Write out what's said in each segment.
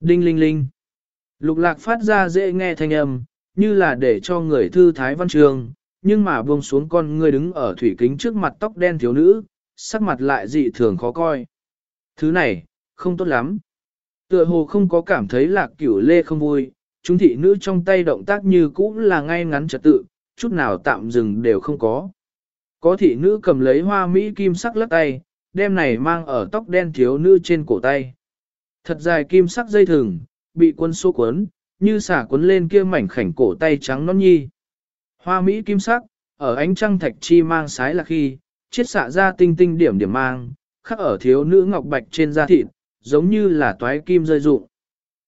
Đinh linh linh. Lục lạc phát ra dễ nghe thanh âm, như là để cho người thư thái văn trường, nhưng mà buông xuống con người đứng ở thủy kính trước mặt tóc đen thiếu nữ, sắc mặt lại dị thường khó coi. Thứ này, không tốt lắm. Tựa hồ không có cảm thấy lạc cửu lê không vui, chúng thị nữ trong tay động tác như cũ là ngay ngắn trật tự, chút nào tạm dừng đều không có. Có thị nữ cầm lấy hoa mỹ kim sắc lắc tay, đem này mang ở tóc đen thiếu nữ trên cổ tay. Thật dài kim sắc dây thừng, bị quân số cuốn, như xả cuốn lên kia mảnh khảnh cổ tay trắng non nhi. Hoa mỹ kim sắc, ở ánh trăng thạch chi mang sái là khi, chiết xạ ra tinh tinh điểm điểm mang, khắc ở thiếu nữ ngọc bạch trên da thịt, giống như là toái kim rơi rụng.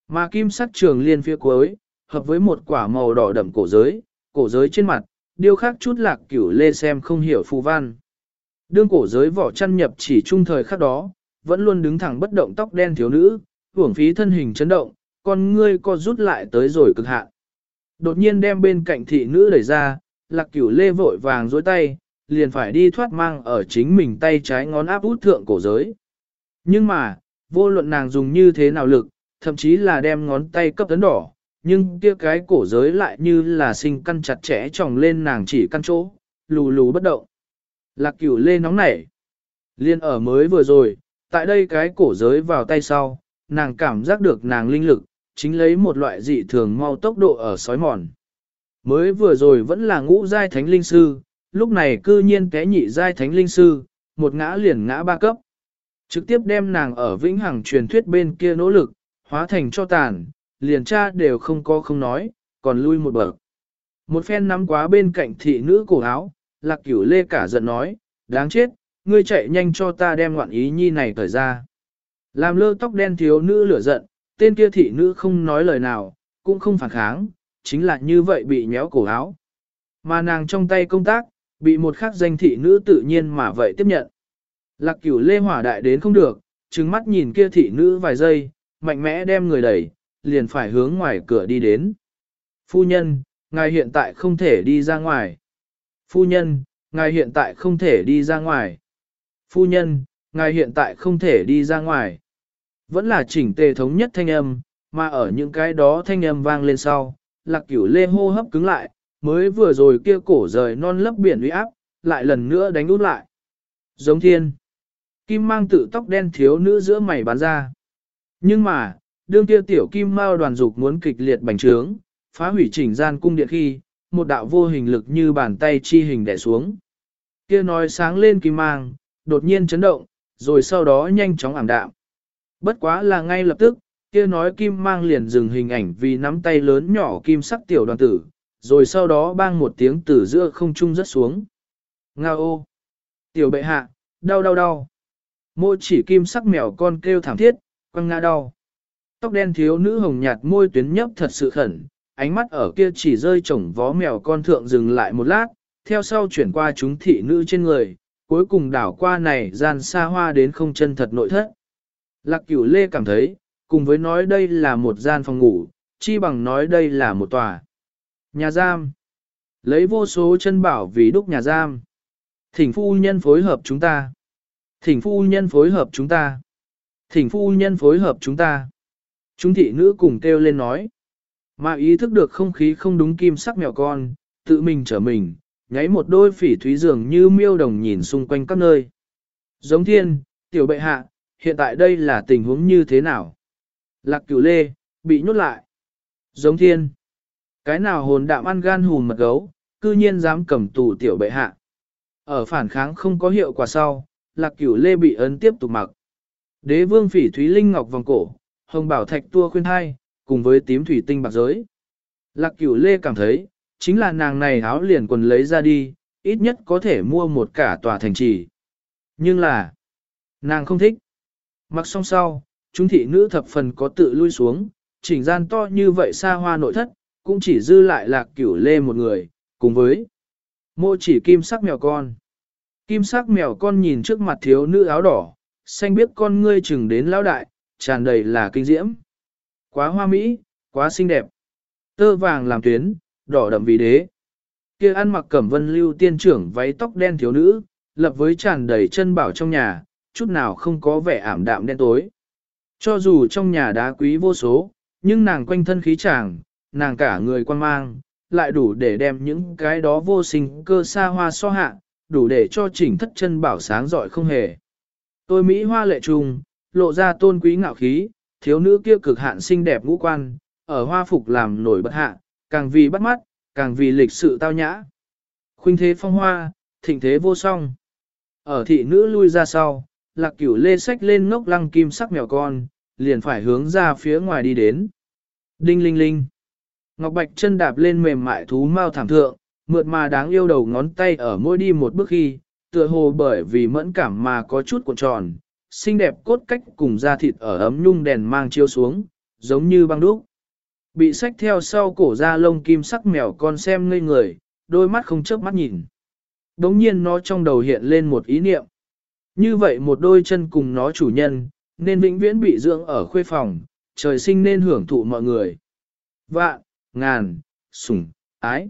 Mà kim sắc trường liên phía cuối, hợp với một quả màu đỏ đậm cổ giới, cổ giới trên mặt, điêu khắc chút lạc cửu lê xem không hiểu phù văn. Đương cổ giới vỏ chăn nhập chỉ trung thời khắc đó, vẫn luôn đứng thẳng bất động tóc đen thiếu nữ, hưởng phí thân hình chấn động, con ngươi co rút lại tới rồi cực hạn. Đột nhiên đem bên cạnh thị nữ đẩy ra, lạc cửu lê vội vàng dối tay, liền phải đi thoát mang ở chính mình tay trái ngón áp út thượng cổ giới. Nhưng mà, vô luận nàng dùng như thế nào lực, thậm chí là đem ngón tay cấp tấn đỏ, nhưng kia cái cổ giới lại như là sinh căn chặt chẽ tròng lên nàng chỉ căn chỗ, lù lù bất động. Lạc cửu lê nóng nảy. Liên ở mới vừa rồi, tại đây cái cổ giới vào tay sau, nàng cảm giác được nàng linh lực, chính lấy một loại dị thường mau tốc độ ở sói mòn. Mới vừa rồi vẫn là ngũ giai thánh linh sư, lúc này cư nhiên té nhị giai thánh linh sư, một ngã liền ngã ba cấp. Trực tiếp đem nàng ở vĩnh hằng truyền thuyết bên kia nỗ lực, hóa thành cho tàn, liền cha đều không có không nói, còn lui một bậc. Một phen nắm quá bên cạnh thị nữ cổ áo, lạc cửu lê cả giận nói, đáng chết, ngươi chạy nhanh cho ta đem ngoạn ý nhi này cởi ra. Làm lơ tóc đen thiếu nữ lửa giận, tên kia thị nữ không nói lời nào, cũng không phản kháng, chính là như vậy bị nhéo cổ áo. Mà nàng trong tay công tác, bị một khắc danh thị nữ tự nhiên mà vậy tiếp nhận. Lạc cửu lê hỏa đại đến không được, trừng mắt nhìn kia thị nữ vài giây, mạnh mẽ đem người đẩy, liền phải hướng ngoài cửa đi đến. Phu nhân, ngài hiện tại không thể đi ra ngoài. Phu nhân, ngài hiện tại không thể đi ra ngoài. Phu nhân, ngài hiện tại không thể đi ra ngoài. Vẫn là chỉnh tề thống nhất thanh âm, mà ở những cái đó thanh âm vang lên sau, lạc cửu lê hô hấp cứng lại, mới vừa rồi kia cổ rời non lấp biển uy áp, lại lần nữa đánh út lại. Giống thiên. Kim mang tự tóc đen thiếu nữ giữa mày bán ra. Nhưng mà, đương kia tiểu kim mao đoàn dục muốn kịch liệt bành trướng, phá hủy chỉnh gian cung điện khi, một đạo vô hình lực như bàn tay chi hình đè xuống. Kia nói sáng lên kim mang, đột nhiên chấn động, rồi sau đó nhanh chóng ảm đạm. Bất quá là ngay lập tức, kia nói kim mang liền dừng hình ảnh vì nắm tay lớn nhỏ kim sắc tiểu đoàn tử, rồi sau đó bang một tiếng từ giữa không trung rất xuống. Nga ô! Tiểu bệ hạ, đau đau đau. Môi chỉ kim sắc mèo con kêu thảm thiết, quăng ngã đau. Tóc đen thiếu nữ hồng nhạt môi tuyến nhấp thật sự khẩn, ánh mắt ở kia chỉ rơi chổng vó mèo con thượng dừng lại một lát, theo sau chuyển qua chúng thị nữ trên người, cuối cùng đảo qua này gian xa hoa đến không chân thật nội thất. Lạc cửu lê cảm thấy, cùng với nói đây là một gian phòng ngủ, chi bằng nói đây là một tòa. Nhà giam. Lấy vô số chân bảo vì đúc nhà giam. Thỉnh phu nhân phối hợp chúng ta. Thỉnh phu nhân phối hợp chúng ta. Thỉnh phu nhân phối hợp chúng ta. Chúng thị nữ cùng kêu lên nói. Mà ý thức được không khí không đúng kim sắc mèo con, tự mình trở mình, nháy một đôi phỉ thúy dường như miêu đồng nhìn xung quanh các nơi. Giống thiên, tiểu bệ hạ, hiện tại đây là tình huống như thế nào? Lạc cửu lê, bị nhốt lại. Giống thiên. Cái nào hồn đạm ăn gan hùn mật gấu, cư nhiên dám cầm tù tiểu bệ hạ. Ở phản kháng không có hiệu quả sau, lạc cửu lê bị ấn tiếp tục mặc. Đế vương phỉ thúy linh ngọc vòng cổ, hồng bảo thạch tua khuyên thai, cùng với tím thủy tinh bạc giới. Lạc cửu lê cảm thấy, chính là nàng này áo liền quần lấy ra đi, ít nhất có thể mua một cả tòa thành trì. Nhưng là, nàng không thích. Mặc xong sau, chúng thị nữ thập phần có tự lui xuống, chỉnh gian to như vậy xa hoa nội thất, cũng chỉ dư lại lạc cửu lê một người, cùng với mô chỉ kim sắc mèo con. Kim sắc mèo con nhìn trước mặt thiếu nữ áo đỏ, xanh biết con ngươi chừng đến lão đại, tràn đầy là kinh diễm. Quá hoa mỹ, quá xinh đẹp. Tơ vàng làm tuyến, đỏ đậm vì đế. Kia ăn mặc cẩm vân lưu tiên trưởng váy tóc đen thiếu nữ, lập với tràn đầy chân bảo trong nhà, chút nào không có vẻ ảm đạm đen tối. Cho dù trong nhà đá quý vô số, nhưng nàng quanh thân khí chàng, nàng cả người quan mang, lại đủ để đem những cái đó vô sinh cơ xa hoa so hạ, đủ để cho chỉnh thất chân bảo sáng giỏi không hề. Tôi Mỹ hoa lệ trùng, lộ ra tôn quý ngạo khí, thiếu nữ kia cực hạn xinh đẹp ngũ quan, ở hoa phục làm nổi bật hạ, càng vì bắt mắt, càng vì lịch sự tao nhã. Khuynh thế phong hoa, thịnh thế vô song. Ở thị nữ lui ra sau, lạc cửu lê sách lên ngốc lăng kim sắc mèo con, liền phải hướng ra phía ngoài đi đến. Đinh linh linh. Ngọc Bạch chân đạp lên mềm mại thú mau thảm thượng, mượt mà đáng yêu đầu ngón tay ở môi đi một bước khi, tựa hồ bởi vì mẫn cảm mà có chút cuộn tròn, xinh đẹp cốt cách cùng da thịt ở ấm nhung đèn mang chiếu xuống, giống như băng đúc. Bị sách theo sau cổ da lông kim sắc mèo con xem ngây người, đôi mắt không chớp mắt nhìn. Đống nhiên nó trong đầu hiện lên một ý niệm. Như vậy một đôi chân cùng nó chủ nhân, nên vĩnh viễn bị dưỡng ở khuê phòng, trời sinh nên hưởng thụ mọi người. Vạn, ngàn, sủng, ái.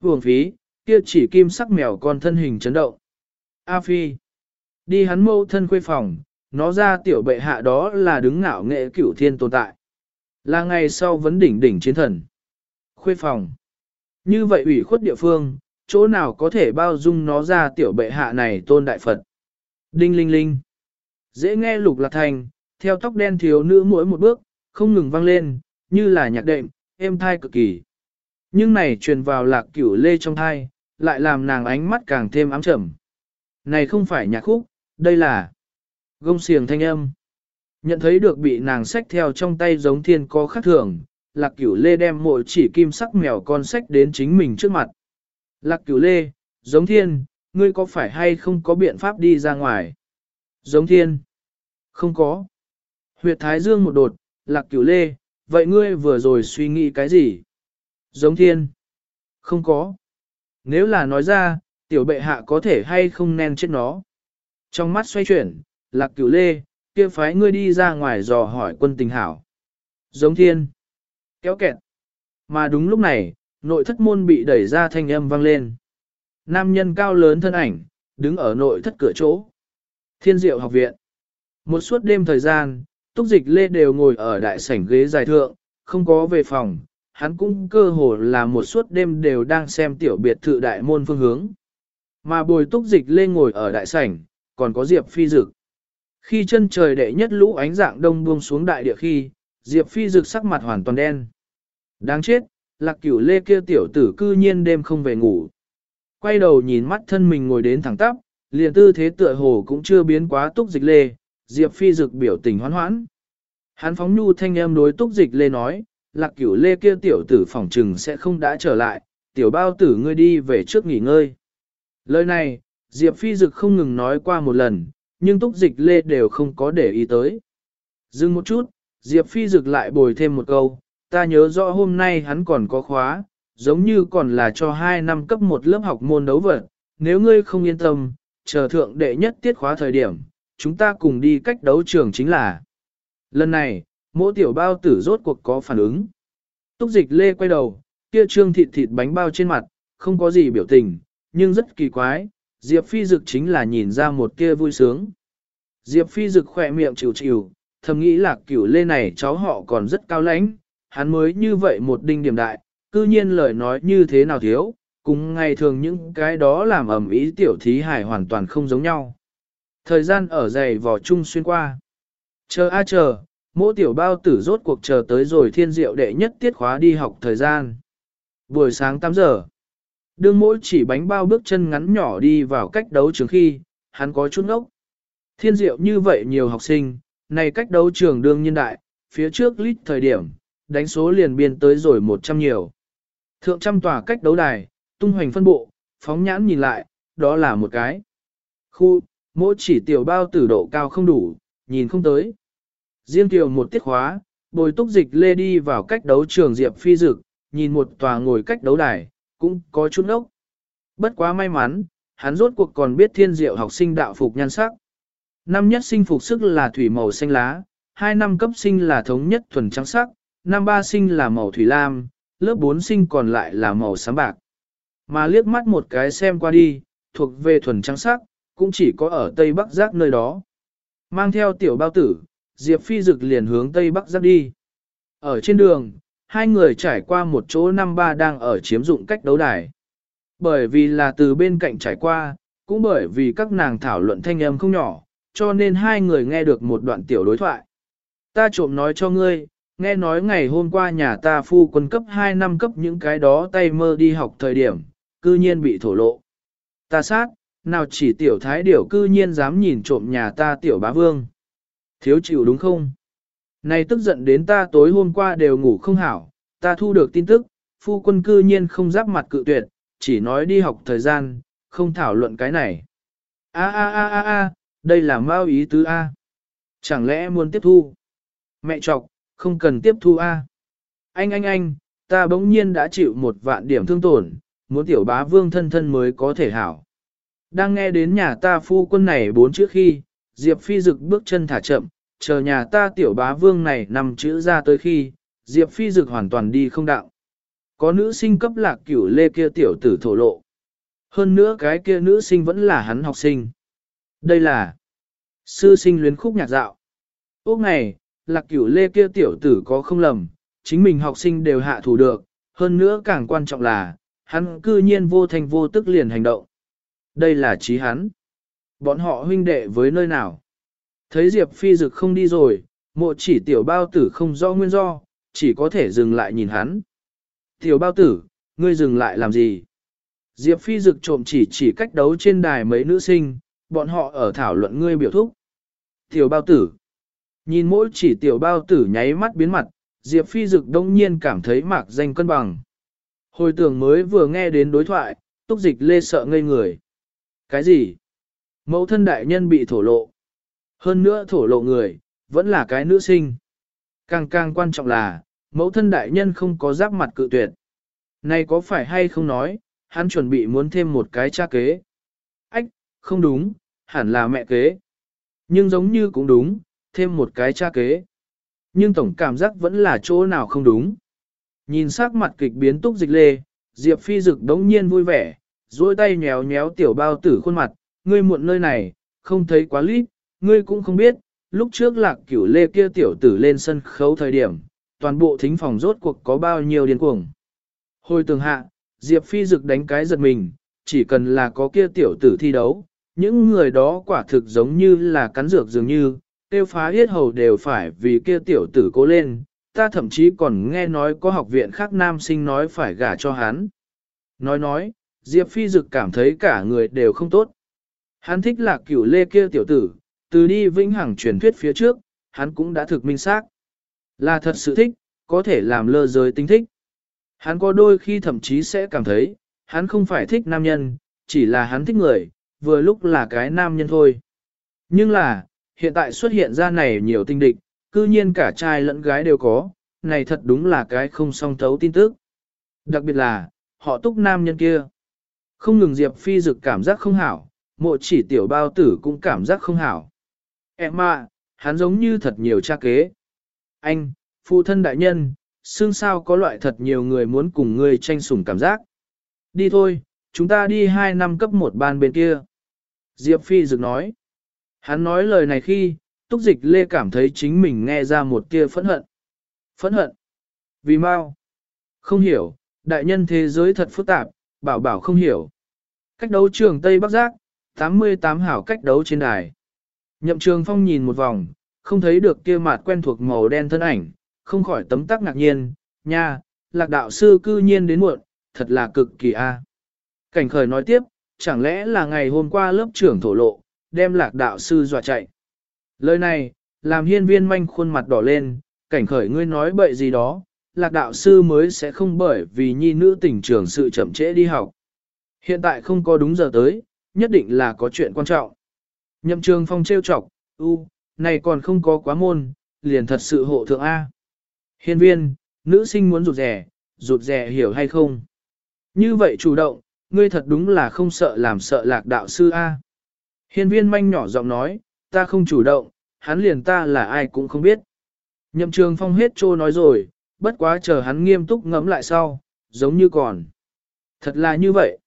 Vương phí, kia chỉ kim sắc mèo con thân hình chấn động. A Phi. Đi hắn mâu thân khuê phòng, nó ra tiểu bệ hạ đó là đứng ngạo nghệ cửu thiên tồn tại. Là ngày sau vấn đỉnh đỉnh chiến thần. Khuê phòng. Như vậy ủy khuất địa phương, chỗ nào có thể bao dung nó ra tiểu bệ hạ này tôn đại Phật. Đinh linh linh. Dễ nghe lục lạc thành, theo tóc đen thiếu nữ mỗi một bước, không ngừng vang lên, như là nhạc đệm, êm thai cực kỳ. Nhưng này truyền vào lạc cửu lê trong thai, lại làm nàng ánh mắt càng thêm ám trầm. Này không phải nhạc khúc, đây là gông xiềng thanh âm. Nhận thấy được bị nàng xách theo trong tay giống thiên có khắc thường, lạc cửu lê đem mỗi chỉ kim sắc mèo con xách đến chính mình trước mặt. Lạc cửu lê, giống thiên, ngươi có phải hay không có biện pháp đi ra ngoài? Giống thiên. Không có. Huyệt thái dương một đột, lạc cửu lê, vậy ngươi vừa rồi suy nghĩ cái gì? Giống thiên. Không có. Nếu là nói ra, tiểu bệ hạ có thể hay không nên chết nó. Trong mắt xoay chuyển, lạc cửu lê, kia phái ngươi đi ra ngoài dò hỏi quân tình hảo. Giống thiên. Kéo kẹt. Mà đúng lúc này, nội thất môn bị đẩy ra thanh âm vang lên. Nam nhân cao lớn thân ảnh, đứng ở nội thất cửa chỗ. Thiên diệu học viện. Một suốt đêm thời gian, túc dịch lê đều ngồi ở đại sảnh ghế dài thượng, không có về phòng, hắn cũng cơ hồ là một suốt đêm đều đang xem tiểu biệt thự đại môn phương hướng. Mà bồi túc dịch lê ngồi ở đại sảnh, còn có Diệp Phi Dực. Khi chân trời đệ nhất lũ ánh dạng đông buông xuống đại địa khi, Diệp Phi Dực sắc mặt hoàn toàn đen. Đáng chết, lạc cửu lê kia tiểu tử cư nhiên đêm không về ngủ. Quay đầu nhìn mắt thân mình ngồi đến thẳng tắp, liền tư thế tựa hồ cũng chưa biến quá túc dịch lê, Diệp Phi Dực biểu tình hoán hoãn. Hắn phóng nhu thanh em đối túc dịch lê nói, lạc cửu lê kia tiểu tử phỏng trừng sẽ không đã trở lại, tiểu bao tử ngươi đi về trước nghỉ ngơi. Lời này, Diệp Phi Dực không ngừng nói qua một lần, nhưng túc dịch lê đều không có để ý tới. Dừng một chút, Diệp Phi Dực lại bồi thêm một câu, ta nhớ rõ hôm nay hắn còn có khóa, giống như còn là cho hai năm cấp một lớp học môn đấu vật, nếu ngươi không yên tâm, chờ thượng đệ nhất tiết khóa thời điểm, chúng ta cùng đi cách đấu trường chính là. Lần này, mỗi tiểu bao tử rốt cuộc có phản ứng. Túc dịch lê quay đầu, kia trương thịt thịt bánh bao trên mặt, không có gì biểu tình, nhưng rất kỳ quái, Diệp Phi Dực chính là nhìn ra một kia vui sướng. Diệp Phi Dực khỏe miệng chịu chịu, thầm nghĩ là cửu lê này cháu họ còn rất cao lãnh, hắn mới như vậy một đinh điểm đại, cư nhiên lời nói như thế nào thiếu, cùng ngày thường những cái đó làm ẩm ý tiểu thí hải hoàn toàn không giống nhau. Thời gian ở dày vò chung xuyên qua. Chờ a chờ, mỗi tiểu bao tử rốt cuộc chờ tới rồi thiên diệu đệ nhất tiết khóa đi học thời gian. Buổi sáng 8 giờ, đương mỗi chỉ bánh bao bước chân ngắn nhỏ đi vào cách đấu trường khi, hắn có chút ngốc. Thiên diệu như vậy nhiều học sinh, này cách đấu trường đương nhân đại, phía trước lít thời điểm, đánh số liền biên tới rồi 100 nhiều. Thượng trăm tòa cách đấu đài, tung hoành phân bộ, phóng nhãn nhìn lại, đó là một cái. Khu, mỗi chỉ tiểu bao tử độ cao không đủ, nhìn không tới. Riêng tiểu một tiết khóa, bồi túc dịch lê đi vào cách đấu trường Diệp Phi Dực, nhìn một tòa ngồi cách đấu đài, cũng có chút ốc. Bất quá may mắn, hắn rốt cuộc còn biết thiên diệu học sinh đạo phục nhan sắc. Năm nhất sinh phục sức là thủy màu xanh lá, hai năm cấp sinh là thống nhất thuần trắng sắc, năm ba sinh là màu thủy lam, lớp bốn sinh còn lại là màu xám bạc. Mà liếc mắt một cái xem qua đi, thuộc về thuần trắng sắc, cũng chỉ có ở Tây Bắc Giác nơi đó. Mang theo tiểu bao tử, Diệp Phi Dực liền hướng Tây Bắc giáp đi. Ở trên đường, hai người trải qua một chỗ năm ba đang ở chiếm dụng cách đấu đài. Bởi vì là từ bên cạnh trải qua, cũng bởi vì các nàng thảo luận thanh âm không nhỏ, cho nên hai người nghe được một đoạn tiểu đối thoại. Ta trộm nói cho ngươi, nghe nói ngày hôm qua nhà ta phu quân cấp 2 năm cấp những cái đó tay mơ đi học thời điểm, cư nhiên bị thổ lộ. Ta sát, nào chỉ tiểu thái điểu cư nhiên dám nhìn trộm nhà ta tiểu bá vương. Thiếu chịu đúng không? Này tức giận đến ta tối hôm qua đều ngủ không hảo, ta thu được tin tức, phu quân cư nhiên không giáp mặt cự tuyệt, chỉ nói đi học thời gian, không thảo luận cái này. A a a a a, đây là mao ý tứ A. Chẳng lẽ muốn tiếp thu? Mẹ chọc, không cần tiếp thu A. Anh anh anh, ta bỗng nhiên đã chịu một vạn điểm thương tổn, muốn tiểu bá vương thân thân mới có thể hảo. Đang nghe đến nhà ta phu quân này bốn chữ khi, Diệp Phi Dực bước chân thả chậm, chờ nhà ta tiểu bá vương này nằm chữ ra tới khi, Diệp Phi Dực hoàn toàn đi không đạo. Có nữ sinh cấp lạc cửu lê kia tiểu tử thổ lộ. Hơn nữa cái kia nữ sinh vẫn là hắn học sinh. Đây là sư sinh luyến khúc nhạc dạo. Úc này, lạc cửu lê kia tiểu tử có không lầm, chính mình học sinh đều hạ thủ được, hơn nữa càng quan trọng là, hắn cư nhiên vô thành vô tức liền hành động. Đây là trí hắn. Bọn họ huynh đệ với nơi nào? Thấy Diệp Phi Dực không đi rồi, mộ chỉ tiểu bao tử không do nguyên do, chỉ có thể dừng lại nhìn hắn. Tiểu bao tử, ngươi dừng lại làm gì? Diệp Phi Dực trộm chỉ chỉ cách đấu trên đài mấy nữ sinh, bọn họ ở thảo luận ngươi biểu thúc. Tiểu bao tử. Nhìn mỗi chỉ tiểu bao tử nháy mắt biến mặt, Diệp Phi Dực đông nhiên cảm thấy mạc danh cân bằng. Hồi tưởng mới vừa nghe đến đối thoại, túc dịch lê sợ ngây người. Cái gì? Mẫu thân đại nhân bị thổ lộ. Hơn nữa thổ lộ người, vẫn là cái nữ sinh. Càng càng quan trọng là, mẫu thân đại nhân không có giáp mặt cự tuyệt. Này có phải hay không nói, hắn chuẩn bị muốn thêm một cái cha kế. Ách, không đúng, hẳn là mẹ kế. Nhưng giống như cũng đúng, thêm một cái cha kế. Nhưng tổng cảm giác vẫn là chỗ nào không đúng. Nhìn sắc mặt kịch biến túc dịch lê, Diệp Phi Dực đống nhiên vui vẻ, duỗi tay nhéo nhéo tiểu bao tử khuôn mặt, ngươi muộn nơi này, không thấy quá lít, ngươi cũng không biết, lúc trước lạc cửu lê kia tiểu tử lên sân khấu thời điểm, toàn bộ thính phòng rốt cuộc có bao nhiêu điên cuồng. Hồi tường hạ, Diệp Phi Dực đánh cái giật mình, chỉ cần là có kia tiểu tử thi đấu, những người đó quả thực giống như là cắn dược dường như, tiêu phá hết hầu đều phải vì kia tiểu tử cố lên, ta thậm chí còn nghe nói có học viện khác nam sinh nói phải gả cho hắn. Nói nói, Diệp Phi Dực cảm thấy cả người đều không tốt. Hắn thích là cửu lê kia tiểu tử, từ đi vĩnh hằng truyền thuyết phía trước, hắn cũng đã thực minh xác Là thật sự thích, có thể làm lơ giới tính thích. Hắn có đôi khi thậm chí sẽ cảm thấy, hắn không phải thích nam nhân, chỉ là hắn thích người, vừa lúc là cái nam nhân thôi. Nhưng là, hiện tại xuất hiện ra này nhiều tinh địch, cư nhiên cả trai lẫn gái đều có, này thật đúng là cái không song thấu tin tức. Đặc biệt là, họ túc nam nhân kia. Không ngừng Diệp Phi dực cảm giác không hảo, mộ chỉ tiểu bao tử cũng cảm giác không hảo. Em à, hắn giống như thật nhiều cha kế. Anh, phụ thân đại nhân, xương sao có loại thật nhiều người muốn cùng ngươi tranh sủng cảm giác. Đi thôi, chúng ta đi hai năm cấp một ban bên kia. Diệp Phi dực nói. Hắn nói lời này khi, túc dịch lê cảm thấy chính mình nghe ra một tia phẫn hận. Phẫn hận. Vì mau. Không hiểu, đại nhân thế giới thật phức tạp, bảo bảo không hiểu. Cách đấu trường Tây Bắc Giác, 88 hảo cách đấu trên đài. Nhậm trường phong nhìn một vòng, không thấy được kia mặt quen thuộc màu đen thân ảnh, không khỏi tấm tắc ngạc nhiên, nha, lạc đạo sư cư nhiên đến muộn, thật là cực kỳ a. Cảnh khởi nói tiếp, chẳng lẽ là ngày hôm qua lớp trưởng thổ lộ, đem lạc đạo sư dọa chạy. Lời này, làm hiên viên manh khuôn mặt đỏ lên, cảnh khởi ngươi nói bậy gì đó, lạc đạo sư mới sẽ không bởi vì nhi nữ tình trường sự chậm trễ đi học. Hiện tại không có đúng giờ tới, nhất định là có chuyện quan trọng. Nhậm trường phong trêu chọc, u, này còn không có quá môn, liền thật sự hộ thượng A. Hiên viên, nữ sinh muốn rụt rẻ, rụt rẻ hiểu hay không? Như vậy chủ động, ngươi thật đúng là không sợ làm sợ lạc đạo sư A. Hiên viên manh nhỏ giọng nói, ta không chủ động, hắn liền ta là ai cũng không biết. Nhậm trường phong hết trô nói rồi, bất quá chờ hắn nghiêm túc ngẫm lại sau, giống như còn. Thật là như vậy.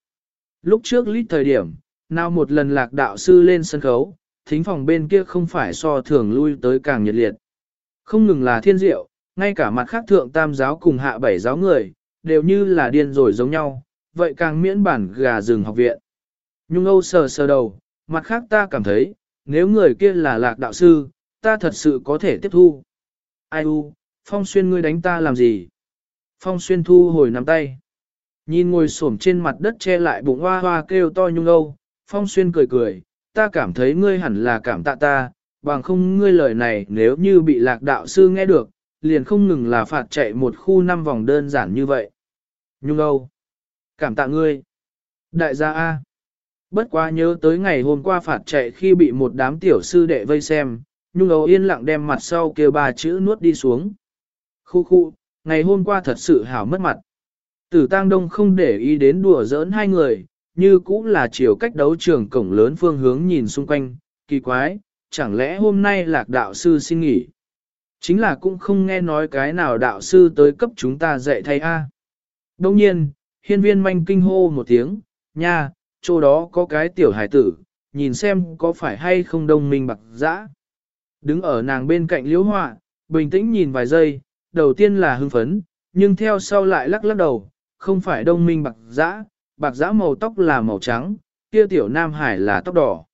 Lúc trước lít thời điểm, nào một lần lạc đạo sư lên sân khấu, thính phòng bên kia không phải so thường lui tới càng nhiệt liệt. Không ngừng là thiên diệu, ngay cả mặt khác thượng tam giáo cùng hạ bảy giáo người, đều như là điên rồi giống nhau, vậy càng miễn bản gà rừng học viện. Nhung Âu sờ sờ đầu, mặt khác ta cảm thấy, nếu người kia là lạc đạo sư, ta thật sự có thể tiếp thu. Ai u, Phong Xuyên ngươi đánh ta làm gì? Phong Xuyên thu hồi nắm tay. Nhìn ngồi xổm trên mặt đất che lại bụng hoa hoa kêu to Nhung Âu, Phong Xuyên cười cười, ta cảm thấy ngươi hẳn là cảm tạ ta, bằng không ngươi lời này nếu như bị lạc đạo sư nghe được, liền không ngừng là phạt chạy một khu năm vòng đơn giản như vậy. Nhung Âu, cảm tạ ngươi. Đại gia A. Bất quá nhớ tới ngày hôm qua phạt chạy khi bị một đám tiểu sư đệ vây xem, Nhung Âu yên lặng đem mặt sau kêu ba chữ nuốt đi xuống. Khu khu, ngày hôm qua thật sự hảo mất mặt. Tử Tăng Đông không để ý đến đùa giỡn hai người, như cũng là chiều cách đấu trường cổng lớn phương hướng nhìn xung quanh, kỳ quái, chẳng lẽ hôm nay lạc đạo sư xin nghỉ. Chính là cũng không nghe nói cái nào đạo sư tới cấp chúng ta dạy thay a. Đông nhiên, hiên viên manh kinh hô một tiếng, nha, chỗ đó có cái tiểu hải tử, nhìn xem có phải hay không đông minh bạc dã. Đứng ở nàng bên cạnh liễu họa, bình tĩnh nhìn vài giây, đầu tiên là hưng phấn, nhưng theo sau lại lắc lắc đầu, không phải đông minh bạc dã, bạc dã màu tóc là màu trắng, kia tiểu nam hải là tóc đỏ.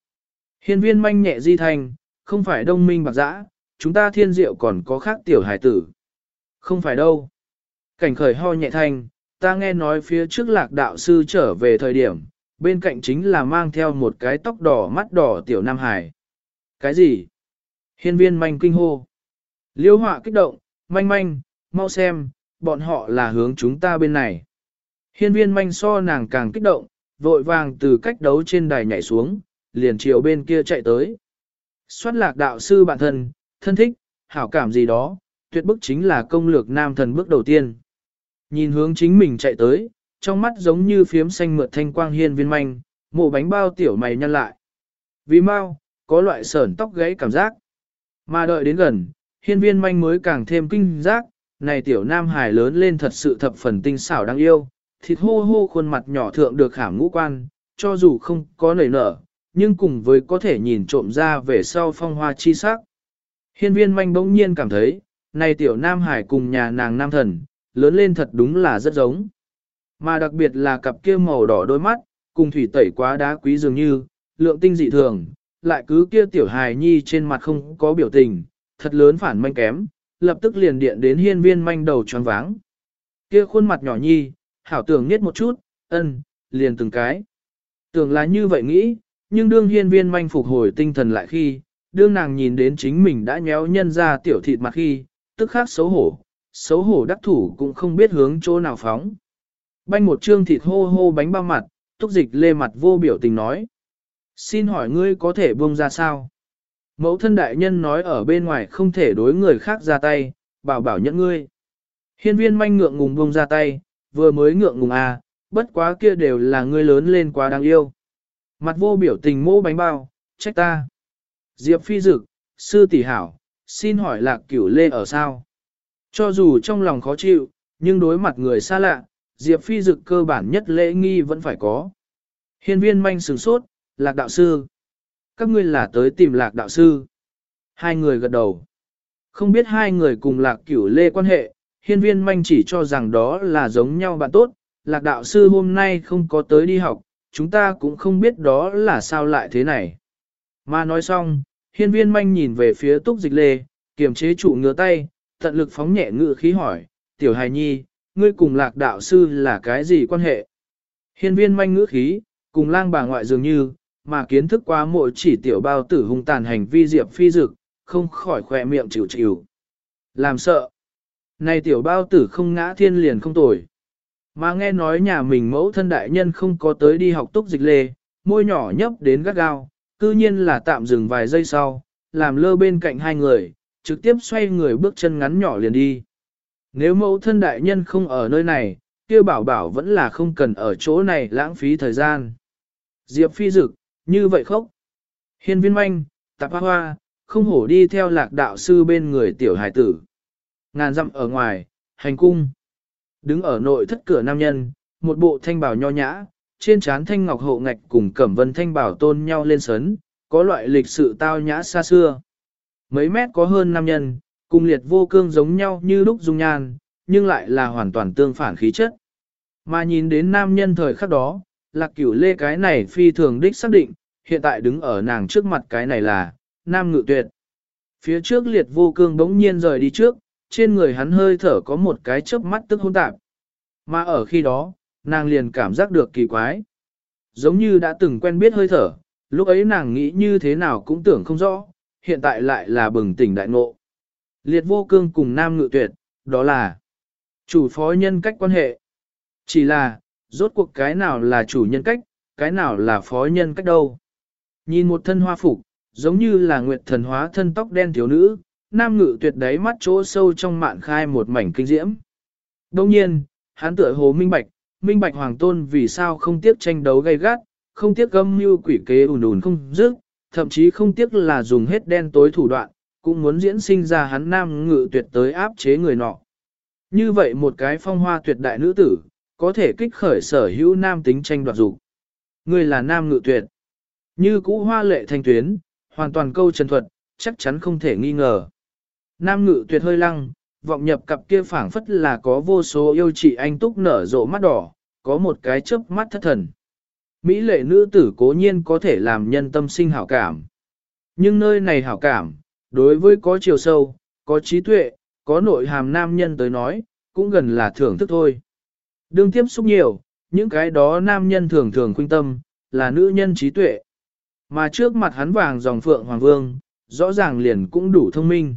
Hiên viên manh nhẹ di thành, không phải đông minh bạc dã, chúng ta thiên diệu còn có khác tiểu hải tử. Không phải đâu. Cảnh khởi ho nhẹ thanh, ta nghe nói phía trước lạc đạo sư trở về thời điểm, bên cạnh chính là mang theo một cái tóc đỏ mắt đỏ tiểu nam hải. Cái gì? Hiên viên manh kinh hô. Liêu họa kích động, manh manh, mau xem, bọn họ là hướng chúng ta bên này. Hiên viên manh so nàng càng kích động, vội vàng từ cách đấu trên đài nhảy xuống, liền chiều bên kia chạy tới. Xoát lạc đạo sư bản thân, thân thích, hảo cảm gì đó, tuyệt bức chính là công lược nam thần bước đầu tiên. Nhìn hướng chính mình chạy tới, trong mắt giống như phiếm xanh mượt thanh quang hiên viên manh, mổ bánh bao tiểu mày nhăn lại. Vì mau, có loại sởn tóc gãy cảm giác. Mà đợi đến gần, hiên viên manh mới càng thêm kinh giác, này tiểu nam hài lớn lên thật sự thập phần tinh xảo đáng yêu, thịt hô hô khuôn mặt nhỏ thượng được khảm ngũ quan, cho dù không có nảy nở, nhưng cùng với có thể nhìn trộm ra về sau phong hoa chi sắc. Hiên viên manh bỗng nhiên cảm thấy, này tiểu nam hải cùng nhà nàng nam thần, lớn lên thật đúng là rất giống. Mà đặc biệt là cặp kia màu đỏ đôi mắt, cùng thủy tẩy quá đá quý dường như, lượng tinh dị thường, lại cứ kia tiểu hài nhi trên mặt không có biểu tình, thật lớn phản manh kém, lập tức liền điện đến hiên viên manh đầu tròn váng. Kia khuôn mặt nhỏ nhi, hảo tưởng niết một chút, ân, liền từng cái. Tưởng là như vậy nghĩ, nhưng đương hiên viên manh phục hồi tinh thần lại khi, đương nàng nhìn đến chính mình đã nhéo nhân ra tiểu thịt mặt khi, tức khắc xấu hổ, xấu hổ đắc thủ cũng không biết hướng chỗ nào phóng. Banh một trương thịt hô hô bánh bao mặt, túc dịch lê mặt vô biểu tình nói. Xin hỏi ngươi có thể buông ra sao? Mẫu thân đại nhân nói ở bên ngoài không thể đối người khác ra tay, bảo bảo nhận ngươi. Hiên viên manh ngượng ngùng buông ra tay, vừa mới ngượng ngùng à, bất quá kia đều là ngươi lớn lên quá đáng yêu. Mặt vô biểu tình mô bánh bao, trách ta. Diệp phi dực, sư tỷ hảo, xin hỏi lạc cửu lê ở sao? Cho dù trong lòng khó chịu, nhưng đối mặt người xa lạ, Diệp phi dực cơ bản nhất lễ nghi vẫn phải có. Hiên viên manh sửng sốt, lạc đạo sư. Các ngươi là tới tìm lạc đạo sư. Hai người gật đầu. Không biết hai người cùng lạc cửu lê quan hệ, hiên viên manh chỉ cho rằng đó là giống nhau bạn tốt, lạc đạo sư hôm nay không có tới đi học, chúng ta cũng không biết đó là sao lại thế này. Mà nói xong, hiên viên manh nhìn về phía túc dịch lê, kiềm chế trụ ngứa tay, tận lực phóng nhẹ ngự khí hỏi, tiểu hài nhi, ngươi cùng lạc đạo sư là cái gì quan hệ? Hiên viên manh ngữ khí, cùng lang bà ngoại dường như, mà kiến thức quá mỗi chỉ tiểu bao tử hung tàn hành vi diệp phi dực, không khỏi khỏe miệng chịu chịu. Làm sợ. Này tiểu bao tử không ngã thiên liền không tồi. Mà nghe nói nhà mình mẫu thân đại nhân không có tới đi học túc dịch lê, môi nhỏ nhấp đến gắt gao, cư nhiên là tạm dừng vài giây sau, làm lơ bên cạnh hai người, trực tiếp xoay người bước chân ngắn nhỏ liền đi. Nếu mẫu thân đại nhân không ở nơi này, kia bảo bảo vẫn là không cần ở chỗ này lãng phí thời gian. Diệp phi dực, như vậy khóc. Hiên viên manh, tạp hoa, không hổ đi theo lạc đạo sư bên người tiểu hải tử. Ngàn dặm ở ngoài, hành cung. Đứng ở nội thất cửa nam nhân, một bộ thanh bảo nho nhã, trên trán thanh ngọc hộ ngạch cùng cẩm vân thanh bảo tôn nhau lên sấn, có loại lịch sự tao nhã xa xưa. Mấy mét có hơn nam nhân, cùng liệt vô cương giống nhau như lúc dung nhan, nhưng lại là hoàn toàn tương phản khí chất. Mà nhìn đến nam nhân thời khắc đó, lạc cửu lê cái này phi thường đích xác định, hiện tại đứng ở nàng trước mặt cái này là, nam ngự tuyệt. Phía trước liệt vô cương bỗng nhiên rời đi trước, trên người hắn hơi thở có một cái chớp mắt tức hôn tạp. Mà ở khi đó, nàng liền cảm giác được kỳ quái. Giống như đã từng quen biết hơi thở, lúc ấy nàng nghĩ như thế nào cũng tưởng không rõ, hiện tại lại là bừng tỉnh đại ngộ. Liệt vô cương cùng nam ngự tuyệt, đó là chủ phó nhân cách quan hệ. Chỉ là, rốt cuộc cái nào là chủ nhân cách, cái nào là phó nhân cách đâu. Nhìn một thân hoa phục, giống như là nguyệt thần hóa thân tóc đen thiếu nữ, nam ngự tuyệt đáy mắt chỗ sâu trong mạn khai một mảnh kinh diễm. Đồng nhiên, hắn tựa hồ minh bạch, minh bạch hoàng tôn vì sao không tiếc tranh đấu gay gắt, không tiếc gâm mưu quỷ kế ùn ùn không dứt, thậm chí không tiếc là dùng hết đen tối thủ đoạn, cũng muốn diễn sinh ra hắn nam ngự tuyệt tới áp chế người nọ. Như vậy một cái phong hoa tuyệt đại nữ tử, có thể kích khởi sở hữu nam tính tranh đoạt dục. Người là nam ngự tuyệt. Như cũ hoa lệ thanh tuyến, hoàn toàn câu trần thuật, chắc chắn không thể nghi ngờ. Nam ngự tuyệt hơi lăng, vọng nhập cặp kia phảng phất là có vô số yêu chị anh túc nở rộ mắt đỏ, có một cái chớp mắt thất thần. Mỹ lệ nữ tử cố nhiên có thể làm nhân tâm sinh hảo cảm. Nhưng nơi này hảo cảm, đối với có chiều sâu, có trí tuệ, có nội hàm nam nhân tới nói, cũng gần là thưởng thức thôi. Đương tiếp xúc nhiều, những cái đó nam nhân thường thường khuynh tâm, là nữ nhân trí tuệ. Mà trước mặt hắn vàng dòng phượng hoàng vương, rõ ràng liền cũng đủ thông minh.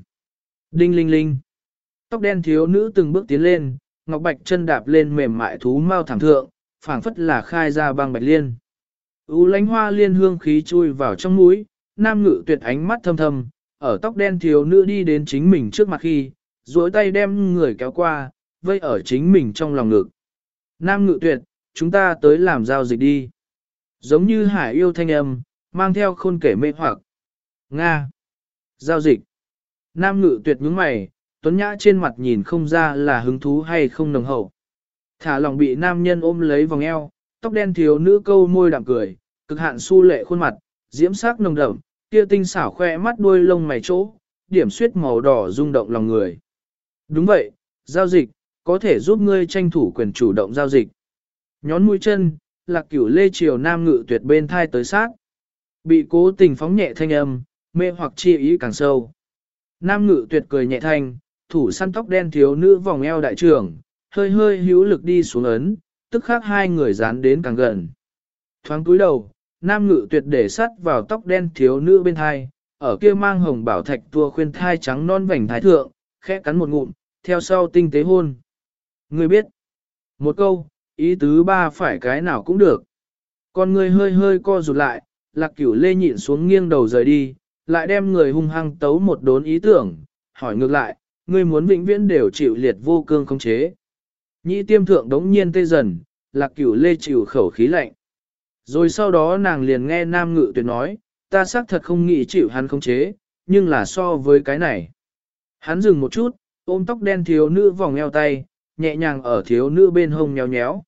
Đinh linh linh. Tóc đen thiếu nữ từng bước tiến lên, ngọc bạch chân đạp lên mềm mại thú mau thẳng thượng, phảng phất là khai ra băng bạch liên. U lánh hoa liên hương khí chui vào trong mũi, nam ngự tuyệt ánh mắt thâm thâm, ở tóc đen thiếu nữ đi đến chính mình trước mặt khi, duỗi tay đem người kéo qua, vây ở chính mình trong lòng ngực. Nam ngự tuyệt, chúng ta tới làm giao dịch đi. Giống như hải yêu thanh âm, mang theo khôn kể mê hoặc. Nga. Giao dịch. Nam ngự tuyệt nhướng mày, tuấn nhã trên mặt nhìn không ra là hứng thú hay không nồng hậu. Thả lòng bị nam nhân ôm lấy vòng eo, tóc đen thiếu nữ câu môi đạm cười, cực hạn su lệ khuôn mặt, diễm sắc nồng đậm, kia tinh xảo khoe mắt đuôi lông mày chỗ, điểm suyết màu đỏ rung động lòng người. Đúng vậy, giao dịch, có thể giúp ngươi tranh thủ quyền chủ động giao dịch. Nhón mũi chân, lạc cửu lê triều nam ngự tuyệt bên thai tới sát. Bị cố tình phóng nhẹ thanh âm, mê hoặc chi ý càng sâu. Nam ngự tuyệt cười nhẹ thanh, thủ săn tóc đen thiếu nữ vòng eo đại trưởng, hơi hơi hữu lực đi xuống ấn, tức khác hai người dán đến càng gần. Thoáng cúi đầu, nam ngự tuyệt để sắt vào tóc đen thiếu nữ bên thai, ở kia mang hồng bảo thạch tua khuyên thai trắng non vành thái thượng, khẽ cắn một ngụm, theo sau tinh tế hôn. Ngươi biết, một câu, ý tứ ba phải cái nào cũng được. Con người hơi hơi co rụt lại, lạc cửu lê nhịn xuống nghiêng đầu rời đi, lại đem người hung hăng tấu một đốn ý tưởng, hỏi ngược lại, ngươi muốn vĩnh viễn đều chịu liệt vô cương không chế. Nhĩ tiêm thượng đống nhiên tê dần, lạc cửu lê chịu khẩu khí lạnh. Rồi sau đó nàng liền nghe nam ngự tuyệt nói, ta xác thật không nghĩ chịu hắn không chế, nhưng là so với cái này. Hắn dừng một chút, ôm tóc đen thiếu nữ vòng eo tay, nhẹ nhàng ở thiếu nữ bên hông nhéo nhéo.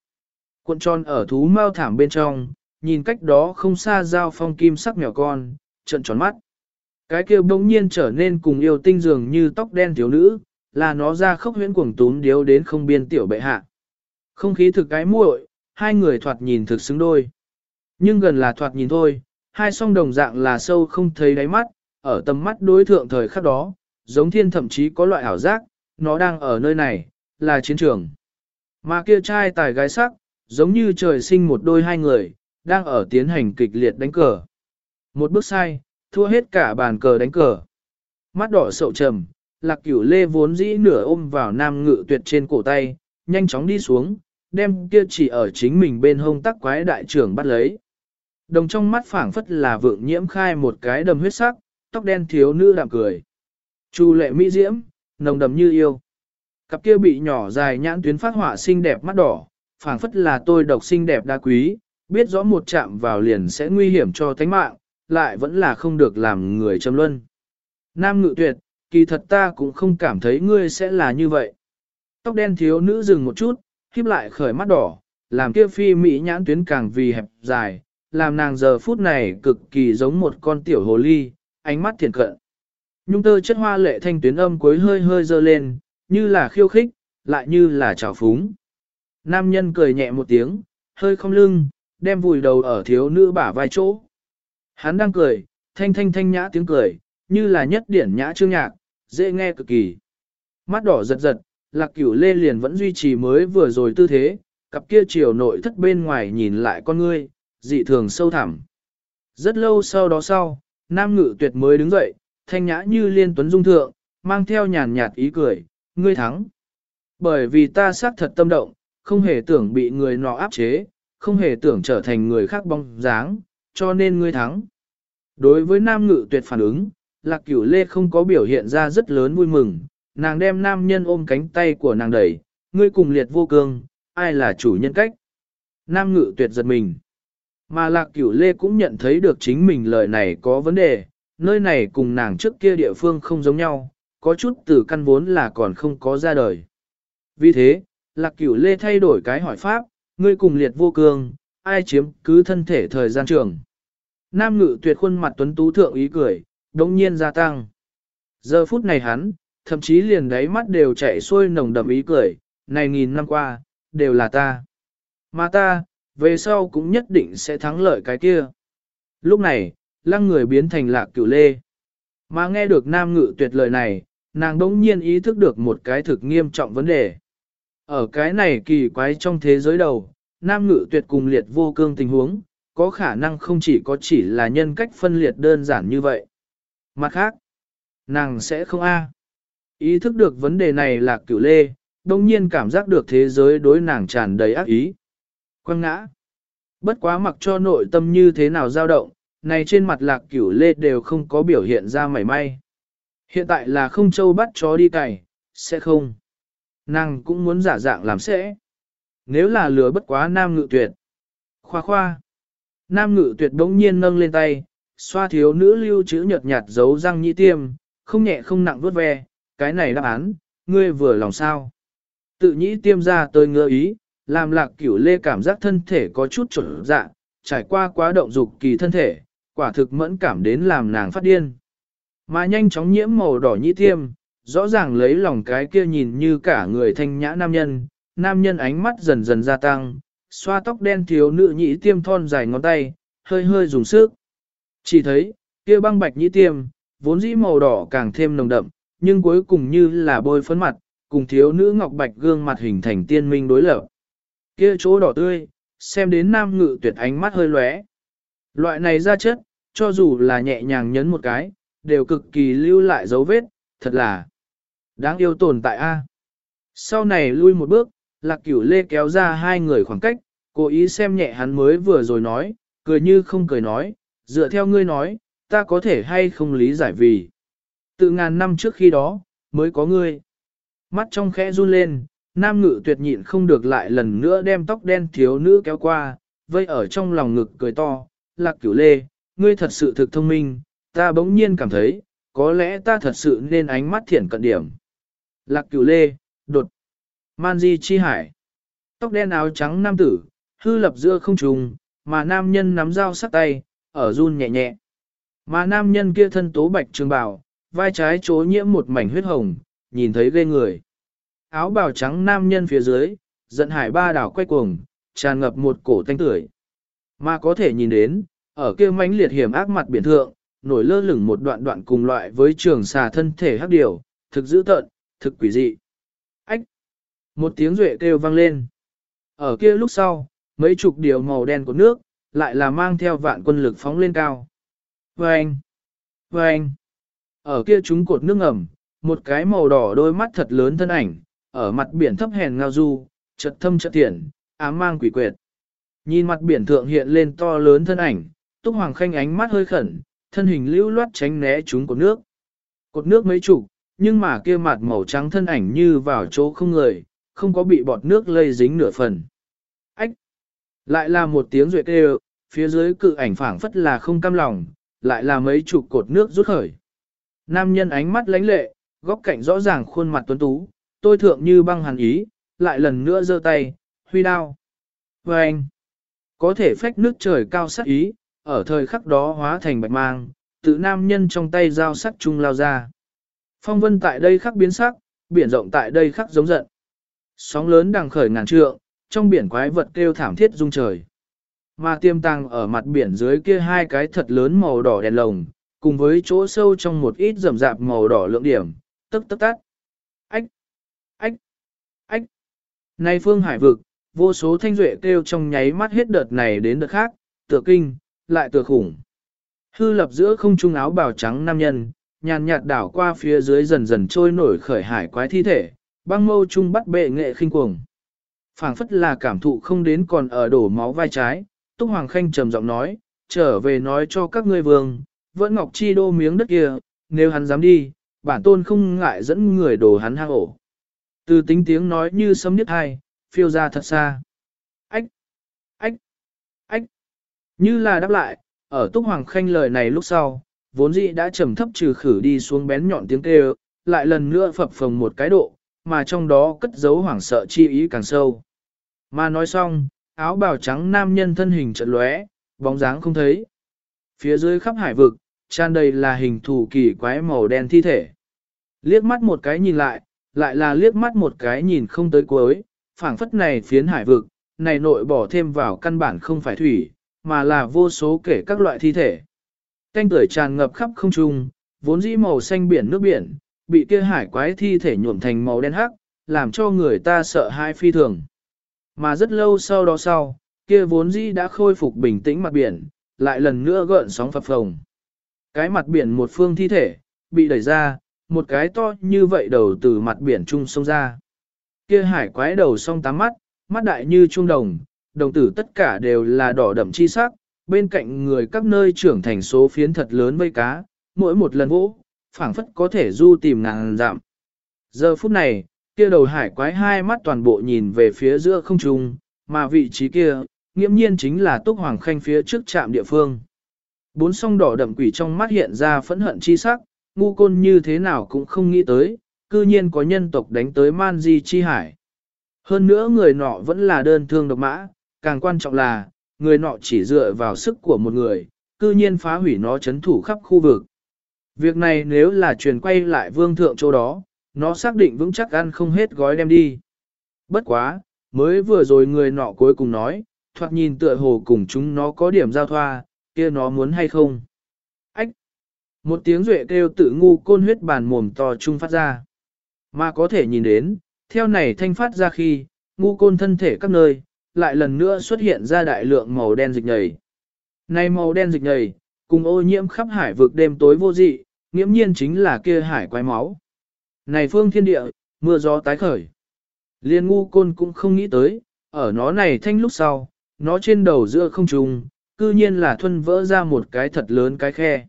Cuộn tròn ở thú mau thảm bên trong, nhìn cách đó không xa giao phong kim sắc mèo con, trận tròn mắt. Cái kia bỗng nhiên trở nên cùng yêu tinh dường như tóc đen thiếu nữ, là nó ra khốc huyễn cuồng túm điếu đến không biên tiểu bệ hạ. Không khí thực cái muội, hai người thoạt nhìn thực xứng đôi. Nhưng gần là thoạt nhìn thôi, hai song đồng dạng là sâu không thấy đáy mắt, ở tầm mắt đối thượng thời khắc đó, giống thiên thậm chí có loại ảo giác, nó đang ở nơi này, là chiến trường. Mà kia trai tài gái sắc, giống như trời sinh một đôi hai người, đang ở tiến hành kịch liệt đánh cờ. Một bước sai, thua hết cả bàn cờ đánh cờ. Mắt đỏ sậu trầm, lạc cửu lê vốn dĩ nửa ôm vào nam ngự tuyệt trên cổ tay, nhanh chóng đi xuống, đem kia chỉ ở chính mình bên hông tắc quái đại trưởng bắt lấy. Đồng trong mắt phảng phất là vượng nhiễm khai một cái đầm huyết sắc, tóc đen thiếu nữ đạm cười. Chu lệ mỹ diễm, nồng đầm như yêu. Cặp kia bị nhỏ dài nhãn tuyến phát họa xinh đẹp mắt đỏ, phảng phất là tôi độc xinh đẹp đa quý, biết rõ một chạm vào liền sẽ nguy hiểm cho tánh mạng, lại vẫn là không được làm người châm luân. Nam ngự tuyệt, kỳ thật ta cũng không cảm thấy ngươi sẽ là như vậy. Tóc đen thiếu nữ dừng một chút, khiếp lại khởi mắt đỏ, làm kia phi mỹ nhãn tuyến càng vì hẹp dài, làm nàng giờ phút này cực kỳ giống một con tiểu hồ ly, ánh mắt thiện cận. Nhung tơ chất hoa lệ thanh tuyến âm cuối hơi hơi dơ lên, như là khiêu khích, lại như là trào phúng. Nam nhân cười nhẹ một tiếng, hơi không lưng, đem vùi đầu ở thiếu nữ bả vai chỗ. Hắn đang cười, thanh thanh thanh nhã tiếng cười, như là nhất điển nhã chương nhạc, dễ nghe cực kỳ. Mắt đỏ giật giật, lạc cửu lê liền vẫn duy trì mới vừa rồi tư thế, cặp kia chiều nội thất bên ngoài nhìn lại con ngươi, dị thường sâu thẳm. Rất lâu sau đó sau, nam ngự tuyệt mới đứng dậy, thanh nhã như liên tuấn dung thượng, mang theo nhàn nhạt ý cười, ngươi thắng. Bởi vì ta xác thật tâm động, không hề tưởng bị người nọ áp chế, không hề tưởng trở thành người khác bóng dáng, cho nên ngươi thắng. Đối với nam ngự tuyệt phản ứng, lạc cửu lê không có biểu hiện ra rất lớn vui mừng, nàng đem nam nhân ôm cánh tay của nàng đẩy, ngươi cùng liệt vô cương, ai là chủ nhân cách. Nam ngự tuyệt giật mình. Mà lạc cửu lê cũng nhận thấy được chính mình lời này có vấn đề, nơi này cùng nàng trước kia địa phương không giống nhau, có chút từ căn vốn là còn không có ra đời. Vì thế, lạc cửu lê thay đổi cái hỏi pháp, ngươi cùng liệt vô cương, ai chiếm cứ thân thể thời gian trường. Nam ngự tuyệt khuôn mặt tuấn tú thượng ý cười, đống nhiên gia tăng. Giờ phút này hắn, thậm chí liền đáy mắt đều chạy xuôi nồng đậm ý cười, này nghìn năm qua, đều là ta. Mà ta, về sau cũng nhất định sẽ thắng lợi cái kia. Lúc này, lăng người biến thành lạc cửu lê. Mà nghe được nam ngự tuyệt lời này, nàng đống nhiên ý thức được một cái thực nghiêm trọng vấn đề. Ở cái này kỳ quái trong thế giới đầu, nam ngự tuyệt cùng liệt vô cương tình huống, có khả năng không chỉ có chỉ là nhân cách phân liệt đơn giản như vậy. Mặt khác, nàng sẽ không a. Ý thức được vấn đề này là cửu lê, đồng nhiên cảm giác được thế giới đối nàng tràn đầy ác ý. Quăng ngã. Bất quá mặc cho nội tâm như thế nào dao động, này trên mặt lạc cửu lê đều không có biểu hiện ra mảy may. Hiện tại là không châu bắt chó đi cày, sẽ không. Nàng cũng muốn giả dạng làm sẽ. Nếu là lừa bất quá nam ngự tuyệt. Khoa khoa. Nam ngự tuyệt bỗng nhiên nâng lên tay, xoa thiếu nữ lưu chữ nhợt nhạt giấu răng nhĩ tiêm, không nhẹ không nặng vuốt ve, cái này đáp án, ngươi vừa lòng sao. Tự nhĩ tiêm ra tôi ngơ ý, làm lạc cửu lê cảm giác thân thể có chút trở dạ, trải qua quá động dục kỳ thân thể, quả thực mẫn cảm đến làm nàng phát điên. Mà nhanh chóng nhiễm màu đỏ nhĩ tiêm, rõ ràng lấy lòng cái kia nhìn như cả người thanh nhã nam nhân, nam nhân ánh mắt dần dần gia tăng, xoa tóc đen thiếu nữ nhĩ tiêm thon dài ngón tay, hơi hơi dùng sức. Chỉ thấy, kia băng bạch nhĩ tiêm, vốn dĩ màu đỏ càng thêm nồng đậm, nhưng cuối cùng như là bôi phấn mặt, cùng thiếu nữ ngọc bạch gương mặt hình thành tiên minh đối lập. Kia chỗ đỏ tươi, xem đến nam ngự tuyệt ánh mắt hơi lóe. Loại này ra chất, cho dù là nhẹ nhàng nhấn một cái, đều cực kỳ lưu lại dấu vết, thật là đáng yêu tồn tại A. Sau này lui một bước, lạc cửu lê kéo ra hai người khoảng cách, cố ý xem nhẹ hắn mới vừa rồi nói, cười như không cười nói, dựa theo ngươi nói, ta có thể hay không lý giải vì. Từ ngàn năm trước khi đó, mới có ngươi. Mắt trong khẽ run lên, nam ngự tuyệt nhịn không được lại lần nữa đem tóc đen thiếu nữ kéo qua, vây ở trong lòng ngực cười to, lạc cửu lê, ngươi thật sự thực thông minh, ta bỗng nhiên cảm thấy, có lẽ ta thật sự nên ánh mắt thiển cận điểm. Lạc cửu lê, đột, man di chi hải, tóc đen áo trắng nam tử, hư lập giữa không trùng, mà nam nhân nắm dao sắc tay, ở run nhẹ nhẹ. Mà nam nhân kia thân tố bạch trường bào, vai trái chỗ nhiễm một mảnh huyết hồng, nhìn thấy ghê người. Áo bào trắng nam nhân phía dưới, giận hải ba đảo quay cuồng, tràn ngập một cổ thanh tưởi. Mà có thể nhìn đến, ở kia mãnh liệt hiểm ác mặt biển thượng, nổi lơ lửng một đoạn đoạn cùng loại với trường xà thân thể hắc điều, thực dữ tợn, thực quỷ dị. Ách! Một tiếng rệ kêu vang lên. Ở kia lúc sau, mấy chục điều màu đen của nước, lại là mang theo vạn quân lực phóng lên cao. Vâng! Vâng! Ở kia chúng cột nước ngầm, một cái màu đỏ đôi mắt thật lớn thân ảnh, ở mặt biển thấp hèn ngao du, chật thâm chật thiện, ám mang quỷ quyệt. Nhìn mặt biển thượng hiện lên to lớn thân ảnh, Túc Hoàng Khanh ánh mắt hơi khẩn, thân hình lưu loát tránh né chúng cột nước. Cột nước mấy chục, nhưng mà kia mặt màu trắng thân ảnh như vào chỗ không người, không có bị bọt nước lây dính nửa phần. Ách! Lại là một tiếng ruyệt kêu, phía dưới cự ảnh phảng phất là không cam lòng, lại là mấy chục cột nước rút khởi. Nam nhân ánh mắt lánh lệ, góc cạnh rõ ràng khuôn mặt tuấn tú, tôi thượng như băng hàn ý, lại lần nữa giơ tay, huy đao. Và anh, Có thể phách nước trời cao sắc ý, ở thời khắc đó hóa thành bạch mang, tự nam nhân trong tay dao sắc chung lao ra. Phong vân tại đây khắc biến sắc, biển rộng tại đây khắc giống giận. Sóng lớn đằng khởi ngàn trượng, trong biển quái vật kêu thảm thiết rung trời. Mà tiêm tăng ở mặt biển dưới kia hai cái thật lớn màu đỏ đèn lồng, cùng với chỗ sâu trong một ít rầm rạp màu đỏ lượng điểm, tức tức tắt. Ách! Ách! Ách! Nay phương hải vực, vô số thanh duệ kêu trong nháy mắt hết đợt này đến đợt khác, tựa kinh, lại tựa khủng. Hư lập giữa không trung áo bào trắng nam nhân, nhàn nhạt đảo qua phía dưới dần dần trôi nổi khởi hải quái thi thể, băng mâu trung bắt bệ nghệ khinh cuồng. phảng phất là cảm thụ không đến còn ở đổ máu vai trái, Túc Hoàng Khanh trầm giọng nói, trở về nói cho các ngươi vương, vẫn ngọc chi đô miếng đất kia, nếu hắn dám đi, bản tôn không ngại dẫn người đổ hắn hang ổ. Từ tính tiếng nói như sấm nhất hai, phiêu ra thật xa. Ách! Ách! Ách! Như là đáp lại, ở Túc Hoàng Khanh lời này lúc sau, vốn dĩ đã trầm thấp trừ khử đi xuống bén nhọn tiếng kêu, lại lần nữa phập phồng một cái độ, mà trong đó cất giấu hoảng sợ chi ý càng sâu. Mà nói xong, áo bào trắng nam nhân thân hình trận lóe, bóng dáng không thấy. Phía dưới khắp hải vực, tràn đầy là hình thù kỳ quái màu đen thi thể. Liếc mắt một cái nhìn lại, lại là liếc mắt một cái nhìn không tới cuối, phảng phất này phiến hải vực, này nội bỏ thêm vào căn bản không phải thủy, mà là vô số kể các loại thi thể. Canh tưởi tràn ngập khắp không trung, vốn dĩ màu xanh biển nước biển, bị kia hải quái thi thể nhuộm thành màu đen hắc, làm cho người ta sợ hai phi thường. Mà rất lâu sau đó sau, kia vốn dĩ đã khôi phục bình tĩnh mặt biển, lại lần nữa gợn sóng phập phồng. Cái mặt biển một phương thi thể, bị đẩy ra, một cái to như vậy đầu từ mặt biển trung sông ra. Kia hải quái đầu song tám mắt, mắt đại như trung đồng, đồng tử tất cả đều là đỏ đậm chi sắc, bên cạnh người các nơi trưởng thành số phiến thật lớn vây cá, mỗi một lần vỗ, phảng phất có thể du tìm ngàn dặm. Giờ phút này, kia đầu hải quái hai mắt toàn bộ nhìn về phía giữa không trung, mà vị trí kia, nghiễm nhiên chính là Túc Hoàng Khanh phía trước trạm địa phương. Bốn song đỏ đậm quỷ trong mắt hiện ra phẫn hận chi sắc, ngu côn như thế nào cũng không nghĩ tới, cư nhiên có nhân tộc đánh tới man di chi hải. Hơn nữa người nọ vẫn là đơn thương độc mã, càng quan trọng là, người nọ chỉ dựa vào sức của một người, cư nhiên phá hủy nó chấn thủ khắp khu vực. Việc này nếu là truyền quay lại vương thượng chỗ đó, nó xác định vững chắc ăn không hết gói đem đi. Bất quá, mới vừa rồi người nọ cuối cùng nói, thoạt nhìn tựa hồ cùng chúng nó có điểm giao thoa, kia nó muốn hay không. Một tiếng duệ kêu tự ngu côn huyết bàn mồm to trung phát ra. Mà có thể nhìn đến, theo này thanh phát ra khi, ngu côn thân thể các nơi, lại lần nữa xuất hiện ra đại lượng màu đen dịch nhầy. Này màu đen dịch nhầy, cùng ô nhiễm khắp hải vực đêm tối vô dị, nghiễm nhiên chính là kia hải quái máu. Này phương thiên địa, mưa gió tái khởi. Liên ngu côn cũng không nghĩ tới, ở nó này thanh lúc sau, nó trên đầu giữa không trùng, cư nhiên là thuân vỡ ra một cái thật lớn cái khe.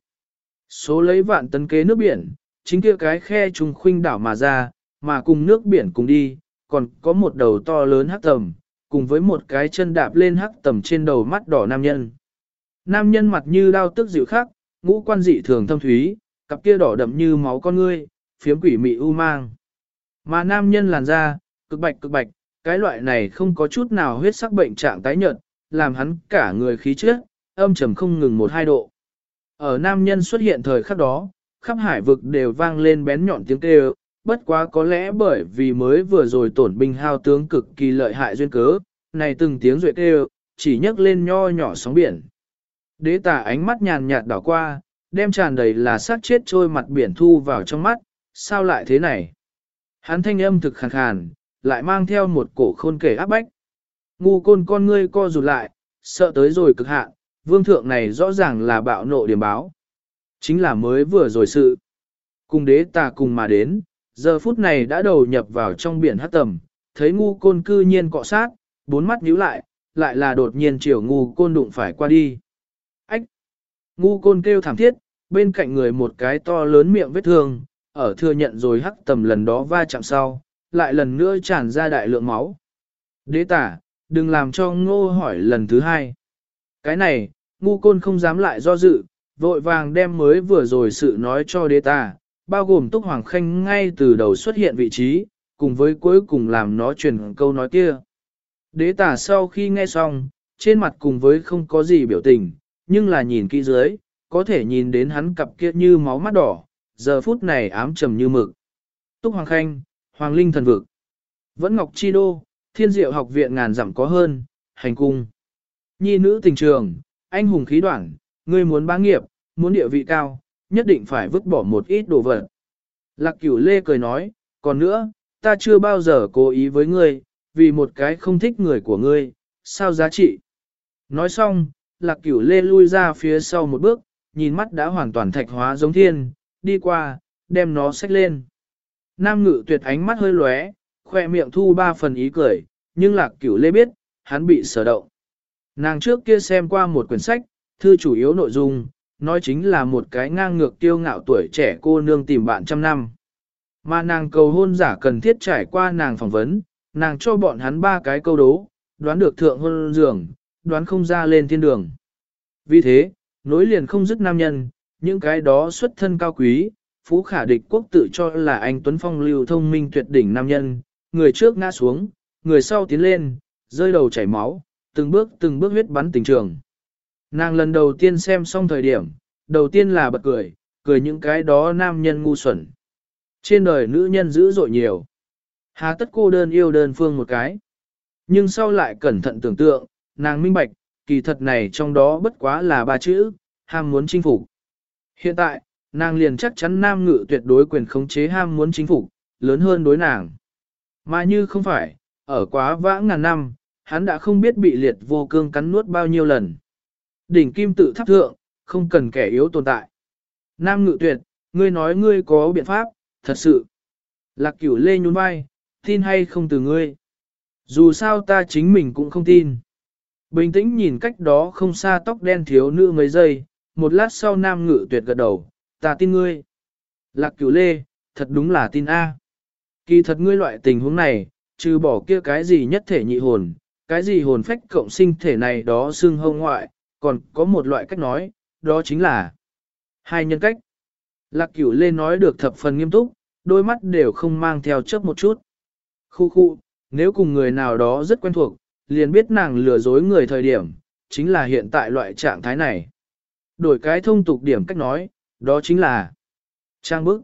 Số lấy vạn tấn kế nước biển, chính kia cái khe trùng khuynh đảo mà ra, mà cùng nước biển cùng đi, còn có một đầu to lớn hắc tầm, cùng với một cái chân đạp lên hắc tầm trên đầu mắt đỏ nam nhân. Nam nhân mặt như đao tức dịu khắc, ngũ quan dị thường thâm thúy, cặp kia đỏ đậm như máu con ngươi, phiếm quỷ mị u mang. Mà nam nhân làn da, cực bạch cực bạch, cái loại này không có chút nào huyết sắc bệnh trạng tái nhợt, làm hắn cả người khí chất, âm trầm không ngừng một hai độ. Ở nam nhân xuất hiện thời khắc đó, khắp hải vực đều vang lên bén nhọn tiếng kêu, bất quá có lẽ bởi vì mới vừa rồi tổn binh hao tướng cực kỳ lợi hại duyên cớ, này từng tiếng duệ kêu, chỉ nhấc lên nho nhỏ sóng biển. Đế tả ánh mắt nhàn nhạt đảo qua, đem tràn đầy là sát chết trôi mặt biển thu vào trong mắt, sao lại thế này? Hắn thanh âm thực khàn khàn, lại mang theo một cổ khôn kể áp bách. Ngu côn con ngươi co rụt lại, sợ tới rồi cực hạn, vương thượng này rõ ràng là bạo nộ điểm báo. Chính là mới vừa rồi sự. Cùng đế tà cùng mà đến, giờ phút này đã đầu nhập vào trong biển hát tầm, thấy ngu côn cư nhiên cọ sát, bốn mắt nhíu lại, lại là đột nhiên chiều ngu côn đụng phải qua đi. Ách! Ngu côn kêu thảm thiết, bên cạnh người một cái to lớn miệng vết thương, ở thừa nhận rồi hắc tầm lần đó va chạm sau, lại lần nữa tràn ra đại lượng máu. Đế tả, đừng làm cho ngô hỏi lần thứ hai. Cái này, ngu côn không dám lại do dự, vội vàng đem mới vừa rồi sự nói cho đế ta, bao gồm túc hoàng khanh ngay từ đầu xuất hiện vị trí, cùng với cuối cùng làm nó truyền câu nói kia. Đế tả sau khi nghe xong, trên mặt cùng với không có gì biểu tình, nhưng là nhìn kỹ dưới, có thể nhìn đến hắn cặp kia như máu mắt đỏ, giờ phút này ám trầm như mực. Túc Hoàng Khanh, Hoàng Linh thần vực. Vẫn Ngọc Chi Đô, Thiên Diệu học viện ngàn dặm có hơn, hành cung. Nhi nữ tình trường, anh hùng khí đoạn, ngươi muốn bá nghiệp, muốn địa vị cao, nhất định phải vứt bỏ một ít đồ vật. Lạc cửu lê cười nói, còn nữa, ta chưa bao giờ cố ý với ngươi, vì một cái không thích người của ngươi, sao giá trị. Nói xong, lạc cửu lê lui ra phía sau một bước, nhìn mắt đã hoàn toàn thạch hóa giống thiên, đi qua, đem nó xách lên. Nam ngự tuyệt ánh mắt hơi lóe, khoe miệng thu ba phần ý cười, nhưng lạc cửu lê biết, hắn bị sở động. Nàng trước kia xem qua một quyển sách, thư chủ yếu nội dung, nói chính là một cái ngang ngược tiêu ngạo tuổi trẻ cô nương tìm bạn trăm năm. Mà nàng cầu hôn giả cần thiết trải qua nàng phỏng vấn, nàng cho bọn hắn ba cái câu đố, đoán được thượng hôn giường, đoán không ra lên thiên đường. Vì thế, nối liền không dứt nam nhân, những cái đó xuất thân cao quý, phú khả địch quốc tự cho là anh Tuấn Phong lưu thông minh tuyệt đỉnh nam nhân, người trước ngã xuống, người sau tiến lên, rơi đầu chảy máu, từng bước từng bước huyết bắn tình trường. Nàng lần đầu tiên xem xong thời điểm, đầu tiên là bật cười, cười những cái đó nam nhân ngu xuẩn. Trên đời nữ nhân dữ dội nhiều. Hà tất cô đơn yêu đơn phương một cái. Nhưng sau lại cẩn thận tưởng tượng, nàng minh bạch, kỳ thật này trong đó bất quá là ba chữ, ham muốn chinh phục. Hiện tại, nàng liền chắc chắn nam ngự tuyệt đối quyền khống chế ham muốn chinh phục, lớn hơn đối nàng. Mà như không phải, ở quá vã ngàn năm, hắn đã không biết bị liệt vô cương cắn nuốt bao nhiêu lần. Đỉnh kim tự tháp thượng, không cần kẻ yếu tồn tại. Nam ngự tuyệt, ngươi nói ngươi có biện pháp, thật sự. Lạc cửu lê nhún vai, tin hay không từ ngươi. Dù sao ta chính mình cũng không tin. Bình tĩnh nhìn cách đó không xa tóc đen thiếu nữ mấy giây, một lát sau nam ngự tuyệt gật đầu, ta tin ngươi. Lạc cửu lê, thật đúng là tin A. Kỳ thật ngươi loại tình huống này, trừ bỏ kia cái gì nhất thể nhị hồn, cái gì hồn phách cộng sinh thể này đó xưng hông ngoại, còn có một loại cách nói, đó chính là hai nhân cách. Lạc cửu lê nói được thập phần nghiêm túc, đôi mắt đều không mang theo chấp một chút. Khu khu, nếu cùng người nào đó rất quen thuộc, liền biết nàng lừa dối người thời điểm, chính là hiện tại loại trạng thái này. Đổi cái thông tục điểm cách nói, đó chính là trang bức.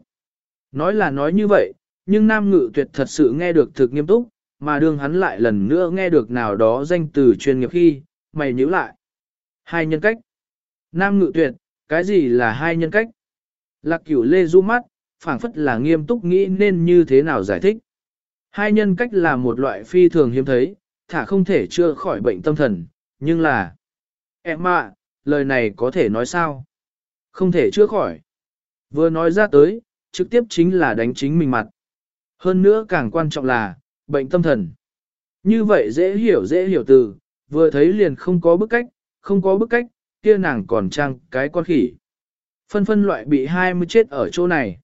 Nói là nói như vậy, nhưng nam ngự tuyệt thật sự nghe được thực nghiêm túc, mà đương hắn lại lần nữa nghe được nào đó danh từ chuyên nghiệp khi, mày nhíu lại. Hai nhân cách. Nam ngự tuyệt, cái gì là hai nhân cách? Lạc cửu lê du mắt, phảng phất là nghiêm túc nghĩ nên như thế nào giải thích. Hai nhân cách là một loại phi thường hiếm thấy, thả không thể chữa khỏi bệnh tâm thần, nhưng là... Em ạ, lời này có thể nói sao? Không thể chữa khỏi. Vừa nói ra tới, trực tiếp chính là đánh chính mình mặt. Hơn nữa càng quan trọng là, bệnh tâm thần. Như vậy dễ hiểu dễ hiểu từ, vừa thấy liền không có bức cách, không có bức cách, kia nàng còn trang cái con khỉ. Phân phân loại bị 20 chết ở chỗ này.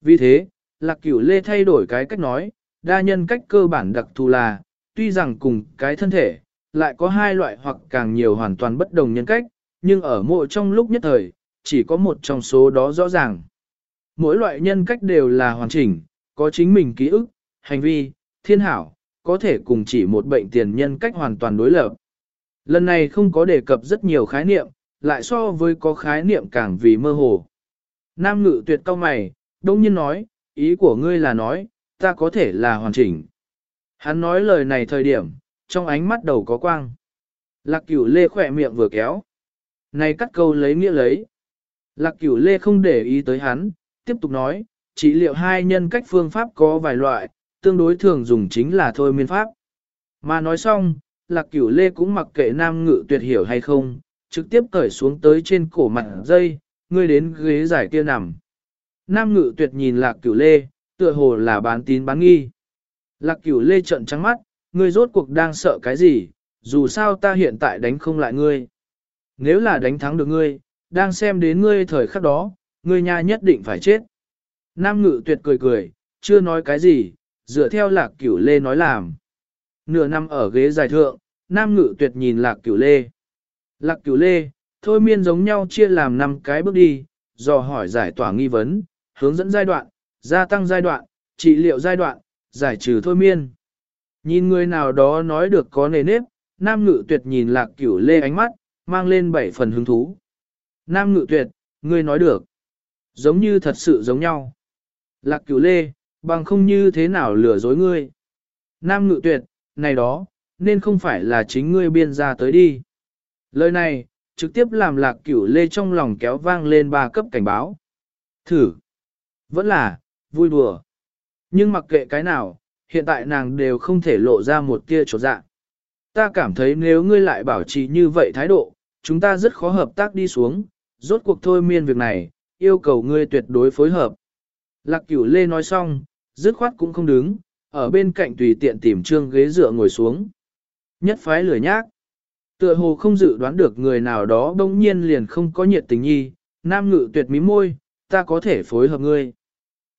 Vì thế, lạc cửu lê thay đổi cái cách nói, đa nhân cách cơ bản đặc thù là, tuy rằng cùng cái thân thể, lại có hai loại hoặc càng nhiều hoàn toàn bất đồng nhân cách, nhưng ở mộ trong lúc nhất thời, chỉ có một trong số đó rõ ràng. Mỗi loại nhân cách đều là hoàn chỉnh, có chính mình ký ức, hành vi, thiên hảo, có thể cùng chỉ một bệnh tiền nhân cách hoàn toàn đối lập. Lần này không có đề cập rất nhiều khái niệm, lại so với có khái niệm càng vì mơ hồ. Nam ngự tuyệt cao mày, đông nhiên nói, ý của ngươi là nói, ta có thể là hoàn chỉnh. Hắn nói lời này thời điểm, trong ánh mắt đầu có quang. Lạc cửu lê khỏe miệng vừa kéo. Này cắt câu lấy nghĩa lấy. Lạc cửu lê không để ý tới hắn, tiếp tục nói, trị liệu hai nhân cách phương pháp có vài loại, tương đối thường dùng chính là thôi miên pháp. Mà nói xong, lạc cửu lê cũng mặc kệ nam ngự tuyệt hiểu hay không, trực tiếp cởi xuống tới trên cổ mặt dây, ngươi đến ghế giải kia nằm. Nam ngự tuyệt nhìn lạc cửu lê, tựa hồ là bán tín bán nghi. Lạc cửu lê trận trắng mắt, ngươi rốt cuộc đang sợ cái gì, dù sao ta hiện tại đánh không lại ngươi. Nếu là đánh thắng được ngươi, đang xem đến ngươi thời khắc đó, ngươi nha nhất định phải chết. Nam ngự tuyệt cười cười, chưa nói cái gì, dựa theo lạc cửu lê nói làm. Nửa năm ở ghế dài thượng, nam ngự tuyệt nhìn lạc cửu lê. Lạc cửu lê, thôi miên giống nhau chia làm 5 cái bước đi, dò hỏi giải tỏa nghi vấn, hướng dẫn giai đoạn, gia tăng giai đoạn, trị liệu giai đoạn, giải trừ thôi miên. Nhìn người nào đó nói được có nề nếp, Nam Ngự Tuyệt nhìn Lạc Cửu Lê ánh mắt, mang lên bảy phần hứng thú. Nam Ngự Tuyệt, ngươi nói được. Giống như thật sự giống nhau. Lạc Cửu Lê, bằng không như thế nào lừa dối ngươi. Nam Ngự Tuyệt, này đó, nên không phải là chính ngươi biên ra tới đi. Lời này, trực tiếp làm Lạc Cửu Lê trong lòng kéo vang lên ba cấp cảnh báo. Thử. Vẫn là, vui đùa. Nhưng mặc kệ cái nào, hiện tại nàng đều không thể lộ ra một tia chỗ dạ. Ta cảm thấy nếu ngươi lại bảo trì như vậy thái độ, chúng ta rất khó hợp tác đi xuống, rốt cuộc thôi miên việc này, yêu cầu ngươi tuyệt đối phối hợp. Lạc cửu lê nói xong, dứt khoát cũng không đứng, ở bên cạnh tùy tiện tìm trương ghế dựa ngồi xuống. Nhất phái lửa nhác. Tựa hồ không dự đoán được người nào đó bỗng nhiên liền không có nhiệt tình nhi, nam ngự tuyệt mí môi, ta có thể phối hợp ngươi.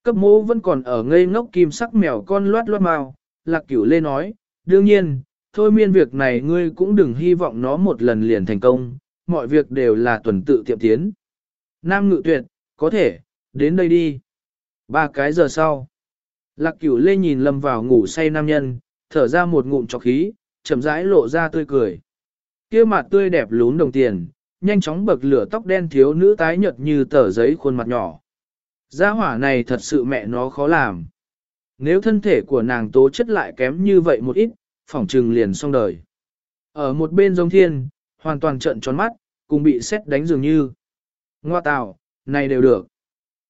Cấp mô vẫn còn ở ngây ngốc kim sắc mèo con loát loát màu, lạc cửu lê nói, đương nhiên, thôi miên việc này ngươi cũng đừng hy vọng nó một lần liền thành công, mọi việc đều là tuần tự tiệm tiến. Nam ngự tuyệt, có thể, đến đây đi. Ba cái giờ sau, lạc cửu lê nhìn lâm vào ngủ say nam nhân, thở ra một ngụm trọc khí, chậm rãi lộ ra tươi cười. kia mặt tươi đẹp lún đồng tiền, nhanh chóng bậc lửa tóc đen thiếu nữ tái nhợt như tờ giấy khuôn mặt nhỏ. Gia hỏa này thật sự mẹ nó khó làm. Nếu thân thể của nàng tố chất lại kém như vậy một ít, phỏng trừng liền xong đời. Ở một bên giống thiên, hoàn toàn trận tròn mắt, cùng bị xét đánh dường như. Ngoa tạo, này đều được.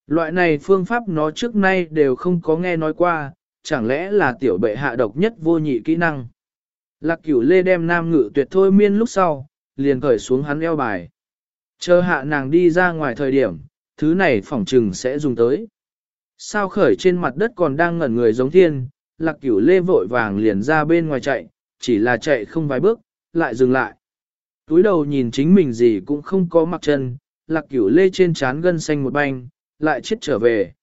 Loại này phương pháp nó trước nay đều không có nghe nói qua, chẳng lẽ là tiểu bệ hạ độc nhất vô nhị kỹ năng. Lạc cửu lê đem nam ngự tuyệt thôi miên lúc sau, liền cởi xuống hắn eo bài. Chờ hạ nàng đi ra ngoài thời điểm, thứ này phỏng trừng sẽ dùng tới. Sao khởi trên mặt đất còn đang ngẩn người giống thiên, lạc cửu lê vội vàng liền ra bên ngoài chạy, chỉ là chạy không vài bước, lại dừng lại. Túi đầu nhìn chính mình gì cũng không có mặc chân, lạc cửu lê trên trán gân xanh một banh, lại chết trở về.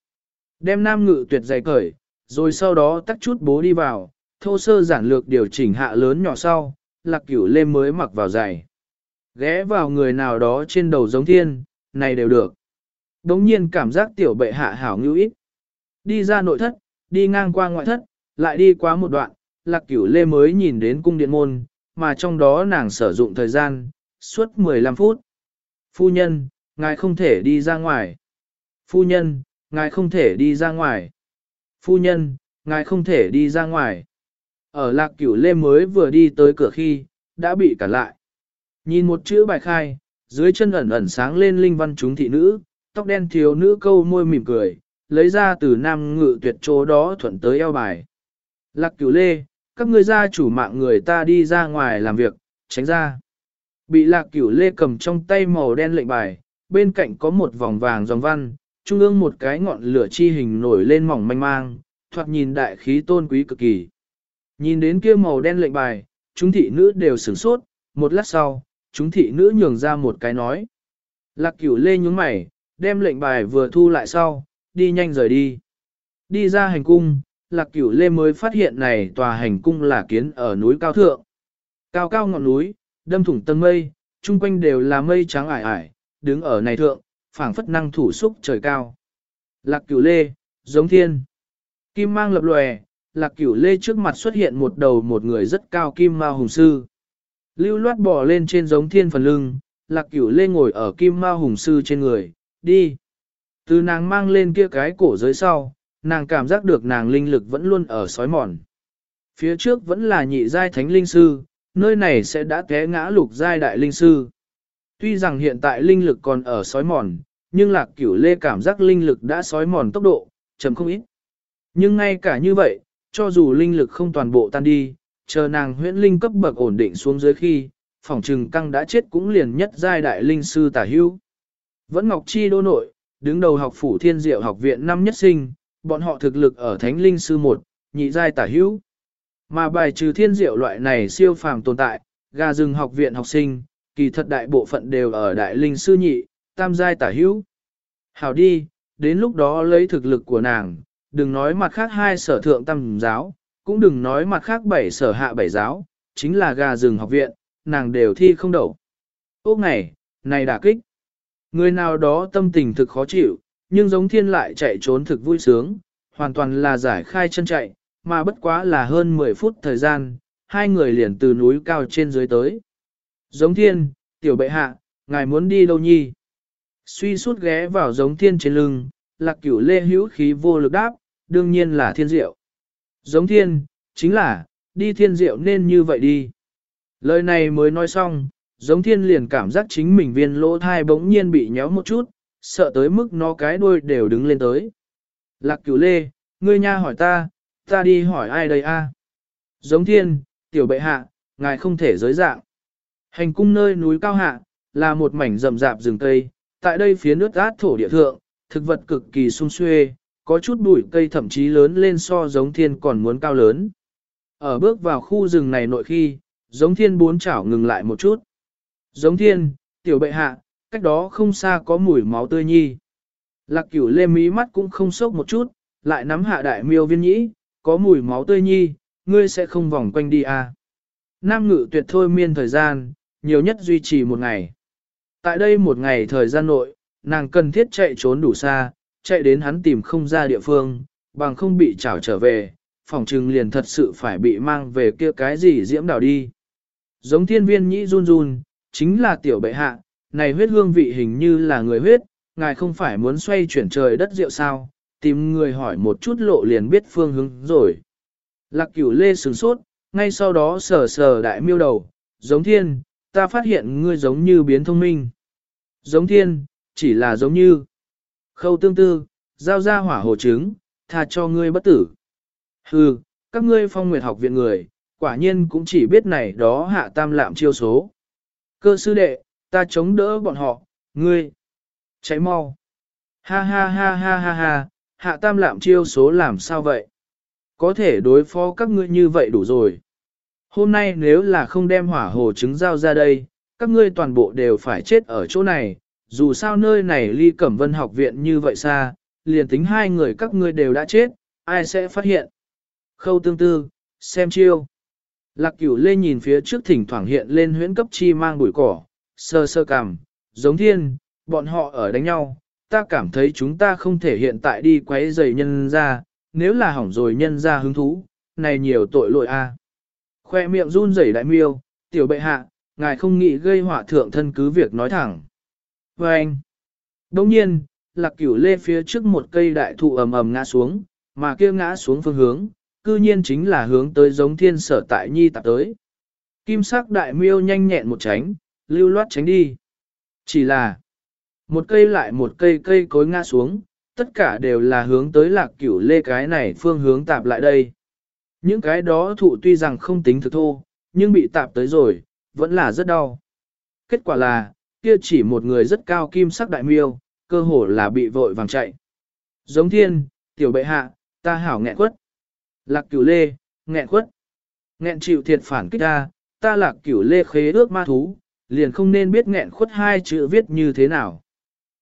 Đem nam ngự tuyệt giày cởi, rồi sau đó tắt chút bố đi vào, thô sơ giản lược điều chỉnh hạ lớn nhỏ sau, lạc cửu lê mới mặc vào giày. Ghé vào người nào đó trên đầu giống thiên, này đều được. Đống nhiên cảm giác tiểu bệ hạ hảo ngưu ít. Đi ra nội thất, đi ngang qua ngoại thất, lại đi qua một đoạn, lạc cửu lê mới nhìn đến cung điện môn, mà trong đó nàng sử dụng thời gian, suốt 15 phút. Phu nhân, ngài không thể đi ra ngoài. Phu nhân, ngài không thể đi ra ngoài. Phu nhân, ngài không thể đi ra ngoài. Ở lạc cửu lê mới vừa đi tới cửa khi, đã bị cản lại. Nhìn một chữ bài khai, dưới chân ẩn ẩn sáng lên linh văn chúng thị nữ, tóc đen thiếu nữ câu môi mỉm cười, lấy ra từ nam ngự tuyệt chỗ đó thuận tới eo bài. Lạc cửu lê, các ngươi gia chủ mạng người ta đi ra ngoài làm việc, tránh ra. Bị lạc cửu lê cầm trong tay màu đen lệnh bài, bên cạnh có một vòng vàng dòng văn, trung ương một cái ngọn lửa chi hình nổi lên mỏng manh mang, thoạt nhìn đại khí tôn quý cực kỳ. Nhìn đến kia màu đen lệnh bài, chúng thị nữ đều sửng sốt, một lát sau, chúng thị nữ nhường ra một cái nói. Lạc cửu lê nhúng mày, đem lệnh bài vừa thu lại sau, đi nhanh rời đi. Đi ra hành cung, lạc cửu lê mới phát hiện này tòa hành cung là kiến ở núi cao thượng. Cao cao ngọn núi, đâm thủng tầng mây, chung quanh đều là mây trắng ải ải, đứng ở này thượng, phảng phất năng thủ xúc trời cao. Lạc cửu lê, giống thiên. Kim mang lập lòe, lạc cửu lê trước mặt xuất hiện một đầu một người rất cao kim ma hùng sư. Lưu loát bò lên trên giống thiên phần lưng, lạc cửu lê ngồi ở kim ma hùng sư trên người, đi. Từ nàng mang lên kia cái cổ dưới sau, nàng cảm giác được nàng linh lực vẫn luôn ở sói mòn. Phía trước vẫn là nhị giai thánh linh sư, nơi này sẽ đã té ngã lục giai đại linh sư. Tuy rằng hiện tại linh lực còn ở sói mòn, nhưng lạc cửu lê cảm giác linh lực đã sói mòn tốc độ, chấm không ít. Nhưng ngay cả như vậy, cho dù linh lực không toàn bộ tan đi, chờ nàng huyễn linh cấp bậc ổn định xuống dưới khi, phỏng trừng căng đã chết cũng liền nhất giai đại linh sư tả hưu. Vẫn Ngọc Chi đô nội, đứng đầu học phủ thiên diệu học viện năm nhất sinh, bọn họ thực lực ở thánh linh sư một, nhị giai tả hữu. Mà bài trừ thiên diệu loại này siêu phàm tồn tại, gà rừng học viện học sinh, kỳ thật đại bộ phận đều ở đại linh sư nhị, tam giai tả hữu. Hảo đi, đến lúc đó lấy thực lực của nàng, đừng nói mặt khác hai sở thượng tam giáo, cũng đừng nói mặt khác bảy sở hạ bảy giáo, chính là gà rừng học viện, nàng đều thi không đậu. Ốc này, này đả kích. Người nào đó tâm tình thực khó chịu, nhưng giống thiên lại chạy trốn thực vui sướng, hoàn toàn là giải khai chân chạy, mà bất quá là hơn 10 phút thời gian, hai người liền từ núi cao trên dưới tới. Giống thiên, tiểu bệ hạ, ngài muốn đi đâu nhi? Suy suốt ghé vào giống thiên trên lưng, lạc cửu lê hữu khí vô lực đáp, đương nhiên là thiên diệu. Giống thiên, chính là, đi thiên diệu nên như vậy đi. Lời này mới nói xong, giống thiên liền cảm giác chính mình viên lỗ thai bỗng nhiên bị nhéo một chút, sợ tới mức nó cái đuôi đều đứng lên tới. Lạc cửu lê, ngươi nha hỏi ta, ta đi hỏi ai đây a? Giống thiên, tiểu bệ hạ, ngài không thể giới dạng. Hành cung nơi núi cao hạ, là một mảnh rậm rạp rừng cây, tại đây phía nước át thổ địa thượng, thực vật cực kỳ sung xuê, có chút bụi cây thậm chí lớn lên so giống thiên còn muốn cao lớn. Ở bước vào khu rừng này nội khi, giống thiên bốn chảo ngừng lại một chút. Giống thiên, tiểu bệ hạ, cách đó không xa có mùi máu tươi nhi. Lạc cửu lê mí mắt cũng không sốc một chút, lại nắm hạ đại miêu viên nhĩ, có mùi máu tươi nhi, ngươi sẽ không vòng quanh đi à. Nam ngự tuyệt thôi miên thời gian, nhiều nhất duy trì một ngày. Tại đây một ngày thời gian nội, nàng cần thiết chạy trốn đủ xa, chạy đến hắn tìm không ra địa phương, bằng không bị trảo trở về, phòng trừng liền thật sự phải bị mang về kia cái gì diễm đảo đi. Giống thiên viên nhĩ run run, chính là tiểu bệ hạ, này huyết hương vị hình như là người huyết, ngài không phải muốn xoay chuyển trời đất rượu sao, tìm người hỏi một chút lộ liền biết phương hướng rồi. Lạc cửu lê sửng sốt, ngay sau đó sờ sờ đại miêu đầu, giống thiên, ta phát hiện ngươi giống như biến thông minh. Giống thiên, chỉ là giống như. Khâu tương tư, giao ra hỏa hồ trứng, tha cho ngươi bất tử. Hừ, các ngươi phong nguyệt học viện người, quả nhiên cũng chỉ biết này đó hạ tam lạm chiêu số. Cơ sư đệ, ta chống đỡ bọn họ, ngươi. Cháy mau. Ha ha ha ha ha ha, hạ tam lạm chiêu số làm sao vậy? Có thể đối phó các ngươi như vậy đủ rồi. Hôm nay nếu là không đem hỏa hồ trứng giao ra đây, các ngươi toàn bộ đều phải chết ở chỗ này, dù sao nơi này ly cẩm vân học viện như vậy xa, liền tính hai người các ngươi đều đã chết, ai sẽ phát hiện. Khâu tương tư, xem chiêu. Lạc cửu lê nhìn phía trước thỉnh thoảng hiện lên huyễn cấp chi mang bụi cỏ, sơ sơ cằm, giống thiên, bọn họ ở đánh nhau, ta cảm thấy chúng ta không thể hiện tại đi quấy rầy nhân ra, nếu là hỏng rồi nhân ra hứng thú, này nhiều tội lỗi a. Khoe miệng run rẩy đại miêu, tiểu bệ hạ, ngài không nghĩ gây họa thượng thân cứ việc nói thẳng. Và anh, đồng nhiên, lạc cửu lê phía trước một cây đại thụ ầm ầm ngã xuống, mà kia ngã xuống phương hướng, cư nhiên chính là hướng tới giống thiên sở tại nhi tạp tới. Kim sắc đại miêu nhanh nhẹn một tránh, lưu loát tránh đi. Chỉ là, một cây lại một cây cây cối ngã xuống, tất cả đều là hướng tới lạc cửu lê cái này phương hướng tạp lại đây. Những cái đó thụ tuy rằng không tính thực thô, nhưng bị tạp tới rồi, vẫn là rất đau. Kết quả là, kia chỉ một người rất cao kim sắc đại miêu, cơ hồ là bị vội vàng chạy. Giống thiên, tiểu bệ hạ, ta hảo nghẹn quất. Lạc cửu lê, nghẹn quất. Nghẹn chịu thiệt phản kích ta, ta lạc cửu lê khế ước ma thú, liền không nên biết nghẹn khuất hai chữ viết như thế nào.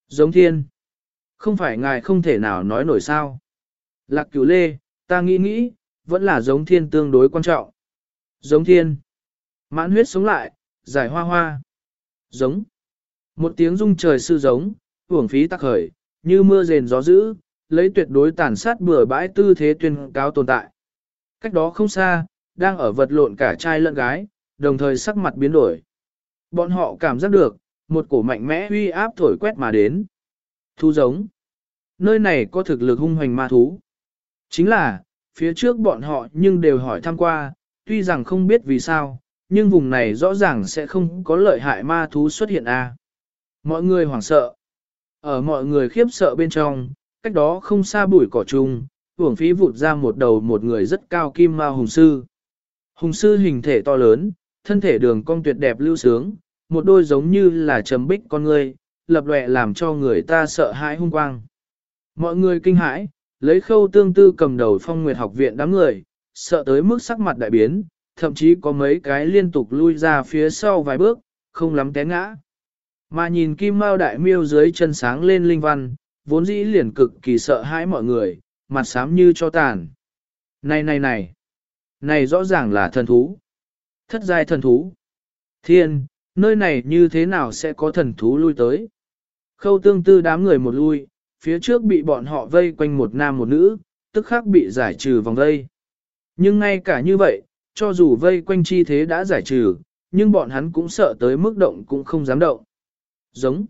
Giống thiên. Không phải ngài không thể nào nói nổi sao. Lạc cửu lê, ta nghĩ nghĩ, vẫn là giống thiên tương đối quan trọng. Giống thiên. Mãn huyết sống lại, giải hoa hoa. Giống. Một tiếng rung trời sư giống, hưởng phí tắc khởi, như mưa rền gió dữ, lấy tuyệt đối tàn sát bừa bãi tư thế tuyên cáo tồn tại. Cách đó không xa, đang ở vật lộn cả trai lẫn gái, đồng thời sắc mặt biến đổi. Bọn họ cảm giác được, một cổ mạnh mẽ uy áp thổi quét mà đến. Thu giống. Nơi này có thực lực hung hoành ma thú. Chính là, phía trước bọn họ nhưng đều hỏi thăm qua, tuy rằng không biết vì sao, nhưng vùng này rõ ràng sẽ không có lợi hại ma thú xuất hiện a. Mọi người hoảng sợ. Ở mọi người khiếp sợ bên trong, cách đó không xa bụi cỏ chung, hưởng phí vụt ra một đầu một người rất cao kim ma hùng sư. Hùng sư hình thể to lớn, thân thể đường cong tuyệt đẹp lưu sướng, một đôi giống như là trầm bích con người, lập lệ làm cho người ta sợ hãi hung quang. Mọi người kinh hãi, lấy khâu tương tư cầm đầu phong nguyệt học viện đám người, sợ tới mức sắc mặt đại biến, thậm chí có mấy cái liên tục lui ra phía sau vài bước, không lắm té ngã. Mà nhìn kim mao đại miêu dưới chân sáng lên linh văn, vốn dĩ liền cực kỳ sợ hãi mọi người, mặt xám như cho tàn. Này này này, này rõ ràng là thần thú. Thất giai thần thú. Thiên, nơi này như thế nào sẽ có thần thú lui tới? Khâu tương tư đám người một lui, phía trước bị bọn họ vây quanh một nam một nữ, tức khắc bị giải trừ vòng vây. Nhưng ngay cả như vậy, cho dù vây quanh chi thế đã giải trừ, nhưng bọn hắn cũng sợ tới mức động cũng không dám động. Giống.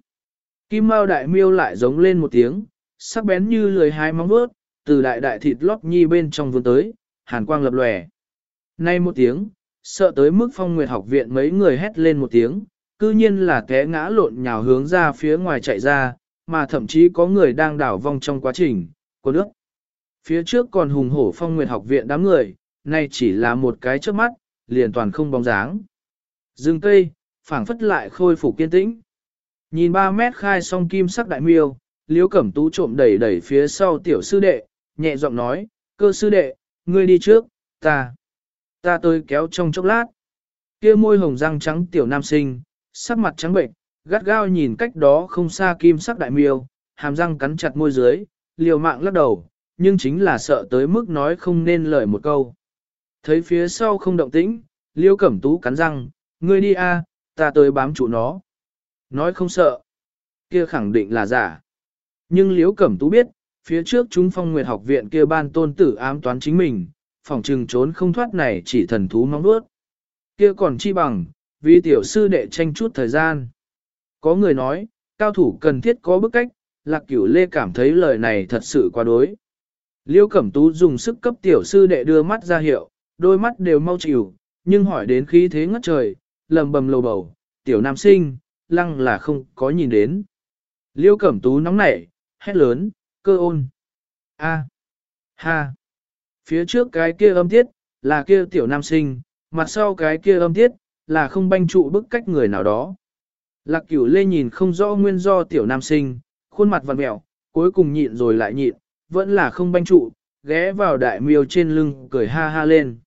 Kim Mao đại miêu lại giống lên một tiếng, sắc bén như lười hai móng vuốt, từ đại đại thịt lót nhi bên trong vươn tới, hàn quang lập lòe. Nay một tiếng, sợ tới mức phong nguyệt học viện mấy người hét lên một tiếng, cư nhiên là té ngã lộn nhào hướng ra phía ngoài chạy ra, mà thậm chí có người đang đảo vong trong quá trình, của nước. Phía trước còn hùng hổ phong nguyệt học viện đám người, nay chỉ là một cái trước mắt, liền toàn không bóng dáng. Dừng cây, phảng phất lại khôi phục kiên tĩnh. Nhìn 3 mét khai song kim sắc đại miêu, liếu cẩm tú trộm đẩy đẩy phía sau tiểu sư đệ, nhẹ giọng nói, cơ sư đệ, ngươi đi trước, ta, ta tới kéo trong chốc lát. Kia môi hồng răng trắng tiểu nam sinh, sắc mặt trắng bệnh, gắt gao nhìn cách đó không xa kim sắc đại miêu, hàm răng cắn chặt môi dưới, liều mạng lắc đầu, nhưng chính là sợ tới mức nói không nên lời một câu. Thấy phía sau không động tĩnh, liêu cẩm tú cắn răng, ngươi đi a, ta tới bám trụ nó. Nói không sợ, kia khẳng định là giả. Nhưng liêu cẩm tú biết, phía trước chúng phong nguyệt học viện kia ban tôn tử ám toán chính mình, phòng trừng trốn không thoát này chỉ thần thú mong đuốt. Kia còn chi bằng, vì tiểu sư đệ tranh chút thời gian. Có người nói, cao thủ cần thiết có bức cách, lạc cửu lê cảm thấy lời này thật sự quá đối. Liêu Cẩm Tú dùng sức cấp tiểu sư đệ đưa mắt ra hiệu, đôi mắt đều mau chịu, nhưng hỏi đến khí thế ngất trời, lầm bầm lầu bầu, tiểu nam sinh, lăng là không có nhìn đến. Liêu Cẩm Tú nóng nảy, hét lớn, cơ ôn. A. Ha. Phía trước cái kia âm tiết, là kia tiểu nam sinh, mặt sau cái kia âm tiết, là không banh trụ bức cách người nào đó. Lạc cửu lê nhìn không rõ nguyên do tiểu nam sinh, khuôn mặt vặn mẹo, cuối cùng nhịn rồi lại nhịn, vẫn là không banh trụ, ghé vào đại miêu trên lưng cười ha ha lên.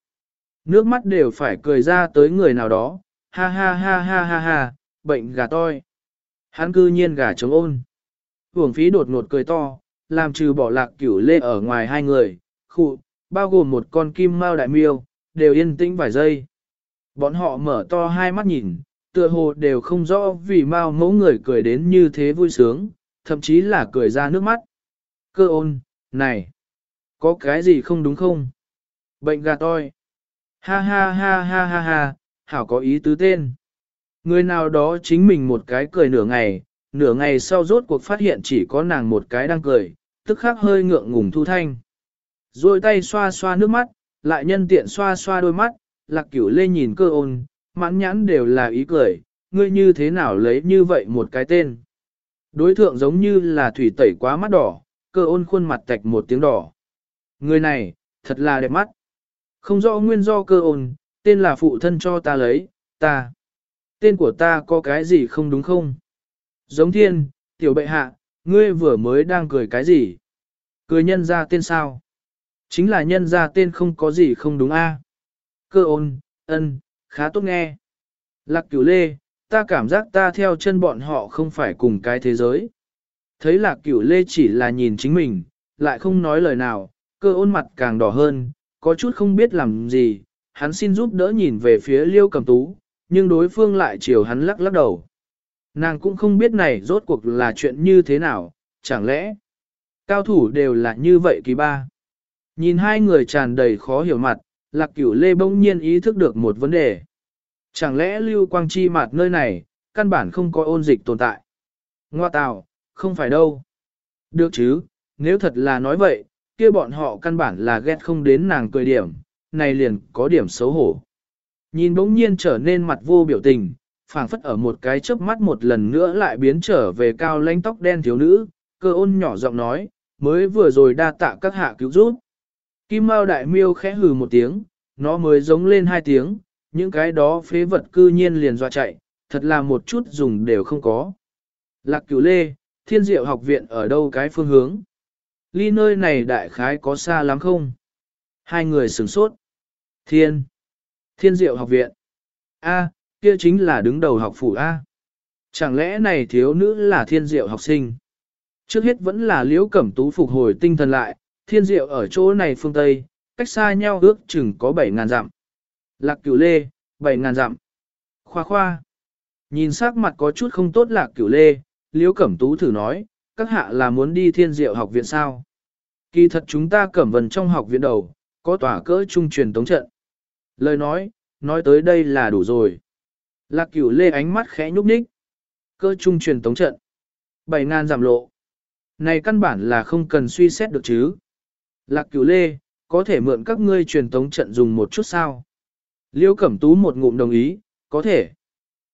Nước mắt đều phải cười ra tới người nào đó, ha ha ha ha ha ha, bệnh gà toi. Hắn cư nhiên gà chống ôn. Hưởng phí đột ngột cười to, làm trừ bỏ lạc cửu lê ở ngoài hai người, khụ, bao gồm một con kim mao đại miêu, đều yên tĩnh vài giây. Bọn họ mở to hai mắt nhìn, tựa hồ đều không rõ vì mao mẫu người cười đến như thế vui sướng, thậm chí là cười ra nước mắt. Cơ ôn, này, có cái gì không đúng không? Bệnh gà toi. Ha ha ha ha ha ha, hảo có ý tứ tên. Người nào đó chính mình một cái cười nửa ngày, nửa ngày sau rốt cuộc phát hiện chỉ có nàng một cái đang cười, tức khắc hơi ngượng ngùng thu thanh. Rồi tay xoa xoa nước mắt, lại nhân tiện xoa xoa đôi mắt, lạc cửu lê nhìn cơ ôn, mãn nhãn đều là ý cười, ngươi như thế nào lấy như vậy một cái tên. Đối thượng giống như là thủy tẩy quá mắt đỏ, cơ ôn khuôn mặt tạch một tiếng đỏ. Người này, thật là đẹp mắt. Không rõ nguyên do cơ ôn, tên là phụ thân cho ta lấy, ta. Tên của ta có cái gì không đúng không? Giống thiên, tiểu bệ hạ, ngươi vừa mới đang cười cái gì? Cười nhân ra tên sao? Chính là nhân ra tên không có gì không đúng a. Cơ ôn, ân, khá tốt nghe. Lạc cửu lê, ta cảm giác ta theo chân bọn họ không phải cùng cái thế giới. Thấy lạc cửu lê chỉ là nhìn chính mình, lại không nói lời nào, cơ ôn mặt càng đỏ hơn, có chút không biết làm gì, hắn xin giúp đỡ nhìn về phía liêu cầm tú, nhưng đối phương lại chiều hắn lắc lắc đầu. Nàng cũng không biết này rốt cuộc là chuyện như thế nào, chẳng lẽ cao thủ đều là như vậy kỳ ba. Nhìn hai người tràn đầy khó hiểu mặt, lạc cửu lê bỗng nhiên ý thức được một vấn đề. Chẳng lẽ lưu quang chi mặt nơi này, căn bản không có ôn dịch tồn tại. Ngoa tào, không phải đâu. Được chứ, nếu thật là nói vậy, kia bọn họ căn bản là ghét không đến nàng cười điểm, này liền có điểm xấu hổ. Nhìn bỗng nhiên trở nên mặt vô biểu tình, phảng phất ở một cái chớp mắt một lần nữa lại biến trở về cao lanh tóc đen thiếu nữ, cơ ôn nhỏ giọng nói, mới vừa rồi đa tạ các hạ cứu giúp. Kim Mao đại miêu khẽ hừ một tiếng, nó mới giống lên hai tiếng, những cái đó phế vật cư nhiên liền dọa chạy, thật là một chút dùng đều không có. Lạc cửu lê, thiên diệu học viện ở đâu cái phương hướng? Ly nơi này đại khái có xa lắm không? Hai người sửng sốt. Thiên. Thiên diệu học viện. A, kia chính là đứng đầu học phủ A. Chẳng lẽ này thiếu nữ là thiên diệu học sinh? Trước hết vẫn là liễu cẩm tú phục hồi tinh thần lại, thiên diệu ở chỗ này phương Tây, cách xa nhau ước chừng có 7.000 dặm. Lạc cửu lê, 7.000 dặm. Khoa khoa. Nhìn sắc mặt có chút không tốt lạc cửu lê, liễu cẩm tú thử nói, các hạ là muốn đi thiên diệu học viện sao? Kỳ thật chúng ta cẩm vần trong học viện đầu, có tỏa cỡ trung truyền tống trận. Lời nói, nói tới đây là đủ rồi. Lạc cửu lê ánh mắt khẽ nhúc nhích. Cơ trung truyền tống trận. Bảy ngàn giảm lộ. Này căn bản là không cần suy xét được chứ. Lạc cửu lê, có thể mượn các ngươi truyền tống trận dùng một chút sao? Liêu cẩm tú một ngụm đồng ý, có thể.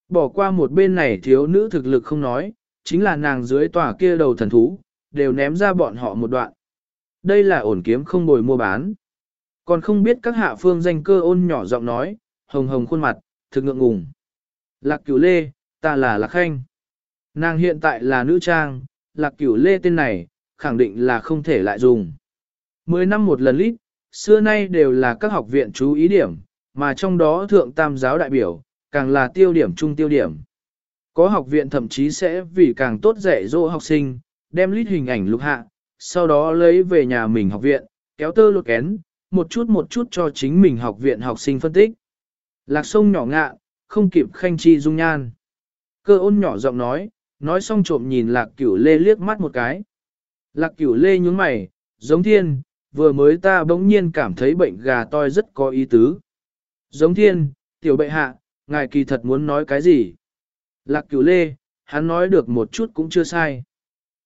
Bỏ qua một bên này thiếu nữ thực lực không nói, chính là nàng dưới tòa kia đầu thần thú, đều ném ra bọn họ một đoạn. Đây là ổn kiếm không bồi mua bán. Còn không biết các hạ phương danh cơ ôn nhỏ giọng nói, hồng hồng khuôn mặt, thực ngượng ngùng. Lạc cửu lê, ta là Lạc Khanh. Nàng hiện tại là nữ trang, Lạc cửu lê tên này, khẳng định là không thể lại dùng. Mười năm một lần lít, xưa nay đều là các học viện chú ý điểm, mà trong đó thượng tam giáo đại biểu, càng là tiêu điểm trung tiêu điểm. Có học viện thậm chí sẽ vì càng tốt dạy dỗ học sinh, đem lít hình ảnh lục hạ, sau đó lấy về nhà mình học viện, kéo tơ lột kén, một chút một chút cho chính mình học viện học sinh phân tích. Lạc sông nhỏ ngạ, không kịp khanh chi dung nhan. Cơ ôn nhỏ giọng nói, nói xong trộm nhìn lạc cửu lê liếc mắt một cái. Lạc cửu lê nhúng mày, giống thiên, vừa mới ta bỗng nhiên cảm thấy bệnh gà toi rất có ý tứ. Giống thiên, tiểu bệ hạ, ngài kỳ thật muốn nói cái gì? Lạc cửu lê, hắn nói được một chút cũng chưa sai.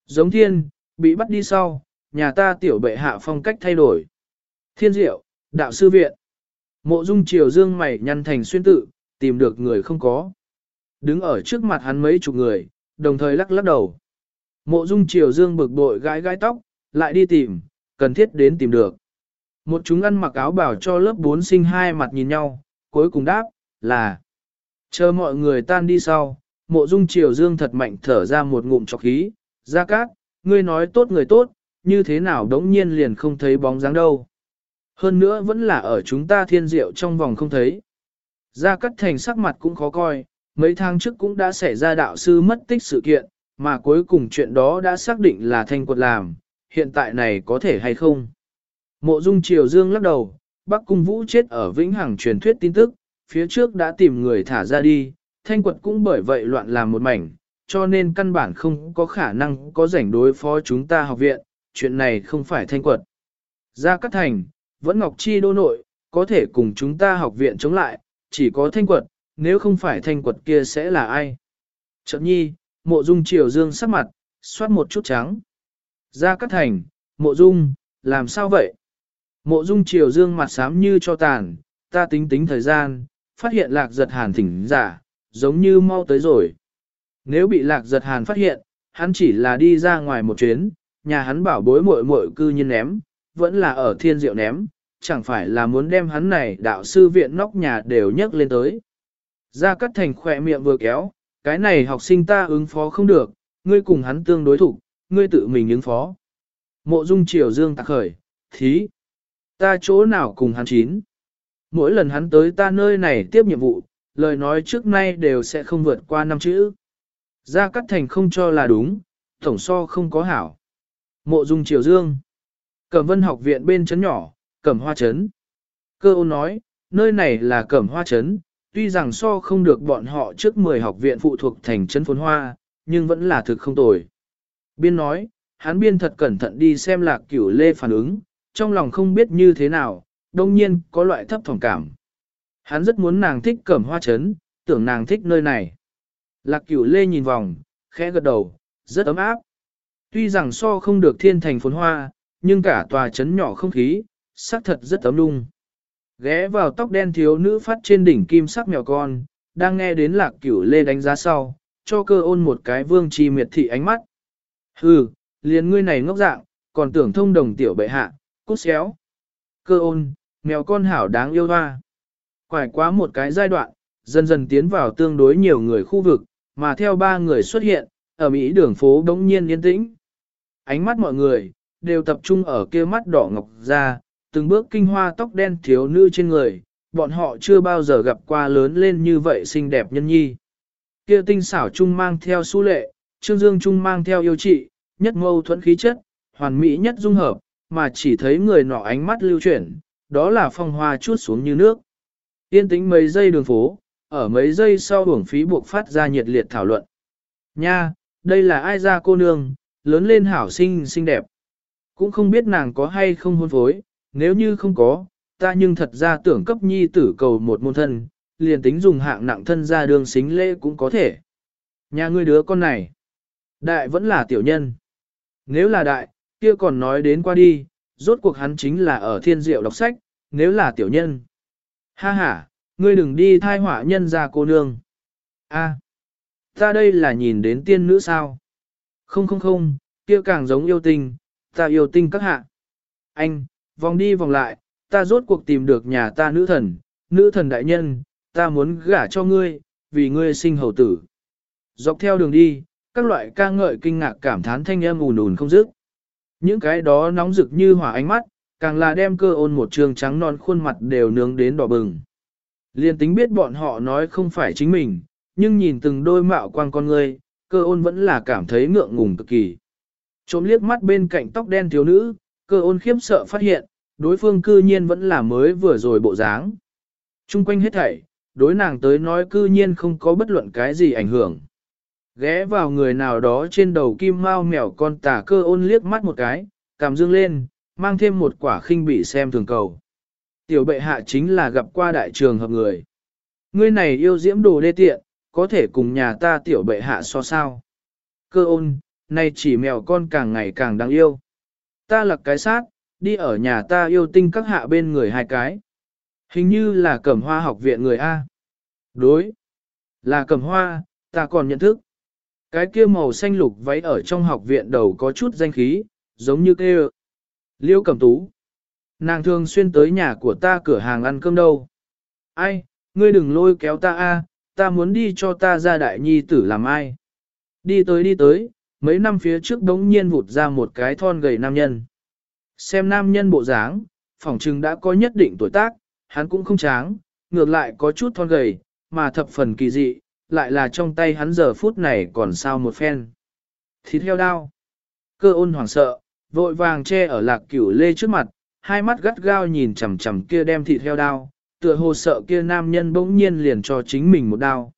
Giống thiên, bị bắt đi sau, nhà ta tiểu bệ hạ phong cách thay đổi. Thiên diệu, đạo sư viện. Mộ dung triều dương mày nhăn thành xuyên tự, tìm được người không có. Đứng ở trước mặt hắn mấy chục người, đồng thời lắc lắc đầu. Mộ dung triều dương bực bội gãi gãi tóc, lại đi tìm, cần thiết đến tìm được. Một chúng ăn mặc áo bảo cho lớp 4 sinh hai mặt nhìn nhau, cuối cùng đáp, là Chờ mọi người tan đi sau, mộ dung triều dương thật mạnh thở ra một ngụm trọc khí, ra cát, ngươi nói tốt người tốt, như thế nào đống nhiên liền không thấy bóng dáng đâu. Hơn nữa vẫn là ở chúng ta thiên diệu trong vòng không thấy. Gia Cát Thành sắc mặt cũng khó coi, mấy tháng trước cũng đã xảy ra đạo sư mất tích sự kiện, mà cuối cùng chuyện đó đã xác định là thanh quật làm, hiện tại này có thể hay không. Mộ Dung Triều Dương lắc đầu, Bắc Cung Vũ chết ở Vĩnh Hằng truyền thuyết tin tức, phía trước đã tìm người thả ra đi, thanh quật cũng bởi vậy loạn làm một mảnh, cho nên căn bản không có khả năng có rảnh đối phó chúng ta học viện, chuyện này không phải thanh quật. Gia Cát Thành, vẫn Ngọc Chi đô nội, có thể cùng chúng ta học viện chống lại, chỉ có thanh quật, nếu không phải thanh quật kia sẽ là ai. Chậm nhi, mộ dung triều dương sắc mặt, xoát một chút trắng. Gia Cát Thành, mộ dung, làm sao vậy? Mộ dung triều dương mặt xám như cho tàn, ta tính tính thời gian, phát hiện lạc giật hàn thỉnh giả, giống như mau tới rồi. Nếu bị lạc giật hàn phát hiện, hắn chỉ là đi ra ngoài một chuyến, nhà hắn bảo bối muội muội cư nhiên ném, vẫn là ở thiên diệu ném, chẳng phải là muốn đem hắn này đạo sư viện nóc nhà đều nhấc lên tới. Gia Cát Thành khỏe miệng vừa kéo, cái này học sinh ta ứng phó không được, ngươi cùng hắn tương đối thủ, ngươi tự mình ứng phó. Mộ dung triều dương tạc khởi, thí, ta chỗ nào cùng hắn chín. Mỗi lần hắn tới ta nơi này tiếp nhiệm vụ, lời nói trước nay đều sẽ không vượt qua năm chữ. Gia Cát Thành không cho là đúng, tổng so không có hảo. Mộ dung triều dương. Cẩm vân học viện bên chấn nhỏ, cẩm hoa chấn. Cơ ôn nói, nơi này là cẩm hoa chấn, tuy rằng so không được bọn họ trước 10 học viện phụ thuộc thành chấn phồn hoa, nhưng vẫn là thực không tồi. Biên nói, hắn biên thật cẩn thận đi xem lạc cửu lê phản ứng, trong lòng không biết như thế nào, đông nhiên có loại thấp thỏm cảm. Hắn rất muốn nàng thích cẩm hoa chấn, tưởng nàng thích nơi này. Lạc cửu lê nhìn vòng, khẽ gật đầu, rất ấm áp. Tuy rằng so không được thiên thành phồn hoa, nhưng cả tòa chấn nhỏ không khí, sắc thật rất ấm lung. Ghé vào tóc đen thiếu nữ phát trên đỉnh kim sắc mèo con, đang nghe đến lạc cửu lê đánh giá sau, cho cơ ôn một cái vương trì miệt thị ánh mắt. Hừ, liền ngươi này ngốc dạng, còn tưởng thông đồng tiểu bệ hạ, cút xéo. Cơ ôn, mèo con hảo đáng yêu hoa. Quải quá một cái giai đoạn, dần dần tiến vào tương đối nhiều người khu vực, mà theo ba người xuất hiện, ở Mỹ đường phố đống nhiên yên tĩnh. Ánh mắt mọi người, đều tập trung ở kia mắt đỏ ngọc ra, từng bước kinh hoa tóc đen thiếu nữ trên người, bọn họ chưa bao giờ gặp qua lớn lên như vậy xinh đẹp nhân nhi. Kia tinh xảo trung mang theo su lệ, trương dương trung mang theo yêu trị, nhất mâu thuẫn khí chất, hoàn mỹ nhất dung hợp, mà chỉ thấy người nọ ánh mắt lưu chuyển, đó là phong hoa chút xuống như nước. Yên tĩnh mấy giây đường phố, ở mấy giây sau hưởng phí buộc phát ra nhiệt liệt thảo luận. Nha, đây là ai ra cô nương, lớn lên hảo sinh, xinh đẹp. Cũng không biết nàng có hay không hôn phối, nếu như không có, ta nhưng thật ra tưởng cấp nhi tử cầu một môn thân, liền tính dùng hạng nặng thân ra đường xính lễ cũng có thể. Nhà ngươi đứa con này, đại vẫn là tiểu nhân. Nếu là đại, kia còn nói đến qua đi, rốt cuộc hắn chính là ở thiên diệu đọc sách, nếu là tiểu nhân. Ha ha, ngươi đừng đi thai họa nhân ra cô nương. A, ta đây là nhìn đến tiên nữ sao? Không không không, kia càng giống yêu tinh, ta yêu tinh các hạ. Anh, vòng đi vòng lại, ta rốt cuộc tìm được nhà ta nữ thần, nữ thần đại nhân, ta muốn gả cho ngươi, vì ngươi sinh hầu tử. Dọc theo đường đi, các loại ca ngợi kinh ngạc cảm thán thanh âm ùn ùn không dứt. Những cái đó nóng rực như hỏa ánh mắt, càng là đem cơ ôn một trường trắng non khuôn mặt đều nướng đến đỏ bừng. Liên tính biết bọn họ nói không phải chính mình, nhưng nhìn từng đôi mạo quang con người, cơ ôn vẫn là cảm thấy ngượng ngùng cực kỳ. Trộm liếc mắt bên cạnh tóc đen thiếu nữ, cơ ôn khiếp sợ phát hiện, đối phương cư nhiên vẫn là mới vừa rồi bộ dáng. Trung quanh hết thảy, đối nàng tới nói cư nhiên không có bất luận cái gì ảnh hưởng. Ghé vào người nào đó trên đầu kim mao mèo con tà cơ ôn liếc mắt một cái, cảm dương lên, mang thêm một quả khinh bị xem thường cầu. Tiểu bệ hạ chính là gặp qua đại trường hợp người. Ngươi này yêu diễm đồ đê tiện, có thể cùng nhà ta tiểu bệ hạ so sao. Cơ ôn, nay chỉ mèo con càng ngày càng đáng yêu. Ta lặc cái sát, đi ở nhà ta yêu tinh các hạ bên người hai cái. Hình như là cẩm hoa học viện người A. Đối. Là cẩm hoa, ta còn nhận thức. Cái kia màu xanh lục váy ở trong học viện đầu có chút danh khí, giống như kêu. Liêu cẩm tú. Nàng thường xuyên tới nhà của ta cửa hàng ăn cơm đâu. Ai, ngươi đừng lôi kéo ta a, ta muốn đi cho ta ra đại nhi tử làm ai. Đi tới đi tới, mấy năm phía trước đống nhiên vụt ra một cái thon gầy nam nhân. Xem nam nhân bộ dáng, phỏng chừng đã có nhất định tuổi tác, hắn cũng không tráng, ngược lại có chút thon gầy, mà thập phần kỳ dị, lại là trong tay hắn giờ phút này còn sao một phen. Thịt heo đao. Cơ ôn hoảng sợ, vội vàng che ở lạc cửu lê trước mặt, hai mắt gắt gao nhìn chằm chằm kia đem thịt heo đao, tựa hồ sợ kia nam nhân bỗng nhiên liền cho chính mình một đao.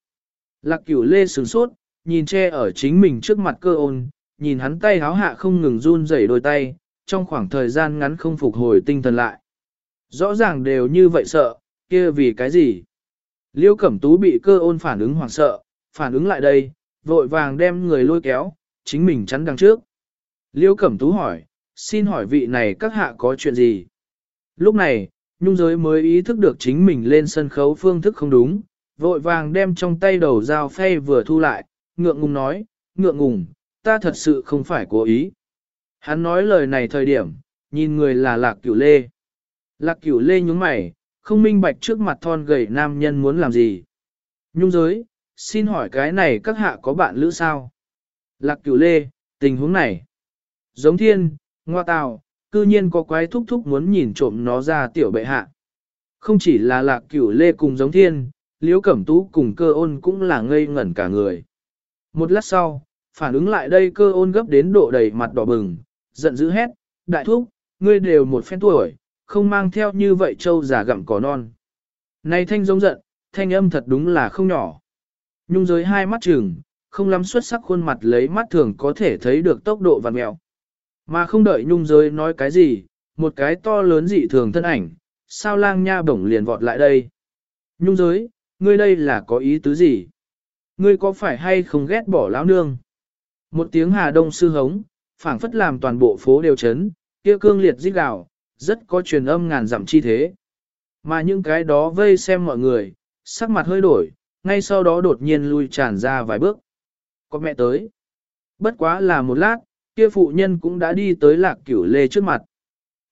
Lạc cửu lê sửng sốt, nhìn che ở chính mình trước mặt cơ ôn, nhìn hắn tay háo hạ không ngừng run rẩy đôi tay, trong khoảng thời gian ngắn không phục hồi tinh thần lại. Rõ ràng đều như vậy sợ, kia vì cái gì? Liêu Cẩm Tú bị cơ ôn phản ứng hoảng sợ, phản ứng lại đây, vội vàng đem người lôi kéo, chính mình chắn đằng trước. Liêu Cẩm Tú hỏi, xin hỏi vị này các hạ có chuyện gì? Lúc này, nhung giới mới ý thức được chính mình lên sân khấu phương thức không đúng, vội vàng đem trong tay đầu dao phay vừa thu lại, ngượng ngùng nói, ngượng ngùng, ta thật sự không phải cố ý. Hắn nói lời này thời điểm, nhìn người là lạc cửu lê. Lạc cửu lê nhúng mày, không minh bạch trước mặt thon gầy nam nhân muốn làm gì. Nhung giới, xin hỏi cái này các hạ có bạn lữ sao? Lạc cửu lê, tình huống này. Giống thiên, ngoa tào, cư nhiên có quái thúc thúc muốn nhìn trộm nó ra tiểu bệ hạ. Không chỉ là lạc cửu lê cùng giống thiên, liễu cẩm tú cùng cơ ôn cũng là ngây ngẩn cả người. Một lát sau, phản ứng lại đây cơ ôn gấp đến độ đầy mặt đỏ bừng, giận dữ hét, đại thúc, ngươi đều một phen tuổi, không mang theo như vậy trâu già gặm cỏ non. Này thanh giống giận, thanh âm thật đúng là không nhỏ. Nhung giới hai mắt trừng, không lắm xuất sắc khuôn mặt lấy mắt thường có thể thấy được tốc độ vằn mèo. Mà không đợi nhung giới nói cái gì, một cái to lớn dị thường thân ảnh, sao lang nha bổng liền vọt lại đây. Nhung giới, ngươi đây là có ý tứ gì? Ngươi có phải hay không ghét bỏ lão nương? Một tiếng hà đông sư hống, phảng phất làm toàn bộ phố đều chấn, kia cương liệt rít gào, rất có truyền âm ngàn dặm chi thế. Mà những cái đó vây xem mọi người, sắc mặt hơi đổi, ngay sau đó đột nhiên lui tràn ra vài bước. Có mẹ tới. Bất quá là một lát, kia phụ nhân cũng đã đi tới lạc cửu lê trước mặt.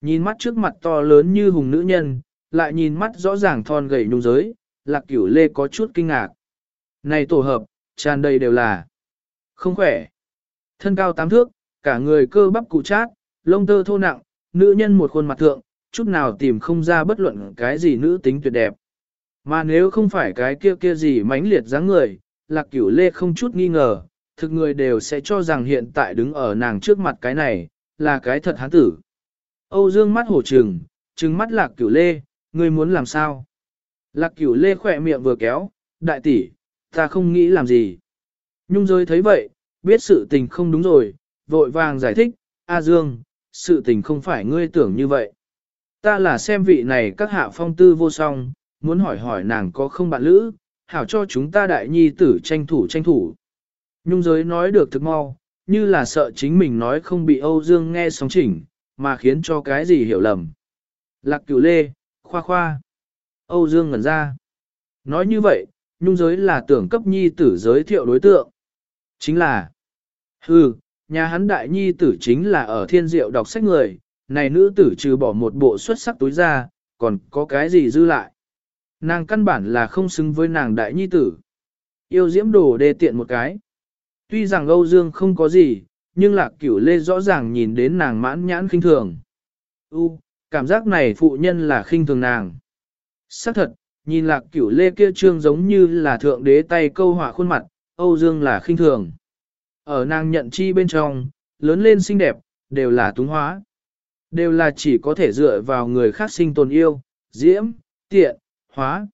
Nhìn mắt trước mặt to lớn như hùng nữ nhân, lại nhìn mắt rõ ràng thon gầy nhung giới, lạc cửu lê có chút kinh ngạc. Này tổ hợp, tràn đầy đều là không khỏe. Thân cao tám thước, cả người cơ bắp cụ chát, lông tơ thô nặng, nữ nhân một khuôn mặt thượng, chút nào tìm không ra bất luận cái gì nữ tính tuyệt đẹp. Mà nếu không phải cái kia kia gì mãnh liệt dáng người, lạc cửu lê không chút nghi ngờ, thực người đều sẽ cho rằng hiện tại đứng ở nàng trước mặt cái này, là cái thật hán tử. Âu dương mắt hổ trừng, trừng mắt lạc cửu lê, ngươi muốn làm sao? Lạc cửu lê khỏe miệng vừa kéo, đại tỷ, ta không nghĩ làm gì. Nhung rơi thấy vậy, biết sự tình không đúng rồi, vội vàng giải thích, A Dương, sự tình không phải ngươi tưởng như vậy. ta là xem vị này các hạ phong tư vô song, muốn hỏi hỏi nàng có không bạn lữ, hảo cho chúng ta đại nhi tử tranh thủ tranh thủ. Nhung giới nói được thực mau, như là sợ chính mình nói không bị Âu Dương nghe sóng chỉnh, mà khiến cho cái gì hiểu lầm. Lạc cửu lê, khoa khoa. Âu Dương ngẩn ra. Nói như vậy, nhung giới là tưởng cấp nhi tử giới thiệu đối tượng. Chính là, hừ, nhà hắn đại nhi tử chính là ở thiên diệu đọc sách người, này nữ tử trừ bỏ một bộ xuất sắc túi ra, còn có cái gì dư lại. Nàng căn bản là không xứng với nàng đại nhi tử. Yêu diễm đồ đê tiện một cái. Tuy rằng Âu Dương không có gì, nhưng lạc cửu lê rõ ràng nhìn đến nàng mãn nhãn khinh thường. U, cảm giác này phụ nhân là khinh thường nàng. Xác thật, nhìn lạc cửu lê kia trương giống như là thượng đế tay câu họa khuôn mặt, Âu Dương là khinh thường. Ở nàng nhận chi bên trong, lớn lên xinh đẹp, đều là túng hóa. Đều là chỉ có thể dựa vào người khác sinh tồn yêu, diễm, tiện, hóa.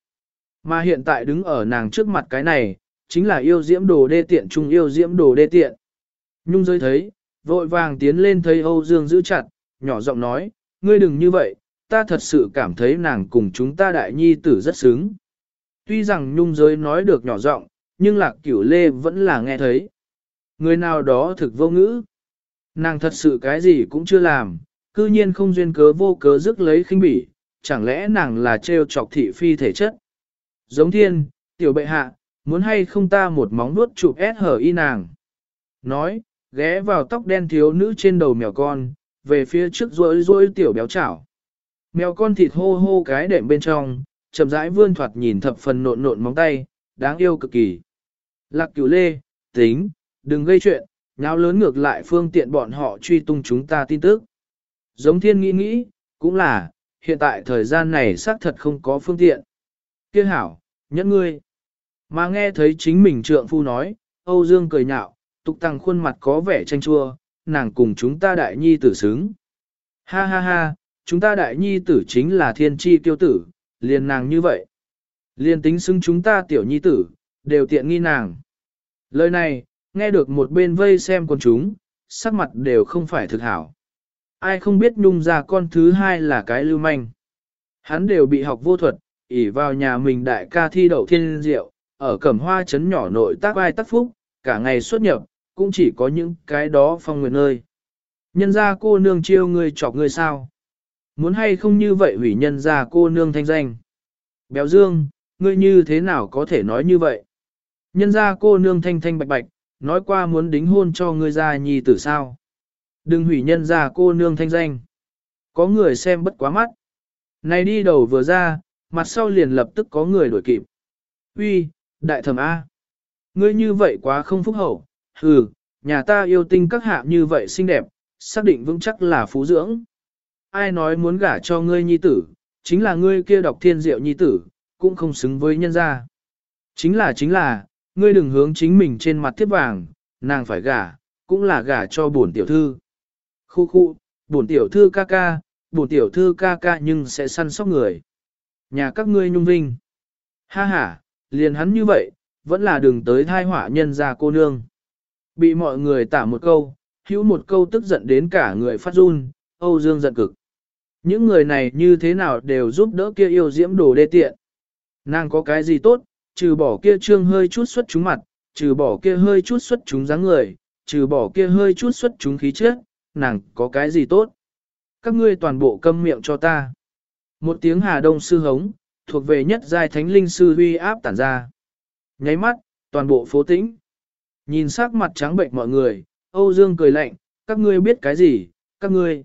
Mà hiện tại đứng ở nàng trước mặt cái này, chính là yêu diễm đồ đê tiện chung yêu diễm đồ đê tiện. Nhung rơi thấy, vội vàng tiến lên thấy Âu Dương giữ chặt, nhỏ giọng nói, ngươi đừng như vậy, ta thật sự cảm thấy nàng cùng chúng ta đại nhi tử rất xứng. Tuy rằng nhung giới nói được nhỏ giọng, nhưng lạc cửu lê vẫn là nghe thấy. Người nào đó thực vô ngữ. Nàng thật sự cái gì cũng chưa làm, cư nhiên không duyên cớ vô cớ dứt lấy khinh bỉ, chẳng lẽ nàng là trêu chọc thị phi thể chất. Giống thiên, tiểu bệ hạ, muốn hay không ta một móng nuốt chụp ép hở y nàng. Nói, ghé vào tóc đen thiếu nữ trên đầu mèo con, về phía trước rối rối tiểu béo chảo. Mèo con thịt hô hô cái đệm bên trong, chậm rãi vươn thoạt nhìn thập phần nộn nộn móng tay, đáng yêu cực kỳ. Lạc cửu lê, tính, đừng gây chuyện, nháo lớn ngược lại phương tiện bọn họ truy tung chúng ta tin tức. Giống thiên nghĩ nghĩ, cũng là, hiện tại thời gian này xác thật không có phương tiện. Kiếc hảo, nhẫn ngươi. Mà nghe thấy chính mình trượng phu nói, Âu Dương cười nhạo, tục tăng khuôn mặt có vẻ tranh chua, nàng cùng chúng ta đại nhi tử xứng. Ha ha ha, chúng ta đại nhi tử chính là thiên tri tiêu tử, liền nàng như vậy. Liền tính xứng chúng ta tiểu nhi tử, đều tiện nghi nàng. Lời này, nghe được một bên vây xem con chúng, sắc mặt đều không phải thực hảo. Ai không biết nhung ra con thứ hai là cái lưu manh. Hắn đều bị học vô thuật, ỉ vào nhà mình đại ca thi đậu thiên diệu, ở cẩm hoa chấn nhỏ nội tác vai tác phúc, cả ngày xuất nhập, cũng chỉ có những cái đó phong nguyện nơi. Nhân ra cô nương chiêu ngươi chọc ngươi sao? Muốn hay không như vậy hủy nhân ra cô nương thanh danh? Béo dương, ngươi như thế nào có thể nói như vậy? Nhân ra cô nương thanh thanh bạch bạch, nói qua muốn đính hôn cho ngươi ra nhi tử sao? Đừng hủy nhân ra cô nương thanh danh. Có người xem bất quá mắt. Này đi đầu vừa ra, mặt sau liền lập tức có người đuổi kịp. Uy, đại thẩm A. Ngươi như vậy quá không phúc hậu, hừ, nhà ta yêu tinh các hạ như vậy xinh đẹp, xác định vững chắc là phú dưỡng. Ai nói muốn gả cho ngươi nhi tử, chính là ngươi kia đọc thiên diệu nhi tử, cũng không xứng với nhân gia. Chính là chính là, ngươi đừng hướng chính mình trên mặt tiếp vàng, nàng phải gả, cũng là gả cho bổn tiểu thư. Khu khu, bổn tiểu thư ca ca, bổn tiểu thư ca ca nhưng sẽ săn sóc người. Nhà các ngươi nhung vinh. Ha ha, liền hắn như vậy, vẫn là đừng tới thai họa nhân ra cô nương. Bị mọi người tả một câu, hữu một câu tức giận đến cả người phát run, Âu Dương giận cực. Những người này như thế nào đều giúp đỡ kia yêu diễm đồ đê tiện. Nàng có cái gì tốt, trừ bỏ kia trương hơi chút xuất chúng mặt, trừ bỏ kia hơi chút xuất chúng dáng người, trừ bỏ kia hơi chút xuất chúng khí chất, nàng có cái gì tốt. Các ngươi toàn bộ câm miệng cho ta. Một tiếng hà đông sư hống, thuộc về nhất giai thánh linh sư huy áp tản ra. Nháy mắt, toàn bộ phố tĩnh. Nhìn sắc mặt trắng bệnh mọi người, Âu Dương cười lạnh, các ngươi biết cái gì, các ngươi.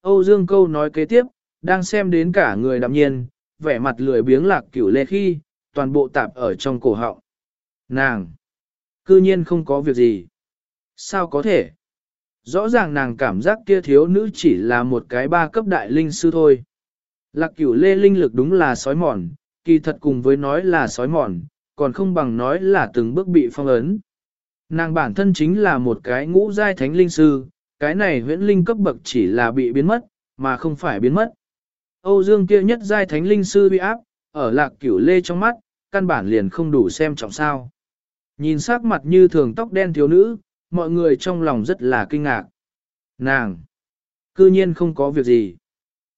Âu Dương câu nói kế tiếp, đang xem đến cả người đạm nhiên, vẻ mặt lười biếng lạc cửu lê khi, toàn bộ tạp ở trong cổ họng. Nàng! Cư nhiên không có việc gì. Sao có thể? Rõ ràng nàng cảm giác kia thiếu nữ chỉ là một cái ba cấp đại linh sư thôi. Lạc cửu lê linh lực đúng là sói mòn, kỳ thật cùng với nói là sói mòn, còn không bằng nói là từng bước bị phong ấn. Nàng bản thân chính là một cái ngũ giai thánh linh sư, cái này huyễn linh cấp bậc chỉ là bị biến mất, mà không phải biến mất. Âu Dương kia nhất giai thánh linh sư bị áp, ở lạc cửu lê trong mắt, căn bản liền không đủ xem trọng sao. Nhìn sắc mặt như thường tóc đen thiếu nữ, mọi người trong lòng rất là kinh ngạc. Nàng! Cư nhiên không có việc gì.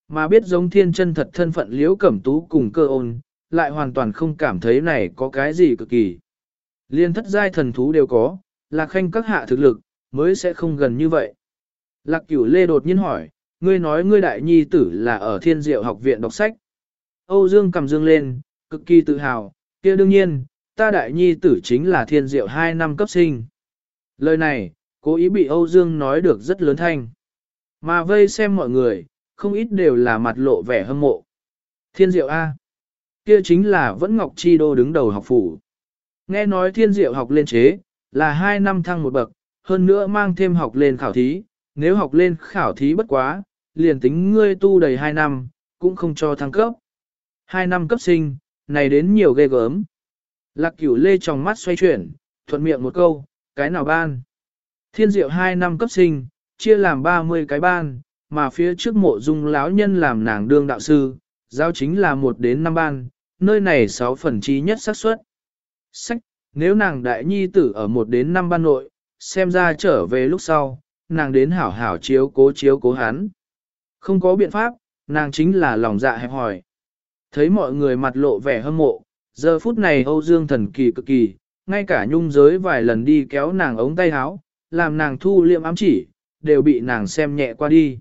mà biết giống thiên chân thật thân phận liễu cẩm tú cùng cơ ôn, lại hoàn toàn không cảm thấy này có cái gì cực kỳ. Liên thất giai thần thú đều có, lạc khanh các hạ thực lực, mới sẽ không gần như vậy. Lạc cửu lê đột nhiên hỏi, ngươi nói ngươi đại nhi tử là ở thiên diệu học viện đọc sách. Âu Dương cầm dương lên, cực kỳ tự hào, kia đương nhiên, ta đại nhi tử chính là thiên diệu 2 năm cấp sinh. Lời này, cố ý bị Âu Dương nói được rất lớn thanh. Mà vây xem mọi người, không ít đều là mặt lộ vẻ hâm mộ. Thiên diệu A. Kia chính là vẫn Ngọc Chi Đô đứng đầu học phủ. Nghe nói thiên diệu học lên chế, là 2 năm thăng một bậc, hơn nữa mang thêm học lên khảo thí, nếu học lên khảo thí bất quá, liền tính ngươi tu đầy 2 năm, cũng không cho thăng cấp hai năm cấp sinh, này đến nhiều ghê gớm. Lạc cửu lê trong mắt xoay chuyển, thuận miệng một câu, cái nào ban. Thiên diệu hai năm cấp sinh, chia làm 30 cái ban, mà phía trước mộ dung lão nhân làm nàng đương đạo sư, giáo chính là 1 đến 5 ban, nơi này 6 phần trí nhất xác suất. Sách, nếu nàng đại nhi tử ở 1 đến 5 ban nội, xem ra trở về lúc sau, nàng đến hảo hảo chiếu cố chiếu cố hắn. Không có biện pháp, nàng chính là lòng dạ hẹp hỏi. Thấy mọi người mặt lộ vẻ hâm mộ, giờ phút này Âu Dương thần kỳ cực kỳ, ngay cả nhung giới vài lần đi kéo nàng ống tay áo, làm nàng thu liệm ám chỉ, đều bị nàng xem nhẹ qua đi.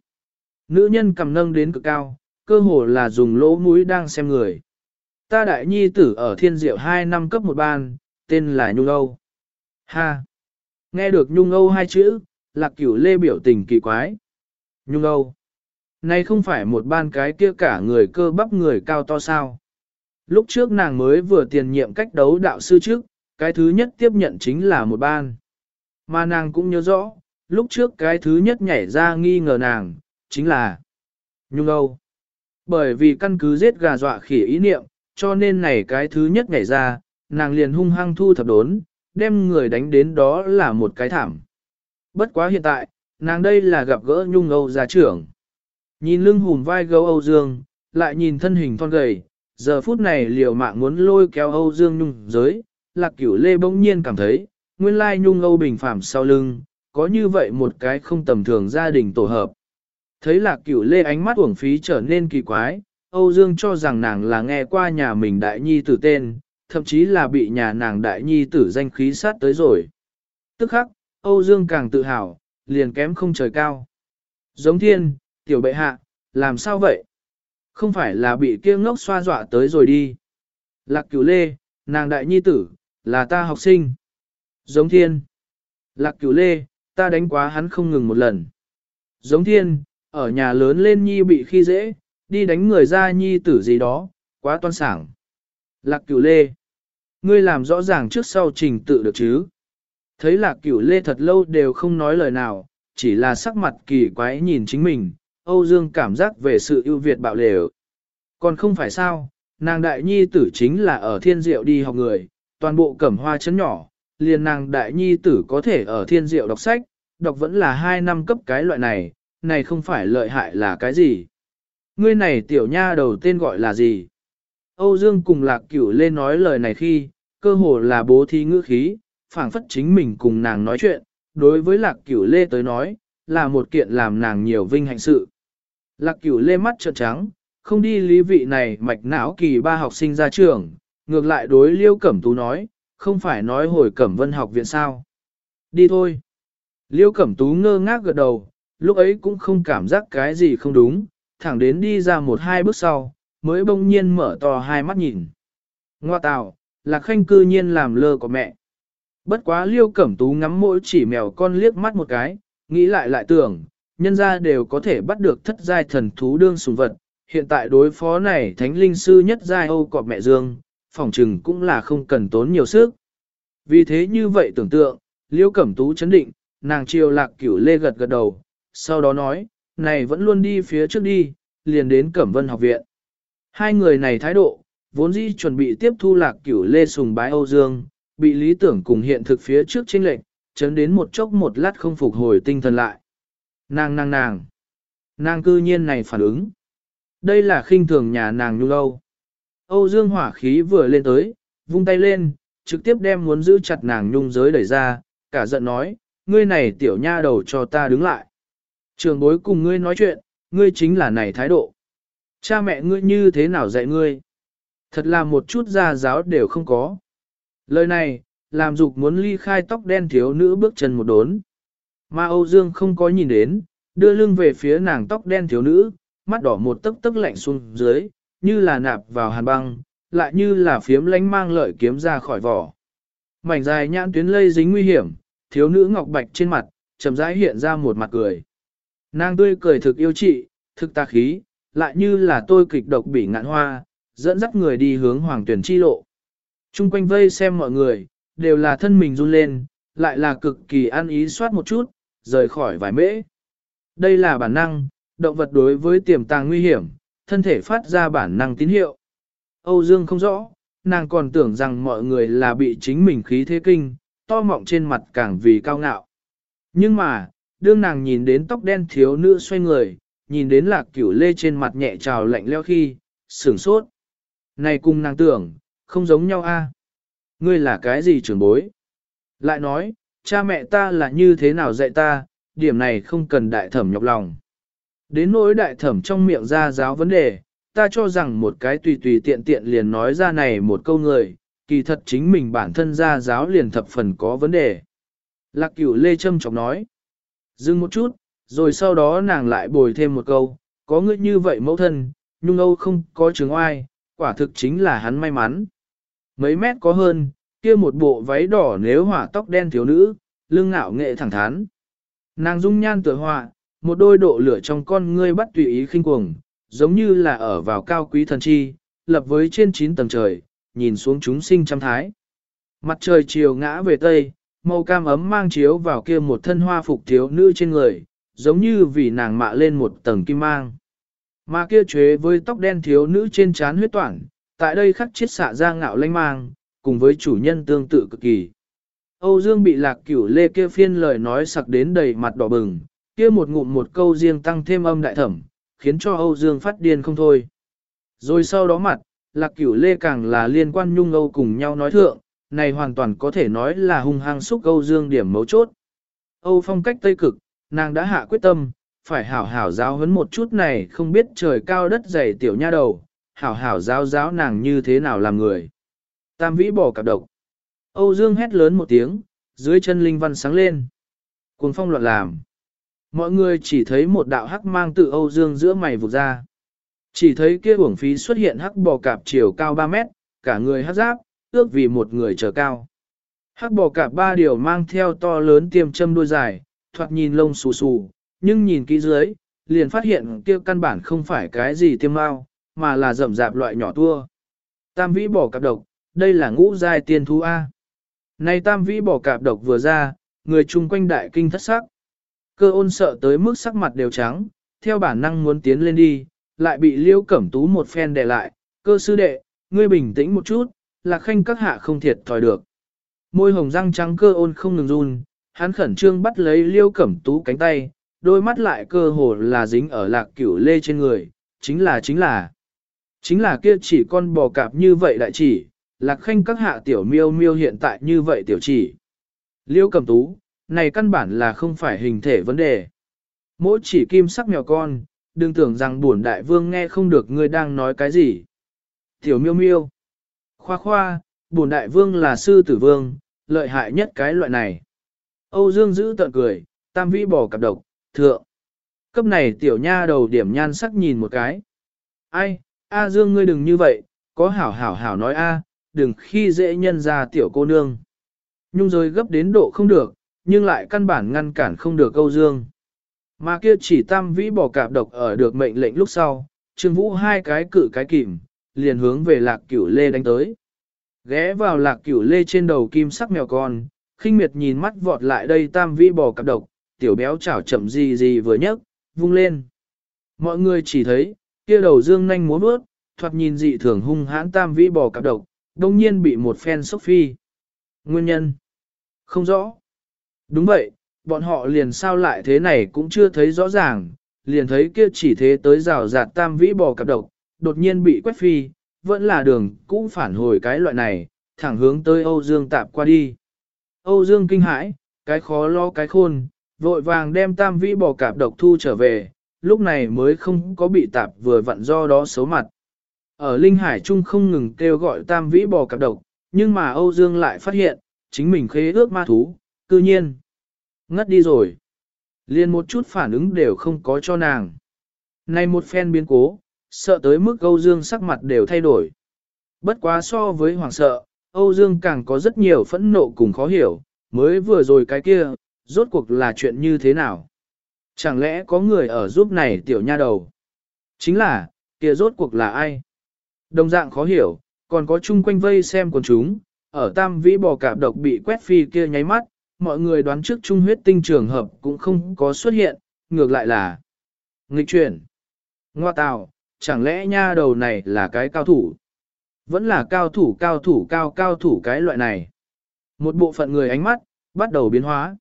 Nữ nhân cầm nâng đến cực cao, cơ hồ là dùng lỗ mũi đang xem người. Ta đại nhi tử ở thiên diệu 2 năm cấp một ban, tên là Nhung Âu. Ha! Nghe được Nhung Âu hai chữ, lạc cửu lê biểu tình kỳ quái. Nhung Âu! Này không phải một ban cái kia cả người cơ bắp người cao to sao. Lúc trước nàng mới vừa tiền nhiệm cách đấu đạo sư trước, cái thứ nhất tiếp nhận chính là một ban. Mà nàng cũng nhớ rõ, lúc trước cái thứ nhất nhảy ra nghi ngờ nàng, chính là Nhung Âu. Bởi vì căn cứ giết gà dọa khỉ ý niệm, cho nên này cái thứ nhất nhảy ra, nàng liền hung hăng thu thập đốn, đem người đánh đến đó là một cái thảm. Bất quá hiện tại, nàng đây là gặp gỡ Nhung Âu gia trưởng. Nhìn lưng hùn vai gấu Âu Dương, lại nhìn thân hình thon gầy, giờ phút này liều mạng muốn lôi kéo Âu Dương Nhung giới, lạc cửu lê bỗng nhiên cảm thấy, nguyên lai Nhung Âu bình phạm sau lưng, có như vậy một cái không tầm thường gia đình tổ hợp. Thấy lạc cửu lê ánh mắt uổng phí trở nên kỳ quái, Âu Dương cho rằng nàng là nghe qua nhà mình đại nhi tử tên, thậm chí là bị nhà nàng đại nhi tử danh khí sát tới rồi. Tức khắc, Âu Dương càng tự hào, liền kém không trời cao. Giống thiên, tiểu bệ hạ, làm sao vậy? Không phải là bị kia ngốc xoa dọa tới rồi đi. Lạc cửu lê, nàng đại nhi tử, là ta học sinh. Giống thiên. Lạc cửu lê, ta đánh quá hắn không ngừng một lần. Giống thiên, ở nhà lớn lên nhi bị khi dễ, đi đánh người ra nhi tử gì đó, quá toan sảng. Lạc cửu lê. Ngươi làm rõ ràng trước sau trình tự được chứ. Thấy lạc cửu lê thật lâu đều không nói lời nào, chỉ là sắc mặt kỳ quái nhìn chính mình, Âu Dương cảm giác về sự ưu việt bạo lều. Còn không phải sao, nàng đại nhi tử chính là ở thiên diệu đi học người, toàn bộ cẩm hoa chấn nhỏ, liền nàng đại nhi tử có thể ở thiên diệu đọc sách, đọc vẫn là 2 năm cấp cái loại này, này không phải lợi hại là cái gì. Ngươi này tiểu nha đầu tên gọi là gì? Âu Dương cùng lạc cửu lên nói lời này khi, cơ hồ là bố thí ngữ khí, phảng phất chính mình cùng nàng nói chuyện, đối với lạc cửu lê tới nói, là một kiện làm nàng nhiều vinh hạnh sự. Lạc cửu lê mắt trợn trắng, không đi lý vị này mạch não kỳ ba học sinh ra trường, ngược lại đối liêu cẩm tú nói, không phải nói hồi cẩm vân học viện sao. Đi thôi. Liêu cẩm tú ngơ ngác gật đầu, lúc ấy cũng không cảm giác cái gì không đúng, thẳng đến đi ra một hai bước sau, mới bỗng nhiên mở to hai mắt nhìn. Ngoa tào, lạc khanh cư nhiên làm lơ của mẹ. Bất quá liêu cẩm tú ngắm mỗi chỉ mèo con liếc mắt một cái, nghĩ lại lại tưởng, nhân ra đều có thể bắt được thất giai thần thú đương sùng vật, hiện tại đối phó này thánh linh sư nhất giai âu cọp mẹ dương, phòng trừng cũng là không cần tốn nhiều sức. Vì thế như vậy tưởng tượng, liễu cẩm tú chấn định, nàng chiều lạc cửu lê gật gật đầu, sau đó nói, này vẫn luôn đi phía trước đi, liền đến cẩm vân học viện. Hai người này thái độ, vốn dĩ chuẩn bị tiếp thu lạc cửu lê sùng bái Âu Dương, bị lý tưởng cùng hiện thực phía trước chênh lệnh, chấn đến một chốc một lát không phục hồi tinh thần lại. Nàng nàng nàng. Nàng cư nhiên này phản ứng. Đây là khinh thường nhà nàng nhu lâu. Âu Dương hỏa khí vừa lên tới, vung tay lên, trực tiếp đem muốn giữ chặt nàng nhung giới đẩy ra, cả giận nói, ngươi này tiểu nha đầu cho ta đứng lại. Trường bối cùng ngươi nói chuyện, ngươi chính là này thái độ. Cha mẹ ngươi như thế nào dạy ngươi? Thật là một chút gia giáo đều không có. Lời này, làm dục muốn ly khai tóc đen thiếu nữ bước chân một đốn. Mà Âu Dương không có nhìn đến, đưa lưng về phía nàng tóc đen thiếu nữ, mắt đỏ một tấc tấc lạnh xuống dưới, như là nạp vào hàn băng, lại như là phiếm lánh mang lợi kiếm ra khỏi vỏ. Mảnh dài nhãn tuyến lây dính nguy hiểm, thiếu nữ ngọc bạch trên mặt, chậm rãi hiện ra một mặt cười. Nàng tươi cười thực yêu trị, thực tà khí, lại như là tôi kịch độc bị ngạn hoa, dẫn dắt người đi hướng hoàng tuyển chi lộ. Trung quanh vây xem mọi người, đều là thân mình run lên, lại là cực kỳ ăn ý soát một chút, rời khỏi vài mễ. Đây là bản năng, động vật đối với tiềm tàng nguy hiểm, thân thể phát ra bản năng tín hiệu. Âu Dương không rõ, nàng còn tưởng rằng mọi người là bị chính mình khí thế kinh, to mọng trên mặt càng vì cao ngạo. Nhưng mà, đương nàng nhìn đến tóc đen thiếu nữ xoay người, nhìn đến lạc cửu lê trên mặt nhẹ trào lạnh leo khi, sửng sốt. Này cùng nàng tưởng, không giống nhau a. Ngươi là cái gì trưởng bối? Lại nói, cha mẹ ta là như thế nào dạy ta, điểm này không cần đại thẩm nhọc lòng. Đến nỗi đại thẩm trong miệng ra giáo vấn đề, ta cho rằng một cái tùy tùy tiện tiện liền nói ra này một câu người, kỳ thật chính mình bản thân ra giáo liền thập phần có vấn đề. Lạc cửu lê châm chọc nói. Dừng một chút, rồi sau đó nàng lại bồi thêm một câu, có ngươi như vậy mẫu thân, nhung âu không có chứng oai, quả thực chính là hắn may mắn. Mấy mét có hơn, kia một bộ váy đỏ nếu hỏa tóc đen thiếu nữ, lưng ngạo nghệ thẳng thắn. Nàng dung nhan tựa họa, một đôi độ lửa trong con ngươi bắt tùy ý khinh cuồng, giống như là ở vào cao quý thần chi, lập với trên chín tầng trời, nhìn xuống chúng sinh trăm thái. Mặt trời chiều ngã về tây, màu cam ấm mang chiếu vào kia một thân hoa phục thiếu nữ trên người, giống như vì nàng mạ lên một tầng kim mang. Mà kia chế với tóc đen thiếu nữ trên trán huyết toản, tại đây khắc chiết xạ ra ngạo lanh mang, cùng với chủ nhân tương tự cực kỳ. Âu Dương bị lạc cửu lê kia phiên lời nói sặc đến đầy mặt đỏ bừng, kia một ngụm một câu riêng tăng thêm âm đại thẩm, khiến cho Âu Dương phát điên không thôi. Rồi sau đó mặt, lạc cửu lê càng là liên quan nhung Âu cùng nhau nói thượng, này hoàn toàn có thể nói là hung hăng xúc Âu Dương điểm mấu chốt. Âu phong cách Tây Cực, nàng đã hạ quyết tâm, phải hảo hảo giáo huấn một chút này không biết trời cao đất dày tiểu nha đầu, hảo hảo giáo giáo nàng như thế nào làm người. Tam vĩ bỏ cạp độc. Âu Dương hét lớn một tiếng, dưới chân linh văn sáng lên. Cuồng phong loạn làm. Mọi người chỉ thấy một đạo hắc mang tự Âu Dương giữa mày vụt ra. Chỉ thấy kia uổng phí xuất hiện hắc bò cạp chiều cao 3 mét, cả người hắc giáp, ước vì một người trở cao. Hắc bò cạp ba điều mang theo to lớn tiêm châm đuôi dài, thoạt nhìn lông xù xù, nhưng nhìn kỹ dưới, liền phát hiện kia căn bản không phải cái gì tiêm mau, mà là rậm rạp loại nhỏ tua. Tam vĩ bò cạp độc, đây là ngũ giai tiên thú A. Này tam vĩ bỏ cạp độc vừa ra, người chung quanh đại kinh thất sắc. Cơ ôn sợ tới mức sắc mặt đều trắng, theo bản năng muốn tiến lên đi, lại bị liêu cẩm tú một phen đè lại. Cơ sư đệ, ngươi bình tĩnh một chút, là khanh các hạ không thiệt thòi được. Môi hồng răng trắng cơ ôn không ngừng run, hắn khẩn trương bắt lấy liêu cẩm tú cánh tay, đôi mắt lại cơ hồ là dính ở lạc cửu lê trên người, chính là chính là. Chính là kia chỉ con bò cạp như vậy đại chỉ, lạc khanh các hạ tiểu miêu miêu hiện tại như vậy tiểu chỉ. Liêu cầm tú, này căn bản là không phải hình thể vấn đề. Mỗi chỉ kim sắc mèo con, đừng tưởng rằng buồn đại vương nghe không được ngươi đang nói cái gì. Tiểu miêu miêu. Khoa khoa, buồn đại vương là sư tử vương, lợi hại nhất cái loại này. Âu Dương giữ tận cười, tam vĩ bò cặp độc, thượng. Cấp này tiểu nha đầu điểm nhan sắc nhìn một cái. Ai, A Dương ngươi đừng như vậy, có hảo hảo hảo nói A, đừng khi dễ nhân ra tiểu cô nương. Nhung rơi gấp đến độ không được, nhưng lại căn bản ngăn cản không được câu Dương. Mà kia chỉ tam vĩ bỏ cạp độc ở được mệnh lệnh lúc sau, Trương Vũ hai cái cự cái kìm, liền hướng về lạc cửu lê đánh tới. Ghé vào lạc cửu lê trên đầu kim sắc mèo con, khinh miệt nhìn mắt vọt lại đây tam vĩ bò cặp độc, tiểu béo chảo chậm gì gì vừa nhấc, vung lên. Mọi người chỉ thấy, kia đầu dương nhanh múa bước, thoạt nhìn dị thường hung hãn tam vĩ bò cặp độc, đông nhiên bị một phen sốc phi. Nguyên nhân? Không rõ. Đúng vậy, bọn họ liền sao lại thế này cũng chưa thấy rõ ràng, liền thấy kia chỉ thế tới rào rạt tam vĩ bò cặp độc, đột nhiên bị quét phi, vẫn là đường cũng phản hồi cái loại này, thẳng hướng tới Âu Dương tạp qua đi. Âu Dương kinh hãi, cái khó lo cái khôn, vội vàng đem tam vĩ bò cạp độc thu trở về, lúc này mới không có bị tạp vừa vặn do đó xấu mặt. Ở Linh Hải Trung không ngừng kêu gọi tam vĩ bò cạp độc, nhưng mà Âu Dương lại phát hiện, chính mình khế ước ma thú, cư nhiên. Ngất đi rồi. Liên một chút phản ứng đều không có cho nàng. Này một phen biến cố, sợ tới mức Âu Dương sắc mặt đều thay đổi. Bất quá so với hoàng sợ, Âu Dương càng có rất nhiều phẫn nộ cùng khó hiểu, mới vừa rồi cái kia, rốt cuộc là chuyện như thế nào? Chẳng lẽ có người ở giúp này tiểu nha đầu? Chính là, kia rốt cuộc là ai? Đồng dạng khó hiểu, còn có chung quanh vây xem quần chúng, ở tam vĩ bò cạp độc bị quét phi kia nháy mắt, mọi người đoán trước trung huyết tinh trường hợp cũng không có xuất hiện, ngược lại là nghịch chuyển. Ngoa tào, chẳng lẽ nha đầu này là cái cao thủ? Vẫn là cao thủ cao thủ cao cao thủ cái loại này. Một bộ phận người ánh mắt, bắt đầu biến hóa.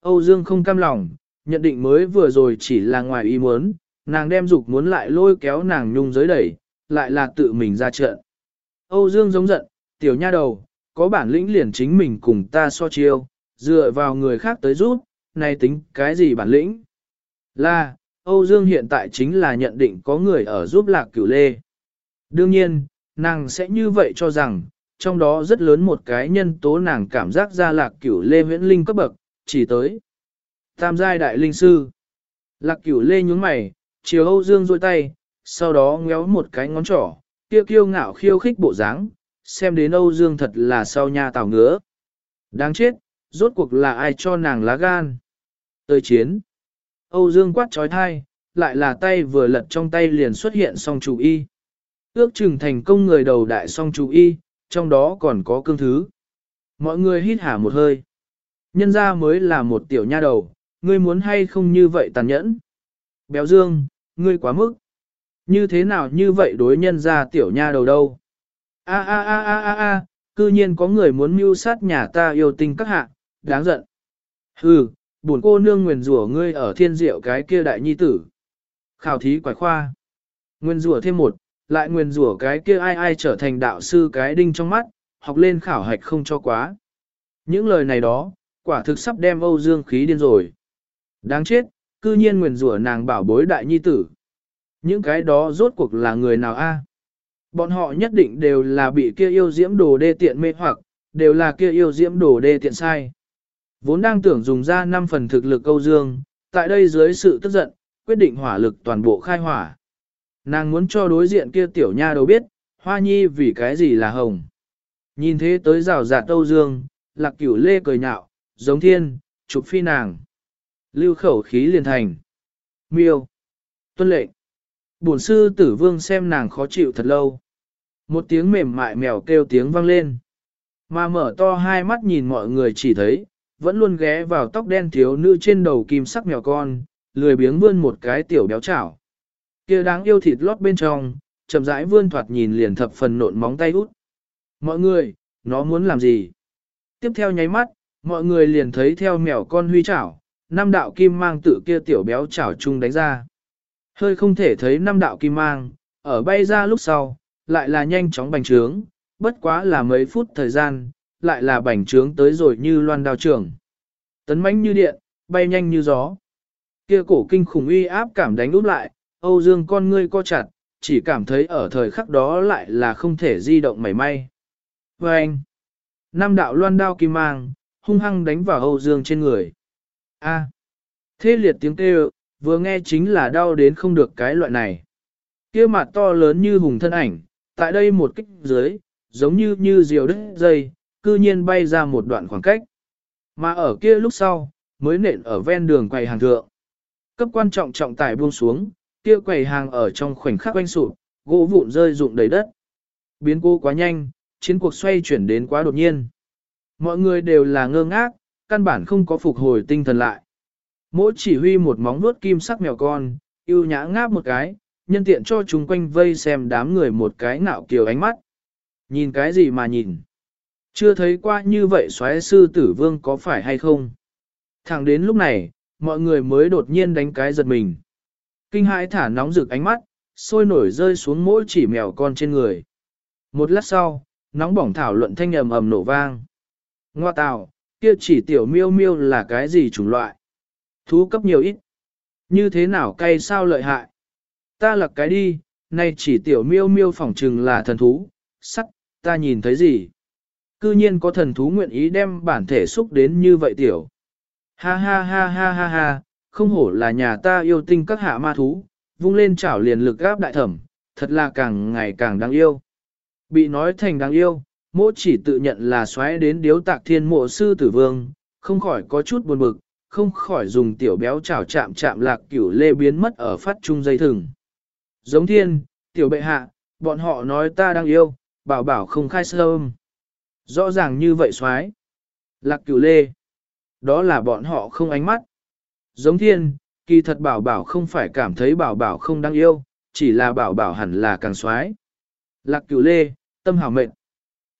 Âu Dương không cam lòng, nhận định mới vừa rồi chỉ là ngoài ý muốn, nàng đem dục muốn lại lôi kéo nàng nhung giới đẩy, lại là tự mình ra trận. Âu Dương giống giận, tiểu nha đầu, có bản lĩnh liền chính mình cùng ta so chiêu, dựa vào người khác tới giúp, này tính cái gì bản lĩnh? Là, Âu Dương hiện tại chính là nhận định có người ở giúp lạc cửu lê. Đương nhiên, nàng sẽ như vậy cho rằng, trong đó rất lớn một cái nhân tố nàng cảm giác ra lạc cửu lê huyễn linh cấp bậc, chỉ tới. Tam giai đại linh sư. Lạc cửu lê nhúng mày, chiều Âu Dương dôi tay, sau đó ngéo một cái ngón trỏ, kia kiêu ngạo khiêu khích bộ dáng, xem đến Âu Dương thật là sau nha tào ngứa. Đáng chết, rốt cuộc là ai cho nàng lá gan. Tới chiến. Âu Dương quát trói thai, lại là tay vừa lật trong tay liền xuất hiện song chủ y. Ước chừng thành công người đầu đại song chủ y, trong đó còn có cương thứ. Mọi người hít hả một hơi. Nhân ra mới là một tiểu nha đầu, ngươi muốn hay không như vậy tàn nhẫn. Béo Dương, ngươi quá mức. Như thế nào như vậy đối nhân ra tiểu nha đầu đâu? A a a a a a, cư nhiên có người muốn mưu sát nhà ta yêu tình các hạ, đáng giận. Hừ, buồn cô nương nguyền rủa ngươi ở thiên diệu cái kia đại nhi tử. Khảo thí quải khoa. Nguyên rủa thêm một, lại nguyên rủa cái kia ai ai trở thành đạo sư cái đinh trong mắt, học lên khảo hạch không cho quá. Những lời này đó, quả thực sắp đem Âu Dương khí điên rồi. Đáng chết, cư nhiên nguyền rủa nàng bảo bối đại nhi tử. Những cái đó rốt cuộc là người nào a? Bọn họ nhất định đều là bị kia yêu diễm đồ đê tiện mê hoặc, đều là kia yêu diễm đồ đê tiện sai. Vốn đang tưởng dùng ra 5 phần thực lực câu dương, tại đây dưới sự tức giận, quyết định hỏa lực toàn bộ khai hỏa. Nàng muốn cho đối diện kia tiểu nha đầu biết, hoa nhi vì cái gì là hồng. Nhìn thế tới rào rạt Âu Dương, lạc cửu lê cười nhạo, giống thiên, chụp phi nàng. Lưu khẩu khí liền thành. Miêu. Tuân lệnh. Bổn sư tử vương xem nàng khó chịu thật lâu. Một tiếng mềm mại mèo kêu tiếng vang lên. Mà mở to hai mắt nhìn mọi người chỉ thấy, vẫn luôn ghé vào tóc đen thiếu nữ trên đầu kim sắc mèo con, lười biếng vươn một cái tiểu béo chảo. Kia đáng yêu thịt lót bên trong, chậm rãi vươn thoạt nhìn liền thập phần nộn móng tay út. Mọi người, nó muốn làm gì? Tiếp theo nháy mắt, mọi người liền thấy theo mèo con huy chảo, năm đạo kim mang tự kia tiểu béo chảo chung đánh ra. Hơi không thể thấy năm đạo kim mang, ở bay ra lúc sau, lại là nhanh chóng bành trướng, bất quá là mấy phút thời gian, lại là bành trướng tới rồi như loan đao trường. Tấn mãnh như điện, bay nhanh như gió. Kia cổ kinh khủng uy áp cảm đánh úp lại, Âu Dương con ngươi co chặt, chỉ cảm thấy ở thời khắc đó lại là không thể di động mảy may. Và anh, năm đạo loan đao kim mang, hung hăng đánh vào Âu Dương trên người. A. Thế liệt tiếng kêu, vừa nghe chính là đau đến không được cái loại này. Kia mặt to lớn như hùng thân ảnh, tại đây một kích dưới, giống như như diều đứt dây, cư nhiên bay ra một đoạn khoảng cách. Mà ở kia lúc sau, mới nện ở ven đường quầy hàng thượng. Cấp quan trọng trọng tải buông xuống, kia quầy hàng ở trong khoảnh khắc quanh sụp, gỗ vụn rơi rụng đầy đất. Biến cô quá nhanh, chiến cuộc xoay chuyển đến quá đột nhiên. Mọi người đều là ngơ ngác, căn bản không có phục hồi tinh thần lại. Mỗi chỉ huy một móng vuốt kim sắc mèo con, yêu nhã ngáp một cái, nhân tiện cho chúng quanh vây xem đám người một cái ngạo kiều ánh mắt. Nhìn cái gì mà nhìn? Chưa thấy qua như vậy xoáy sư tử vương có phải hay không? Thẳng đến lúc này, mọi người mới đột nhiên đánh cái giật mình. Kinh hãi thả nóng rực ánh mắt, sôi nổi rơi xuống mỗi chỉ mèo con trên người. Một lát sau, nóng bỏng thảo luận thanh ầm ầm nổ vang. Ngoa tào, kia chỉ tiểu miêu miêu là cái gì chủng loại? Thú cấp nhiều ít. Như thế nào cay sao lợi hại? Ta lặc cái đi, nay chỉ tiểu miêu miêu phỏng trừng là thần thú, sắc, ta nhìn thấy gì? Cư nhiên có thần thú nguyện ý đem bản thể xúc đến như vậy tiểu. Ha ha ha ha ha ha, không hổ là nhà ta yêu tinh các hạ ma thú, vung lên chảo liền lực gáp đại thẩm, thật là càng ngày càng đáng yêu. Bị nói thành đáng yêu, mỗ chỉ tự nhận là xoáy đến điếu tạc thiên mộ sư tử vương, không khỏi có chút buồn bực, không khỏi dùng tiểu béo chảo chạm chạm lạc cửu lê biến mất ở phát trung dây thừng. Giống thiên, tiểu bệ hạ, bọn họ nói ta đang yêu, bảo bảo không khai sơm. Rõ ràng như vậy xoái Lạc cửu lê. Đó là bọn họ không ánh mắt. Giống thiên, kỳ thật bảo bảo không phải cảm thấy bảo bảo không đang yêu, chỉ là bảo bảo hẳn là càng xoái Lạc cửu lê, tâm hảo mệnh.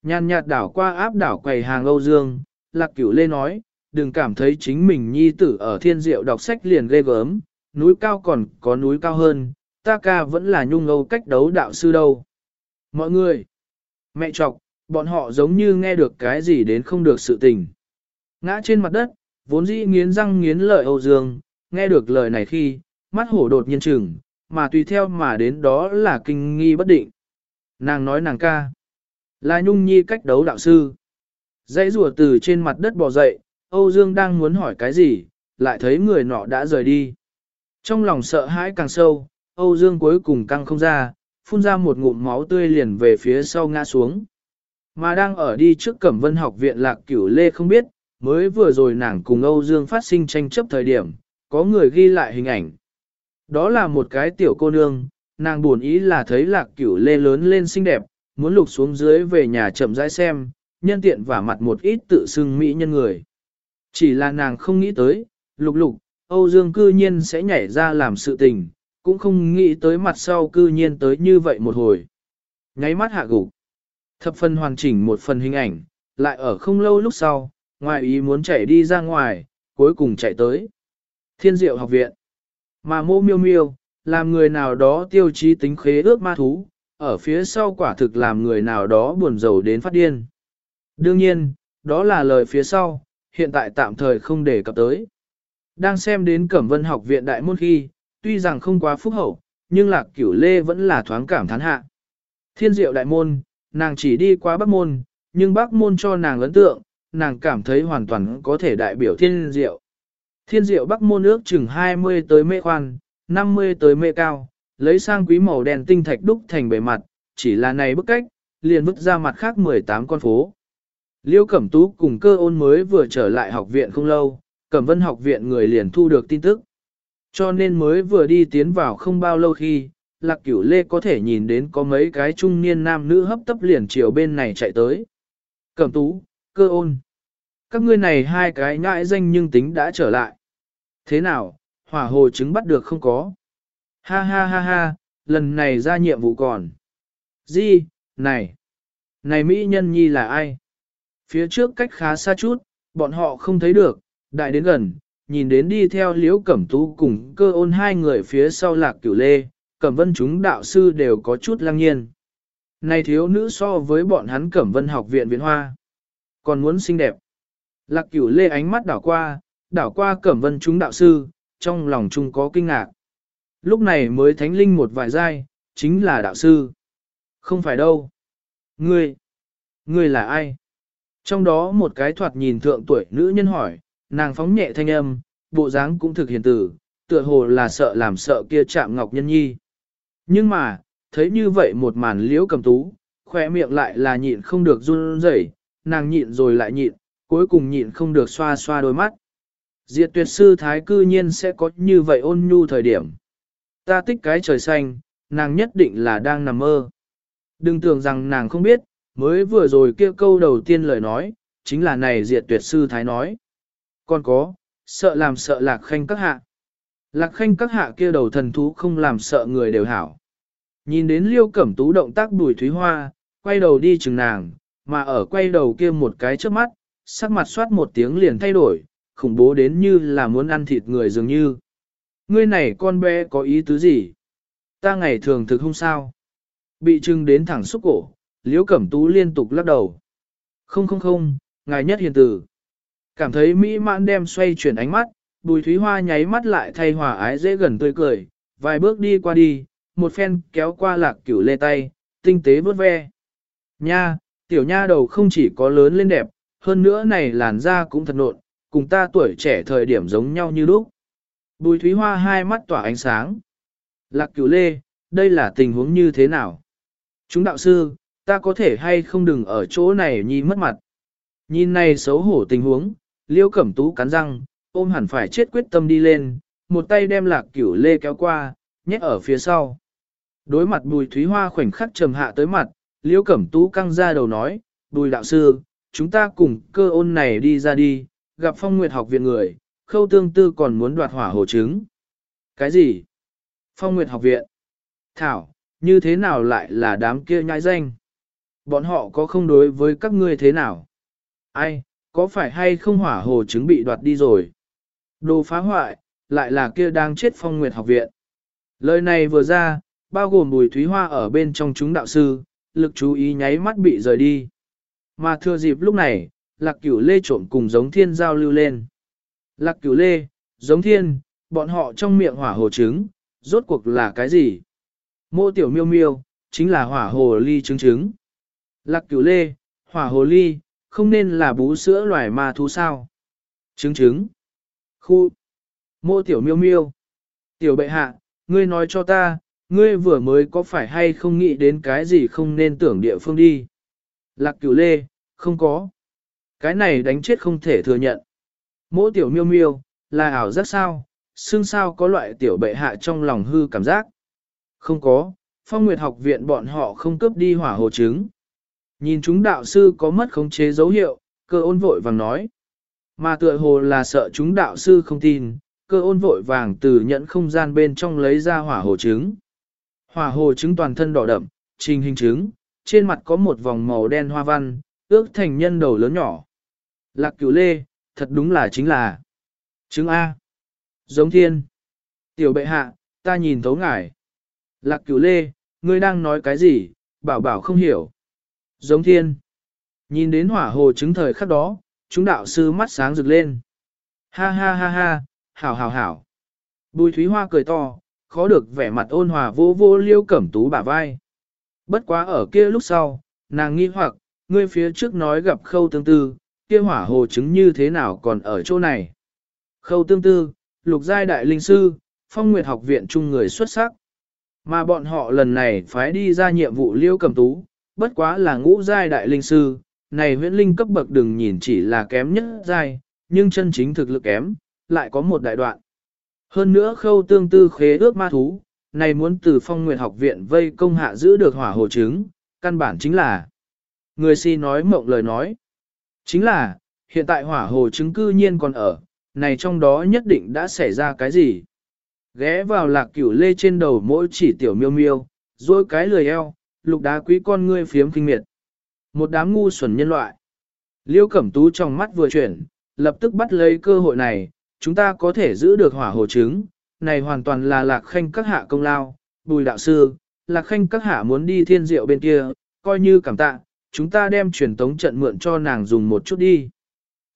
Nhàn nhạt đảo qua áp đảo quầy hàng Âu Dương, Lạc cửu lê nói, đừng cảm thấy chính mình nhi tử ở thiên diệu đọc sách liền ghê gớm, núi cao còn có núi cao hơn, ta ca vẫn là nhung âu cách đấu đạo sư đâu. Mọi người, mẹ chọc, bọn họ giống như nghe được cái gì đến không được sự tình. Ngã trên mặt đất, vốn dĩ nghiến răng nghiến lợi Âu Dương, nghe được lời này khi, mắt hổ đột nhiên chừng, mà tùy theo mà đến đó là kinh nghi bất định. Nàng nói nàng ca, là nhung nhi cách đấu đạo sư. Dãy rùa từ trên mặt đất bò dậy, Âu Dương đang muốn hỏi cái gì, lại thấy người nọ đã rời đi. Trong lòng sợ hãi càng sâu, Âu Dương cuối cùng căng không ra, phun ra một ngụm máu tươi liền về phía sau ngã xuống. Mà đang ở đi trước Cẩm Vân học viện Lạc Cửu Lê không biết, mới vừa rồi nàng cùng Âu Dương phát sinh tranh chấp thời điểm, có người ghi lại hình ảnh. Đó là một cái tiểu cô nương, nàng buồn ý là thấy Lạc Cửu Lê lớn lên xinh đẹp, muốn lục xuống dưới về nhà chậm rãi xem, nhân tiện vả mặt một ít tự xưng mỹ nhân người. Chỉ là nàng không nghĩ tới, lục lục, Âu Dương cư nhiên sẽ nhảy ra làm sự tình, cũng không nghĩ tới mặt sau cư nhiên tới như vậy một hồi. Nháy mắt hạ gục. Thập phần hoàn chỉnh một phần hình ảnh, lại ở không lâu lúc sau, ngoài ý muốn chạy đi ra ngoài, cuối cùng chạy tới. Thiên diệu học viện. Mà mô miêu miêu, làm người nào đó tiêu chí tính khế ước ma thú, ở phía sau quả thực làm người nào đó buồn rầu đến phát điên. Đương nhiên, đó là lời phía sau, hiện tại tạm thời không để cập tới. Đang xem đến Cẩm Vân học viện đại môn khi, tuy rằng không quá phúc hậu, nhưng lạc cửu lê vẫn là thoáng cảm thán hạ. Thiên diệu đại môn, nàng chỉ đi qua bắc môn, nhưng bắc môn cho nàng ấn tượng, nàng cảm thấy hoàn toàn có thể đại biểu thiên diệu. Thiên diệu bắc môn ước chừng 20 tới mê khoan, 50 tới mê cao, lấy sang quý màu đen tinh thạch đúc thành bề mặt, chỉ là này bức cách, liền vứt ra mặt khác 18 con phố. Liêu Cẩm Tú cùng cơ ôn mới vừa trở lại học viện không lâu, Cẩm Vân học viện người liền thu được tin tức. Cho nên mới vừa đi tiến vào không bao lâu khi, Lạc Cửu Lê có thể nhìn đến có mấy cái trung niên nam nữ hấp tấp liền chiều bên này chạy tới. Cẩm Tú, cơ ôn. Các ngươi này hai cái nhãi danh nhưng tính đã trở lại. Thế nào, hỏa hồ chứng bắt được không có? Ha ha ha ha, lần này ra nhiệm vụ còn. Di, này, này Mỹ nhân nhi là ai? Phía trước cách khá xa chút, bọn họ không thấy được, đại đến gần, nhìn đến đi theo liễu cẩm tú cùng cơ ôn hai người phía sau lạc cửu lê, cẩm vân chúng đạo sư đều có chút lăng nhiên. Này thiếu nữ so với bọn hắn cẩm vân học viện viện hoa, còn muốn xinh đẹp. Lạc cửu lê ánh mắt đảo qua, đảo qua cẩm vân chúng đạo sư, trong lòng chung có kinh ngạc. Lúc này mới thánh linh một vài giai, chính là đạo sư. Không phải đâu. Ngươi, ngươi là ai? Trong đó một cái thoạt nhìn thượng tuổi nữ nhân hỏi, nàng phóng nhẹ thanh âm, bộ dáng cũng thực hiền tử, tựa hồ là sợ làm sợ kia chạm ngọc nhân nhi. Nhưng mà, thấy như vậy một màn liễu cầm tú, khỏe miệng lại là nhịn không được run rẩy, nàng nhịn rồi lại nhịn, cuối cùng nhịn không được xoa xoa đôi mắt. Diệt tuyệt sư thái cư nhiên sẽ có như vậy ôn nhu thời điểm. Ta tích cái trời xanh, nàng nhất định là đang nằm mơ. Đừng tưởng rằng nàng không biết, mới vừa rồi kia câu đầu tiên lời nói, chính là này diệt tuyệt sư thái nói. Còn có, sợ làm sợ lạc khanh các hạ. Lạc khanh các hạ kia đầu thần thú không làm sợ người đều hảo. Nhìn đến liêu cẩm tú động tác bùi thúy hoa, quay đầu đi chừng nàng, mà ở quay đầu kia một cái trước mắt, sắc mặt soát một tiếng liền thay đổi, khủng bố đến như là muốn ăn thịt người dường như. Ngươi này con bé có ý tứ gì? Ta ngày thường thực không sao. Bị trưng đến thẳng xúc cổ, liễu cẩm tú liên tục lắc đầu. Không không không, ngài nhất hiền tử. Cảm thấy mỹ mãn đem xoay chuyển ánh mắt, bùi thúy hoa nháy mắt lại thay hòa ái dễ gần tươi cười, vài bước đi qua đi, một phen kéo qua lạc cửu lê tay, tinh tế vớt ve. Nha, tiểu nha đầu không chỉ có lớn lên đẹp, hơn nữa này làn da cũng thật nộn, cùng ta tuổi trẻ thời điểm giống nhau như lúc. Bùi thúy hoa hai mắt tỏa ánh sáng. Lạc cửu lê, đây là tình huống như thế nào? Chúng đạo sư, ta có thể hay không đừng ở chỗ này nhi mất mặt. Nhìn này xấu hổ tình huống, liêu cẩm tú cắn răng, ôm hẳn phải chết quyết tâm đi lên, một tay đem lạc cửu lê kéo qua, nhét ở phía sau. Đối mặt bùi thúy hoa khoảnh khắc trầm hạ tới mặt, liêu cẩm tú căng ra đầu nói, bùi đạo sư, chúng ta cùng cơ ôn này đi ra đi, gặp phong nguyệt học viện người, khâu tương tư còn muốn đoạt hỏa hồ trứng. Cái gì? Phong nguyệt học viện? Thảo, như thế nào lại là đám kia nhãi danh? Bọn họ có không đối với các ngươi thế nào? Ai, có phải hay không hỏa hồ trứng bị đoạt đi rồi? Đồ phá hoại, lại là kia đang chết phong nguyệt học viện. Lời này vừa ra, bao gồm bùi thúy hoa ở bên trong chúng đạo sư, lực chú ý nháy mắt bị rời đi. Mà thừa dịp lúc này, lạc cửu lê trộm cùng giống thiên giao lưu lên. Lạc cửu lê, giống thiên, bọn họ trong miệng hỏa hồ trứng, rốt cuộc là cái gì? Mô tiểu miêu miêu, chính là hỏa hồ ly trứng trứng. Lạc cửu lê, hỏa hồ ly, không nên là bú sữa loài ma thú sao? Trứng trứng. Khu. Mô tiểu miêu miêu. Tiểu bệ hạ, ngươi nói cho ta, ngươi vừa mới có phải hay không nghĩ đến cái gì không nên tưởng địa phương đi? Lạc cửu lê, không có. Cái này đánh chết không thể thừa nhận. Mỗ tiểu miêu miêu, là ảo giác sao, xương sao có loại tiểu bệ hạ trong lòng hư cảm giác. Không có, phong nguyệt học viện bọn họ không cướp đi hỏa hồ trứng. Nhìn chúng đạo sư có mất khống chế dấu hiệu, cơ ôn vội vàng nói. Mà tựa hồ là sợ chúng đạo sư không tin, cơ ôn vội vàng từ nhận không gian bên trong lấy ra hỏa hồ trứng. Hỏa hồ trứng toàn thân đỏ đậm, trình hình trứng, trên mặt có một vòng màu đen hoa văn, ước thành nhân đầu lớn nhỏ. Lạc cửu lê, thật đúng là chính là trứng A. Giống thiên. Tiểu bệ hạ, ta nhìn thấu ngải. Lạc cửu lê, ngươi đang nói cái gì, bảo bảo không hiểu. Giống thiên. Nhìn đến hỏa hồ chứng thời khắc đó, chúng đạo sư mắt sáng rực lên. Ha ha ha ha, hảo hảo hảo. Bùi thúy hoa cười to, khó được vẻ mặt ôn hòa vô vô liêu cẩm tú bả vai. Bất quá ở kia lúc sau, nàng nghi hoặc, ngươi phía trước nói gặp khâu tương tư, kia hỏa hồ chứng như thế nào còn ở chỗ này. Khâu tương tư, lục giai đại linh sư, phong nguyệt học viện chung người xuất sắc. Mà bọn họ lần này phái đi ra nhiệm vụ liêu cẩm tú, bất quá là ngũ giai đại linh sư, này huyễn linh cấp bậc đừng nhìn chỉ là kém nhất giai, nhưng chân chính thực lực kém, lại có một đại đoạn. Hơn nữa khâu tương tư khế ước ma thú, này muốn từ phong nguyệt học viện vây công hạ giữ được hỏa hồ trứng, căn bản chính là người si nói mộng lời nói. Chính là, hiện tại hỏa hồ trứng cư nhiên còn ở, này trong đó nhất định đã xảy ra cái gì. Ghé vào lạc cửu lê trên đầu mỗi chỉ tiểu miêu miêu, rồi cái lười eo, lục đá quý con ngươi phiếm kinh miệt. Một đám ngu xuẩn nhân loại. Liêu cẩm tú trong mắt vừa chuyển, lập tức bắt lấy cơ hội này, chúng ta có thể giữ được hỏa hồ trứng, này hoàn toàn là lạc khanh các hạ công lao, bùi đạo sư, lạc khanh các hạ muốn đi thiên diệu bên kia, coi như cảm tạ, chúng ta đem truyền tống trận mượn cho nàng dùng một chút đi.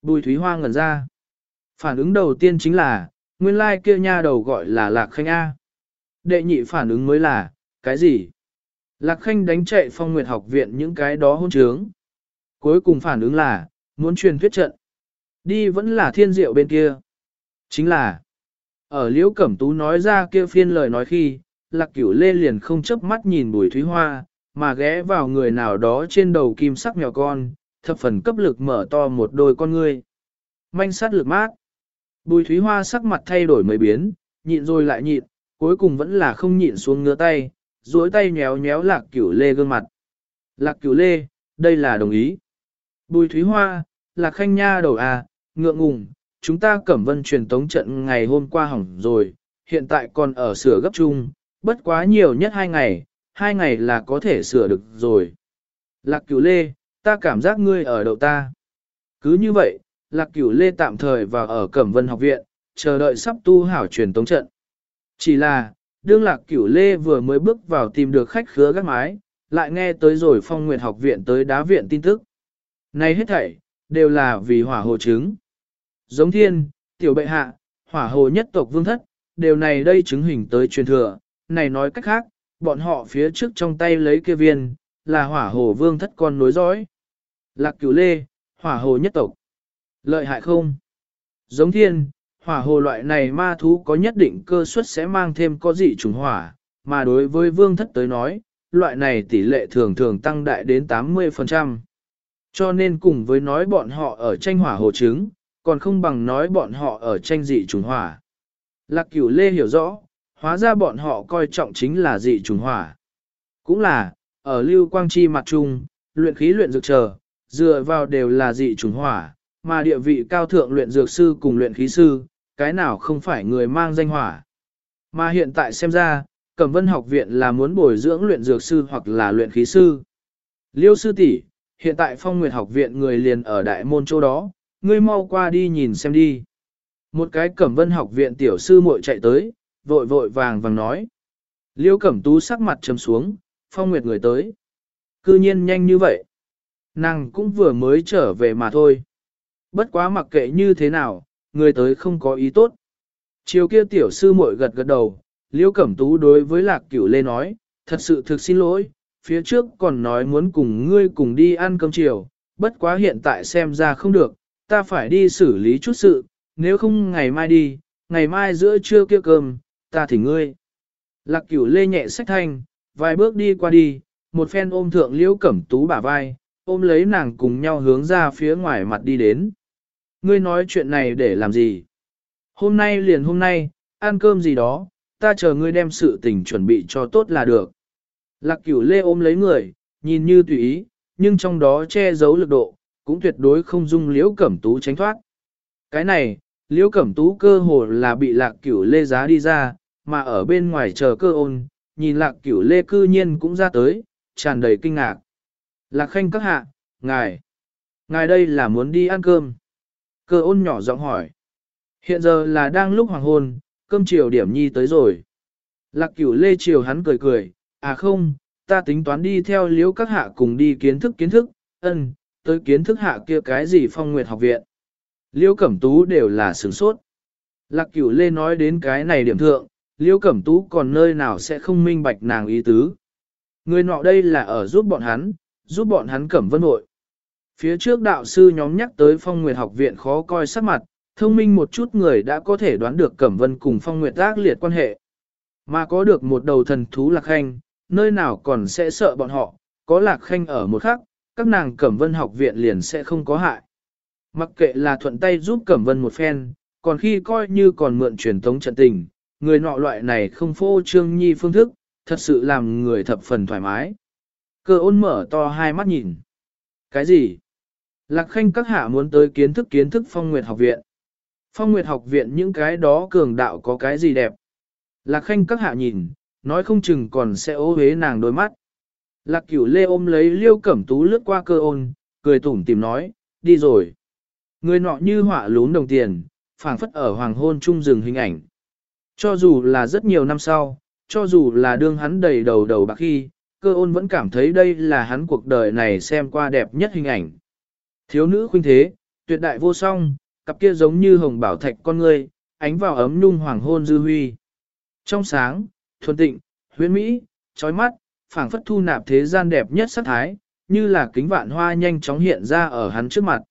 Bùi Thúy Hoa ngẩn ra. Phản ứng đầu tiên chính là, nguyên lai kia nha đầu gọi là lạc khanh A. Đệ nhị phản ứng mới là, cái gì? Lạc khanh đánh chạy phong nguyệt học viện những cái đó hôn trướng. Cuối cùng phản ứng là, muốn truyền thuyết trận. Đi vẫn là thiên diệu bên kia. Chính là, ở liễu cẩm tú nói ra kia phiên lời nói khi, lạc cửu lê liền không chớp mắt nhìn bùi thúy hoa, mà ghé vào người nào đó trên đầu kim sắc mèo con, thập phần cấp lực mở to một đôi con ngươi. Manh sát lực mát. Bùi thúy hoa sắc mặt thay đổi mấy biến, nhịn rồi lại nhịn, cuối cùng vẫn là không nhịn xuống ngứa tay, duỗi tay nhéo nhéo lạc cửu lê gương mặt. Lạc cửu lê, đây là đồng ý. Bùi thúy hoa, lạc khanh nha đầu à, ngượng ngùng, chúng ta cẩm vân truyền tống trận ngày hôm qua hỏng rồi, hiện tại còn ở sửa gấp chung, bất quá nhiều nhất hai ngày, hai ngày là có thể sửa được rồi. Lạc cửu lê, ta cảm giác ngươi ở đậu ta. Cứ như vậy, lạc cửu lê tạm thời vào ở cẩm vân học viện, chờ đợi sắp tu hảo truyền tống trận. Chỉ là, đương lạc cửu lê vừa mới bước vào tìm được khách khứa gác mái, lại nghe tới rồi phong nguyệt học viện tới đá viện tin tức. Này hết thảy, đều là vì hỏa hồ chứng. Giống thiên, tiểu bệ hạ, hỏa hồ nhất tộc vương thất, điều này đây chứng hình tới truyền thừa, này nói cách khác, bọn họ phía trước trong tay lấy kia viên, là hỏa hồ vương thất con nối dõi. Lạc cửu lê, hỏa hồ nhất tộc. Lợi hại không? Giống thiên, hỏa hồ loại này ma thú có nhất định cơ suất sẽ mang thêm có dị trùng hỏa, mà đối với vương thất tới nói, loại này tỷ lệ thường thường tăng đại đến 80%. Cho nên cùng với nói bọn họ ở tranh hỏa hồ trứng, còn không bằng nói bọn họ ở tranh dị trùng hỏa. Lạc cửu lê hiểu rõ, hóa ra bọn họ coi trọng chính là dị trùng hỏa. Cũng là, ở lưu quang chi mặt trung, luyện khí luyện dược chờ, dựa vào đều là dị trùng hỏa, mà địa vị cao thượng luyện dược sư cùng luyện khí sư, cái nào không phải người mang danh hỏa. Mà hiện tại xem ra, Cẩm Vân học viện là muốn bồi dưỡng luyện dược sư hoặc là luyện khí sư. Liêu sư tỷ, hiện tại Phong Nguyệt học viện người liền ở đại môn chỗ đó, ngươi mau qua đi nhìn xem đi. Một cái Cẩm Vân học viện tiểu sư muội chạy tới, vội vội vàng vàng nói. Liêu Cẩm Tú sắc mặt trầm xuống, Phong Nguyệt người tới. Cư nhiên nhanh như vậy. Nàng cũng vừa mới trở về mà thôi. Bất quá mặc kệ như thế nào, người tới không có ý tốt. Chiều kia tiểu sư muội gật gật đầu, Liễu Cẩm Tú đối với Lạc Cửu Lê nói, thật sự thực xin lỗi, phía trước còn nói muốn cùng ngươi cùng đi ăn cơm chiều, bất quá hiện tại xem ra không được, ta phải đi xử lý chút sự, nếu không ngày mai đi, ngày mai giữa trưa kia cơm, ta thỉnh ngươi. Lạc Cửu Lê nhẹ sách thanh, vài bước đi qua đi, một phen ôm thượng Liễu Cẩm Tú bả vai, ôm lấy nàng cùng nhau hướng ra phía ngoài mặt đi đến. Ngươi nói chuyện này để làm gì? Hôm nay liền hôm nay, ăn cơm gì đó, ta chờ ngươi đem sự tình chuẩn bị cho tốt là được. Lạc cửu lê ôm lấy người, nhìn như tùy ý, nhưng trong đó che giấu lực độ, cũng tuyệt đối không dung liễu cẩm tú tránh thoát. Cái này, liễu cẩm tú cơ hồ là bị lạc cửu lê giá đi ra, mà ở bên ngoài chờ cơ ôn, nhìn lạc cửu lê cư nhiên cũng ra tới, tràn đầy kinh ngạc. Lạc khanh các hạ, ngài, ngài đây là muốn đi ăn cơm. Cơ ôn nhỏ giọng hỏi. Hiện giờ là đang lúc hoàng hôn, cơm chiều điểm nhi tới rồi. Lạc cửu lê chiều hắn cười cười, à không, ta tính toán đi theo liễu các hạ cùng đi kiến thức kiến thức, ân, tới kiến thức hạ kia cái gì phong nguyệt học viện. Liễu cẩm tú đều là sướng sốt. Lạc cửu lê nói đến cái này điểm thượng, liễu cẩm tú còn nơi nào sẽ không minh bạch nàng ý tứ. Người nọ đây là ở giúp bọn hắn, giúp bọn hắn cẩm vân hội. Phía trước đạo sư nhóm nhắc tới phong nguyệt học viện khó coi sắc mặt, thông minh một chút người đã có thể đoán được Cẩm Vân cùng Phong Nguyệt ác liệt quan hệ. Mà có được một đầu thần thú lạc khanh, nơi nào còn sẽ sợ bọn họ, có lạc khanh ở một khắc, các nàng Cẩm Vân học viện liền sẽ không có hại. Mặc kệ là thuận tay giúp Cẩm Vân một phen, còn khi coi như còn mượn truyền thống trận tình, người nọ loại này không phô trương nhi phương thức, thật sự làm người thập phần thoải mái. Cơ ôn mở to hai mắt nhìn. Cái gì? Lạc khanh các hạ muốn tới kiến thức kiến thức phong nguyệt học viện. Phong Nguyệt học viện những cái đó cường đạo có cái gì đẹp. Lạc khanh các hạ nhìn, nói không chừng còn sẽ ố hế nàng đôi mắt. Lạc cửu lê ôm lấy liêu cẩm tú lướt qua cơ ôn, cười tủm tìm nói, đi rồi. Người nọ như họa lún đồng tiền, phảng phất ở hoàng hôn trung rừng hình ảnh. Cho dù là rất nhiều năm sau, cho dù là đương hắn đầy đầu đầu bạc khi, cơ ôn vẫn cảm thấy đây là hắn cuộc đời này xem qua đẹp nhất hình ảnh. Thiếu nữ khuynh thế, tuyệt đại vô song, cặp kia giống như hồng bảo thạch con người ánh vào ấm nhung hoàng hôn dư huy. Trong sáng, thuần tịnh, huyến mỹ, trói mắt, phảng phất thu nạp thế gian đẹp nhất sắc thái, như là kính vạn hoa nhanh chóng hiện ra ở hắn trước mặt.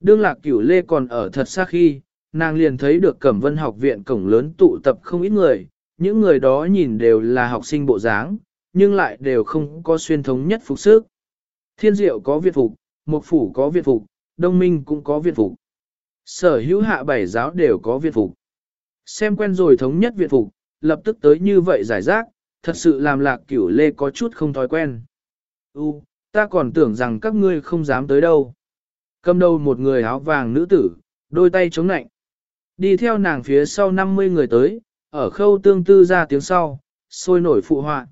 Đương lạc cửu lê còn ở thật xa khi, nàng liền thấy được cẩm vân học viện cổng lớn tụ tập không ít người, những người đó nhìn đều là học sinh bộ dáng, nhưng lại đều không có xuyên thống nhất phục sức. Thiên diệu có việt phục, mục phủ có viện phục, đông minh cũng có viện phục. Sở hữu hạ bảy giáo đều có viện phục. Xem quen rồi thống nhất viện phục, lập tức tới như vậy giải rác, thật sự làm lạc cửu lê có chút không thói quen. U, ta còn tưởng rằng các ngươi không dám tới đâu. Cầm đầu một người áo vàng nữ tử, đôi tay chống nạnh. Đi theo nàng phía sau 50 người tới, ở khâu tương tư ra tiếng sau, sôi nổi phụ họa.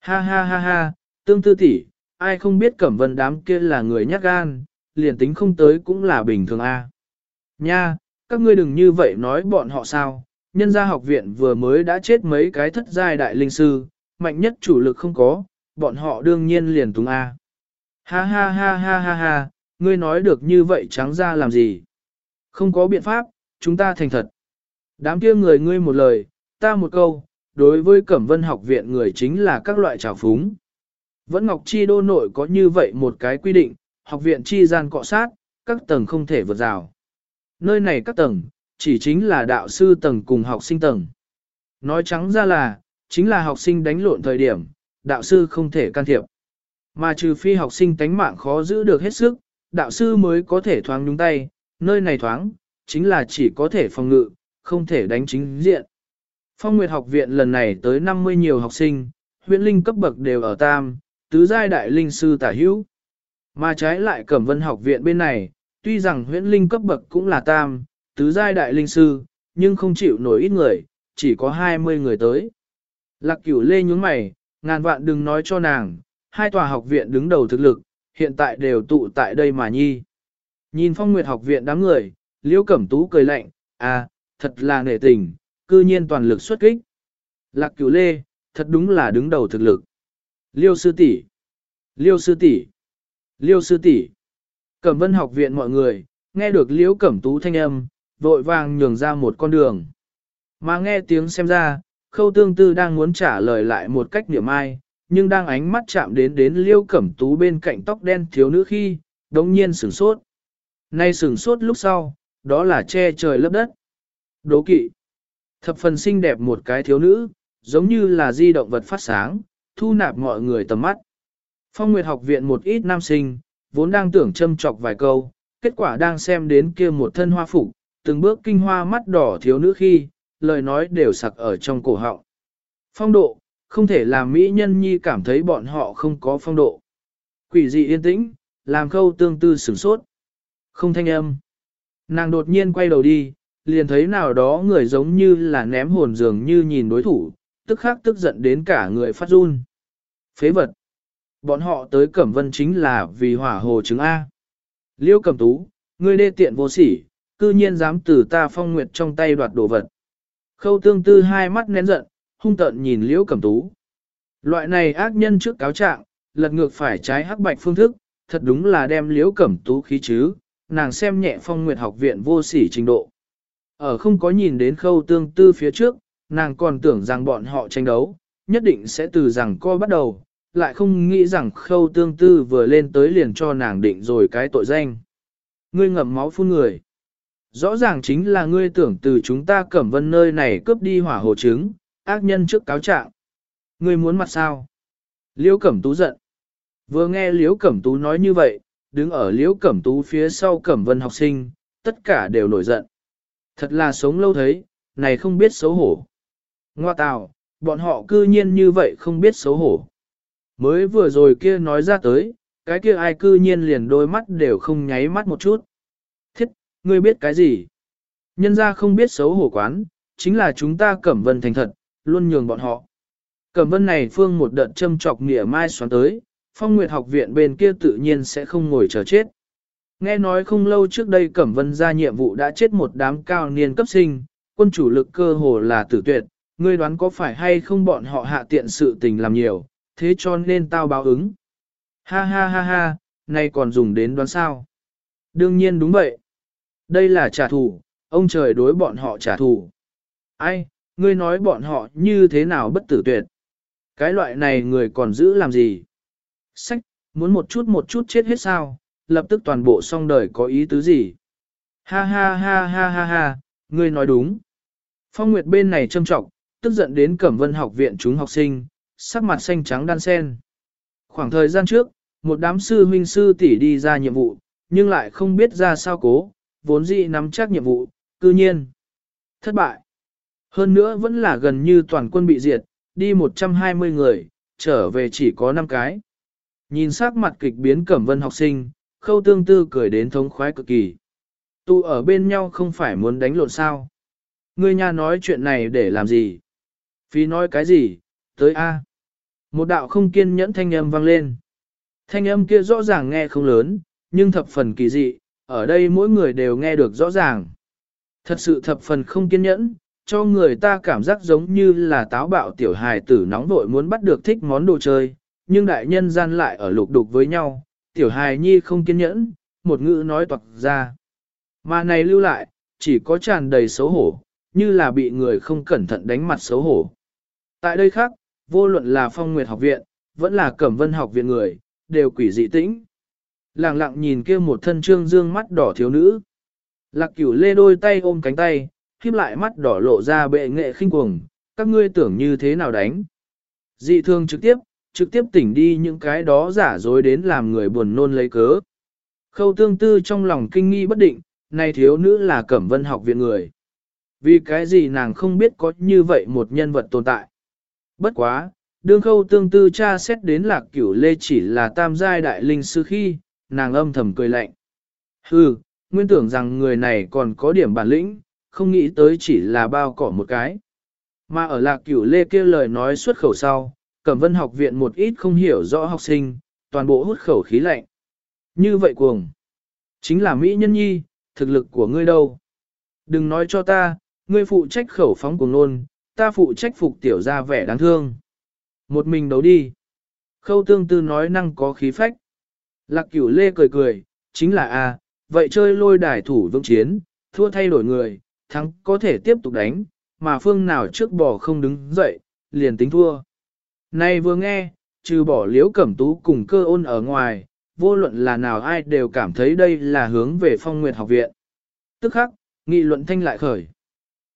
Ha ha ha ha, tương tư tỷ, ai không biết cẩm vân đám kia là người nhát gan, liền tính không tới cũng là bình thường a. Nha, các ngươi đừng như vậy nói bọn họ sao, nhân gia học viện vừa mới đã chết mấy cái thất giai đại linh sư, mạnh nhất chủ lực không có, bọn họ đương nhiên liền túng A. Ha ha ha ha ha ha, ngươi nói được như vậy trắng ra làm gì? Không có biện pháp, chúng ta thành thật. Đám kia người ngươi một lời, ta một câu, đối với Cẩm Vân học viện người chính là các loại trào phúng. Vẫn Ngọc Chi đô nội có như vậy một cái quy định, học viện chi gian cọ sát, các tầng không thể vượt rào. Nơi này các tầng, chỉ chính là đạo sư tầng cùng học sinh tầng. Nói trắng ra là, chính là học sinh đánh lộn thời điểm, đạo sư không thể can thiệp. Mà trừ phi học sinh tánh mạng khó giữ được hết sức, đạo sư mới có thể thoáng nhúng tay, nơi này thoáng, chính là chỉ có thể phòng ngự, không thể đánh chính diện. Phong Nguyệt học viện lần này tới 50 nhiều học sinh, huyện linh cấp bậc đều ở tam, tứ giai đại linh sư tả hữu. Mà trái lại Cẩm Vân học viện bên này, tuy rằng huyễn linh cấp bậc cũng là tam, tứ giai đại linh sư, nhưng không chịu nổi ít người, chỉ có 20 người tới. Lạc cửu lê nhúng mày, ngàn vạn đừng nói cho nàng, hai tòa học viện đứng đầu thực lực, hiện tại đều tụ tại đây mà nhi. Nhìn phong nguyệt học viện đám người, liễu cẩm tú cười lạnh, à, thật là nể tình, cư nhiên toàn lực xuất kích. Lạc cửu lê, thật đúng là đứng đầu thực lực. Liêu sư tỷ, Liêu sư tỷ, Liêu sư tỷ. Cẩm vân học viện mọi người, nghe được liễu cẩm tú thanh âm, vội vàng nhường ra một con đường. Mà nghe tiếng xem ra, khâu tương tư đang muốn trả lời lại một cách niệm ai, nhưng đang ánh mắt chạm đến đến liêu cẩm tú bên cạnh tóc đen thiếu nữ khi, đống nhiên sửng sốt. Nay sửng sốt lúc sau, đó là che trời lấp đất. Đố kỵ. Thập phần xinh đẹp một cái thiếu nữ, giống như là di động vật phát sáng, thu nạp mọi người tầm mắt. Phong Nguyệt học viện một ít nam sinh, vốn đang tưởng châm chọc vài câu, kết quả đang xem đến kia một thân hoa phục, từng bước kinh hoa mắt đỏ thiếu nữ khi, lời nói đều sặc ở trong cổ họng. Phong độ, không thể làm mỹ nhân nhi cảm thấy bọn họ không có phong độ. Quỷ dị yên tĩnh, làm khâu tương tư sửng sốt. Không thanh âm. Nàng đột nhiên quay đầu đi, liền thấy nào đó người giống như là ném hồn dường như nhìn đối thủ, tức khắc tức giận đến cả người phát run. Phế vật. Bọn họ tới Cẩm Vân chính là vì hỏa hồ chứng A. Liêu Cẩm Tú, ngươi đê tiện vô sỉ, cư nhiên dám từ ta phong nguyệt trong tay đoạt đồ vật. Khâu tương tư hai mắt nén giận, hung tợn nhìn liễu cẩm tú. Loại này ác nhân trước cáo trạng, lật ngược phải trái hắc bạch phương thức, thật đúng là đem liễu cẩm tú khí chứ, nàng xem nhẹ phong nguyệt học viện vô sỉ trình độ. Ở không có nhìn đến khâu tương tư phía trước, nàng còn tưởng rằng bọn họ tranh đấu, nhất định sẽ từ rằng co bắt đầu, lại không nghĩ rằng khâu tương tư vừa lên tới liền cho nàng định rồi cái tội danh. Ngươi ngậm máu phun người. Rõ ràng chính là ngươi tưởng từ chúng ta cẩm vân nơi này cướp đi hỏa hồ trứng, ác nhân trước cáo trạng. Ngươi muốn mặt sao? Liễu Cẩm Tú giận. Vừa nghe Liễu Cẩm Tú nói như vậy, đứng ở Liễu Cẩm Tú phía sau Cẩm Vân học sinh, tất cả đều nổi giận. Thật là sống lâu thấy, này không biết xấu hổ. Ngoa tào, bọn họ cư nhiên như vậy không biết xấu hổ. Mới vừa rồi kia nói ra tới, cái kia ai cư nhiên liền đôi mắt đều không nháy mắt một chút. Thiết, ngươi biết cái gì? Nhân ra không biết xấu hổ quán, chính là chúng ta cẩm vân thành thật, luôn nhường bọn họ. Cẩm vân này phương một đợt châm chọc nghĩa mai xoắn tới, phong nguyệt học viện bên kia tự nhiên sẽ không ngồi chờ chết. Nghe nói không lâu trước đây Cẩm Vân ra nhiệm vụ đã chết một đám cao niên cấp sinh, quân chủ lực cơ hồ là tử tuyệt, ngươi đoán có phải hay không bọn họ hạ tiện sự tình làm nhiều, thế cho nên tao báo ứng. Ha ha ha ha, nay còn dùng đến đoán sao? Đương nhiên đúng vậy. Đây là trả thù, ông trời đối bọn họ trả thù. Ai, ngươi nói bọn họ như thế nào bất tử tuyệt. Cái loại này người còn giữ làm gì? Sách, muốn một chút một chút chết hết sao, lập tức toàn bộ xong đời có ý tứ gì? Ha ha ha ha ha ha, ngươi nói đúng. Phong Nguyệt bên này châm trọng, tức giận đến Cẩm Vân học viện chúng học sinh, sắc mặt xanh trắng đan sen. Khoảng thời gian trước, một đám sư huynh sư tỷ đi ra nhiệm vụ, nhưng lại không biết ra sao cố, vốn dĩ nắm chắc nhiệm vụ, cư nhiên. Thất bại. Hơn nữa vẫn là gần như toàn quân bị diệt, đi 120 người, trở về chỉ có 5 cái. Nhìn sắc mặt kịch biến cẩm vân học sinh, khâu tương tư cười đến thống khoái cực kỳ. Tụ ở bên nhau không phải muốn đánh lộn sao. Ngươi nhà nói chuyện này để làm gì? Phí nói cái gì? Tới A. Một đạo không kiên nhẫn thanh âm vang lên. Thanh âm kia rõ ràng nghe không lớn, nhưng thập phần kỳ dị, ở đây mỗi người đều nghe được rõ ràng. Thật sự thập phần không kiên nhẫn, cho người ta cảm giác giống như là táo bạo tiểu hài tử nóng vội muốn bắt được thích món đồ chơi, nhưng đại nhân gian lại ở lục đục với nhau, tiểu hài nhi không kiên nhẫn, một ngữ nói toạc ra. Mà này lưu lại, chỉ có tràn đầy xấu hổ, như là bị người không cẩn thận đánh mặt xấu hổ. Tại đây khác, vô luận là phong nguyệt học viện, vẫn là cẩm vân học viện người, đều quỷ dị tĩnh. Lặng lặng nhìn kia một thân trương dương mắt đỏ thiếu nữ. Lạc cửu lê đôi tay ôm cánh tay, khiếp lại mắt đỏ lộ ra bệ nghệ khinh cuồng, các ngươi tưởng như thế nào đánh. Dị thương trực tiếp, trực tiếp tỉnh đi những cái đó giả dối đến làm người buồn nôn lấy cớ. Khâu tương tư trong lòng kinh nghi bất định, này thiếu nữ là cẩm vân học viện người. Vì cái gì nàng không biết có như vậy một nhân vật tồn tại. Bất quá, đương khâu tương tư cha xét đến lạc cửu lê chỉ là tam giai đại linh sư khi, nàng âm thầm cười lạnh. Hừ, nguyên tưởng rằng người này còn có điểm bản lĩnh, không nghĩ tới chỉ là bao cỏ một cái. Mà ở lạc cửu lê kia lời nói xuất khẩu sau, cẩm vân học viện một ít không hiểu rõ học sinh, toàn bộ hút khẩu khí lạnh. Như vậy cuồng. Chính là Mỹ nhân nhi, thực lực của ngươi đâu. Đừng nói cho ta, ngươi phụ trách khẩu phóng cuồng nôn, ta phụ trách phục tiểu ra vẻ đáng thương. Một mình đấu đi. Khâu tương tư nói năng có khí phách. Lạc cửu lê cười cười, chính là a, vậy chơi lôi đài thủ vững chiến, thua thay đổi người, thắng có thể tiếp tục đánh, mà phương nào trước bỏ không đứng dậy, liền tính thua. Này vừa nghe, trừ bỏ liễu cẩm tú cùng cơ ôn ở ngoài, vô luận là nào ai đều cảm thấy đây là hướng về phong nguyệt học viện. Tức khắc, nghị luận thanh lại khởi.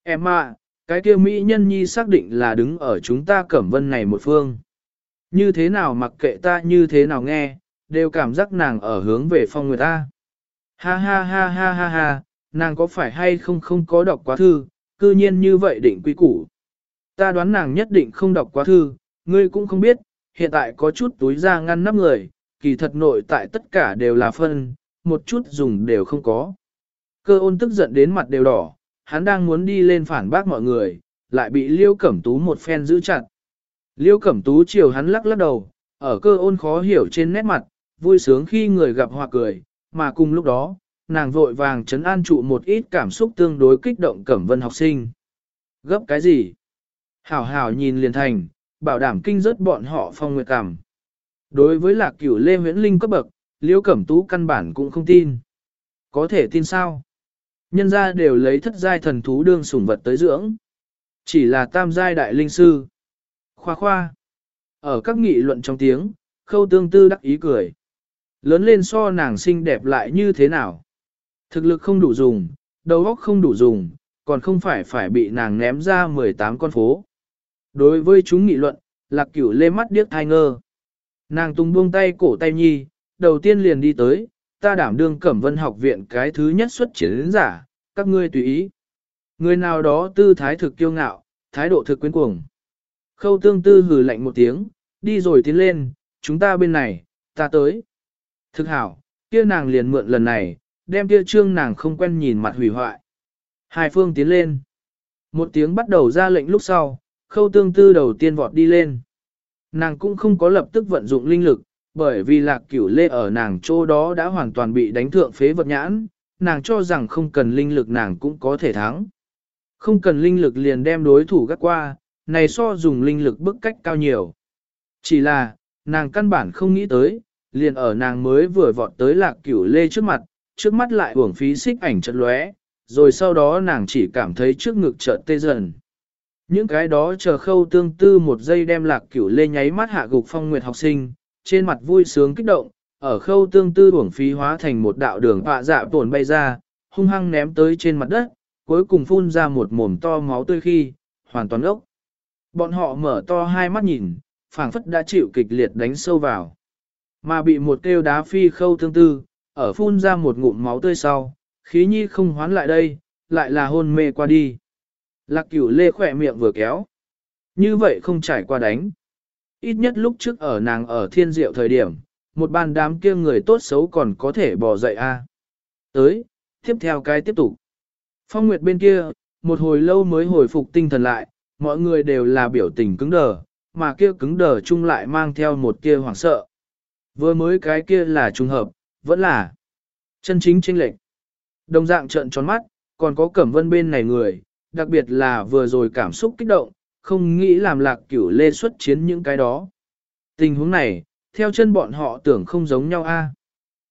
Em ạ, cái kia Mỹ nhân nhi xác định là đứng ở chúng ta cẩm vân này một phương. Như thế nào mặc kệ ta như thế nào nghe, đều cảm giác nàng ở hướng về phong người ta. Ha ha ha ha ha ha, nàng có phải hay không không có đọc quá thư, cư nhiên như vậy định quy củ. Ta đoán nàng nhất định không đọc quá thư, ngươi cũng không biết, hiện tại có chút túi da ngăn nắp người, kỳ thật nội tại tất cả đều là phân, một chút dùng đều không có. Cơ ôn tức giận đến mặt đều đỏ, hắn đang muốn đi lên phản bác mọi người, lại bị Liêu Cẩm Tú một phen giữ chặt. Liêu Cẩm Tú chiều hắn lắc lắc đầu, ở cơ ôn khó hiểu trên nét mặt, vui sướng khi người gặp hoa cười, mà cùng lúc đó, nàng vội vàng chấn an trụ một ít cảm xúc tương đối kích động Cẩm Vân học sinh. Gấp cái gì? Hảo hảo nhìn liền thành, bảo đảm kinh rớt bọn họ phong nguyệt cảm. Đối với lạc cửu Lê Nguyễn Linh cấp bậc, Liễu Cẩm Tú căn bản cũng không tin. Có thể tin sao? Nhân ra đều lấy thất giai thần thú đương sủng vật tới dưỡng. Chỉ là tam giai đại linh sư. Khoa khoa. Ở các nghị luận trong tiếng, khâu tương tư đắc ý cười. Lớn lên so nàng xinh đẹp lại như thế nào? Thực lực không đủ dùng, đầu óc không đủ dùng, còn không phải phải bị nàng ném ra 18 con phố. Đối với chúng nghị luận, lạc cửu lê mắt điếc thai ngơ. Nàng tung buông tay cổ tay nhi, đầu tiên liền đi tới, ta đảm đương cẩm vân học viện cái thứ nhất xuất chiến giả, các ngươi tùy ý. Người nào đó tư thái thực kiêu ngạo, thái độ thực quyến cuồng. Khâu tương tư hừ lạnh một tiếng, đi rồi tiến lên, chúng ta bên này, ta tới. Thực hảo, kia nàng liền mượn lần này, đem kia trương nàng không quen nhìn mặt hủy hoại. Hai phương tiến lên. Một tiếng bắt đầu ra lệnh lúc sau, khâu tương tư đầu tiên vọt đi lên. Nàng cũng không có lập tức vận dụng linh lực, bởi vì lạc cửu lê ở nàng chỗ đó đã hoàn toàn bị đánh thượng phế vật nhãn, nàng cho rằng không cần linh lực nàng cũng có thể thắng. Không cần linh lực liền đem đối thủ gắt qua, này so dùng linh lực bức cách cao nhiều. Chỉ là, nàng căn bản không nghĩ tới, liền ở nàng mới vừa vọt tới lạc cửu lê trước mặt, trước mắt lại uổng phí xích ảnh chật lóe, rồi sau đó nàng chỉ cảm thấy trước ngực chợt tê dần. Những cái đó chờ khâu tương tư một giây đem lạc cửu lê nháy mắt hạ gục phong nguyệt học sinh, trên mặt vui sướng kích động, ở khâu tương tư uổng phí hóa thành một đạo đường họa dạ tổn bay ra, hung hăng ném tới trên mặt đất, cuối cùng phun ra một mồm to máu tươi khi, hoàn toàn ốc. Bọn họ mở to hai mắt nhìn, phảng phất đã chịu kịch liệt đánh sâu vào. Mà bị một kêu đá phi khâu tương tư, ở phun ra một ngụm máu tươi sau, khí nhi không hoán lại đây, lại là hôn mê qua đi. Lạc cửu lê khỏe miệng vừa kéo. Như vậy không trải qua đánh. Ít nhất lúc trước ở nàng ở thiên diệu thời điểm, một ban đám kia người tốt xấu còn có thể bỏ dậy a. Tới, tiếp theo cái tiếp tục. Phong Nguyệt bên kia, một hồi lâu mới hồi phục tinh thần lại, mọi người đều là biểu tình cứng đờ, mà kia cứng đờ chung lại mang theo một kia hoảng sợ. Vừa mới cái kia là trùng hợp, vẫn là chân chính chênh lệch. Đồng dạng trợn tròn mắt, còn có cẩm vân bên này người, đặc biệt là vừa rồi cảm xúc kích động, không nghĩ làm lạc cửu lê xuất chiến những cái đó. Tình huống này, theo chân bọn họ tưởng không giống nhau a.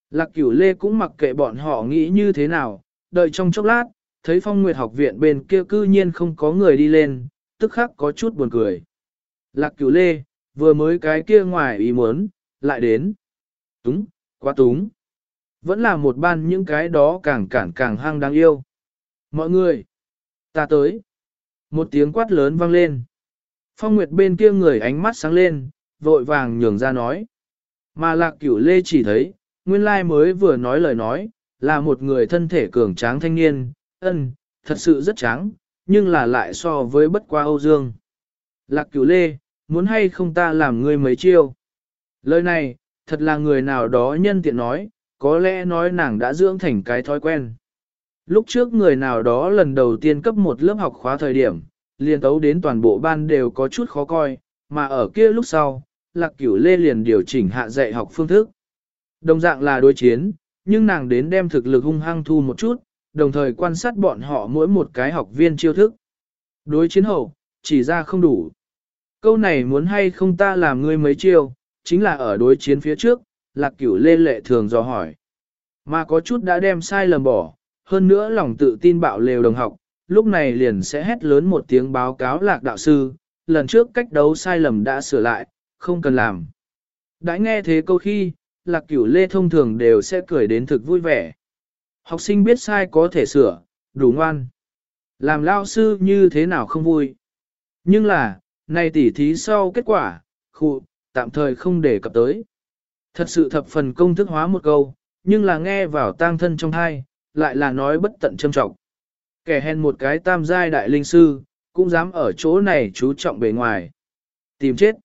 Lạc cửu lê cũng mặc kệ bọn họ nghĩ như thế nào, đợi trong chốc lát, thấy phong nguyệt học viện bên kia cư nhiên không có người đi lên, tức khắc có chút buồn cười. Lạc cửu lê, vừa mới cái kia ngoài ý muốn, lại đến. Túng, quá túng. Vẫn là một ban những cái đó càng cản càng hăng đáng yêu. Mọi người, ta tới. Một tiếng quát lớn vang lên. Phong Nguyệt bên kia người ánh mắt sáng lên, vội vàng nhường ra nói. Mà lạc cửu lê chỉ thấy, nguyên lai mới vừa nói lời nói, là một người thân thể cường tráng thanh niên, ân, thật sự rất tráng, nhưng là lại so với bất qua Âu Dương. Lạc cửu lê, muốn hay không ta làm ngươi mấy chiêu? Lời này, thật là người nào đó nhân tiện nói, có lẽ nói nàng đã dưỡng thành cái thói quen. Lúc trước người nào đó lần đầu tiên cấp một lớp học khóa thời điểm, liền tấu đến toàn bộ ban đều có chút khó coi, mà ở kia lúc sau, lạc cửu lê liền điều chỉnh hạ dạy học phương thức. Đồng dạng là đối chiến, nhưng nàng đến đem thực lực hung hăng thu một chút, đồng thời quan sát bọn họ mỗi một cái học viên chiêu thức. Đối chiến hậu, chỉ ra không đủ. Câu này muốn hay không ta làm ngươi mấy chiêu, chính là ở đối chiến phía trước, lạc cửu lê lệ thường dò hỏi. Mà có chút đã đem sai lầm bỏ, hơn nữa lòng tự tin bạo lều đồng học, lúc này liền sẽ hét lớn một tiếng báo cáo lạc đạo sư, lần trước cách đấu sai lầm đã sửa lại, không cần làm. Đã nghe thế câu khi, lạc cửu lê thông thường đều sẽ cười đến thực vui vẻ. Học sinh biết sai có thể sửa, đủ ngoan. Làm lao sư như thế nào không vui. Nhưng là, này tỉ thí sau kết quả, khụ, tạm thời không để cập tới. Thật sự thập phần công thức hóa một câu, nhưng là nghe vào tang thân trong thai, lại là nói bất tận châm trọng. Kẻ hèn một cái tam giai đại linh sư, cũng dám ở chỗ này chú trọng bề ngoài. Tìm chết.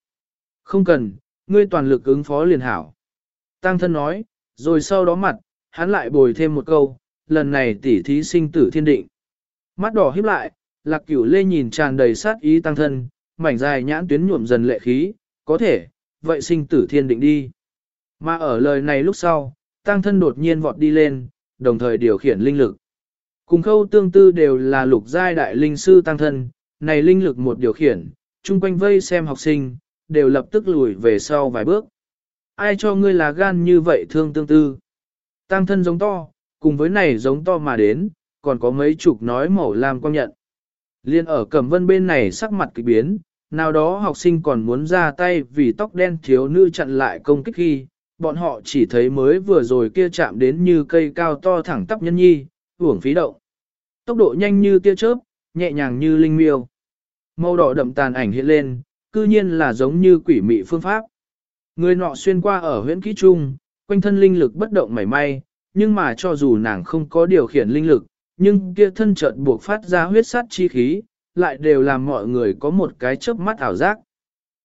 Không cần, ngươi toàn lực ứng phó liền hảo. Tăng thân nói, rồi sau đó mặt, hắn lại bồi thêm một câu, lần này tỉ thí sinh tử thiên định. Mắt đỏ híp lại, lạc cửu lê nhìn tràn đầy sát ý tăng thân, mảnh dài nhãn tuyến nhuộm dần lệ khí, có thể, vậy sinh tử thiên định đi. Mà ở lời này lúc sau, tăng thân đột nhiên vọt đi lên, đồng thời điều khiển linh lực. Cùng khâu tương tư đều là lục giai đại linh sư tăng thân, này linh lực một điều khiển, chung quanh vây xem học sinh, đều lập tức lùi về sau vài bước. Ai cho ngươi là gan như vậy thương tương tư? Tăng thân giống to, cùng với này giống to mà đến, còn có mấy chục nói màu làm quang nhận. Liên ở cẩm vân bên này sắc mặt kỳ biến, nào đó học sinh còn muốn ra tay vì tóc đen thiếu nữ chặn lại công kích khi, bọn họ chỉ thấy mới vừa rồi kia chạm đến như cây cao to thẳng tắp nhân nhi, uổng phí động. Tốc độ nhanh như tia chớp, nhẹ nhàng như linh miêu. Màu đỏ đậm tàn ảnh hiện lên, cư nhiên là giống như quỷ mị phương pháp. Người nọ xuyên qua ở huyễn kỹ trung, quanh thân linh lực bất động mảy may, nhưng mà cho dù nàng không có điều khiển linh lực, nhưng kia thân chợt buộc phát ra huyết sát chi khí, lại đều làm mọi người có một cái chớp mắt ảo giác.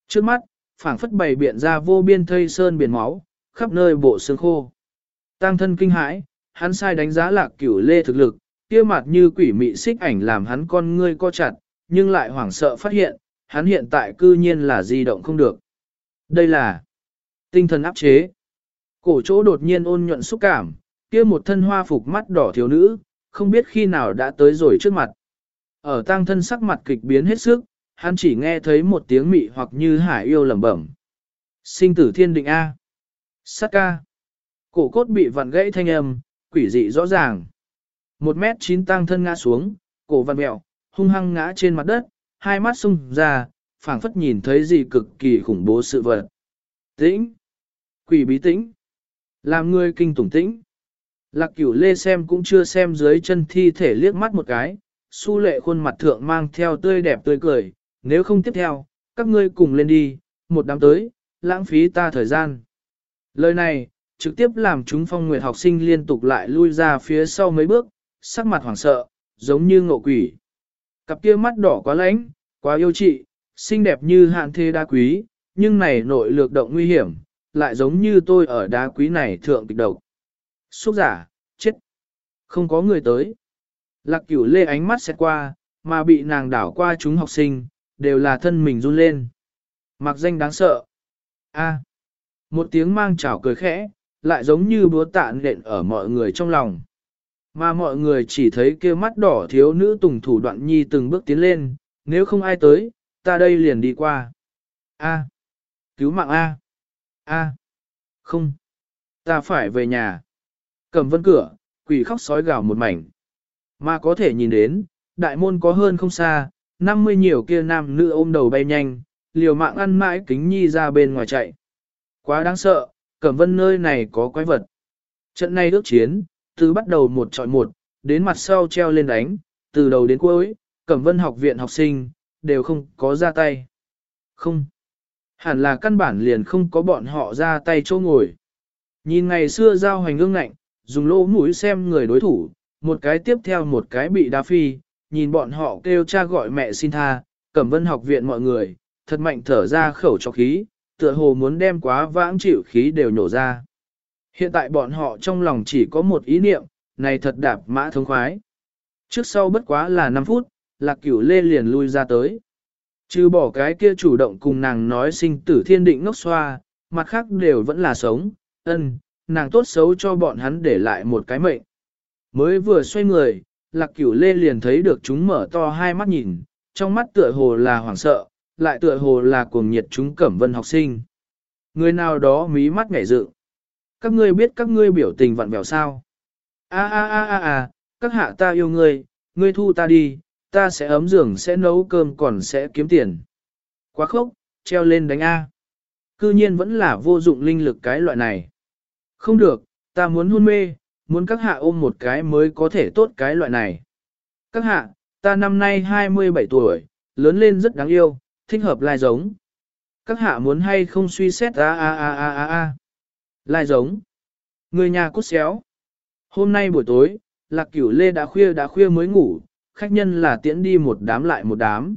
Trước mắt, phảng phất bày biện ra vô biên thây sơn biển máu, khắp nơi bộ xương khô. Tăng thân kinh hãi, hắn sai đánh giá lạc cửu lê thực lực, kia mặt như quỷ mị xích ảnh làm hắn con ngươi co chặt, nhưng lại hoảng sợ phát hiện, hắn hiện tại cư nhiên là di động không được. Đây là tinh thần áp chế. Cổ chỗ đột nhiên ôn nhuận xúc cảm, kia một thân hoa phục mắt đỏ thiếu nữ, không biết khi nào đã tới rồi trước mặt. Ở tăng thân sắc mặt kịch biến hết sức, hắn chỉ nghe thấy một tiếng mị hoặc như hải yêu lẩm bẩm. Sinh tử thiên định A. Sát ca. Cổ cốt bị vặn gãy thanh âm, quỷ dị rõ ràng. Một mét chín tăng thân ngã xuống, cổ vặn mẹo, hung hăng ngã trên mặt đất, hai mắt sung ra, phảng phất nhìn thấy gì cực kỳ khủng bố sự vật. Tĩnh. Quỷ bí tĩnh. Làm người kinh tủng tĩnh. Lạc cửu lê xem cũng chưa xem dưới chân thi thể liếc mắt một cái, su lệ khuôn mặt thượng mang theo tươi đẹp tươi cười, nếu không tiếp theo, các ngươi cùng lên đi, một đám tới, lãng phí ta thời gian. Lời này, trực tiếp làm chúng phong nguyệt học sinh liên tục lại lui ra phía sau mấy bước, sắc mặt hoảng sợ, giống như ngộ quỷ. Cặp kia mắt đỏ quá lãnh, quá yêu trị, xinh đẹp như hạn thê đá quý, nhưng này nội lược động nguy hiểm, lại giống như tôi ở đá quý này thượng kịch độc. Xúc giả, chết. Không có người tới. Lạc cửu lê ánh mắt xét qua, mà bị nàng đảo qua chúng học sinh, đều là thân mình run lên. Mặc danh đáng sợ. A. Một tiếng mang chảo cười khẽ, lại giống như búa tạ nện ở mọi người trong lòng. Mà mọi người chỉ thấy kia mắt đỏ thiếu nữ tùng thủ đoạn nhi từng bước tiến lên, nếu không ai tới, ta đây liền đi qua. A. Cứu mạng A. A. Không. Ta phải về nhà. Cầm vân cửa, quỷ khóc sói gào một mảnh. Mà có thể nhìn đến, đại môn có hơn không xa, 50 nhiều kia nam nữ ôm đầu bay nhanh, liều mạng ăn mãi kính nhi ra bên ngoài chạy. Quá đáng sợ, cẩm vân nơi này có quái vật. Trận này ước chiến, từ bắt đầu một trọi một, đến mặt sau treo lên đánh, từ đầu đến cuối, cẩm vân học viện học sinh, đều không có ra tay. Không. Hẳn là căn bản liền không có bọn họ ra tay chỗ ngồi. Nhìn ngày xưa giao hành ương ngạnh, dùng lỗ mũi xem người đối thủ, một cái tiếp theo một cái bị đa phi, nhìn bọn họ kêu cha gọi mẹ xin tha, cẩm vân học viện mọi người, thật mạnh thở ra khẩu cho khí, tựa hồ muốn đem quá vãng chịu khí đều nhổ ra. Hiện tại bọn họ trong lòng chỉ có một ý niệm, này thật đạp mã thống khoái. Trước sau bất quá là 5 phút, lạc cửu lê liền lui ra tới. Trừ bỏ cái kia chủ động cùng nàng nói sinh tử thiên định ngốc xoa, mặt khác đều vẫn là sống, ân, nàng tốt xấu cho bọn hắn để lại một cái mệnh. Mới vừa xoay người, lạc cửu lê liền thấy được chúng mở to hai mắt nhìn, trong mắt tựa hồ là hoảng sợ, lại tựa hồ là cuồng nhiệt chúng cẩm vân học sinh. Người nào đó mí mắt ngảy dự. Các ngươi biết các ngươi biểu tình vặn vẹo sao? A a a a a, các hạ ta yêu ngươi, ngươi thu ta đi, ta sẽ ấm giường sẽ nấu cơm còn sẽ kiếm tiền. Quá khốc, treo lên đánh A. Cư nhiên vẫn là vô dụng linh lực cái loại này. Không được, ta muốn hôn mê, muốn các hạ ôm một cái mới có thể tốt cái loại này. Các hạ, ta năm nay 27 tuổi, lớn lên rất đáng yêu, thích hợp lai giống. Các hạ muốn hay không suy xét a a a a a a. Lai giống. Người nhà cút xéo. Hôm nay buổi tối, lạc cửu lê đã khuya đã khuya mới ngủ, khách nhân là tiễn đi một đám lại một đám.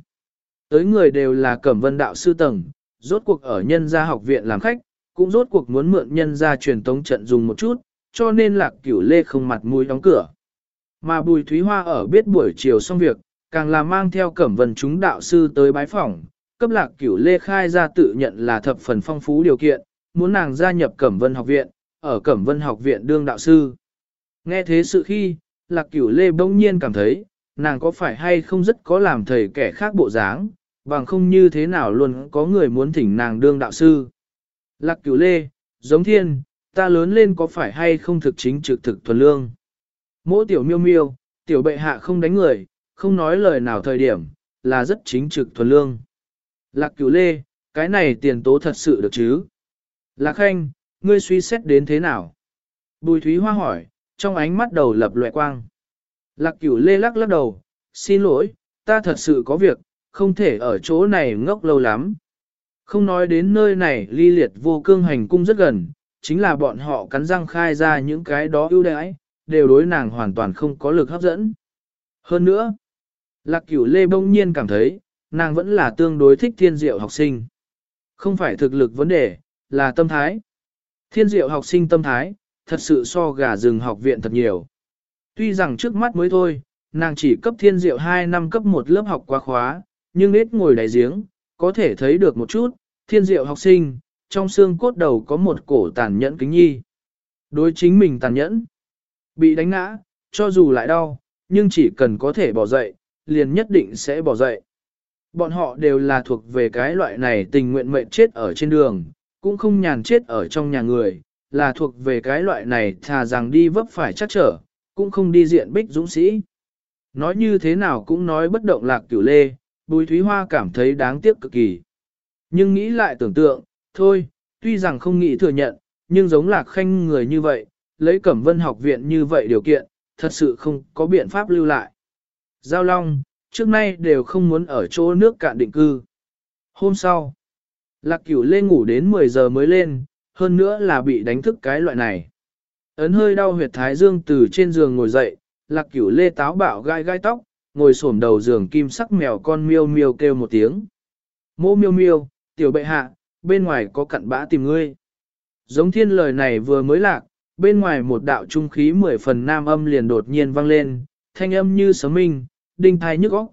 Tới người đều là cẩm vân đạo sư tầng, rốt cuộc ở nhân gia học viện làm khách, cũng rốt cuộc muốn mượn nhân gia truyền tống trận dùng một chút, cho nên lạc cửu lê không mặt mũi đóng cửa. Mà bùi thúy hoa ở biết buổi chiều xong việc, càng là mang theo cẩm vân chúng đạo sư tới bái phỏng, cấp lạc cửu lê khai ra tự nhận là thập phần phong phú điều kiện, muốn nàng gia nhập cẩm vân học viện, ở cẩm vân học viện đương đạo sư. Nghe thế sự khi, lạc cửu lê bỗng nhiên cảm thấy, nàng có phải hay không rất có làm thầy kẻ khác bộ dáng, bằng không như thế nào luôn có người muốn thỉnh nàng đương đạo sư. Lạc cửu lê, giống thiên, ta lớn lên có phải hay không thực chính trực thực thuần lương. Mỗi tiểu miêu miêu, tiểu bệ hạ không đánh người, không nói lời nào thời điểm, là rất chính trực thuần lương. Lạc cửu lê, cái này tiền tố thật sự được chứ? Lạc khanh, ngươi suy xét đến thế nào? Bùi Thúy Hoa hỏi, trong ánh mắt đầu lập loại quang. Lạc cửu lê lắc lắc đầu, xin lỗi, ta thật sự có việc, không thể ở chỗ này ngốc lâu lắm. Không nói đến nơi này ly liệt vô cương hành cung rất gần, chính là bọn họ cắn răng khai ra những cái đó ưu đãi, đều đối nàng hoàn toàn không có lực hấp dẫn. Hơn nữa, Lạc cửu lê bỗng nhiên cảm thấy, nàng vẫn là tương đối thích thiên diệu học sinh. Không phải thực lực vấn đề, là tâm thái. Thiên diệu học sinh tâm thái, thật sự so gà rừng học viện thật nhiều. Tuy rằng trước mắt mới thôi, nàng chỉ cấp thiên diệu 2 năm cấp một lớp học quá khóa, nhưng ít ngồi đáy giếng, có thể thấy được một chút, thiên diệu học sinh, trong xương cốt đầu có một cổ tàn nhẫn kính nhi. Đối chính mình tàn nhẫn, bị đánh ngã, cho dù lại đau, nhưng chỉ cần có thể bỏ dậy, liền nhất định sẽ bỏ dậy. Bọn họ đều là thuộc về cái loại này tình nguyện mệnh chết ở trên đường, cũng không nhàn chết ở trong nhà người, là thuộc về cái loại này thà rằng đi vấp phải chắc trở, cũng không đi diện bích dũng sĩ. Nói như thế nào cũng nói bất động lạc cửu lê, bùi thúy hoa cảm thấy đáng tiếc cực kỳ. Nhưng nghĩ lại tưởng tượng, thôi, tuy rằng không nghĩ thừa nhận, nhưng giống lạc khanh người như vậy, lấy cẩm vân học viện như vậy điều kiện, thật sự không có biện pháp lưu lại. Giao Long, trước nay đều không muốn ở chỗ nước cạn định cư. Hôm sau, Lạc Cửu lên ngủ đến 10 giờ mới lên, hơn nữa là bị đánh thức cái loại này. Ấn hơi đau huyệt thái dương từ trên giường ngồi dậy, Lạc Cửu lê táo bạo gai gai tóc, ngồi xổm đầu giường kim sắc mèo con miêu miêu kêu một tiếng. Mô miêu miêu, tiểu bệ hạ, bên ngoài có cặn bã tìm ngươi. Giống thiên lời này vừa mới lạc, bên ngoài một đạo trung khí mười phần nam âm liền đột nhiên vang lên, thanh âm như sấm minh, đinh thai nhức óc.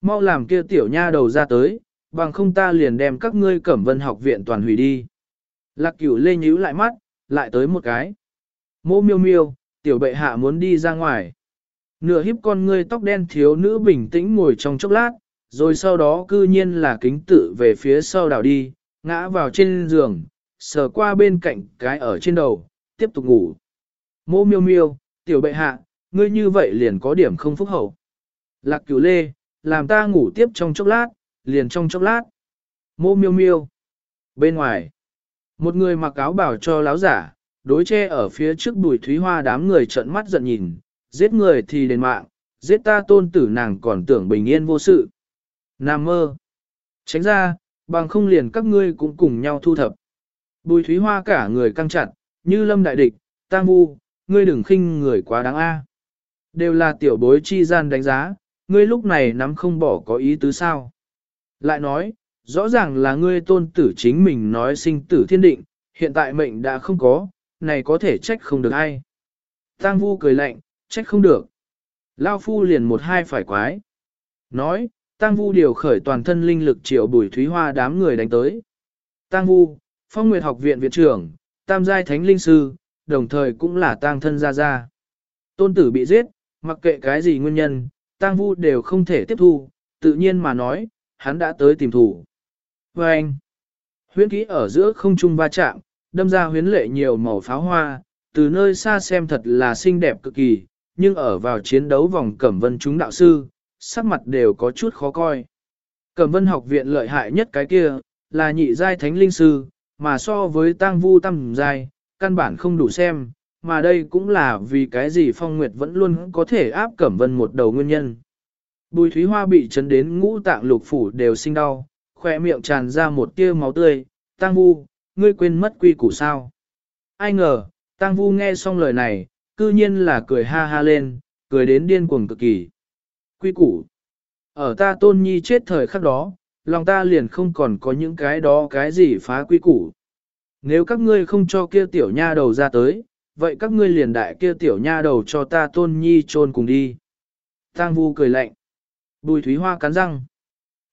Mau làm kia tiểu nha đầu ra tới, bằng không ta liền đem các ngươi cẩm vân học viện toàn hủy đi. Lạc cửu lê nhíu lại mắt, lại tới một cái. Mô miêu miêu, tiểu bệ hạ muốn đi ra ngoài. Nửa hiếp con ngươi tóc đen thiếu nữ bình tĩnh ngồi trong chốc lát, rồi sau đó cư nhiên là kính tự về phía sau đảo đi, ngã vào trên giường, sờ qua bên cạnh cái ở trên đầu, tiếp tục ngủ. Mô miêu miêu, tiểu bệ hạ, ngươi như vậy liền có điểm không phúc hậu. Lạc cửu lê, làm ta ngủ tiếp trong chốc lát, liền trong chốc lát. Mô miêu miêu. Bên ngoài, một người mặc áo bảo cho láo giả, đối che ở phía trước bùi thúy hoa đám người trợn mắt giận nhìn, giết người thì đền mạng, giết ta tôn tử nàng còn tưởng bình yên vô sự. Nam mơ. Tránh ra, bằng không liền các ngươi cũng cùng nhau thu thập. Bùi thúy hoa cả người căng chặt, như lâm đại địch, tang vu, ngươi đừng khinh người quá đáng a. Đều là tiểu bối chi gian đánh giá, ngươi lúc này nắm không bỏ có ý tứ sao. Lại nói, rõ ràng là ngươi tôn tử chính mình nói sinh tử thiên định, hiện tại mệnh đã không có, này có thể trách không được ai. Tang vu cười lạnh, trách không được. Lao phu liền một hai phải quái. Nói, Tang vu điều khởi toàn thân linh lực triệu bùi thúy hoa đám người đánh tới. Tang vu, phong nguyệt học viện viện trưởng, tam giai thánh linh sư, đồng thời cũng là tang thân gia gia. Tôn tử bị giết, mặc kệ cái gì nguyên nhân, tang vu đều không thể tiếp thu, tự nhiên mà nói, hắn đã tới tìm thủ. Và anh, huyễn kỹ ở giữa không trung va chạm, đâm ra huyến lệ nhiều màu pháo hoa, từ nơi xa xem thật là xinh đẹp cực kỳ, nhưng ở vào chiến đấu vòng cẩm vân chúng đạo sư, sắc mặt đều có chút khó coi. Cẩm vân học viện lợi hại nhất cái kia, là nhị giai thánh linh sư, mà so với tang vu tam giai, căn bản không đủ xem, mà đây cũng là vì cái gì phong nguyệt vẫn luôn có thể áp cẩm vân một đầu nguyên nhân. Bùi thúy hoa bị chấn đến ngũ tạng lục phủ đều sinh đau, khỏe miệng tràn ra một tia máu tươi, tang vu, ngươi quên mất quy củ sao. Ai ngờ, tang vu nghe xong lời này, cư nhiên là cười ha ha lên, cười đến điên cuồng cực kỳ. Quy củ. Ở ta tôn nhi chết thời khắc đó, lòng ta liền không còn có những cái đó cái gì phá quy củ. Nếu các ngươi không cho kia tiểu nha đầu ra tới, vậy các ngươi liền đại kia tiểu nha đầu cho ta tôn nhi chôn cùng đi. Tang vu cười lạnh. Bùi thúy hoa cắn răng.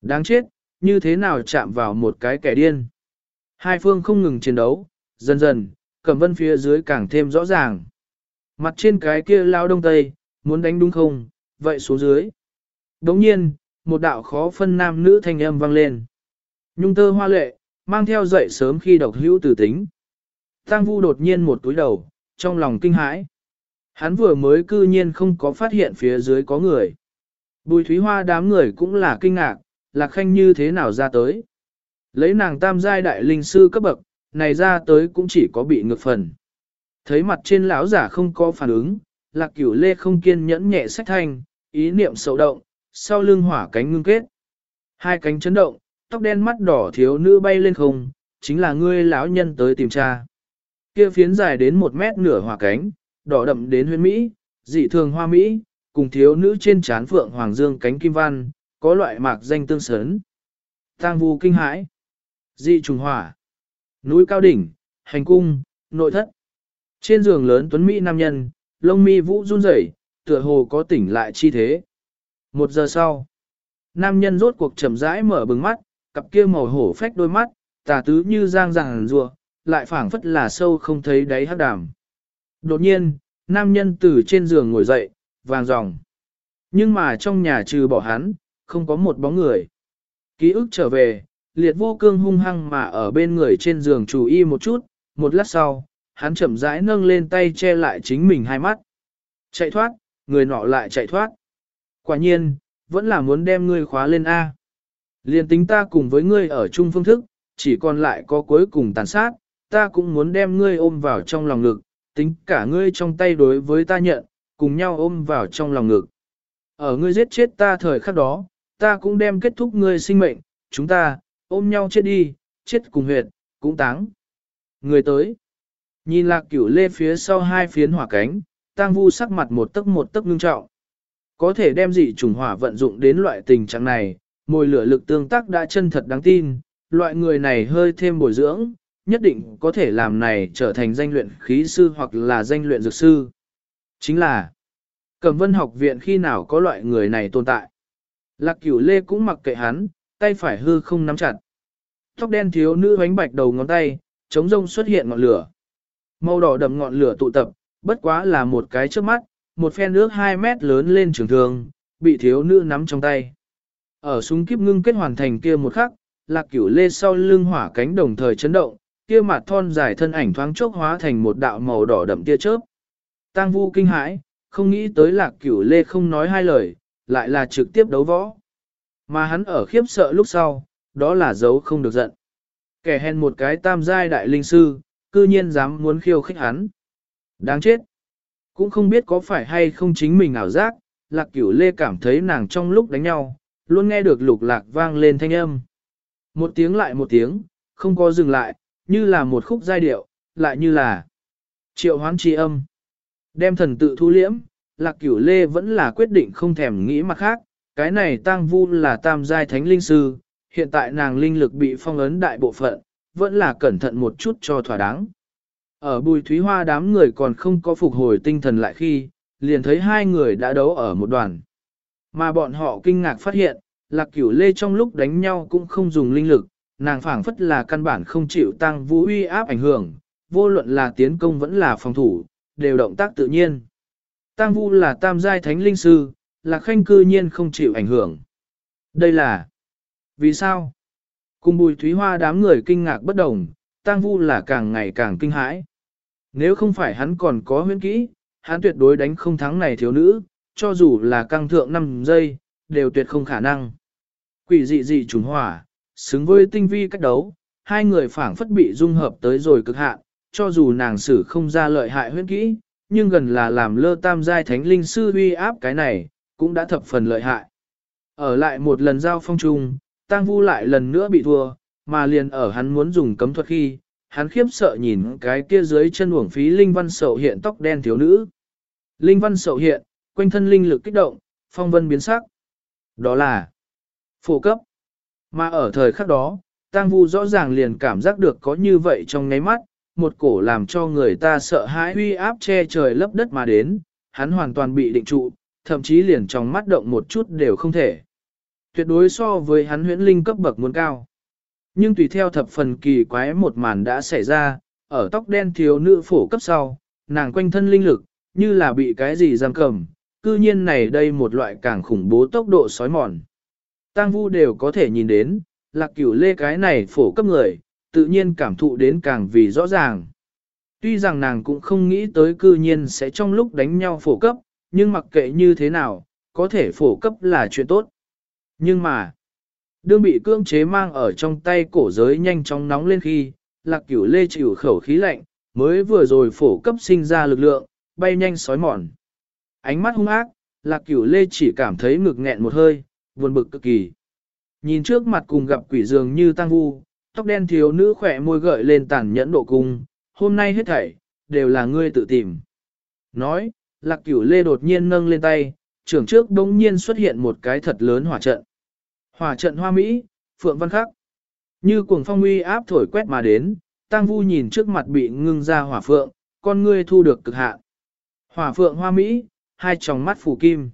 Đáng chết, như thế nào chạm vào một cái kẻ điên. Hai phương không ngừng chiến đấu, dần dần, cẩm vân phía dưới càng thêm rõ ràng. Mặt trên cái kia lao đông tây, muốn đánh đúng không, vậy xuống dưới. Đồng nhiên, một đạo khó phân nam nữ thanh âm vang lên. Nhung tơ hoa lệ, mang theo dậy sớm khi độc hữu tử tính. Tăng vu đột nhiên một túi đầu, trong lòng kinh hãi. Hắn vừa mới cư nhiên không có phát hiện phía dưới có người. Bùi thúy hoa đám người cũng là kinh ngạc, lạc khanh như thế nào ra tới. Lấy nàng tam giai đại linh sư cấp bậc, này ra tới cũng chỉ có bị ngược phần. Thấy mặt trên lão giả không có phản ứng, lạc cửu lê không kiên nhẫn nhẹ sách thanh, ý niệm sầu động, sau lưng hỏa cánh ngưng kết. Hai cánh chấn động, tóc đen mắt đỏ thiếu nữ bay lên không, chính là ngươi lão nhân tới tìm cha. Kia phiến dài đến một mét nửa hỏa cánh, đỏ đậm đến huyên mỹ, dị thường hoa mỹ, cùng thiếu nữ trên trán phượng hoàng dương cánh kim văn, có loại mạc danh tương sớn. Tang vu kinh hãi, dị trùng hỏa, núi cao đỉnh, hành cung, nội thất. Trên giường lớn tuấn mỹ nam nhân, lông mi vũ run rẩy, tựa hồ có tỉnh lại chi thế. Một giờ sau, nam nhân rốt cuộc chậm rãi mở bừng mắt, cặp kia màu hổ phách đôi mắt, tà tứ như giang ràng rùa, lại phảng phất là sâu không thấy đáy hắc đàm. Đột nhiên, nam nhân từ trên giường ngồi dậy, vàng ròng. Nhưng mà trong nhà trừ bỏ hắn, không có một bóng người. Ký ức trở về, liệt vô cương hung hăng mà ở bên người trên giường chủ y một chút, một lát sau, hắn chậm rãi nâng lên tay che lại chính mình hai mắt. Chạy thoát, người nọ lại chạy thoát. Quả nhiên, vẫn là muốn đem ngươi khóa lên A. Liên tính ta cùng với ngươi ở chung phương thức, chỉ còn lại có cuối cùng tàn sát, ta cũng muốn đem ngươi ôm vào trong lòng ngực, tính cả ngươi trong tay đối với ta nhận, cùng nhau ôm vào trong lòng ngực. Ở ngươi giết chết ta thời khắc đó, ta cũng đem kết thúc ngươi sinh mệnh, chúng ta, ôm nhau chết đi, chết cùng huyệt, cũng táng. Người tới. Nhìn lạc cửu lê phía sau hai phiến hỏa cánh, tang vu sắc mặt một tấc một tấc ngưng trọng. Có thể đem dị trùng hỏa vận dụng đến loại tình trạng này, mồi lửa lực tương tác đã chân thật đáng tin, loại người này hơi thêm bồi dưỡng, nhất định có thể làm này trở thành danh luyện khí sư hoặc là danh luyện dược sư. Chính là, Cẩm vân học viện khi nào có loại người này tồn tại. Lạc cửu lê cũng mặc kệ hắn, tay phải hư không nắm chặt. Tóc đen thiếu nữ hoánh bạch đầu ngón tay, chống rông xuất hiện ngọn lửa. Màu đỏ đậm ngọn lửa tụ tập, bất quá là một cái trước mắt, một phen nước 2 mét lớn lên trường thường, bị thiếu nữ nắm trong tay. Ở súng kiếp ngưng kết hoàn thành kia một khắc, lạc cửu lê sau lưng hỏa cánh đồng thời chấn động, kia mặt thon dài thân ảnh thoáng chốc hóa thành một đạo màu đỏ đậm tia chớp. Tang vu kinh hãi, không nghĩ tới lạc cửu lê không nói hai lời, lại là trực tiếp đấu võ. Mà hắn ở khiếp sợ lúc sau, đó là dấu không được giận. Kẻ hèn một cái tam giai đại linh sư, cư nhiên dám muốn khiêu khích hắn. Đáng chết. Cũng không biết có phải hay không chính mình ảo giác, lạc cửu lê cảm thấy nàng trong lúc đánh nhau, luôn nghe được lục lạc vang lên thanh âm. Một tiếng lại một tiếng, không có dừng lại, như là một khúc giai điệu, lại như là triệu hoán tri âm. Đem thần tự thu liễm, lạc cửu lê vẫn là quyết định không thèm nghĩ mặt khác, cái này tăng vu là tam giai thánh linh sư, hiện tại nàng linh lực bị phong ấn đại bộ phận, vẫn là cẩn thận một chút cho thỏa đáng. Ở bùi thúy hoa đám người còn không có phục hồi tinh thần lại khi, liền thấy hai người đã đấu ở một đoàn. Mà bọn họ kinh ngạc phát hiện, lạc cửu lê trong lúc đánh nhau cũng không dùng linh lực, nàng phảng phất là căn bản không chịu tăng vũ uy áp ảnh hưởng, vô luận là tiến công vẫn là phòng thủ, đều động tác tự nhiên. Tăng vũ là tam giai thánh linh sư, lạc khanh cư nhiên không chịu ảnh hưởng. Đây là... Vì sao? Cùng bùi thúy hoa đám người kinh ngạc bất đồng, tăng vu là càng ngày càng kinh hãi. Nếu không phải hắn còn có huyễn kỹ, hắn tuyệt đối đánh không thắng này thiếu nữ, cho dù là căng thượng 5 giây, đều tuyệt không khả năng. Quỷ dị dị trùng hỏa, xứng với tinh vi cách đấu, hai người phảng phất bị dung hợp tới rồi cực hạn, cho dù nàng sử không ra lợi hại huyễn kỹ, nhưng gần là làm lơ tam giai thánh linh sư uy áp cái này, cũng đã thập phần lợi hại. Ở lại một lần giao phong trung, Tang Vu lại lần nữa bị thua, mà liền ở hắn muốn dùng cấm thuật khi, hắn khiếp sợ nhìn cái kia dưới chân uổng phí Linh Văn Sậu hiện tóc đen thiếu nữ. Linh Văn Sậu hiện, quanh thân linh lực kích động, phong vân biến sắc. Đó là phổ cấp. Mà ở thời khắc đó, Tang Vu rõ ràng liền cảm giác được có như vậy trong ngáy mắt, một cổ làm cho người ta sợ hãi uy áp che trời lấp đất mà đến, hắn hoàn toàn bị định trụ, thậm chí liền trong mắt động một chút đều không thể. Tuyệt đối so với hắn huyễn linh cấp bậc muốn cao. Nhưng tùy theo thập phần kỳ quái một màn đã xảy ra, ở tóc đen thiếu nữ phổ cấp sau, nàng quanh thân linh lực, như là bị cái gì giam cầm, cư nhiên này đây một loại càng khủng bố tốc độ sói mòn. Tang vu đều có thể nhìn đến, lạc cửu lê cái này phổ cấp người, tự nhiên cảm thụ đến càng vì rõ ràng. Tuy rằng nàng cũng không nghĩ tới cư nhiên sẽ trong lúc đánh nhau phổ cấp, nhưng mặc kệ như thế nào, có thể phổ cấp là chuyện tốt. Nhưng mà, đương bị cưỡng chế mang ở trong tay cổ giới nhanh chóng nóng lên khi, lạc cửu lê chịu khẩu khí lạnh, mới vừa rồi phổ cấp sinh ra lực lượng, bay nhanh sói mòn. Ánh mắt hung ác, lạc cửu lê chỉ cảm thấy ngực nghẹn một hơi, buồn bực cực kỳ. Nhìn trước mặt cùng gặp quỷ dường như tăng vu, tóc đen thiếu nữ khỏe môi gợi lên tàn nhẫn độ cung, hôm nay hết thảy, đều là ngươi tự tìm. Nói, lạc cửu lê đột nhiên nâng lên tay, trưởng trước đống nhiên xuất hiện một cái thật lớn hỏa trận. Hỏa trận hoa Mỹ, phượng văn khắc. Như cuồng phong uy áp thổi quét mà đến, tăng vu nhìn trước mặt bị ngưng ra hỏa phượng, con ngươi thu được cực hạn. Hỏa phượng hoa Mỹ, hai tròng mắt phủ kim.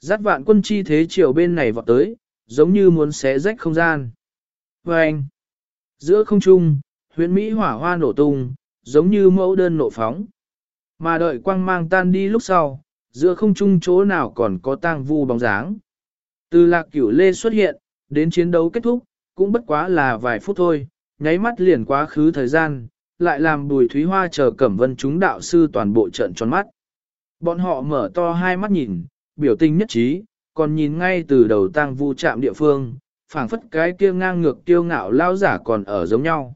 Giác vạn quân chi thế chiều bên này vọt tới, giống như muốn xé rách không gian. Và anh, Giữa không trung, huyện Mỹ hỏa hoa nổ tung, giống như mẫu đơn nổ phóng. Mà đợi quang mang tan đi lúc sau, giữa không trung chỗ nào còn có tang vu bóng dáng. Từ lạc cửu lê xuất hiện, đến chiến đấu kết thúc, cũng bất quá là vài phút thôi, nháy mắt liền quá khứ thời gian, lại làm bùi thúy hoa chờ cẩm vân chúng đạo sư toàn bộ trận tròn mắt. Bọn họ mở to hai mắt nhìn, biểu tình nhất trí, còn nhìn ngay từ đầu tang vu chạm địa phương, phảng phất cái kia ngang ngược kiêu ngạo lao giả còn ở giống nhau.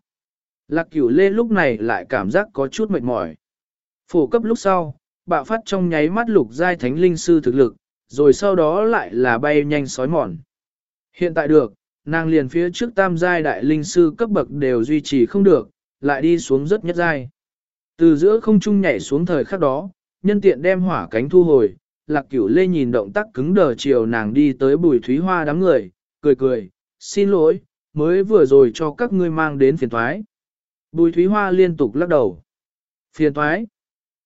Lạc cửu lê lúc này lại cảm giác có chút mệt mỏi. Phổ cấp lúc sau, bạo phát trong nháy mắt lục giai thánh linh sư thực lực, rồi sau đó lại là bay nhanh sói mòn. Hiện tại được, nàng liền phía trước tam giai đại linh sư cấp bậc đều duy trì không được, lại đi xuống rất nhất giai. Từ giữa không trung nhảy xuống thời khắc đó, nhân tiện đem hỏa cánh thu hồi, lạc cửu lê nhìn động tác cứng đờ chiều nàng đi tới bùi thúy hoa đám người, cười cười, xin lỗi, mới vừa rồi cho các ngươi mang đến phiền thoái. Bùi Thúy Hoa liên tục lắc đầu. Phiền thoái.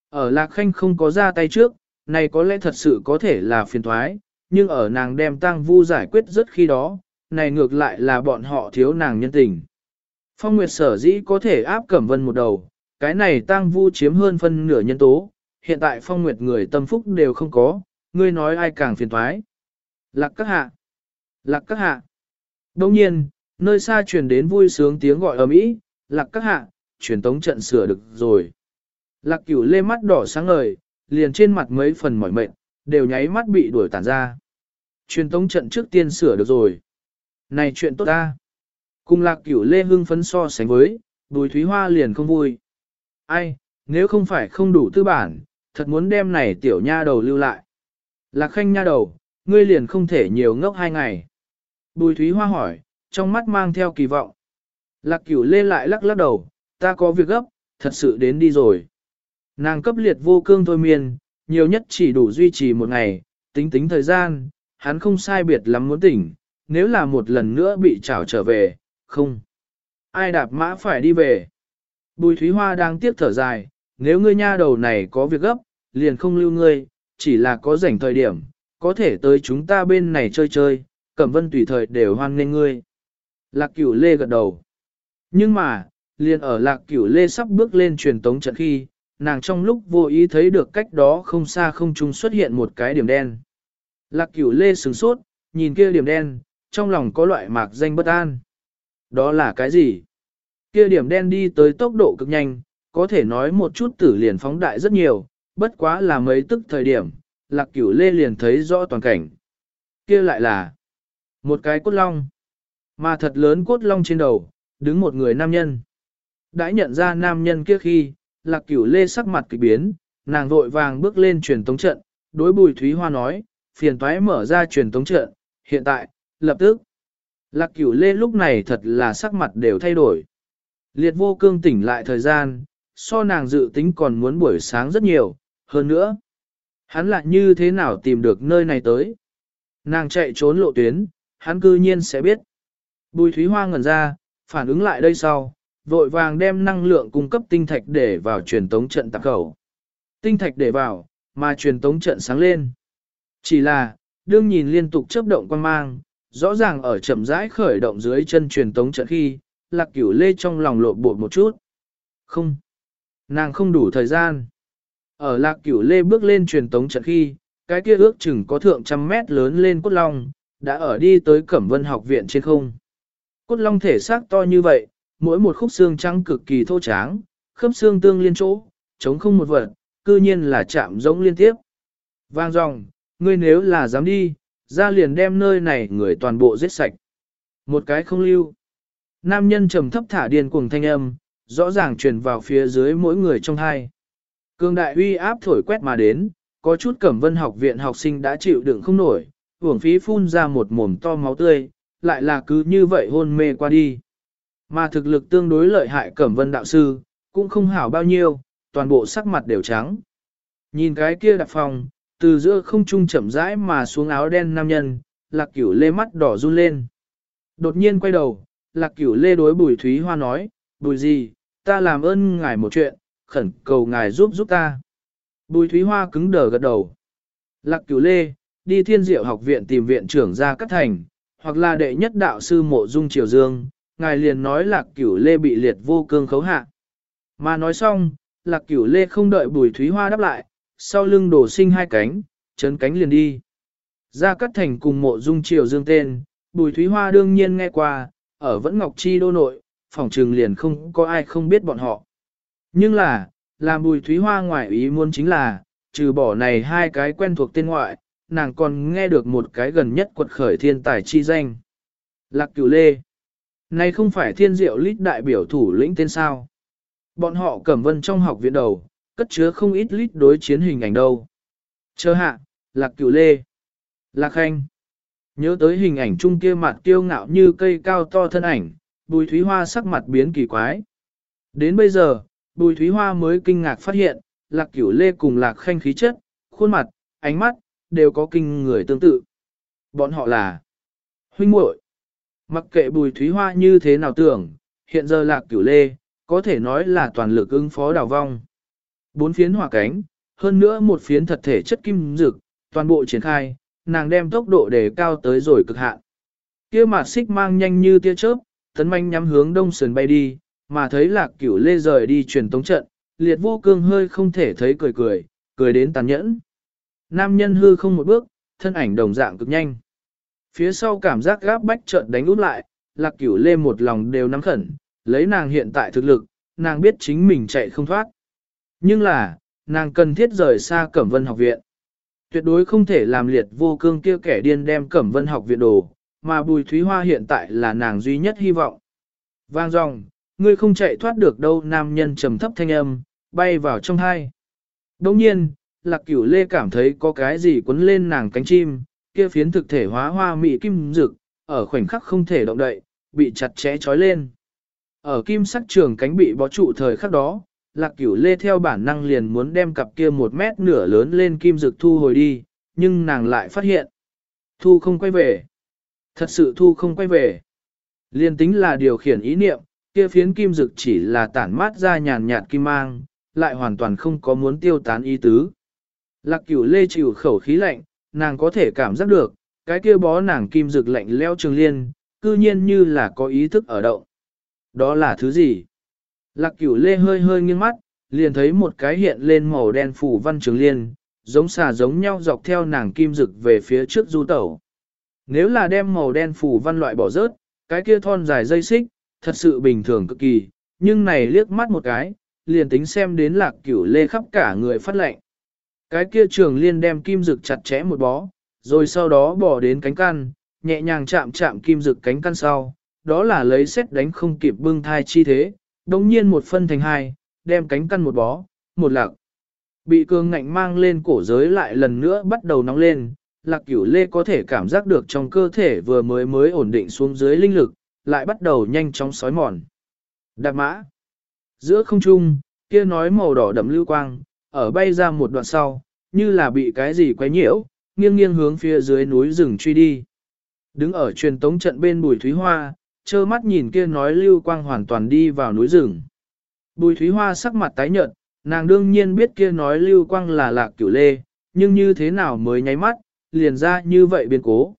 Ở Lạc Khanh không có ra tay trước, này có lẽ thật sự có thể là phiền thoái, nhưng ở nàng đem Tang vu giải quyết rất khi đó, này ngược lại là bọn họ thiếu nàng nhân tình. Phong Nguyệt sở dĩ có thể áp Cẩm Vân một đầu, cái này Tang vu chiếm hơn phân nửa nhân tố, hiện tại Phong Nguyệt người tâm phúc đều không có, ngươi nói ai càng phiền thoái. Lạc các hạ. Lạc các hạ. Đồng nhiên, nơi xa truyền đến vui sướng tiếng gọi ầm ĩ, lạc các hạ, truyền tống trận sửa được rồi. Lạc cửu lê mắt đỏ sáng ngời, liền trên mặt mấy phần mỏi mệt, đều nháy mắt bị đuổi tản ra. Truyền tống trận trước tiên sửa được rồi. Này chuyện tốt ta. Cùng lạc cửu lê hưng phấn so sánh với, bùi thúy hoa liền không vui. Ai, nếu không phải không đủ tư bản, thật muốn đem này tiểu nha đầu lưu lại. Lạc khanh nha đầu, ngươi liền không thể nhiều ngốc hai ngày. Bùi thúy hoa hỏi, trong mắt mang theo kỳ vọng. Lạc cửu lê lại lắc lắc đầu, ta có việc gấp, thật sự đến đi rồi. Nàng cấp liệt vô cương thôi miên, nhiều nhất chỉ đủ duy trì một ngày, tính tính thời gian, hắn không sai biệt lắm muốn tỉnh, nếu là một lần nữa bị trảo trở về, không. Ai đạp mã phải đi về. Bùi Thúy Hoa đang tiếc thở dài, nếu ngươi nha đầu này có việc gấp, liền không lưu ngươi, chỉ là có rảnh thời điểm, có thể tới chúng ta bên này chơi chơi, Cẩm Vân tùy thời đều hoan nghênh ngươi. Lạc Cửu Lê gật đầu. Nhưng mà, liền ở Lạc Cửu Lê sắp bước lên truyền tống trận khi, nàng trong lúc vô ý thấy được cách đó không xa không trung xuất hiện một cái điểm đen. Lạc Cửu Lê sửng sốt, nhìn kia điểm đen, trong lòng có loại mạc danh bất an. Đó là cái gì? Kia điểm đen đi tới tốc độ cực nhanh, có thể nói một chút tử liền phóng đại rất nhiều, bất quá là mấy tức thời điểm, lạc cửu lê liền thấy rõ toàn cảnh. Kia lại là một cái cốt long, mà thật lớn cốt long trên đầu, đứng một người nam nhân. Đã nhận ra nam nhân kia khi, lạc cửu lê sắc mặt kỳ biến, nàng vội vàng bước lên truyền tống trận, đối bùi Thúy Hoa nói, phiền toái mở ra truyền tống trận, hiện tại, lập tức. Lạc cửu lê lúc này thật là sắc mặt đều thay đổi. Liệt vô cương tỉnh lại thời gian, so nàng dự tính còn muốn buổi sáng rất nhiều, hơn nữa. Hắn lại như thế nào tìm được nơi này tới? Nàng chạy trốn lộ tuyến, hắn cư nhiên sẽ biết. Bùi Thúy Hoa ngẩn ra, phản ứng lại đây sau, vội vàng đem năng lượng cung cấp tinh thạch để vào truyền tống trận tạp khẩu. Tinh thạch để vào, mà truyền tống trận sáng lên. Chỉ là, đương nhìn liên tục chớp động quan mang, rõ ràng ở chậm rãi khởi động dưới chân truyền tống trận khi, lạc cửu lê trong lòng lộ bộ một chút. Không, nàng không đủ thời gian. Ở lạc cửu lê bước lên truyền tống trận khi, cái kia ước chừng có thượng trăm mét lớn lên cốt long, đã ở đi tới Cẩm Vân học viện trên không. Cốt long thể xác to như vậy, mỗi một khúc xương trắng cực kỳ thô tráng, khớp xương tương liên chỗ, chống không một vật, cư nhiên là chạm giống liên tiếp. Vang dòng, ngươi nếu là dám đi, ra liền đem nơi này người toàn bộ giết sạch. Một cái không lưu. Nam nhân trầm thấp thả điên cuồng thanh âm, rõ ràng truyền vào phía dưới mỗi người trong hai. Cương đại uy áp thổi quét mà đến, có chút cẩm vân học viện học sinh đã chịu đựng không nổi, hưởng phí phun ra một mồm to máu tươi, lại là cứ như vậy hôn mê qua đi. Mà thực lực tương đối lợi hại cẩm vân đạo sư, cũng không hảo bao nhiêu, toàn bộ sắc mặt đều trắng. Nhìn cái kia đặt phòng, từ giữa không trung chậm rãi mà xuống áo đen nam nhân, lạc cửu lê mắt đỏ run lên. Đột nhiên quay đầu, lạc cửu lê đối bùi thúy hoa nói, bùi gì, ta làm ơn ngài một chuyện, khẩn cầu ngài giúp giúp ta. Bùi thúy hoa cứng đờ gật đầu. Lạc cửu lê, đi thiên diệu học viện tìm viện trưởng ra cắt thành, hoặc là đệ nhất đạo sư mộ dung triều dương, ngài liền nói lạc cửu lê bị liệt vô cương khấu hạ. Mà nói xong, lạc cửu lê không đợi bùi thúy hoa đáp lại, sau lưng đổ sinh hai cánh, chấn cánh liền đi. Ra cắt thành cùng mộ dung triều dương tên, bùi thúy hoa đương nhiên nghe qua, ở vẫn ngọc chi đô nội, phòng trường liền không có ai không biết bọn họ. Nhưng là, làm bùi thúy hoa ngoại ý muốn chính là, trừ bỏ này hai cái quen thuộc tên ngoại, nàng còn nghe được một cái gần nhất quật khởi thiên tài chi danh. Lạc cửu lê. Này không phải thiên diệu lít đại biểu thủ lĩnh tên sao. Bọn họ cẩm vân trong học viện đầu, cất chứa không ít lít đối chiến hình ảnh đâu. Chờ hạ, lạc cửu lê. Lạc khanh. Nhớ tới hình ảnh chung kia mặt kiêu ngạo như cây cao to thân ảnh, bùi thúy hoa sắc mặt biến kỳ quái. Đến bây giờ, bùi thúy hoa mới kinh ngạc phát hiện, lạc cửu lê cùng lạc khanh khí chất, khuôn mặt, ánh mắt, đều có kinh người tương tự. Bọn họ là huynh muội. Mặc kệ bùi thúy hoa như thế nào tưởng, hiện giờ lạc cửu lê, có thể nói là toàn lực ứng phó đào vong. Bốn phiến hỏa cánh, hơn nữa một phiến thật thể chất kim dực, toàn bộ triển khai, nàng đem tốc độ đề cao tới rồi cực hạn. Kia mà xích mang nhanh như tia chớp, tấn manh nhắm hướng đông sườn bay đi, mà thấy lạc cửu lê rời đi truyền tống trận, liệt vô cương hơi không thể thấy cười cười, cười đến tàn nhẫn. Nam nhân hư không một bước, thân ảnh đồng dạng cực nhanh. Phía sau cảm giác gáp bách trận đánh út lại, lạc cửu lê một lòng đều nắm khẩn, lấy nàng hiện tại thực lực, nàng biết chính mình chạy không thoát. Nhưng là, nàng cần thiết rời xa Cẩm Vân học viện. Tuyệt đối không thể làm liệt vô cương kia kẻ điên đem Cẩm Vân học viện đồ, mà Bùi Thúy Hoa hiện tại là nàng duy nhất hy vọng. Vang dòng, ngươi không chạy thoát được đâu nam nhân trầm thấp thanh âm, bay vào trong hai. Đồng nhiên, lạc cửu lê cảm thấy có cái gì quấn lên nàng cánh chim, kia phiến thực thể hóa hoa mị kim rực, ở khoảnh khắc không thể động đậy, bị chặt chẽ trói lên. Ở kim sắc trường cánh bị bó trụ thời khắc đó, lạc cửu lê theo bản năng liền muốn đem cặp kia một mét nửa lớn lên kim rực thu hồi đi, nhưng nàng lại phát hiện. Thu không quay về. Thật sự thu không quay về. Liên tính là điều khiển ý niệm, kia phiến kim dực chỉ là tản mát ra nhàn nhạt kim mang, lại hoàn toàn không có muốn tiêu tán ý tứ. Lạc cửu lê chịu khẩu khí lạnh, nàng có thể cảm giác được, cái kia bó nàng kim dực lạnh leo trường liên, cư nhiên như là có ý thức ở động. Đó là thứ gì? Lạc cửu lê hơi hơi nghiêng mắt, liền thấy một cái hiện lên màu đen phủ văn trường liên, giống xà giống nhau dọc theo nàng kim dực về phía trước du tẩu. Nếu là đem màu đen phủ văn loại bỏ rớt, cái kia thon dài dây xích, thật sự bình thường cực kỳ, nhưng này liếc mắt một cái, liền tính xem đến lạc cửu lê khắp cả người phát lệnh. Cái kia trường liên đem kim dực chặt chẽ một bó, rồi sau đó bỏ đến cánh căn, nhẹ nhàng chạm chạm kim dực cánh căn sau, đó là lấy xét đánh không kịp bưng thai chi thế, đồng nhiên một phân thành hai, đem cánh căn một bó, một lạc. Bị cương ngạnh mang lên cổ giới lại lần nữa bắt đầu nóng lên, lạc cửu lê có thể cảm giác được trong cơ thể vừa mới mới ổn định xuống dưới linh lực, lại bắt đầu nhanh chóng sói mòn. Đạp mã. Giữa không trung, kia nói màu đỏ đậm lưu quang, ở bay ra một đoạn sau, như là bị cái gì quấy nhiễu, nghiêng nghiêng hướng phía dưới núi rừng truy đi. Đứng ở truyền tống trận bên bùi thúy hoa, trơ mắt nhìn kia nói lưu quang hoàn toàn đi vào núi rừng. Bùi thúy hoa sắc mặt tái nhợt, nàng đương nhiên biết kia nói lưu quang là lạc cửu lê, nhưng như thế nào mới nháy mắt, liền ra như vậy biến cố.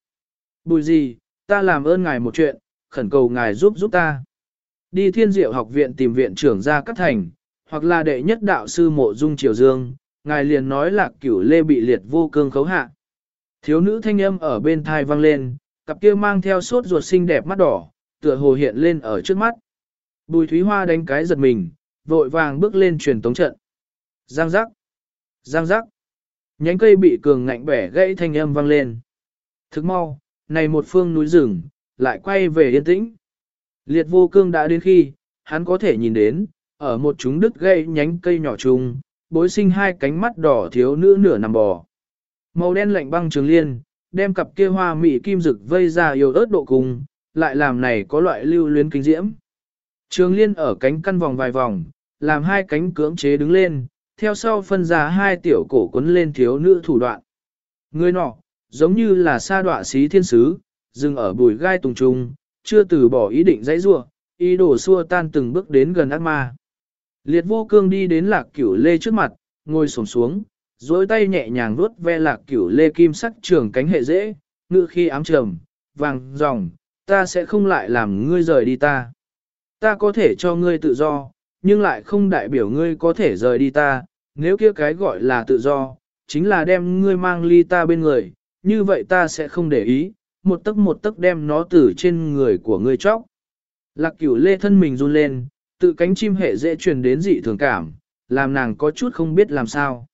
Bùi gì, ta làm ơn ngài một chuyện, khẩn cầu ngài giúp giúp ta. Đi thiên diệu học viện tìm viện trưởng ra các thành, hoặc là đệ nhất đạo sư mộ dung triều dương, ngài liền nói là cửu lê bị liệt vô cương khấu hạ. Thiếu nữ thanh âm ở bên thai vang lên, cặp kia mang theo sốt ruột xinh đẹp mắt đỏ, tựa hồ hiện lên ở trước mắt. Bùi Thúy Hoa đánh cái giật mình, vội vàng bước lên truyền tống trận. Giang giác, giang giác. Nhánh cây bị cường ngạnh bẻ gãy thanh âm vang lên. Thức mau, này một phương núi rừng, lại quay về yên tĩnh. Liệt vô cương đã đến khi, hắn có thể nhìn đến, ở một chúng đứt gãy nhánh cây nhỏ trùng, bối sinh hai cánh mắt đỏ thiếu nữ nửa nằm bò. Màu đen lạnh băng trường liên, đem cặp kia hoa mị kim rực vây ra yêu ớt độ cùng, lại làm này có loại lưu luyến kinh diễm. Trường liên ở cánh căn vòng vài vòng, làm hai cánh cưỡng chế đứng lên, theo sau phân ra hai tiểu cổ quấn lên thiếu nữ thủ đoạn. Người nọ, giống như là sa đọa xí thiên sứ, dừng ở bùi gai tùng trung, chưa từ bỏ ý định dãy rua, ý đồ xua tan từng bước đến gần ác ma. Liệt vô cương đi đến lạc cửu lê trước mặt, ngồi sổm xuống, dối tay nhẹ nhàng vuốt ve lạc cửu lê kim sắc trường cánh hệ dễ, ngự khi ám trầm, vàng, dòng, ta sẽ không lại làm ngươi rời đi ta. Ta có thể cho ngươi tự do, nhưng lại không đại biểu ngươi có thể rời đi ta, nếu kia cái gọi là tự do, chính là đem ngươi mang ly ta bên người, như vậy ta sẽ không để ý, một tấc một tấc đem nó từ trên người của ngươi chóc. Lạc cửu lê thân mình run lên, tự cánh chim hệ dễ truyền đến dị thường cảm, làm nàng có chút không biết làm sao.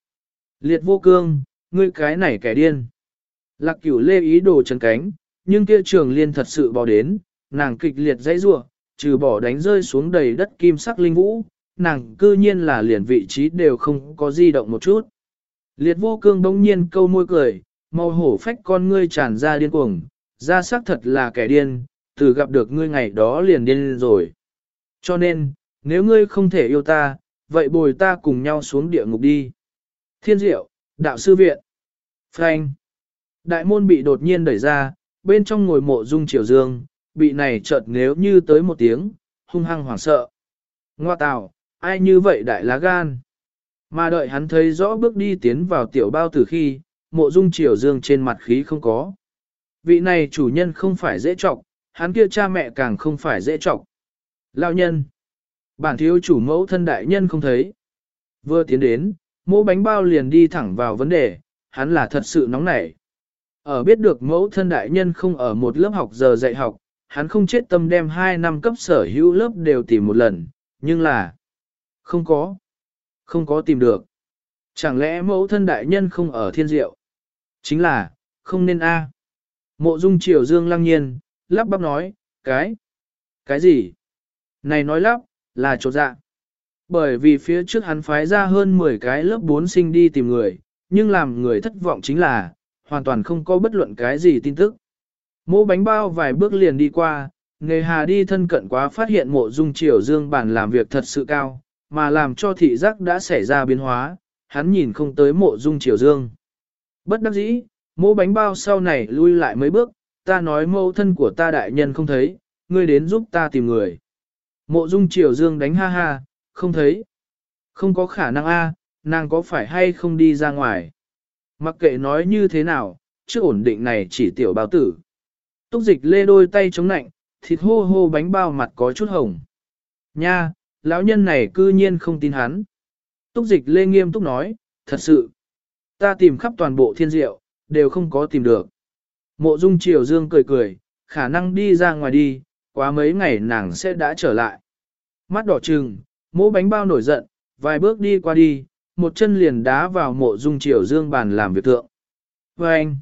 Liệt vô cương, ngươi cái này kẻ điên. Lạc cửu lê ý đồ chân cánh, nhưng kia trường liên thật sự bỏ đến, nàng kịch liệt dãy rủa, trừ bỏ đánh rơi xuống đầy đất kim sắc linh vũ, nàng cư nhiên là liền vị trí đều không có di động một chút. Liệt vô cương bỗng nhiên câu môi cười, màu hổ phách con ngươi tràn ra điên cuồng, ra xác thật là kẻ điên, từ gặp được ngươi ngày đó liền điên rồi. Cho nên, nếu ngươi không thể yêu ta, vậy bồi ta cùng nhau xuống địa ngục đi. Thiên diệu, đạo sư viện. Frank. Đại môn bị đột nhiên đẩy ra, bên trong ngồi mộ dung triều dương, bị này chợt nếu như tới một tiếng, hung hăng hoảng sợ. Ngoa tào, ai như vậy đại lá gan. Mà đợi hắn thấy rõ bước đi tiến vào tiểu bao từ khi, mộ dung triều dương trên mặt khí không có. Vị này chủ nhân không phải dễ trọng, hắn kia cha mẹ càng không phải dễ trọng. Lao nhân. Bản thiếu chủ mẫu thân đại nhân không thấy. Vừa tiến đến, mẫu bánh bao liền đi thẳng vào vấn đề, hắn là thật sự nóng nảy. Ở biết được mẫu thân đại nhân không ở một lớp học giờ dạy học, hắn không chết tâm đem 2 năm cấp sở hữu lớp đều tìm một lần, nhưng là không có, không có tìm được. Chẳng lẽ mẫu thân đại nhân không ở thiên diệu? Chính là, không nên a. Mộ dung triều dương lăng nhiên, lắp bắp nói, cái, cái gì? Này nói lắp, là chỗ dạ. Bởi vì phía trước hắn phái ra hơn 10 cái lớp 4 sinh đi tìm người, nhưng làm người thất vọng chính là, hoàn toàn không có bất luận cái gì tin tức. Mộ bánh bao vài bước liền đi qua, nghề hà đi thân cận quá phát hiện mộ dung triều dương bản làm việc thật sự cao, mà làm cho thị giác đã xảy ra biến hóa, hắn nhìn không tới mộ dung triều dương. Bất đắc dĩ, mộ bánh bao sau này lui lại mấy bước, ta nói mâu thân của ta đại nhân không thấy, ngươi đến giúp ta tìm người. Mộ dung triều dương đánh ha ha, không thấy. Không có khả năng a, nàng có phải hay không đi ra ngoài. Mặc kệ nói như thế nào, trước ổn định này chỉ tiểu bao tử. Túc dịch lê đôi tay chống nạnh, thịt hô hô bánh bao mặt có chút hồng. Nha, lão nhân này cư nhiên không tin hắn. Túc dịch lê nghiêm túc nói, thật sự. Ta tìm khắp toàn bộ thiên diệu, đều không có tìm được. Mộ dung triều dương cười cười, khả năng đi ra ngoài đi, quá mấy ngày nàng sẽ đã trở lại. Mắt đỏ trừng, mỗ bánh bao nổi giận, vài bước đi qua đi, một chân liền đá vào mộ dung triều dương bàn làm việc thượng. Và anh,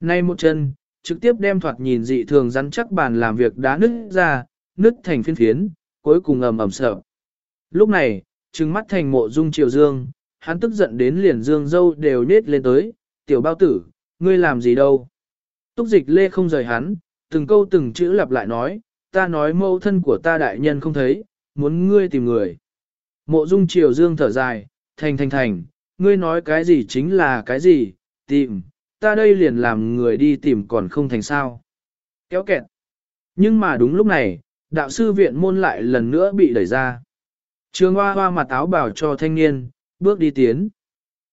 nay một chân, trực tiếp đem thoạt nhìn dị thường rắn chắc bàn làm việc đá nứt ra, nứt thành phiên phiến, cuối cùng ầm ầm sợ. Lúc này, trừng mắt thành mộ dung triều dương, hắn tức giận đến liền dương dâu đều nết lên tới, tiểu bao tử, ngươi làm gì đâu. Túc dịch lê không rời hắn, từng câu từng chữ lặp lại nói, ta nói mâu thân của ta đại nhân không thấy, muốn ngươi tìm người. Mộ dung triều dương thở dài, thành thành thành, ngươi nói cái gì chính là cái gì, tìm, ta đây liền làm người đi tìm còn không thành sao. Kéo kẹt. Nhưng mà đúng lúc này, đạo sư viện môn lại lần nữa bị đẩy ra. Trường hoa hoa mặt áo bảo cho thanh niên, bước đi tiến.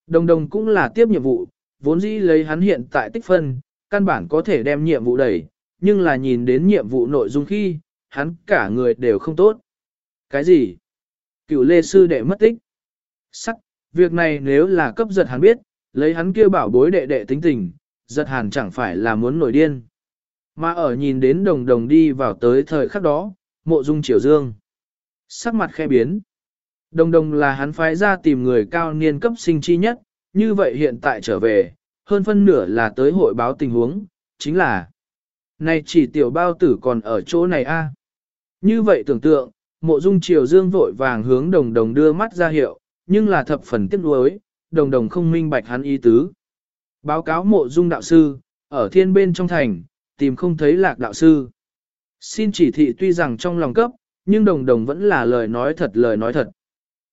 Đồng đồng cũng là tiếp nhiệm vụ, vốn dĩ lấy hắn hiện tại tích phân, căn bản có thể đem nhiệm vụ đẩy, nhưng là nhìn đến nhiệm vụ nội dung khi, hắn cả người đều không tốt. Cái gì? Cựu lê sư đệ mất tích. Sắc, việc này nếu là cấp giật hắn biết, lấy hắn kia bảo bối đệ đệ tính tình, giật hàn chẳng phải là muốn nổi điên. Mà ở nhìn đến đồng đồng đi vào tới thời khắc đó, mộ dung triều dương. Sắc mặt khe biến. Đồng đồng là hắn phái ra tìm người cao niên cấp sinh chi nhất, như vậy hiện tại trở về, hơn phân nửa là tới hội báo tình huống, chính là Này chỉ tiểu bao tử còn ở chỗ này a Như vậy tưởng tượng, mộ dung triều dương vội vàng hướng đồng đồng đưa mắt ra hiệu, nhưng là thập phần tiếc nuối, đồng đồng không minh bạch hắn ý tứ. Báo cáo mộ dung đạo sư, ở thiên bên trong thành, tìm không thấy lạc đạo sư. Xin chỉ thị tuy rằng trong lòng cấp, nhưng đồng đồng vẫn là lời nói thật lời nói thật.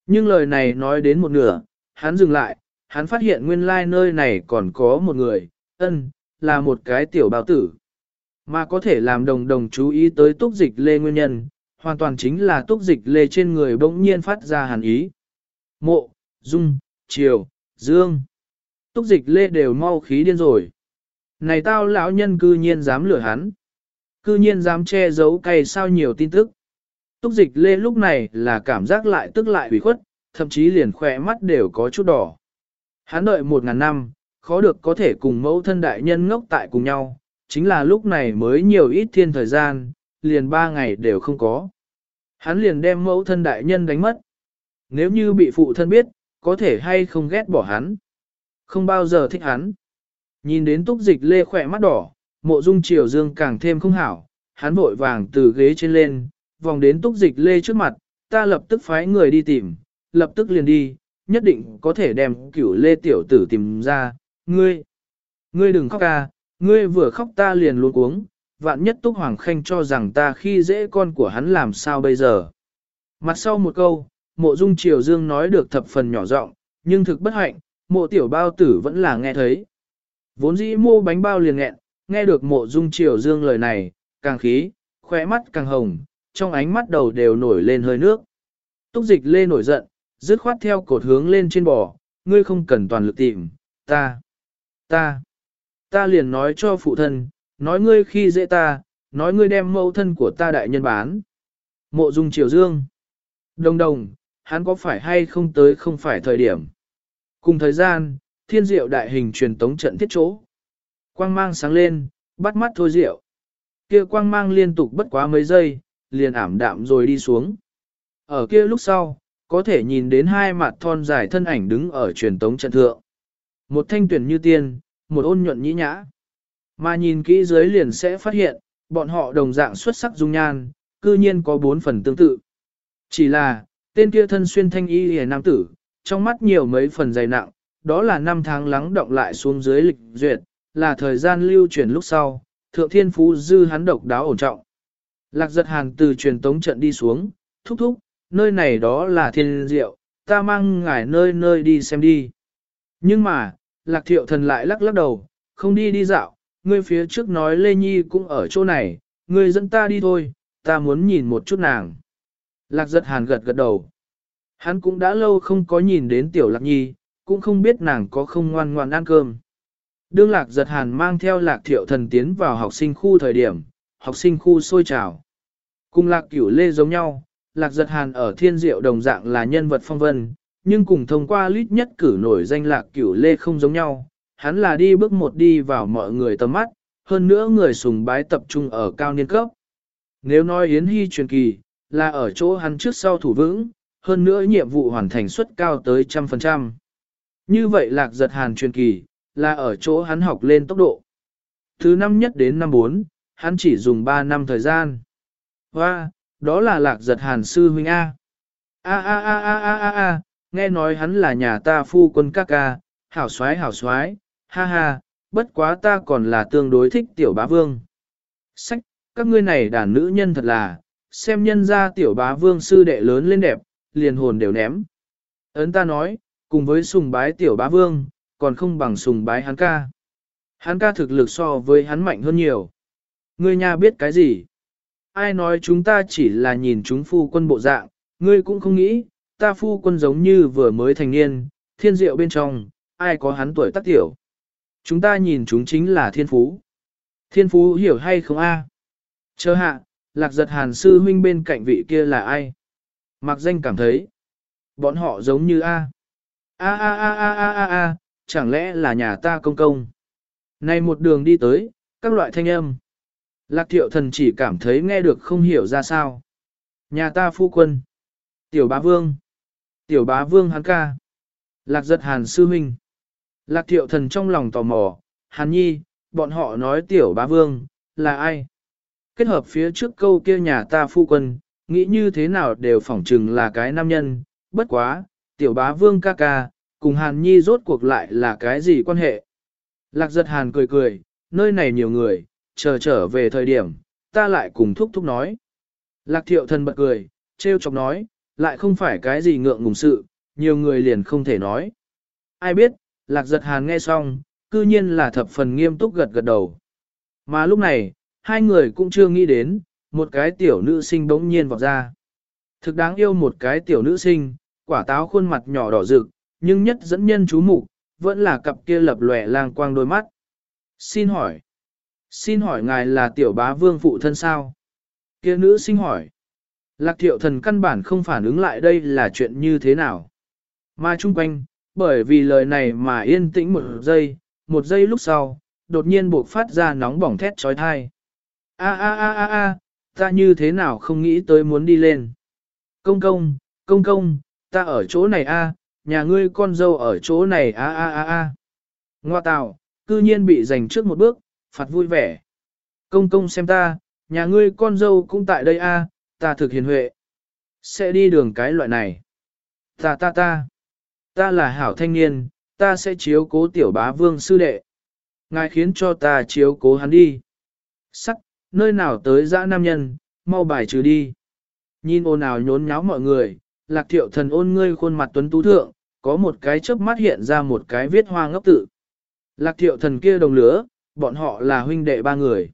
Nhưng lời này nói đến một nửa, hắn dừng lại, hắn phát hiện nguyên lai like nơi này còn có một người, ân, là một cái tiểu bao tử. Mà có thể làm đồng đồng chú ý tới túc dịch lê nguyên nhân, hoàn toàn chính là túc dịch lê trên người bỗng nhiên phát ra hàn ý. Mộ, dung, triều, dương. Túc dịch lê đều mau khí điên rồi. Này tao lão nhân cư nhiên dám lừa hắn. Cư nhiên dám che giấu cay sao nhiều tin tức. Túc dịch lê lúc này là cảm giác lại tức lại ủy khuất, thậm chí liền khỏe mắt đều có chút đỏ. Hắn đợi một ngàn năm, khó được có thể cùng mẫu thân đại nhân ngốc tại cùng nhau, chính là lúc này mới nhiều ít thiên thời gian, liền ba ngày đều không có. Hắn liền đem mẫu thân đại nhân đánh mất. Nếu như bị phụ thân biết, có thể hay không ghét bỏ hắn. Không bao giờ thích hắn. Nhìn đến túc dịch lê khỏe mắt đỏ, mộ dung triều dương càng thêm không hảo, hắn vội vàng từ ghế trên lên, vòng đến túc dịch lê trước mặt, ta lập tức phái người đi tìm, lập tức liền đi, nhất định có thể đem cửu lê tiểu tử tìm ra, ngươi. Ngươi đừng khóc ca, ngươi vừa khóc ta liền luôn uống, vạn nhất túc hoàng khanh cho rằng ta khi dễ con của hắn làm sao bây giờ. Mặt sau một câu, mộ dung triều dương nói được thập phần nhỏ giọng, nhưng thực bất hạnh, mộ tiểu bao tử vẫn là nghe thấy. Vốn dĩ mô bánh bao liền nghẹn, nghe được mộ dung triều dương lời này, càng khí, khỏe mắt càng hồng, trong ánh mắt đầu đều nổi lên hơi nước. Túc dịch lê nổi giận, dứt khoát theo cột hướng lên trên bò, ngươi không cần toàn lực tìm, ta, ta, ta liền nói cho phụ thân, nói ngươi khi dễ ta, nói ngươi đem mẫu thân của ta đại nhân bán. Mộ dung triều dương. Đồng đồng, hắn có phải hay không tới không phải thời điểm. Cùng thời gian, thiên diệu đại hình truyền tống trận thiết chỗ. Quang mang sáng lên, bắt mắt thôi diệu. Kia quang mang liên tục bất quá mấy giây, liền ảm đạm rồi đi xuống. Ở kia lúc sau, có thể nhìn đến hai mặt thon dài thân ảnh đứng ở truyền tống trận thượng. Một thanh tuyển như tiên, một ôn nhuận nhĩ nhã. Mà nhìn kỹ dưới liền sẽ phát hiện, bọn họ đồng dạng xuất sắc dung nhan, cư nhiên có bốn phần tương tự. Chỉ là, tên kia thân xuyên thanh y hề nam tử, trong mắt nhiều mấy phần dày nặng, đó là năm tháng lắng động lại xuống dưới lịch duyệt, là thời gian lưu chuyển lúc sau, thượng thiên phú dư hắn độc đáo ổn trọng. Lạc giật hàn từ truyền tống trận đi xuống, thúc thúc, nơi này đó là thiên diệu, ta mang ngài nơi nơi đi xem đi. Nhưng mà, lạc thiệu thần lại lắc lắc đầu, không đi đi dạo, ngươi phía trước nói Lê Nhi cũng ở chỗ này, ngươi dẫn ta đi thôi, ta muốn nhìn một chút nàng. Lạc giật hàn gật gật đầu. Hắn cũng đã lâu không có nhìn đến tiểu lạc nhi, cũng không biết nàng có không ngoan ngoan ăn cơm. Đương lạc giật hàn mang theo lạc thiệu thần tiến vào học sinh khu thời điểm, học sinh khu sôi trào. Cùng lạc cửu lê giống nhau, lạc giật hàn ở thiên diệu đồng dạng là nhân vật phong vân, nhưng cùng thông qua lít nhất cử nổi danh lạc cửu lê không giống nhau, hắn là đi bước một đi vào mọi người tầm mắt, hơn nữa người sùng bái tập trung ở cao niên cấp. Nếu nói Yến Hy truyền kỳ, là ở chỗ hắn trước sau thủ vững, hơn nữa nhiệm vụ hoàn thành suất cao tới trăm phần trăm. Như vậy lạc giật hàn truyền kỳ, là ở chỗ hắn học lên tốc độ. Thứ năm nhất đến năm bốn, hắn chỉ dùng ba năm thời gian. Hoa, đó là lạc giật hàn sư huynh A. A a a a a a a, nghe nói hắn là nhà ta phu quân ca ca, hảo xoái hảo xoái, ha ha, bất quá ta còn là tương đối thích tiểu bá vương. Sách, các ngươi này đàn nữ nhân thật là, xem nhân ra tiểu bá vương sư đệ lớn lên đẹp, liền hồn đều ném. Ấn ta nói, cùng với sùng bái tiểu bá vương, còn không bằng sùng bái hắn ca. Hắn ca thực lực so với hắn mạnh hơn nhiều. Ngươi nha biết cái gì? Ai nói chúng ta chỉ là nhìn chúng phu quân bộ dạng, ngươi cũng không nghĩ, ta phu quân giống như vừa mới thành niên, thiên diệu bên trong, ai có hắn tuổi tác tiểu. Chúng ta nhìn chúng chính là thiên phú. Thiên phú hiểu hay không a? Chờ hạ, lạc giật hàn sư huynh bên cạnh vị kia là ai? Mặc danh cảm thấy, bọn họ giống như a. A a a a a a a, chẳng lẽ là nhà ta công công? Này một đường đi tới, các loại thanh âm. Lạc thiệu thần chỉ cảm thấy nghe được không hiểu ra sao. Nhà ta phu quân. Tiểu bá vương. Tiểu bá vương hắn ca. Lạc giật hàn sư huynh. Lạc thiệu thần trong lòng tò mò, hàn nhi, bọn họ nói tiểu bá vương, là ai? Kết hợp phía trước câu kia nhà ta phu quân, nghĩ như thế nào đều phỏng chừng là cái nam nhân, bất quá, tiểu bá vương ca ca, cùng hàn nhi rốt cuộc lại là cái gì quan hệ? Lạc giật hàn cười cười, nơi này nhiều người, chờ trở về thời điểm, ta lại cùng thúc thúc nói. Lạc thiệu thần bật cười, trêu chọc nói, lại không phải cái gì ngượng ngùng sự, nhiều người liền không thể nói. Ai biết, lạc giật hàn nghe xong, cư nhiên là thập phần nghiêm túc gật gật đầu. Mà lúc này, hai người cũng chưa nghĩ đến, một cái tiểu nữ sinh bỗng nhiên vọt ra. Thực đáng yêu một cái tiểu nữ sinh, quả táo khuôn mặt nhỏ đỏ rực, nhưng nhất dẫn nhân chú mục vẫn là cặp kia lập lòe lang quang đôi mắt. Xin hỏi, xin hỏi ngài là tiểu bá vương phụ thân sao? Kia nữ sinh hỏi. Lạc thiệu thần căn bản không phản ứng lại đây là chuyện như thế nào. Mà chung quanh, bởi vì lời này mà yên tĩnh một giây, một giây lúc sau, đột nhiên buộc phát ra nóng bỏng thét trói thai. A a a a a, ta như thế nào không nghĩ tới muốn đi lên. Công công, công công, ta ở chỗ này a, nhà ngươi con dâu ở chỗ này a a a a. Ngoa tạo, cư nhiên bị giành trước một bước, phạt vui vẻ. Công công xem ta, nhà ngươi con dâu cũng tại đây a, ta thực hiền huệ. Sẽ đi đường cái loại này. Ta ta ta. Ta là hảo thanh niên, ta sẽ chiếu cố tiểu bá vương sư đệ. Ngài khiến cho ta chiếu cố hắn đi. Sắc, nơi nào tới dã nam nhân, mau bài trừ đi. Nhìn ồn ào nhốn nháo mọi người, lạc thiệu thần ôn ngươi khuôn mặt tuấn tú thượng, có một cái chớp mắt hiện ra một cái viết hoa ngốc tự. Lạc thiệu thần kia đồng lứa, bọn họ là huynh đệ ba người.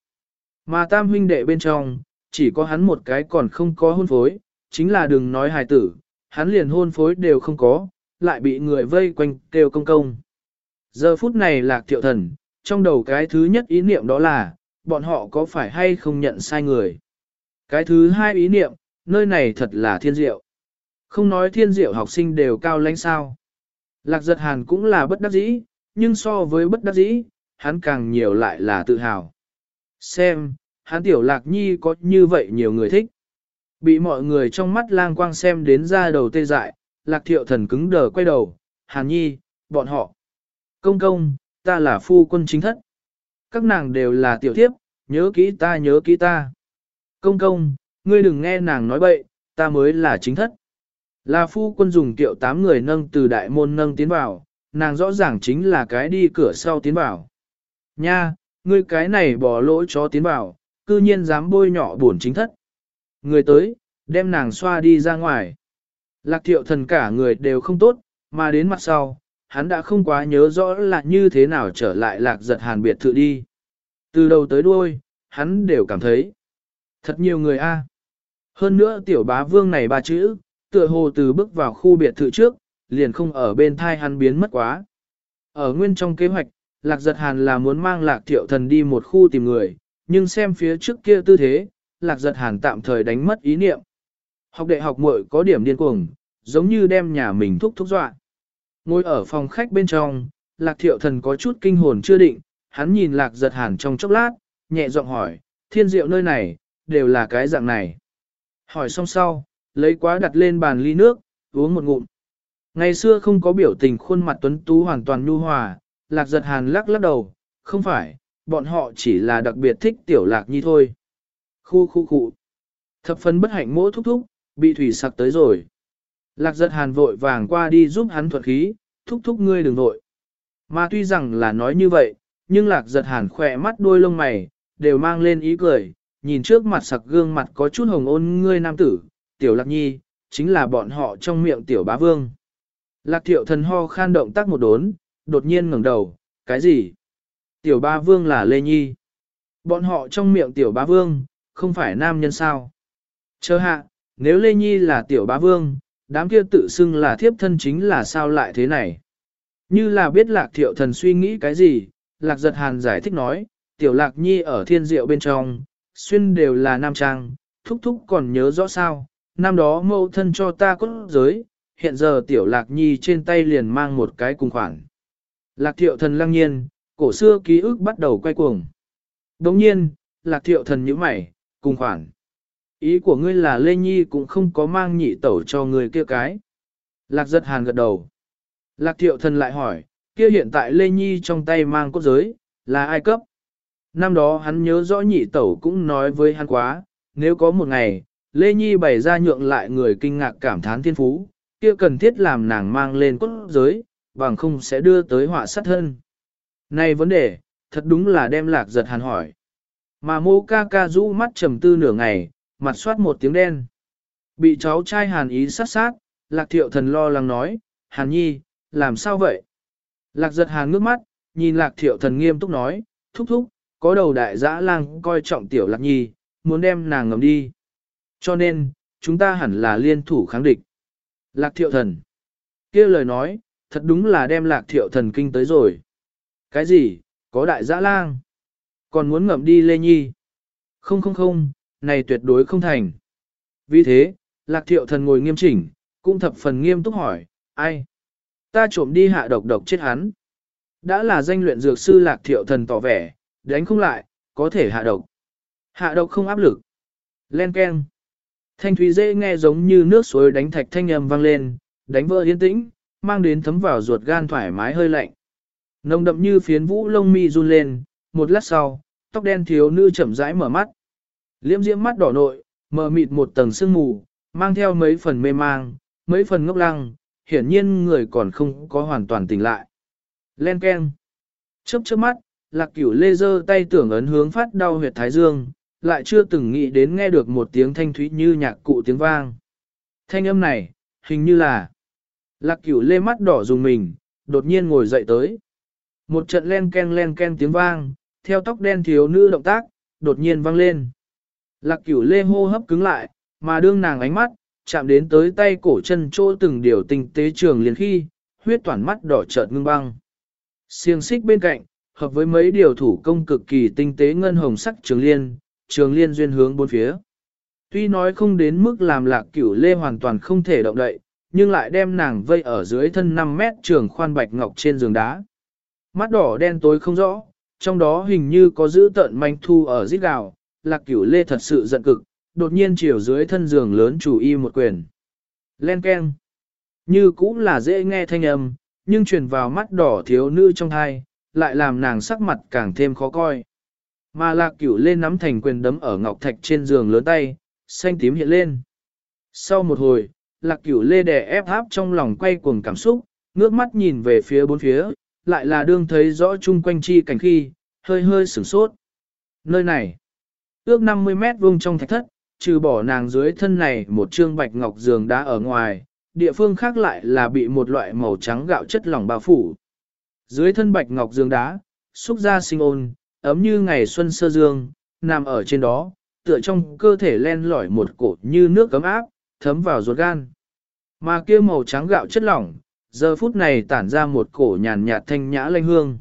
Mà tam huynh đệ bên trong, chỉ có hắn một cái còn không có hôn phối, chính là đừng nói hài tử, hắn liền hôn phối đều không có, lại bị người vây quanh kêu công công. Giờ phút này lạc thiệu thần, trong đầu cái thứ nhất ý niệm đó là, bọn họ có phải hay không nhận sai người. Cái thứ hai ý niệm, nơi này thật là thiên diệu. Không nói thiên diệu học sinh đều cao lãnh sao. Lạc giật hàn cũng là bất đắc dĩ, nhưng so với bất đắc dĩ, hắn càng nhiều lại là tự hào. Xem, hắn tiểu lạc nhi có như vậy nhiều người thích. Bị mọi người trong mắt lang quang xem đến ra đầu tê dại, lạc thiệu thần cứng đờ quay đầu, hàn nhi, bọn họ. Công công, ta là phu quân chính thất. Các nàng đều là tiểu thiếp, nhớ kỹ ta nhớ kỹ ta. Công công, ngươi đừng nghe nàng nói bậy, ta mới là chính thất. Là phu quân dùng tiệu tám người nâng từ đại môn nâng tiến vào, nàng rõ ràng chính là cái đi cửa sau tiến vào. Nha, ngươi cái này bỏ lỗi chó tiến vào, cư nhiên dám bôi nhỏ buồn chính thất. Người tới, đem nàng xoa đi ra ngoài. Lạc thiệu thần cả người đều không tốt, mà đến mặt sau, hắn đã không quá nhớ rõ là như thế nào trở lại lạc giật hàn biệt thự đi. Từ đầu tới đuôi, hắn đều cảm thấy thật nhiều người a. Hơn nữa tiểu bá vương này ba chữ, tựa hồ từ bước vào khu biệt thự trước, liền không ở bên thai hắn biến mất quá. Ở nguyên trong kế hoạch, lạc giật hàn là muốn mang lạc thiệu thần đi một khu tìm người, nhưng xem phía trước kia tư thế, lạc giật hàn tạm thời đánh mất ý niệm. Học đệ học muội có điểm điên cuồng, giống như đem nhà mình thúc thúc dọa. Ngồi ở phòng khách bên trong, lạc thiệu thần có chút kinh hồn chưa định, hắn nhìn lạc giật hàn trong chốc lát, nhẹ giọng hỏi, thiên diệu nơi này, đều là cái dạng này. Hỏi xong sau, lấy quá đặt lên bàn ly nước, uống một ngụm. Ngày xưa không có biểu tình khuôn mặt tuấn tú hoàn toàn nhu hòa, lạc giật hàn lắc lắc đầu, không phải, bọn họ chỉ là đặc biệt thích tiểu lạc nhi thôi. Khu khu khu. Thập phân bất hạnh mỗi thúc thúc, bị thủy sặc tới rồi. Lạc giật hàn vội vàng qua đi giúp hắn thuật khí, thúc thúc ngươi đừng vội. Mà tuy rằng là nói như vậy, nhưng lạc giật hàn khỏe mắt đôi lông mày, đều mang lên ý cười, nhìn trước mặt sặc gương mặt có chút hồng ôn ngươi nam tử, tiểu lạc nhi, chính là bọn họ trong miệng tiểu bá vương. Lạc thiệu thần ho khan động tác một đốn, đột nhiên ngẩng đầu, cái gì? Tiểu bá vương là Lê Nhi. Bọn họ trong miệng tiểu bá vương, không phải nam nhân sao? Chờ hạ, nếu Lê Nhi là tiểu bá vương, đám kia tự xưng là thiếp thân chính là sao lại thế này? Như là biết lạc thiệu thần suy nghĩ cái gì, lạc giật hàn giải thích nói, tiểu lạc nhi ở thiên diệu bên trong, xuyên đều là nam trang, thúc thúc còn nhớ rõ sao, năm đó mâu thân cho ta cốt giới, hiện giờ tiểu lạc nhi trên tay liền mang một cái cùng khoản. Lạc thiệu thần lăng nhiên, cổ xưa ký ức bắt đầu quay cuồng. Đồng nhiên, lạc thiệu thần nhíu mày, cùng khoản. Ý của ngươi là Lê Nhi cũng không có mang nhị tẩu cho người kia cái. Lạc giật hàn gật đầu. Lạc thiệu thần lại hỏi, kia hiện tại Lê Nhi trong tay mang cốt giới, là ai cấp? Năm đó hắn nhớ rõ nhị tẩu cũng nói với hắn quá, nếu có một ngày, Lê Nhi bày ra nhượng lại người kinh ngạc cảm thán thiên phú, kia cần thiết làm nàng mang lên cốt giới, bằng không sẽ đưa tới họa sát thân. Này vấn đề, thật đúng là đem lạc giật hàn hỏi. Mà mô ca ca rũ mắt trầm tư nửa ngày, mặt soát một tiếng đen. Bị cháu trai hàn ý sát sát, lạc thiệu thần lo lắng nói, hàn nhi, làm sao vậy? Lạc giật hàn ngước mắt, nhìn lạc thiệu thần nghiêm túc nói, thúc thúc, có đầu đại dã lang coi trọng tiểu lạc nhi, muốn đem nàng ngầm đi. Cho nên, chúng ta hẳn là liên thủ kháng địch. Lạc thiệu thần. kia lời nói, thật đúng là đem lạc thiệu thần kinh tới rồi. Cái gì, có đại dã lang? Còn muốn ngậm đi Lê Nhi? Không không không, này tuyệt đối không thành. Vì thế, lạc thiệu thần ngồi nghiêm chỉnh, cũng thập phần nghiêm túc hỏi, ai? Ta trộm đi hạ độc độc chết hắn. Đã là danh luyện dược sư lạc thiệu thần tỏ vẻ, đánh không lại, có thể hạ độc. Hạ độc không áp lực. Len keng. Thanh thúy dễ nghe giống như nước suối đánh thạch thanh âm vang lên, đánh vỡ yên tĩnh, mang đến thấm vào ruột gan thoải mái hơi lạnh. Nồng đậm như phiến vũ lông mi run lên, một lát sau, tóc đen thiếu nữ chậm rãi mở mắt. Liễm diễm mắt đỏ nội, mờ mịt một tầng sương mù, mang theo mấy phần mê mang, mấy phần ngốc lăng, hiển nhiên người còn không có hoàn toàn tỉnh lại. Len keng. Chớp chớp mắt, lạc cửu lê dơ tay tưởng ấn hướng phát đau huyệt thái dương, lại chưa từng nghĩ đến nghe được một tiếng thanh thúy như nhạc cụ tiếng vang. Thanh âm này, hình như là lạc cửu lê mắt đỏ dùng mình, đột nhiên ngồi dậy tới. Một trận len ken len ken tiếng vang, theo tóc đen thiếu nữ động tác, đột nhiên vang lên. Lạc cửu lê hô hấp cứng lại, mà đương nàng ánh mắt, chạm đến tới tay cổ chân chỗ từng điều tinh tế trường liền khi, huyết toàn mắt đỏ chợt ngưng băng. Xiềng xích bên cạnh, hợp với mấy điều thủ công cực kỳ tinh tế ngân hồng sắc trường liên, trường liên duyên hướng bốn phía. Tuy nói không đến mức làm lạc cửu lê hoàn toàn không thể động đậy, nhưng lại đem nàng vây ở dưới thân 5 mét trường khoan bạch ngọc trên giường đá. Mắt đỏ đen tối không rõ, trong đó hình như có giữ tận manh thu ở giết gào, lạc cửu lê thật sự giận cực, đột nhiên chiều dưới thân giường lớn chủ y một quyền. Len keng. Như cũng là dễ nghe thanh âm, nhưng truyền vào mắt đỏ thiếu nữ trong thai, lại làm nàng sắc mặt càng thêm khó coi. Mà lạc cửu lên nắm thành quyền đấm ở ngọc thạch trên giường lớn tay, xanh tím hiện lên. Sau một hồi, lạc cửu lê đè ép áp trong lòng quay cuồng cảm xúc, ngước mắt nhìn về phía bốn phía, lại là đương thấy rõ chung quanh chi cảnh khi, hơi hơi sửng sốt. Nơi này, ước 50 mét vuông trong thạch thất, trừ bỏ nàng dưới thân này một trương bạch ngọc giường đá ở ngoài, địa phương khác lại là bị một loại màu trắng gạo chất lỏng bao phủ. Dưới thân bạch ngọc giường đá, xúc ra sinh ôn, ấm như ngày xuân sơ dương, nằm ở trên đó, tựa trong cơ thể len lỏi một cổ như nước cấm áp, thấm vào ruột gan. Mà kia màu trắng gạo chất lỏng, giờ phút này tản ra một cổ nhàn nhạt thanh nhã lanh hương.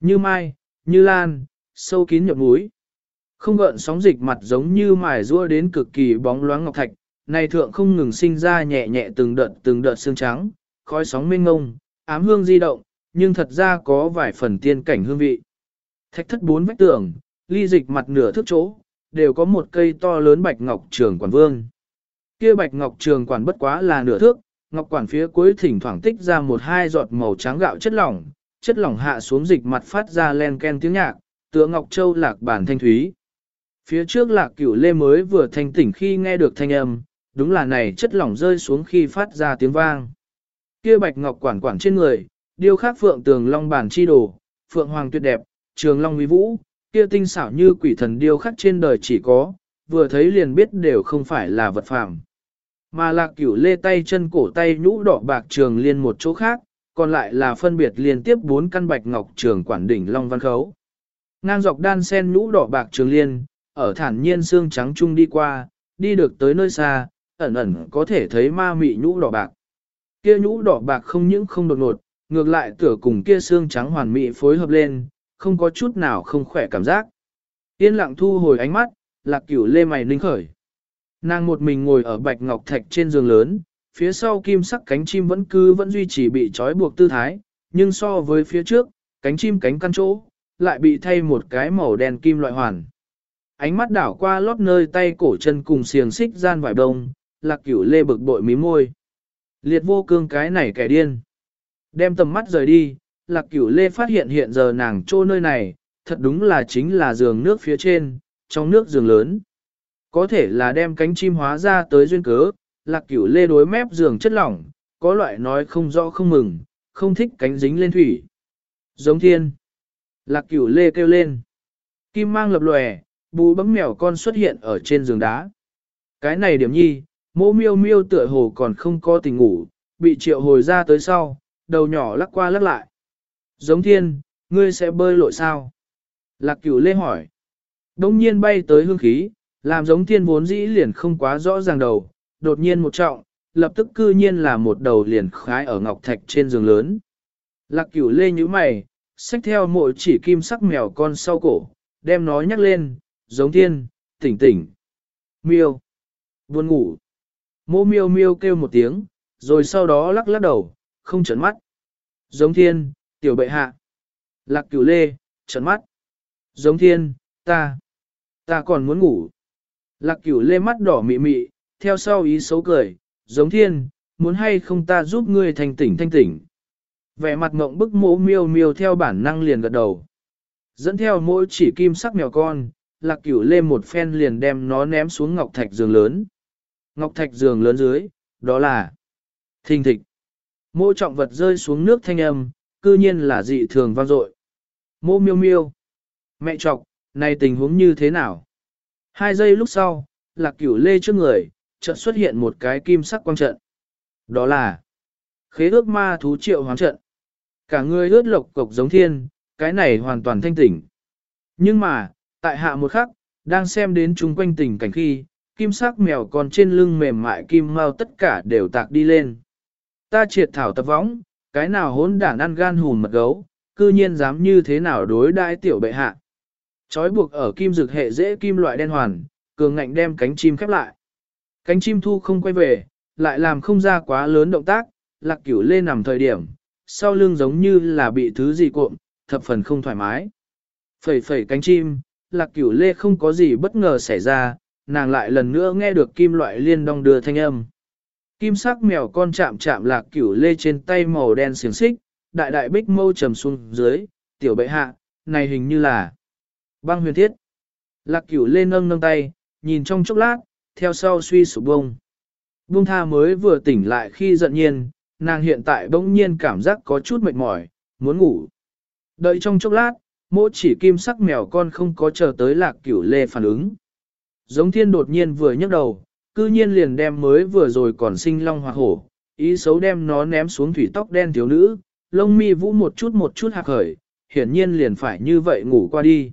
Như mai, như lan, sâu kín nhập núi. Không gợn sóng dịch mặt giống như mài rua đến cực kỳ bóng loáng ngọc thạch, này thượng không ngừng sinh ra nhẹ nhẹ từng đợt từng đợt xương trắng, khói sóng mênh ngông, ám hương di động, nhưng thật ra có vài phần tiên cảnh hương vị. Thạch thất bốn vách tường, ly dịch mặt nửa thước chỗ, đều có một cây to lớn bạch ngọc trường quản vương. Kia bạch ngọc trường quản bất quá là nửa thước, ngọc quản phía cuối thỉnh thoảng tích ra một hai giọt màu trắng gạo chất lỏng, chất lỏng hạ xuống dịch mặt phát ra len ken tiếng nhạc, tựa ngọc châu lạc bản thanh thúy. Phía trước lạc cửu lê mới vừa thanh tỉnh khi nghe được thanh âm, đúng là này chất lỏng rơi xuống khi phát ra tiếng vang. Kia bạch ngọc quản quản trên người, điêu khắc phượng tường long bản chi đồ, phượng hoàng tuyệt đẹp, trường long uy vũ, kia tinh xảo như quỷ thần điêu khắc trên đời chỉ có, vừa thấy liền biết đều không phải là vật phàm. Mà lạc cửu lê tay chân cổ tay nhũ đỏ bạc trường liên một chỗ khác, còn lại là phân biệt liên tiếp bốn căn bạch ngọc trường quản đỉnh long văn khấu. Ngang dọc đan sen nhũ đỏ bạc trường liên, ở thản nhiên xương trắng trung đi qua, đi được tới nơi xa, ẩn ẩn có thể thấy ma mị nhũ đỏ bạc. Kia nhũ đỏ bạc không những không đột ngột, ngược lại tựa cùng kia xương trắng hoàn mị phối hợp lên, không có chút nào không khỏe cảm giác. Yên lặng thu hồi ánh mắt, lạc cửu lê mày ninh khởi. Nàng một mình ngồi ở bạch ngọc thạch trên giường lớn, phía sau kim sắc cánh chim vẫn cứ vẫn duy trì bị trói buộc tư thái, nhưng so với phía trước, cánh chim cánh căn chỗ, lại bị thay một cái màu đen kim loại hoàn. Ánh mắt đảo qua lót nơi tay cổ chân cùng xiềng xích gian vải đông, lạc cửu lê bực bội mí môi. Liệt vô cương cái này kẻ điên. Đem tầm mắt rời đi, lạc cửu lê phát hiện hiện giờ nàng trô nơi này, thật đúng là chính là giường nước phía trên, trong nước giường lớn. Có thể là đem cánh chim hóa ra tới duyên cớ, lạc cửu lê đối mép giường chất lỏng, có loại nói không rõ không mừng, không thích cánh dính lên thủy. Giống thiên. Lạc cửu lê kêu lên. Kim mang lập lòe, bù bấm mèo con xuất hiện ở trên giường đá. Cái này điểm nhi, mô miêu miêu tựa hồ còn không có tình ngủ, bị triệu hồi ra tới sau, đầu nhỏ lắc qua lắc lại. Giống thiên, ngươi sẽ bơi lội sao? Lạc cửu lê hỏi. Đông nhiên bay tới hương khí, làm giống thiên vốn dĩ liền không quá rõ ràng đầu, đột nhiên một trọng, lập tức cư nhiên là một đầu liền khái ở ngọc thạch trên giường lớn. Lạc cửu lê như mày, xách theo mỗi chỉ kim sắc mèo con sau cổ, đem nó nhắc lên, giống thiên, tỉnh tỉnh. Miêu. Buồn ngủ. Mô miêu miêu kêu một tiếng, rồi sau đó lắc lắc đầu, không trấn mắt. Giống thiên, tiểu bệ hạ. Lạc cửu lê, trấn mắt. Giống thiên, ta. Ta còn muốn ngủ. Lạc cửu lê mắt đỏ mị mị, theo sau ý xấu cười, giống thiên, muốn hay không ta giúp ngươi thanh tỉnh thanh tỉnh. Vẻ mặt ngộng bức mỗ miêu miêu theo bản năng liền gật đầu. Dẫn theo mỗi chỉ kim sắc mèo con, lạc cửu lê một phen liền đem nó ném xuống ngọc thạch giường lớn. Ngọc thạch giường lớn dưới, đó là thình thịch. Mô trọng vật rơi xuống nước thanh âm, cư nhiên là dị thường vang dội. Mô miêu miêu. Mẹ trọc, này tình huống như thế nào? Hai giây lúc sau, lạc cửu lê trước người, chợt xuất hiện một cái kim sắc quang trận. Đó là khế ước ma thú triệu hoán trận. Cả người ướt lộc cộc giống thiên, cái này hoàn toàn thanh tỉnh. Nhưng mà, tại hạ một khắc, đang xem đến chung quanh tình cảnh khi, kim sắc mèo còn trên lưng mềm mại kim mau tất cả đều tạc đi lên. Ta triệt thảo tập võng, cái nào hỗn đản ăn gan hùn mật gấu, cư nhiên dám như thế nào đối đãi tiểu bệ hạ trói buộc ở kim dược hệ dễ kim loại đen hoàn, cường ngạnh đem cánh chim khép lại. Cánh chim thu không quay về, lại làm không ra quá lớn động tác, lạc cửu lê nằm thời điểm, sau lưng giống như là bị thứ gì cuộn, thập phần không thoải mái. Phẩy phẩy cánh chim, lạc cửu lê không có gì bất ngờ xảy ra, nàng lại lần nữa nghe được kim loại liên đong đưa thanh âm. Kim sắc mèo con chạm chạm lạc cửu lê trên tay màu đen xiềng xích, đại đại bích mâu trầm xuống dưới, tiểu bệ hạ, này hình như là băng huyền thiết. Lạc cửu lên nâng nâng tay, nhìn trong chốc lát, theo sau suy sụp bông. Bông tha mới vừa tỉnh lại khi giận nhiên, nàng hiện tại bỗng nhiên cảm giác có chút mệt mỏi, muốn ngủ. Đợi trong chốc lát, mỗi chỉ kim sắc mèo con không có chờ tới lạc cửu lê phản ứng. Giống thiên đột nhiên vừa nhấc đầu, cư nhiên liền đem mới vừa rồi còn sinh long Hoa hổ, ý xấu đem nó ném xuống thủy tóc đen thiếu nữ, lông mi vũ một chút một chút hạc khởi, hiển nhiên liền phải như vậy ngủ qua đi.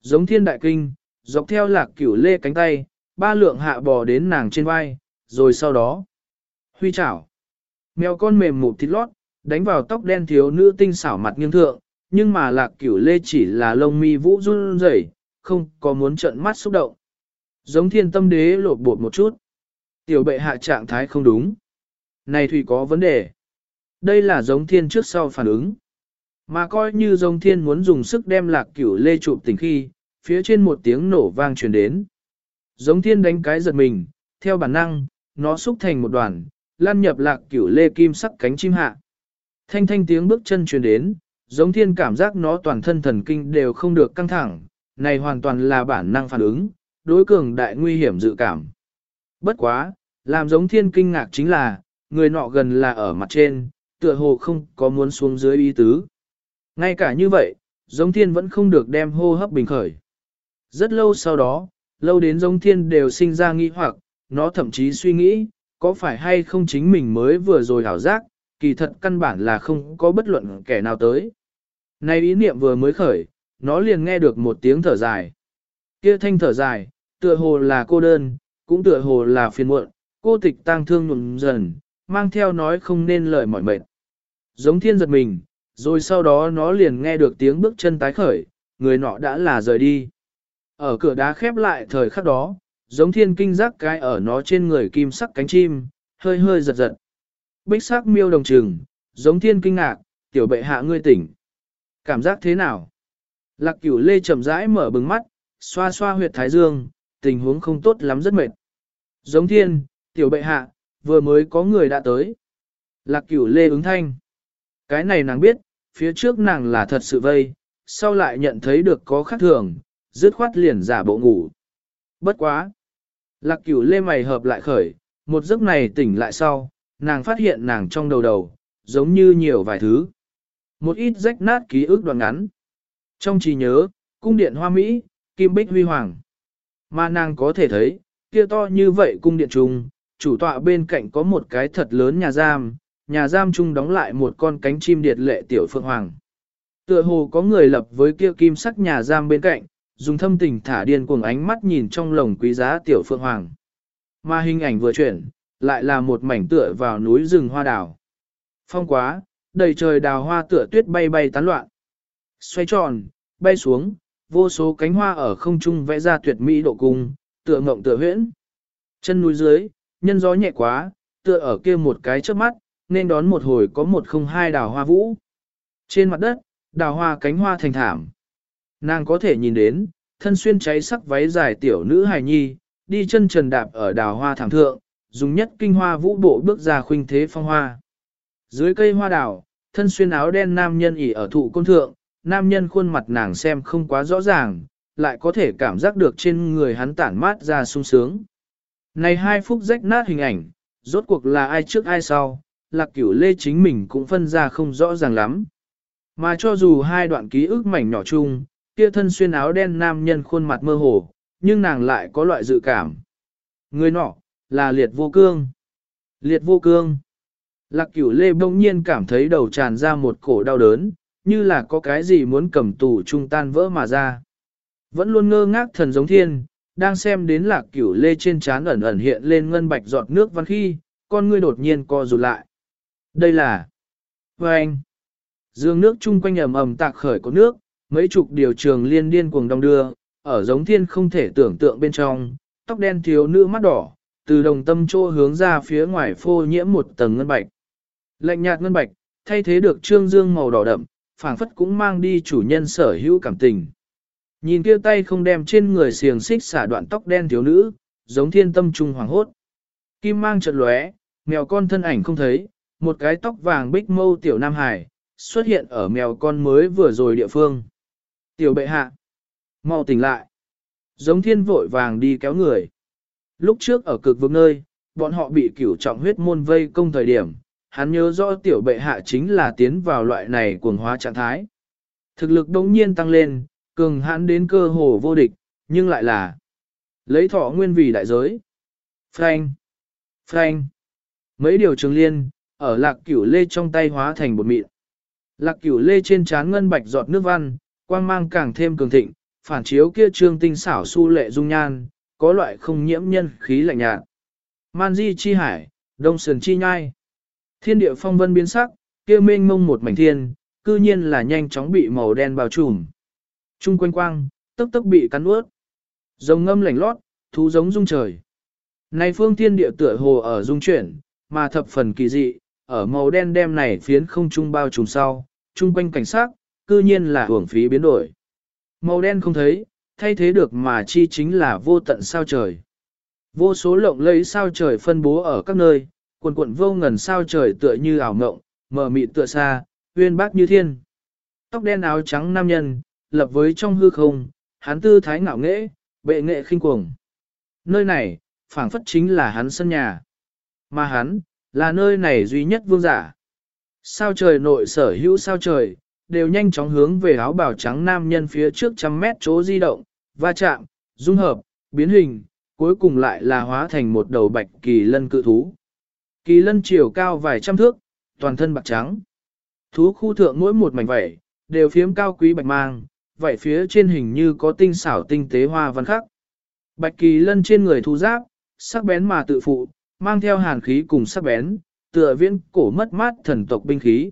Giống thiên đại kinh, dọc theo lạc cửu lê cánh tay, ba lượng hạ bò đến nàng trên vai, rồi sau đó. Huy chảo. Mèo con mềm mụt thịt lót, đánh vào tóc đen thiếu nữ tinh xảo mặt nghiêng thượng, nhưng mà lạc cửu lê chỉ là lông mi vũ run rẩy, không có muốn trợn mắt xúc động. Giống thiên tâm đế lột bột một chút. Tiểu bệ hạ trạng thái không đúng. Này Thủy có vấn đề. Đây là giống thiên trước sau phản ứng. Mà coi như giống thiên muốn dùng sức đem lạc cửu lê chụp tỉnh khi, phía trên một tiếng nổ vang truyền đến. Giống thiên đánh cái giật mình, theo bản năng, nó xúc thành một đoàn, lan nhập lạc cửu lê kim sắc cánh chim hạ. Thanh thanh tiếng bước chân truyền đến, giống thiên cảm giác nó toàn thân thần kinh đều không được căng thẳng, này hoàn toàn là bản năng phản ứng, đối cường đại nguy hiểm dự cảm. Bất quá, làm giống thiên kinh ngạc chính là, người nọ gần là ở mặt trên, tựa hồ không có muốn xuống dưới ý tứ. Ngay cả như vậy, giống thiên vẫn không được đem hô hấp bình khởi. Rất lâu sau đó, lâu đến giống thiên đều sinh ra nghi hoặc, nó thậm chí suy nghĩ, có phải hay không chính mình mới vừa rồi hảo giác, kỳ thật căn bản là không có bất luận kẻ nào tới. Này ý niệm vừa mới khởi, nó liền nghe được một tiếng thở dài. Kia thanh thở dài, tựa hồ là cô đơn, cũng tựa hồ là phiền muộn, cô tịch tang thương nhuộm dần, mang theo nói không nên lời mỏi mệt. Giống thiên giật mình, rồi sau đó nó liền nghe được tiếng bước chân tái khởi, người nọ đã là rời đi. Ở cửa đá khép lại thời khắc đó, giống thiên kinh giác cái ở nó trên người kim sắc cánh chim, hơi hơi giật giật. Bích sắc miêu đồng trừng, giống thiên kinh ngạc, tiểu bệ hạ ngươi tỉnh. Cảm giác thế nào? Lạc cửu lê chậm rãi mở bừng mắt, xoa xoa huyệt thái dương, tình huống không tốt lắm rất mệt. Giống thiên, tiểu bệ hạ, vừa mới có người đã tới. Lạc cửu lê ứng thanh. Cái này nàng biết, phía trước nàng là thật sự vây, sau lại nhận thấy được có khác thường, dứt khoát liền giả bộ ngủ. Bất quá. Lạc cửu lê mày hợp lại khởi, một giấc này tỉnh lại sau, nàng phát hiện nàng trong đầu đầu, giống như nhiều vài thứ. Một ít rách nát ký ức đoạn ngắn. Trong trí nhớ, cung điện hoa Mỹ, kim bích huy hoàng. Mà nàng có thể thấy, kia to như vậy cung điện trùng, chủ tọa bên cạnh có một cái thật lớn nhà giam, nhà giam chung đóng lại một con cánh chim điệt lệ tiểu phượng hoàng. Tựa hồ có người lập với kia kim sắc nhà giam bên cạnh, dùng thâm tình thả điên cuồng ánh mắt nhìn trong lồng quý giá tiểu phượng hoàng. Mà hình ảnh vừa chuyển, lại là một mảnh tựa vào núi rừng hoa đào. Phong quá, đầy trời đào hoa tựa tuyết bay bay tán loạn. Xoay tròn, bay xuống, vô số cánh hoa ở không trung vẽ ra tuyệt mỹ độ cung, tựa ngộng tựa huyễn. Chân núi dưới, nhân gió nhẹ quá, tựa ở kia một cái trước mắt, nên đón một hồi có một không hai đào hoa vũ. Trên mặt đất, đào hoa cánh hoa thành thảm. Nàng có thể nhìn đến, thân xuyên cháy sắc váy dài tiểu nữ hài nhi, đi chân trần đạp ở đào hoa thảm thượng, dùng nhất kinh hoa vũ bộ bước ra khuynh thế phong hoa. Dưới cây hoa đào, thân xuyên áo đen nam nhân ỉ ở thụ côn thượng, nam nhân khuôn mặt nàng xem không quá rõ ràng, lại có thể cảm giác được trên người hắn tản mát ra sung sướng. Này hai phút rách nát hình ảnh, rốt cuộc là ai trước ai sau, lạc cửu lê chính mình cũng phân ra không rõ ràng lắm. Mà cho dù hai đoạn ký ức mảnh nhỏ chung, kia thân xuyên áo đen nam nhân khuôn mặt mơ hồ, nhưng nàng lại có loại dự cảm. Người nọ, là liệt vô cương. Liệt vô cương. Lạc cửu lê bỗng nhiên cảm thấy đầu tràn ra một cổ đau đớn, như là có cái gì muốn cầm tù trung tan vỡ mà ra. Vẫn luôn ngơ ngác thần giống thiên, đang xem đến lạc cửu lê trên trán ẩn ẩn hiện lên ngân bạch giọt nước văn khi, con ngươi đột nhiên co rụt lại. Đây là... Và anh... Dương nước chung quanh ầm ầm tạc khởi có nước, mấy chục điều trường liên điên cuồng đông đưa, ở giống thiên không thể tưởng tượng bên trong, tóc đen thiếu nữ mắt đỏ, từ đồng tâm trô hướng ra phía ngoài phô nhiễm một tầng ngân bạch. Lạnh nhạt ngân bạch, thay thế được trương dương màu đỏ đậm, phảng phất cũng mang đi chủ nhân sở hữu cảm tình. Nhìn kia tay không đem trên người xiềng xích xả đoạn tóc đen thiếu nữ, giống thiên tâm trung hoàng hốt. Kim mang chợt lóe, Mèo con thân ảnh không thấy, một cái tóc vàng bích mâu tiểu nam hải, xuất hiện ở mèo con mới vừa rồi địa phương. Tiểu bệ hạ, mau tỉnh lại. Giống thiên vội vàng đi kéo người. Lúc trước ở cực vực nơi, bọn họ bị cửu trọng huyết môn vây công thời điểm, hắn nhớ rõ tiểu bệ hạ chính là tiến vào loại này cuồng hóa trạng thái. Thực lực đống nhiên tăng lên, cường hãn đến cơ hồ vô địch, nhưng lại là lấy thọ nguyên vì đại giới. Frank! Frank! Mấy điều trường liên, ở lạc cửu lê trong tay hóa thành bột mịn. Lạc cửu lê trên trán ngân bạch giọt nước văn, quang mang càng thêm cường thịnh, phản chiếu kia trương tinh xảo su lệ dung nhan, có loại không nhiễm nhân khí lạnh nhạt. Man di chi hải, đông sườn chi nhai. Thiên địa phong vân biến sắc, kia mênh mông một mảnh thiên, cư nhiên là nhanh chóng bị màu đen bao trùm. Trung quanh quang, tức tức bị cắn ướt. Rồng ngâm lảnh lót, thú giống rung trời. Này phương thiên địa tựa hồ ở dung chuyển, mà thập phần kỳ dị, ở màu đen đem này phiến không trung bao trùm sau, trung quanh cảnh sát, cư nhiên là hưởng phí biến đổi. Màu đen không thấy, thay thế được mà chi chính là vô tận sao trời. Vô số lộng lấy sao trời phân bố ở các nơi, quần quận vô ngần sao trời tựa như ảo ngộng, mờ mịt tựa xa, uyên bác như thiên. Tóc đen áo trắng nam nhân, lập với trong hư không, hắn tư thái ngạo nghễ, bệ nghệ khinh cuồng. Nơi này, phảng phất chính là hắn sân nhà. Mà hắn, là nơi này duy nhất vương giả. Sao trời nội sở hữu sao trời, đều nhanh chóng hướng về áo bào trắng nam nhân phía trước trăm mét chỗ di động, va chạm, dung hợp, biến hình, cuối cùng lại là hóa thành một đầu bạch kỳ lân cự thú. Kỳ lân chiều cao vài trăm thước, toàn thân bạc trắng. Thú khu thượng mỗi một mảnh vảy, đều phiếm cao quý bạch mang, vảy phía trên hình như có tinh xảo tinh tế hoa văn khắc. Bạch kỳ lân trên người thu giáp, sắc bén mà tự phụ, mang theo hàn khí cùng sắc bén, tựa viễn cổ mất mát thần tộc binh khí.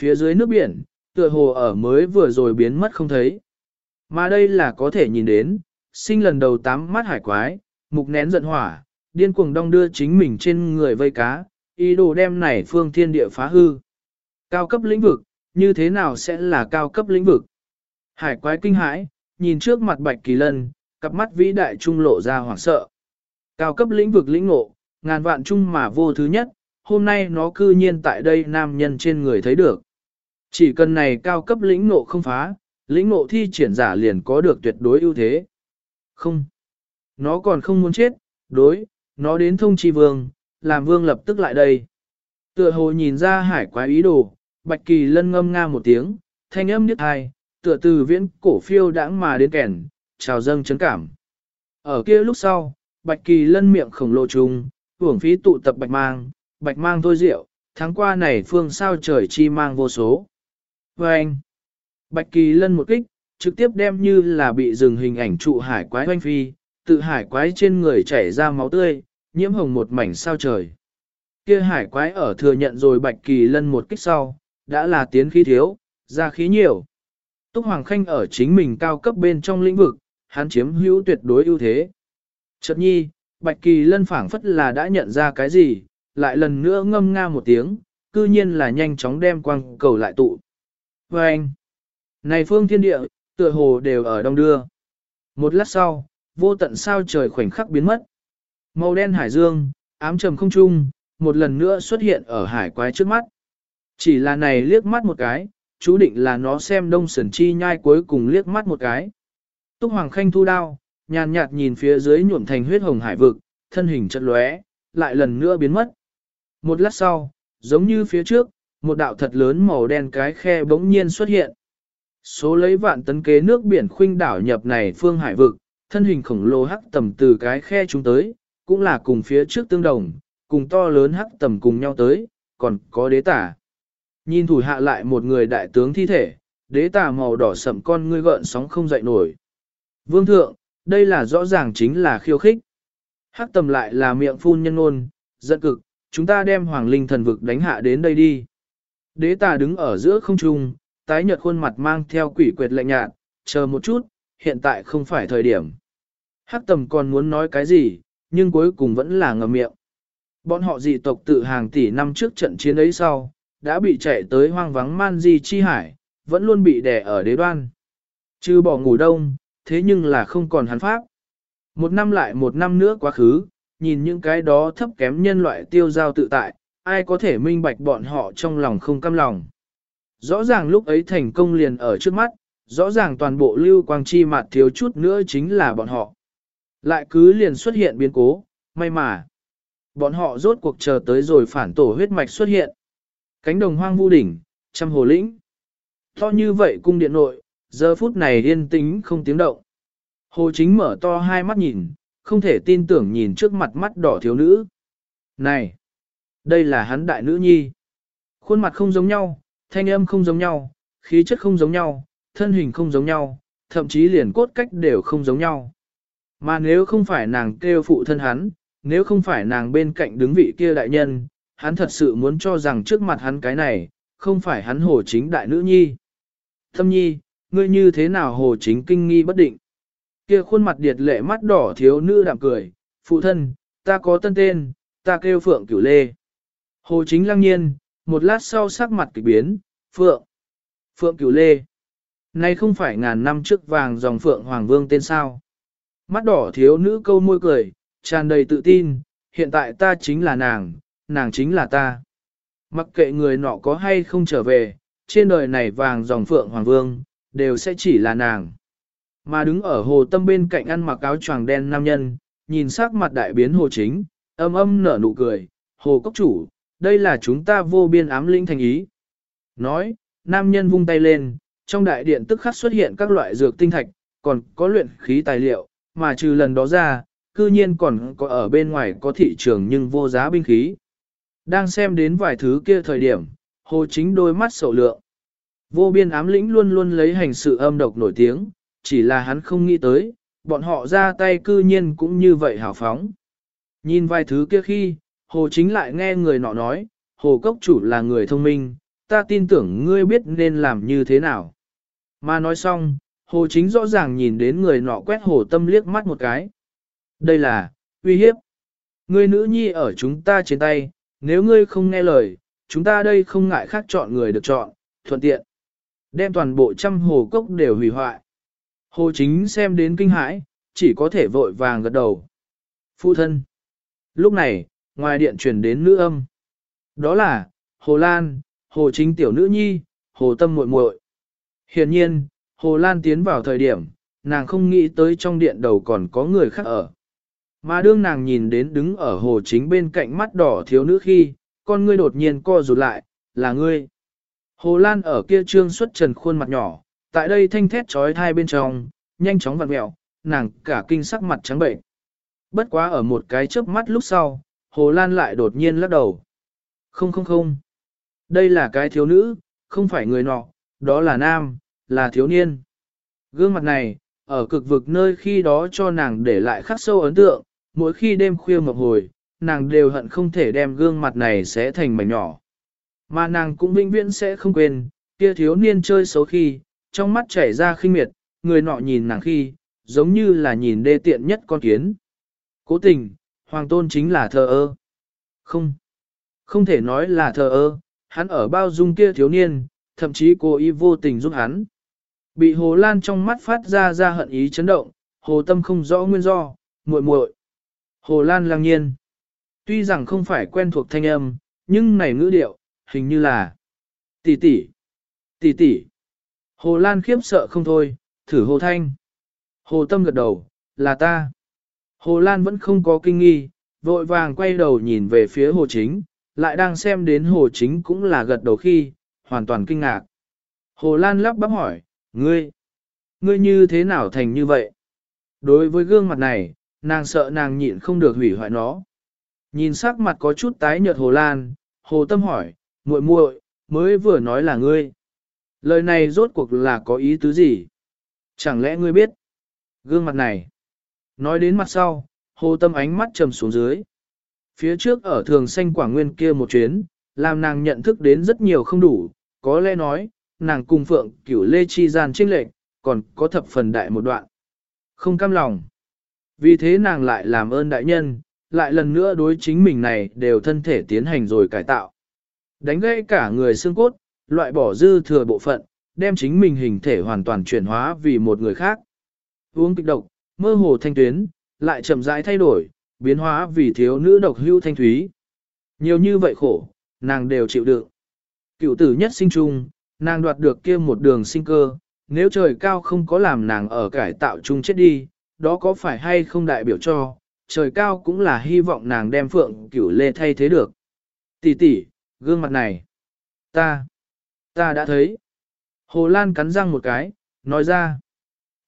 Phía dưới nước biển, tựa hồ ở mới vừa rồi biến mất không thấy. Mà đây là có thể nhìn đến, sinh lần đầu tám mắt hải quái, mục nén giận hỏa, điên cuồng đong đưa chính mình trên người vây cá, ý đồ đem này phương thiên địa phá hư. Cao cấp lĩnh vực, như thế nào sẽ là cao cấp lĩnh vực? Hải quái kinh hãi, nhìn trước mặt bạch kỳ lân, cặp mắt vĩ đại trung lộ ra hoảng sợ. Cao cấp lĩnh vực lĩnh ngộ, ngàn vạn chung mà vô thứ nhất, hôm nay nó cư nhiên tại đây nam nhân trên người thấy được. Chỉ cần này cao cấp lĩnh ngộ không phá, lĩnh ngộ thi triển giả liền có được tuyệt đối ưu thế. Không. Nó còn không muốn chết, đối, nó đến thông chi vương, làm vương lập tức lại đây. Tựa hồ nhìn ra hải quái ý đồ, bạch kỳ lân ngâm nga một tiếng, thanh âm niết hai, tựa từ viễn cổ phiêu đãng mà đến kèn, chào dâng chấn cảm. Ở kia lúc sau, bạch kỳ lân miệng khổng lồ trùng, uổng phí tụ tập bạch mang, bạch mang thôi rượu, tháng qua này phương sao trời chi mang vô số. Và anh, bạch kỳ lân một kích, trực tiếp đem như là bị dừng hình ảnh trụ hải quái hoanh phi, tự hải quái trên người chảy ra máu tươi, nhiễm hồng một mảnh sao trời. Kia hải quái ở thừa nhận rồi bạch kỳ lân một kích sau, đã là tiến khí thiếu, ra khí nhiều. Túc Hoàng Khanh ở chính mình cao cấp bên trong lĩnh vực, hắn chiếm hữu tuyệt đối ưu thế. Chợt nhi, Bạch Kỳ Lân phảng phất là đã nhận ra cái gì, lại lần nữa ngâm nga một tiếng, cư nhiên là nhanh chóng đem quang cầu lại tụ. Và anh, này phương thiên địa, tựa hồ đều ở đông đưa. Một lát sau, vô tận sao trời khoảnh khắc biến mất. Màu đen hải dương, ám trầm không trung, một lần nữa xuất hiện ở hải quái trước mắt. Chỉ là này liếc mắt một cái, chú định là nó xem đông sẩn chi nhai cuối cùng liếc mắt một cái. Túc Hoàng Khanh thu đao, nhàn nhạt nhìn phía dưới nhuộm thành huyết hồng hải vực, thân hình chật lóe, lại lần nữa biến mất. Một lát sau, giống như phía trước, một đạo thật lớn màu đen cái khe bỗng nhiên xuất hiện. Số lấy vạn tấn kế nước biển khuynh đảo nhập này phương hải vực, thân hình khổng lồ hắc tầm từ cái khe chúng tới, cũng là cùng phía trước tương đồng, cùng to lớn hắc tầm cùng nhau tới, còn có đế tả. Nhìn thủ hạ lại một người đại tướng thi thể, đế tả màu đỏ sậm con ngươi gợn sóng không dậy nổi. Vương thượng, đây là rõ ràng chính là khiêu khích. Hắc tầm lại là miệng phun nhân ngôn, giận cực, chúng ta đem hoàng linh thần vực đánh hạ đến đây đi. Đế tà đứng ở giữa không trung, tái nhợt khuôn mặt mang theo quỷ quyệt lạnh nhạt, chờ một chút, hiện tại không phải thời điểm. Hắc tầm còn muốn nói cái gì, nhưng cuối cùng vẫn là ngầm miệng. Bọn họ dị tộc tự hàng tỷ năm trước trận chiến ấy sau, đã bị chạy tới hoang vắng man di chi hải, vẫn luôn bị đè ở đế đoan. Chứ bỏ ngủ đông, thế nhưng là không còn hắn pháp. Một năm lại một năm nữa quá khứ, nhìn những cái đó thấp kém nhân loại tiêu giao tự tại, ai có thể minh bạch bọn họ trong lòng không căm lòng. Rõ ràng lúc ấy thành công liền ở trước mắt, rõ ràng toàn bộ lưu quang chi mặt thiếu chút nữa chính là bọn họ. Lại cứ liền xuất hiện biến cố, may mà. Bọn họ rốt cuộc chờ tới rồi phản tổ huyết mạch xuất hiện. Cánh đồng hoang vu đỉnh, trăm hồ lĩnh. To như vậy cung điện nội, giờ phút này yên tĩnh không tiếng động. Hồ chính mở to hai mắt nhìn, không thể tin tưởng nhìn trước mặt mắt đỏ thiếu nữ. Này! Đây là hắn đại nữ nhi. Khuôn mặt không giống nhau, thanh âm không giống nhau, khí chất không giống nhau, thân hình không giống nhau, thậm chí liền cốt cách đều không giống nhau. Mà nếu không phải nàng kêu phụ thân hắn, nếu không phải nàng bên cạnh đứng vị kia đại nhân, hắn thật sự muốn cho rằng trước mặt hắn cái này, không phải hắn hồ chính đại nữ nhi. Thâm nhi, ngươi như thế nào hồ chính kinh nghi bất định. Kia khuôn mặt điệt lệ mắt đỏ thiếu nữ đạm cười, phụ thân, ta có tân tên, ta kêu Phượng Cửu Lê. Hồ chính lăng nhiên, một lát sau sắc mặt kịch biến, Phượng, Phượng Cửu Lê. Này không phải ngàn năm trước vàng dòng Phượng Hoàng Vương tên sao. Mắt đỏ thiếu nữ câu môi cười, tràn đầy tự tin, hiện tại ta chính là nàng, nàng chính là ta. Mặc kệ người nọ có hay không trở về, trên đời này vàng dòng Phượng Hoàng Vương, đều sẽ chỉ là nàng. Mà đứng ở hồ tâm bên cạnh ăn mặc áo choàng đen nam nhân, nhìn sắc mặt đại biến hồ chính, âm âm nở nụ cười, hồ cốc chủ, đây là chúng ta vô biên ám linh thành ý. Nói, nam nhân vung tay lên, trong đại điện tức khắc xuất hiện các loại dược tinh thạch, còn có luyện khí tài liệu, mà trừ lần đó ra, cư nhiên còn có ở bên ngoài có thị trường nhưng vô giá binh khí. Đang xem đến vài thứ kia thời điểm, hồ chính đôi mắt sầu lượng. Vô biên ám lĩnh luôn luôn lấy hành sự âm độc nổi tiếng, chỉ là hắn không nghĩ tới, bọn họ ra tay cư nhiên cũng như vậy hào phóng. Nhìn vài thứ kia khi, hồ chính lại nghe người nọ nói, hồ cốc chủ là người thông minh, ta tin tưởng ngươi biết nên làm như thế nào. Mà nói xong, hồ chính rõ ràng nhìn đến người nọ quét hồ tâm liếc mắt một cái. Đây là, uy hiếp. Ngươi nữ nhi ở chúng ta trên tay, nếu ngươi không nghe lời, chúng ta đây không ngại khác chọn người được chọn, thuận tiện. Đem toàn bộ trăm hồ cốc đều hủy hoại. Hồ chính xem đến kinh hãi, chỉ có thể vội vàng gật đầu. Phụ thân. Lúc này, ngoài điện truyền đến nữ âm. Đó là, Hồ Lan, Hồ chính tiểu nữ nhi, Hồ tâm muội muội. Hiển nhiên, Hồ Lan tiến vào thời điểm, nàng không nghĩ tới trong điện đầu còn có người khác ở. Mà đương nàng nhìn đến đứng ở hồ chính bên cạnh mắt đỏ thiếu nữ khi, con ngươi đột nhiên co rụt lại, là ngươi. Hồ Lan ở kia trương xuất trần khuôn mặt nhỏ, tại đây thanh thét trói thai bên trong, nhanh chóng vặn mẹo, nàng cả kinh sắc mặt trắng bệnh. Bất quá ở một cái chớp mắt lúc sau, Hồ Lan lại đột nhiên lắc đầu. Không không không. Đây là cái thiếu nữ, không phải người nọ, đó là nam, là thiếu niên. Gương mặt này, ở cực vực nơi khi đó cho nàng để lại khắc sâu ấn tượng, mỗi khi đêm khuya mập hồi, nàng đều hận không thể đem gương mặt này sẽ thành mảnh nhỏ. Mà nàng cũng vĩnh viễn sẽ không quên, kia thiếu niên chơi xấu khi, trong mắt chảy ra khinh miệt, người nọ nhìn nàng khi, giống như là nhìn đê tiện nhất con kiến. Cố tình, hoàng tôn chính là thờ ơ. Không, không thể nói là thờ ơ, hắn ở bao dung kia thiếu niên, thậm chí cố ý vô tình giúp hắn. Bị Hồ Lan trong mắt phát ra ra hận ý chấn động, Hồ Tâm không rõ nguyên do, muội muội. Hồ Lan lăng nhiên. Tuy rằng không phải quen thuộc thanh âm, nhưng này ngữ điệu, hình như là tỷ tỷ, tỷ tỷ. Hồ Lan khiếp sợ không thôi, thử Hồ Thanh. Hồ Tâm gật đầu, là ta. Hồ Lan vẫn không có kinh nghi, vội vàng quay đầu nhìn về phía Hồ Chính, lại đang xem đến Hồ Chính cũng là gật đầu khi, hoàn toàn kinh ngạc. Hồ Lan lắp bắp hỏi, ngươi, ngươi như thế nào thành như vậy? Đối với gương mặt này, nàng sợ nàng nhịn không được hủy hoại nó. Nhìn sắc mặt có chút tái nhợt Hồ Lan, Hồ Tâm hỏi, muội muội, mới vừa nói là ngươi. Lời này rốt cuộc là có ý tứ gì? Chẳng lẽ ngươi biết? Gương mặt này. Nói đến mặt sau, Hồ Tâm ánh mắt trầm xuống dưới. Phía trước ở thường xanh quảng nguyên kia một chuyến, làm nàng nhận thức đến rất nhiều không đủ, có lẽ nói, nàng cùng Phượng cửu Lê Chi gian trinh lệnh, còn có thập phần đại một đoạn. Không cam lòng. Vì thế nàng lại làm ơn đại nhân, lại lần nữa đối chính mình này đều thân thể tiến hành rồi cải tạo. Đánh gãy cả người xương cốt, loại bỏ dư thừa bộ phận, đem chính mình hình thể hoàn toàn chuyển hóa vì một người khác. Uống kịch độc, mơ hồ thanh tuyến, lại chậm rãi thay đổi, biến hóa vì thiếu nữ độc hưu thanh thúy. Nhiều như vậy khổ, nàng đều chịu đựng. Cựu tử nhất sinh chung, nàng đoạt được kia một đường sinh cơ, nếu trời cao không có làm nàng ở cải tạo chung chết đi, đó có phải hay không đại biểu cho, trời cao cũng là hy vọng nàng đem phượng cửu lê thay thế được. Tỷ tỷ, gương mặt này, ta, ta đã thấy. Hồ Lan cắn răng một cái, nói ra.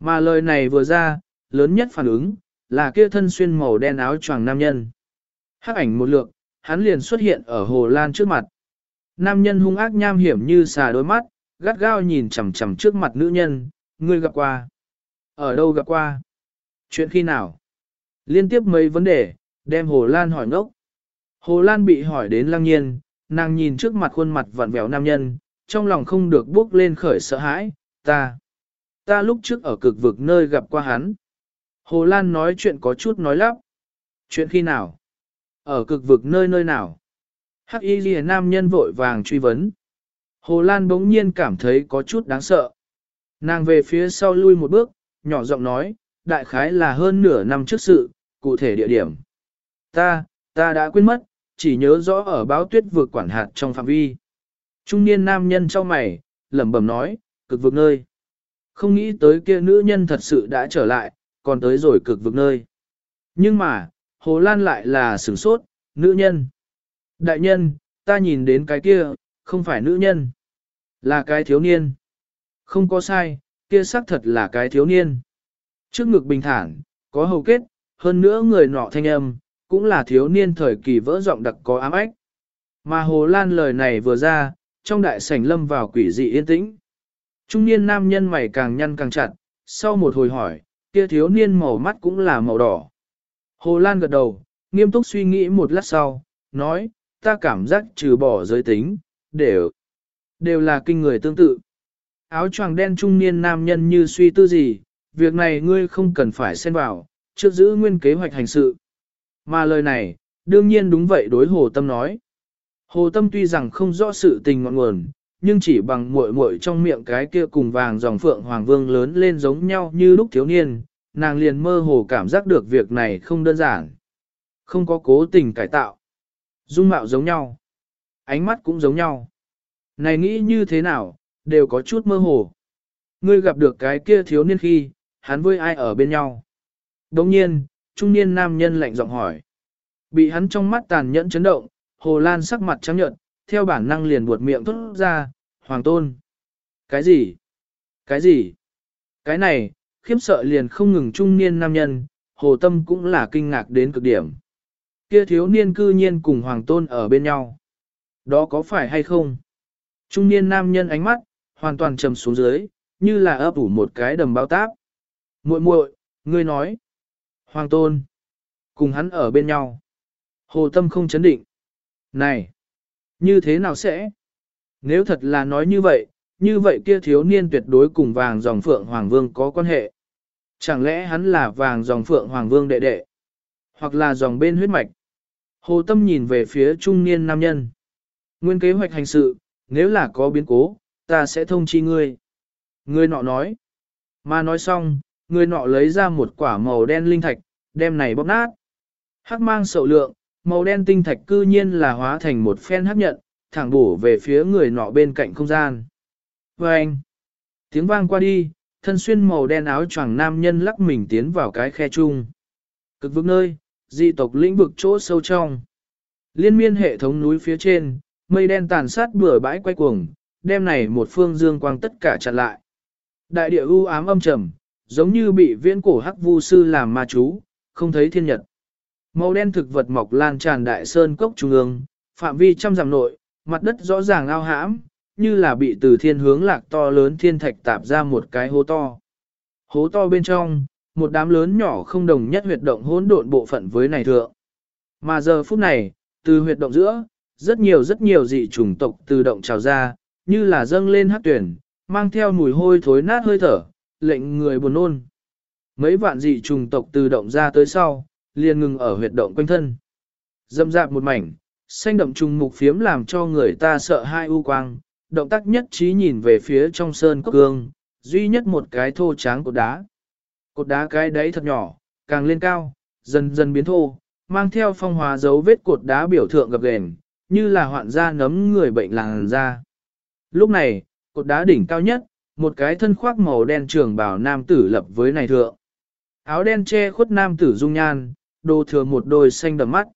Mà lời này vừa ra, lớn nhất phản ứng, là kia thân xuyên màu đen áo choàng nam nhân. Hắc ảnh một lượng, hắn liền xuất hiện ở Hồ Lan trước mặt. Nam nhân hung ác nham hiểm như xà đôi mắt, gắt gao nhìn chằm chằm trước mặt nữ nhân, ngươi gặp qua. Ở đâu gặp qua? Chuyện khi nào? Liên tiếp mấy vấn đề, đem Hồ Lan hỏi ngốc. Hồ Lan bị hỏi đến lăng nhiên, nàng nhìn trước mặt khuôn mặt vặn vẹo nam nhân, trong lòng không được bước lên khởi sợ hãi, ta. Ta lúc trước ở cực vực nơi gặp qua hắn. Hồ Lan nói chuyện có chút nói lắp. Chuyện khi nào? Ở cực vực nơi nơi nào? Hắc y ghi nam nhân vội vàng truy vấn. Hồ Lan bỗng nhiên cảm thấy có chút đáng sợ. Nàng về phía sau lui một bước, nhỏ giọng nói, đại khái là hơn nửa năm trước sự, cụ thể địa điểm. Ta, ta đã quên mất, chỉ nhớ rõ ở báo tuyết vượt quản hạt trong phạm vi. Trung niên nam nhân trong mày, lẩm bẩm nói, cực vực nơi. Không nghĩ tới kia nữ nhân thật sự đã trở lại, còn tới rồi cực vực nơi. Nhưng mà, Hồ Lan lại là sửng sốt, nữ nhân. Đại nhân, ta nhìn đến cái kia, không phải nữ nhân, là cái thiếu niên. Không có sai, kia xác thật là cái thiếu niên. Trước ngực bình thản, có hầu kết, hơn nữa người nọ thanh âm, cũng là thiếu niên thời kỳ vỡ giọng đặc có ám ách. Mà Hồ Lan lời này vừa ra, trong đại sảnh lâm vào quỷ dị yên tĩnh. Trung niên nam nhân mày càng nhăn càng chặt, sau một hồi hỏi, kia thiếu niên màu mắt cũng là màu đỏ. Hồ Lan gật đầu, nghiêm túc suy nghĩ một lát sau, nói, ta cảm giác trừ bỏ giới tính, đều, đều là kinh người tương tự. Áo choàng đen trung niên nam nhân như suy tư gì, việc này ngươi không cần phải xen vào, trước giữ nguyên kế hoạch hành sự. Mà lời này, đương nhiên đúng vậy đối Hồ Tâm nói. Hồ Tâm tuy rằng không rõ sự tình ngọn nguồn, nhưng chỉ bằng muội muội trong miệng cái kia cùng vàng dòng phượng hoàng vương lớn lên giống nhau như lúc thiếu niên, nàng liền mơ hồ cảm giác được việc này không đơn giản. Không có cố tình cải tạo. Dung mạo giống nhau. Ánh mắt cũng giống nhau. Này nghĩ như thế nào, đều có chút mơ hồ. Ngươi gặp được cái kia thiếu niên khi, hắn với ai ở bên nhau. Đồng nhiên, trung niên nam nhân lạnh giọng hỏi. Bị hắn trong mắt tàn nhẫn chấn động, Hồ Lan sắc mặt trắng nhợt, theo bản năng liền buột miệng thốt ra, Hoàng Tôn. Cái gì? Cái gì? Cái này, khiếp sợ liền không ngừng trung niên nam nhân, Hồ Tâm cũng là kinh ngạc đến cực điểm. Kia thiếu niên cư nhiên cùng Hoàng Tôn ở bên nhau. Đó có phải hay không? Trung niên nam nhân ánh mắt, hoàn toàn trầm xuống dưới, như là ấp ủ một cái đầm bao táp. muội muội, ngươi nói. Hoàng Tôn. Cùng hắn ở bên nhau. Hồ Tâm không chấn định. Này! Như thế nào sẽ? Nếu thật là nói như vậy, như vậy kia thiếu niên tuyệt đối cùng vàng dòng phượng hoàng vương có quan hệ. Chẳng lẽ hắn là vàng dòng phượng hoàng vương đệ đệ? Hoặc là dòng bên huyết mạch? Hồ Tâm nhìn về phía trung niên nam nhân. Nguyên kế hoạch hành sự, nếu là có biến cố, ta sẽ thông chi ngươi. Người nọ nói. Mà nói xong, người nọ lấy ra một quả màu đen linh thạch, đem này bóp nát. Hắc mang sậu lượng, màu đen tinh thạch cư nhiên là hóa thành một phen hấp nhận, thẳng bổ về phía người nọ bên cạnh không gian. Và anh, tiếng vang qua đi, thân xuyên màu đen áo choàng nam nhân lắc mình tiến vào cái khe chung. Cực vực nơi, dị tộc lĩnh vực chỗ sâu trong. Liên miên hệ thống núi phía trên, mây đen tàn sát bửa bãi quay cuồng, đem này một phương dương quang tất cả chặn lại. Đại địa u ám âm trầm, giống như bị viễn cổ hắc vu sư làm ma chú, không thấy thiên nhật. Màu đen thực vật mọc lan tràn đại sơn cốc trung ương, phạm vi trăm dặm nội, mặt đất rõ ràng ao hãm, như là bị từ thiên hướng lạc to lớn thiên thạch tạp ra một cái hố to. Hố to bên trong, một đám lớn nhỏ không đồng nhất huyệt động hỗn độn bộ phận với này thượng. Mà giờ phút này, từ huyệt động giữa, rất nhiều rất nhiều dị trùng tộc từ động trào ra, như là dâng lên hát tuyển, mang theo mùi hôi thối nát hơi thở, lệnh người buồn nôn. Mấy vạn dị trùng tộc từ động ra tới sau, liền ngừng ở huyệt động quanh thân. Dâm dạp một mảnh, xanh đậm trùng mục phiếm làm cho người ta sợ hai u quang, động tác nhất trí nhìn về phía trong sơn cốc cương, duy nhất một cái thô tráng cột đá. Cột đá cái đấy thật nhỏ, càng lên cao, dần dần biến thô, mang theo phong hóa dấu vết cột đá biểu thượng gập ghềnh, như là hoạn da nấm người bệnh làng ra. Lúc này, cột đá đỉnh cao nhất, một cái thân khoác màu đen trường bảo nam tử lập với này thượng. Áo đen che khuất nam tử dung nhan, đồ thừa một đôi xanh đậm mắt.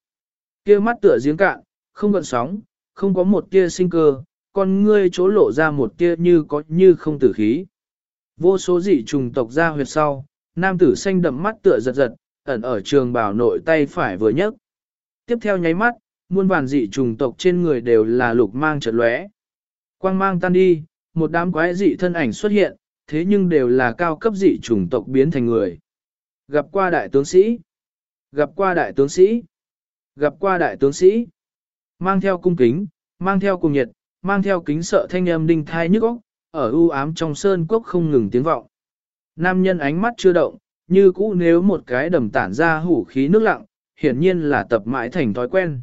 Kia mắt tựa giếng cạn, không gợn sóng, không có một tia sinh cơ, con ngươi chỗ lộ ra một tia như có như không tử khí. Vô số dị trùng tộc ra huyệt sau, nam tử xanh đậm mắt tựa giật giật, ẩn ở trường bảo nội tay phải vừa nhấc. Tiếp theo nháy mắt, muôn vàn dị trùng tộc trên người đều là lục mang chợt lóe. Quang mang tan đi, một đám quái dị thân ảnh xuất hiện, thế nhưng đều là cao cấp dị trùng tộc biến thành người. Gặp qua đại tướng sĩ, gặp qua đại tướng sĩ, gặp qua đại tướng sĩ, mang theo cung kính, mang theo cùng nhiệt, mang theo kính sợ thanh âm đinh thai nhức óc, ở u ám trong sơn cốc không ngừng tiếng vọng. Nam nhân ánh mắt chưa động, như cũ nếu một cái đầm tản ra hủ khí nước lặng, hiển nhiên là tập mãi thành thói quen.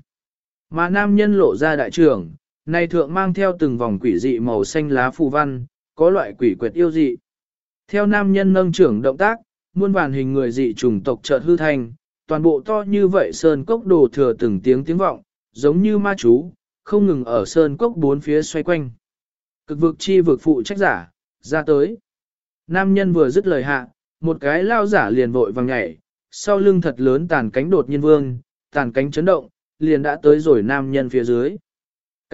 Mà nam nhân lộ ra đại trưởng, này thượng mang theo từng vòng quỷ dị màu xanh lá phù văn, có loại quỷ quyệt yêu dị. Theo nam nhân nâng trưởng động tác, muôn vàn hình người dị trùng tộc chợt hư thành, toàn bộ to như vậy sơn cốc đồ thừa từng tiếng tiếng vọng, giống như ma chú, không ngừng ở sơn cốc bốn phía xoay quanh. Cực vực chi vực phụ trách giả, ra tới. Nam nhân vừa dứt lời hạ, một cái lao giả liền vội vàng nhảy, sau lưng thật lớn tàn cánh đột nhiên vương, tàn cánh chấn động, liền đã tới rồi nam nhân phía dưới.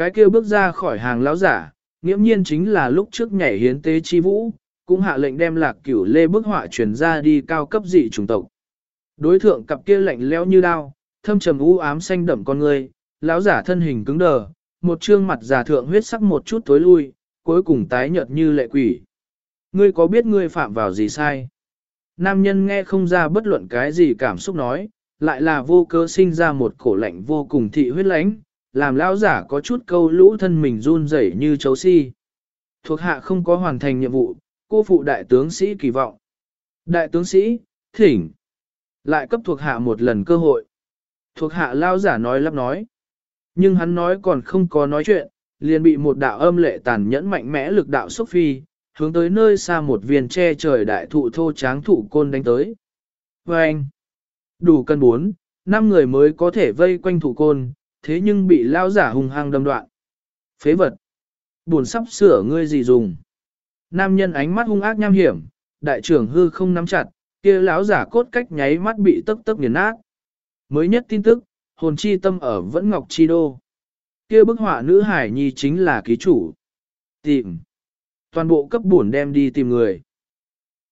Cái kia bước ra khỏi hàng lão giả, nghiễm nhiên chính là lúc trước nhảy hiến tế chi vũ, cũng hạ lệnh đem lạc cửu lê bức họa chuyển ra đi cao cấp dị chủng tộc. Đối thượng cặp kia lạnh lẽo như đao, thâm trầm u ám xanh đậm con người, lão giả thân hình cứng đờ, một trương mặt giả thượng huyết sắc một chút tối lui, cuối cùng tái nhợt như lệ quỷ. Ngươi có biết ngươi phạm vào gì sai? Nam nhân nghe không ra bất luận cái gì cảm xúc nói, lại là vô cơ sinh ra một cổ lạnh vô cùng thị huyết lãnh, làm lão giả có chút câu lũ thân mình run rẩy như chấu si. Thuộc hạ không có hoàn thành nhiệm vụ, cô phụ đại tướng sĩ kỳ vọng. Đại tướng sĩ, thỉnh. Lại cấp thuộc hạ một lần cơ hội. Thuộc hạ lão giả nói lắp nói. Nhưng hắn nói còn không có nói chuyện, liền bị một đạo âm lệ tàn nhẫn mạnh mẽ lực đạo xúc phi, hướng tới nơi xa một viên che trời đại thụ thô tráng thụ côn đánh tới. Và anh, đủ cân bốn, năm người mới có thể vây quanh thủ côn, thế nhưng bị lao giả hung hăng đâm đoạn. Phế vật, buồn sắp sửa ngươi gì dùng. Nam nhân ánh mắt hung ác nham hiểm, đại trưởng hư không nắm chặt, kia lão giả cốt cách nháy mắt bị tấp tấp nghiền nát. Mới nhất tin tức, hồn chi tâm ở vẫn ngọc chi đô. Kia bức họa nữ hải nhi chính là ký chủ. Tìm toàn bộ cấp buồn đem đi tìm người.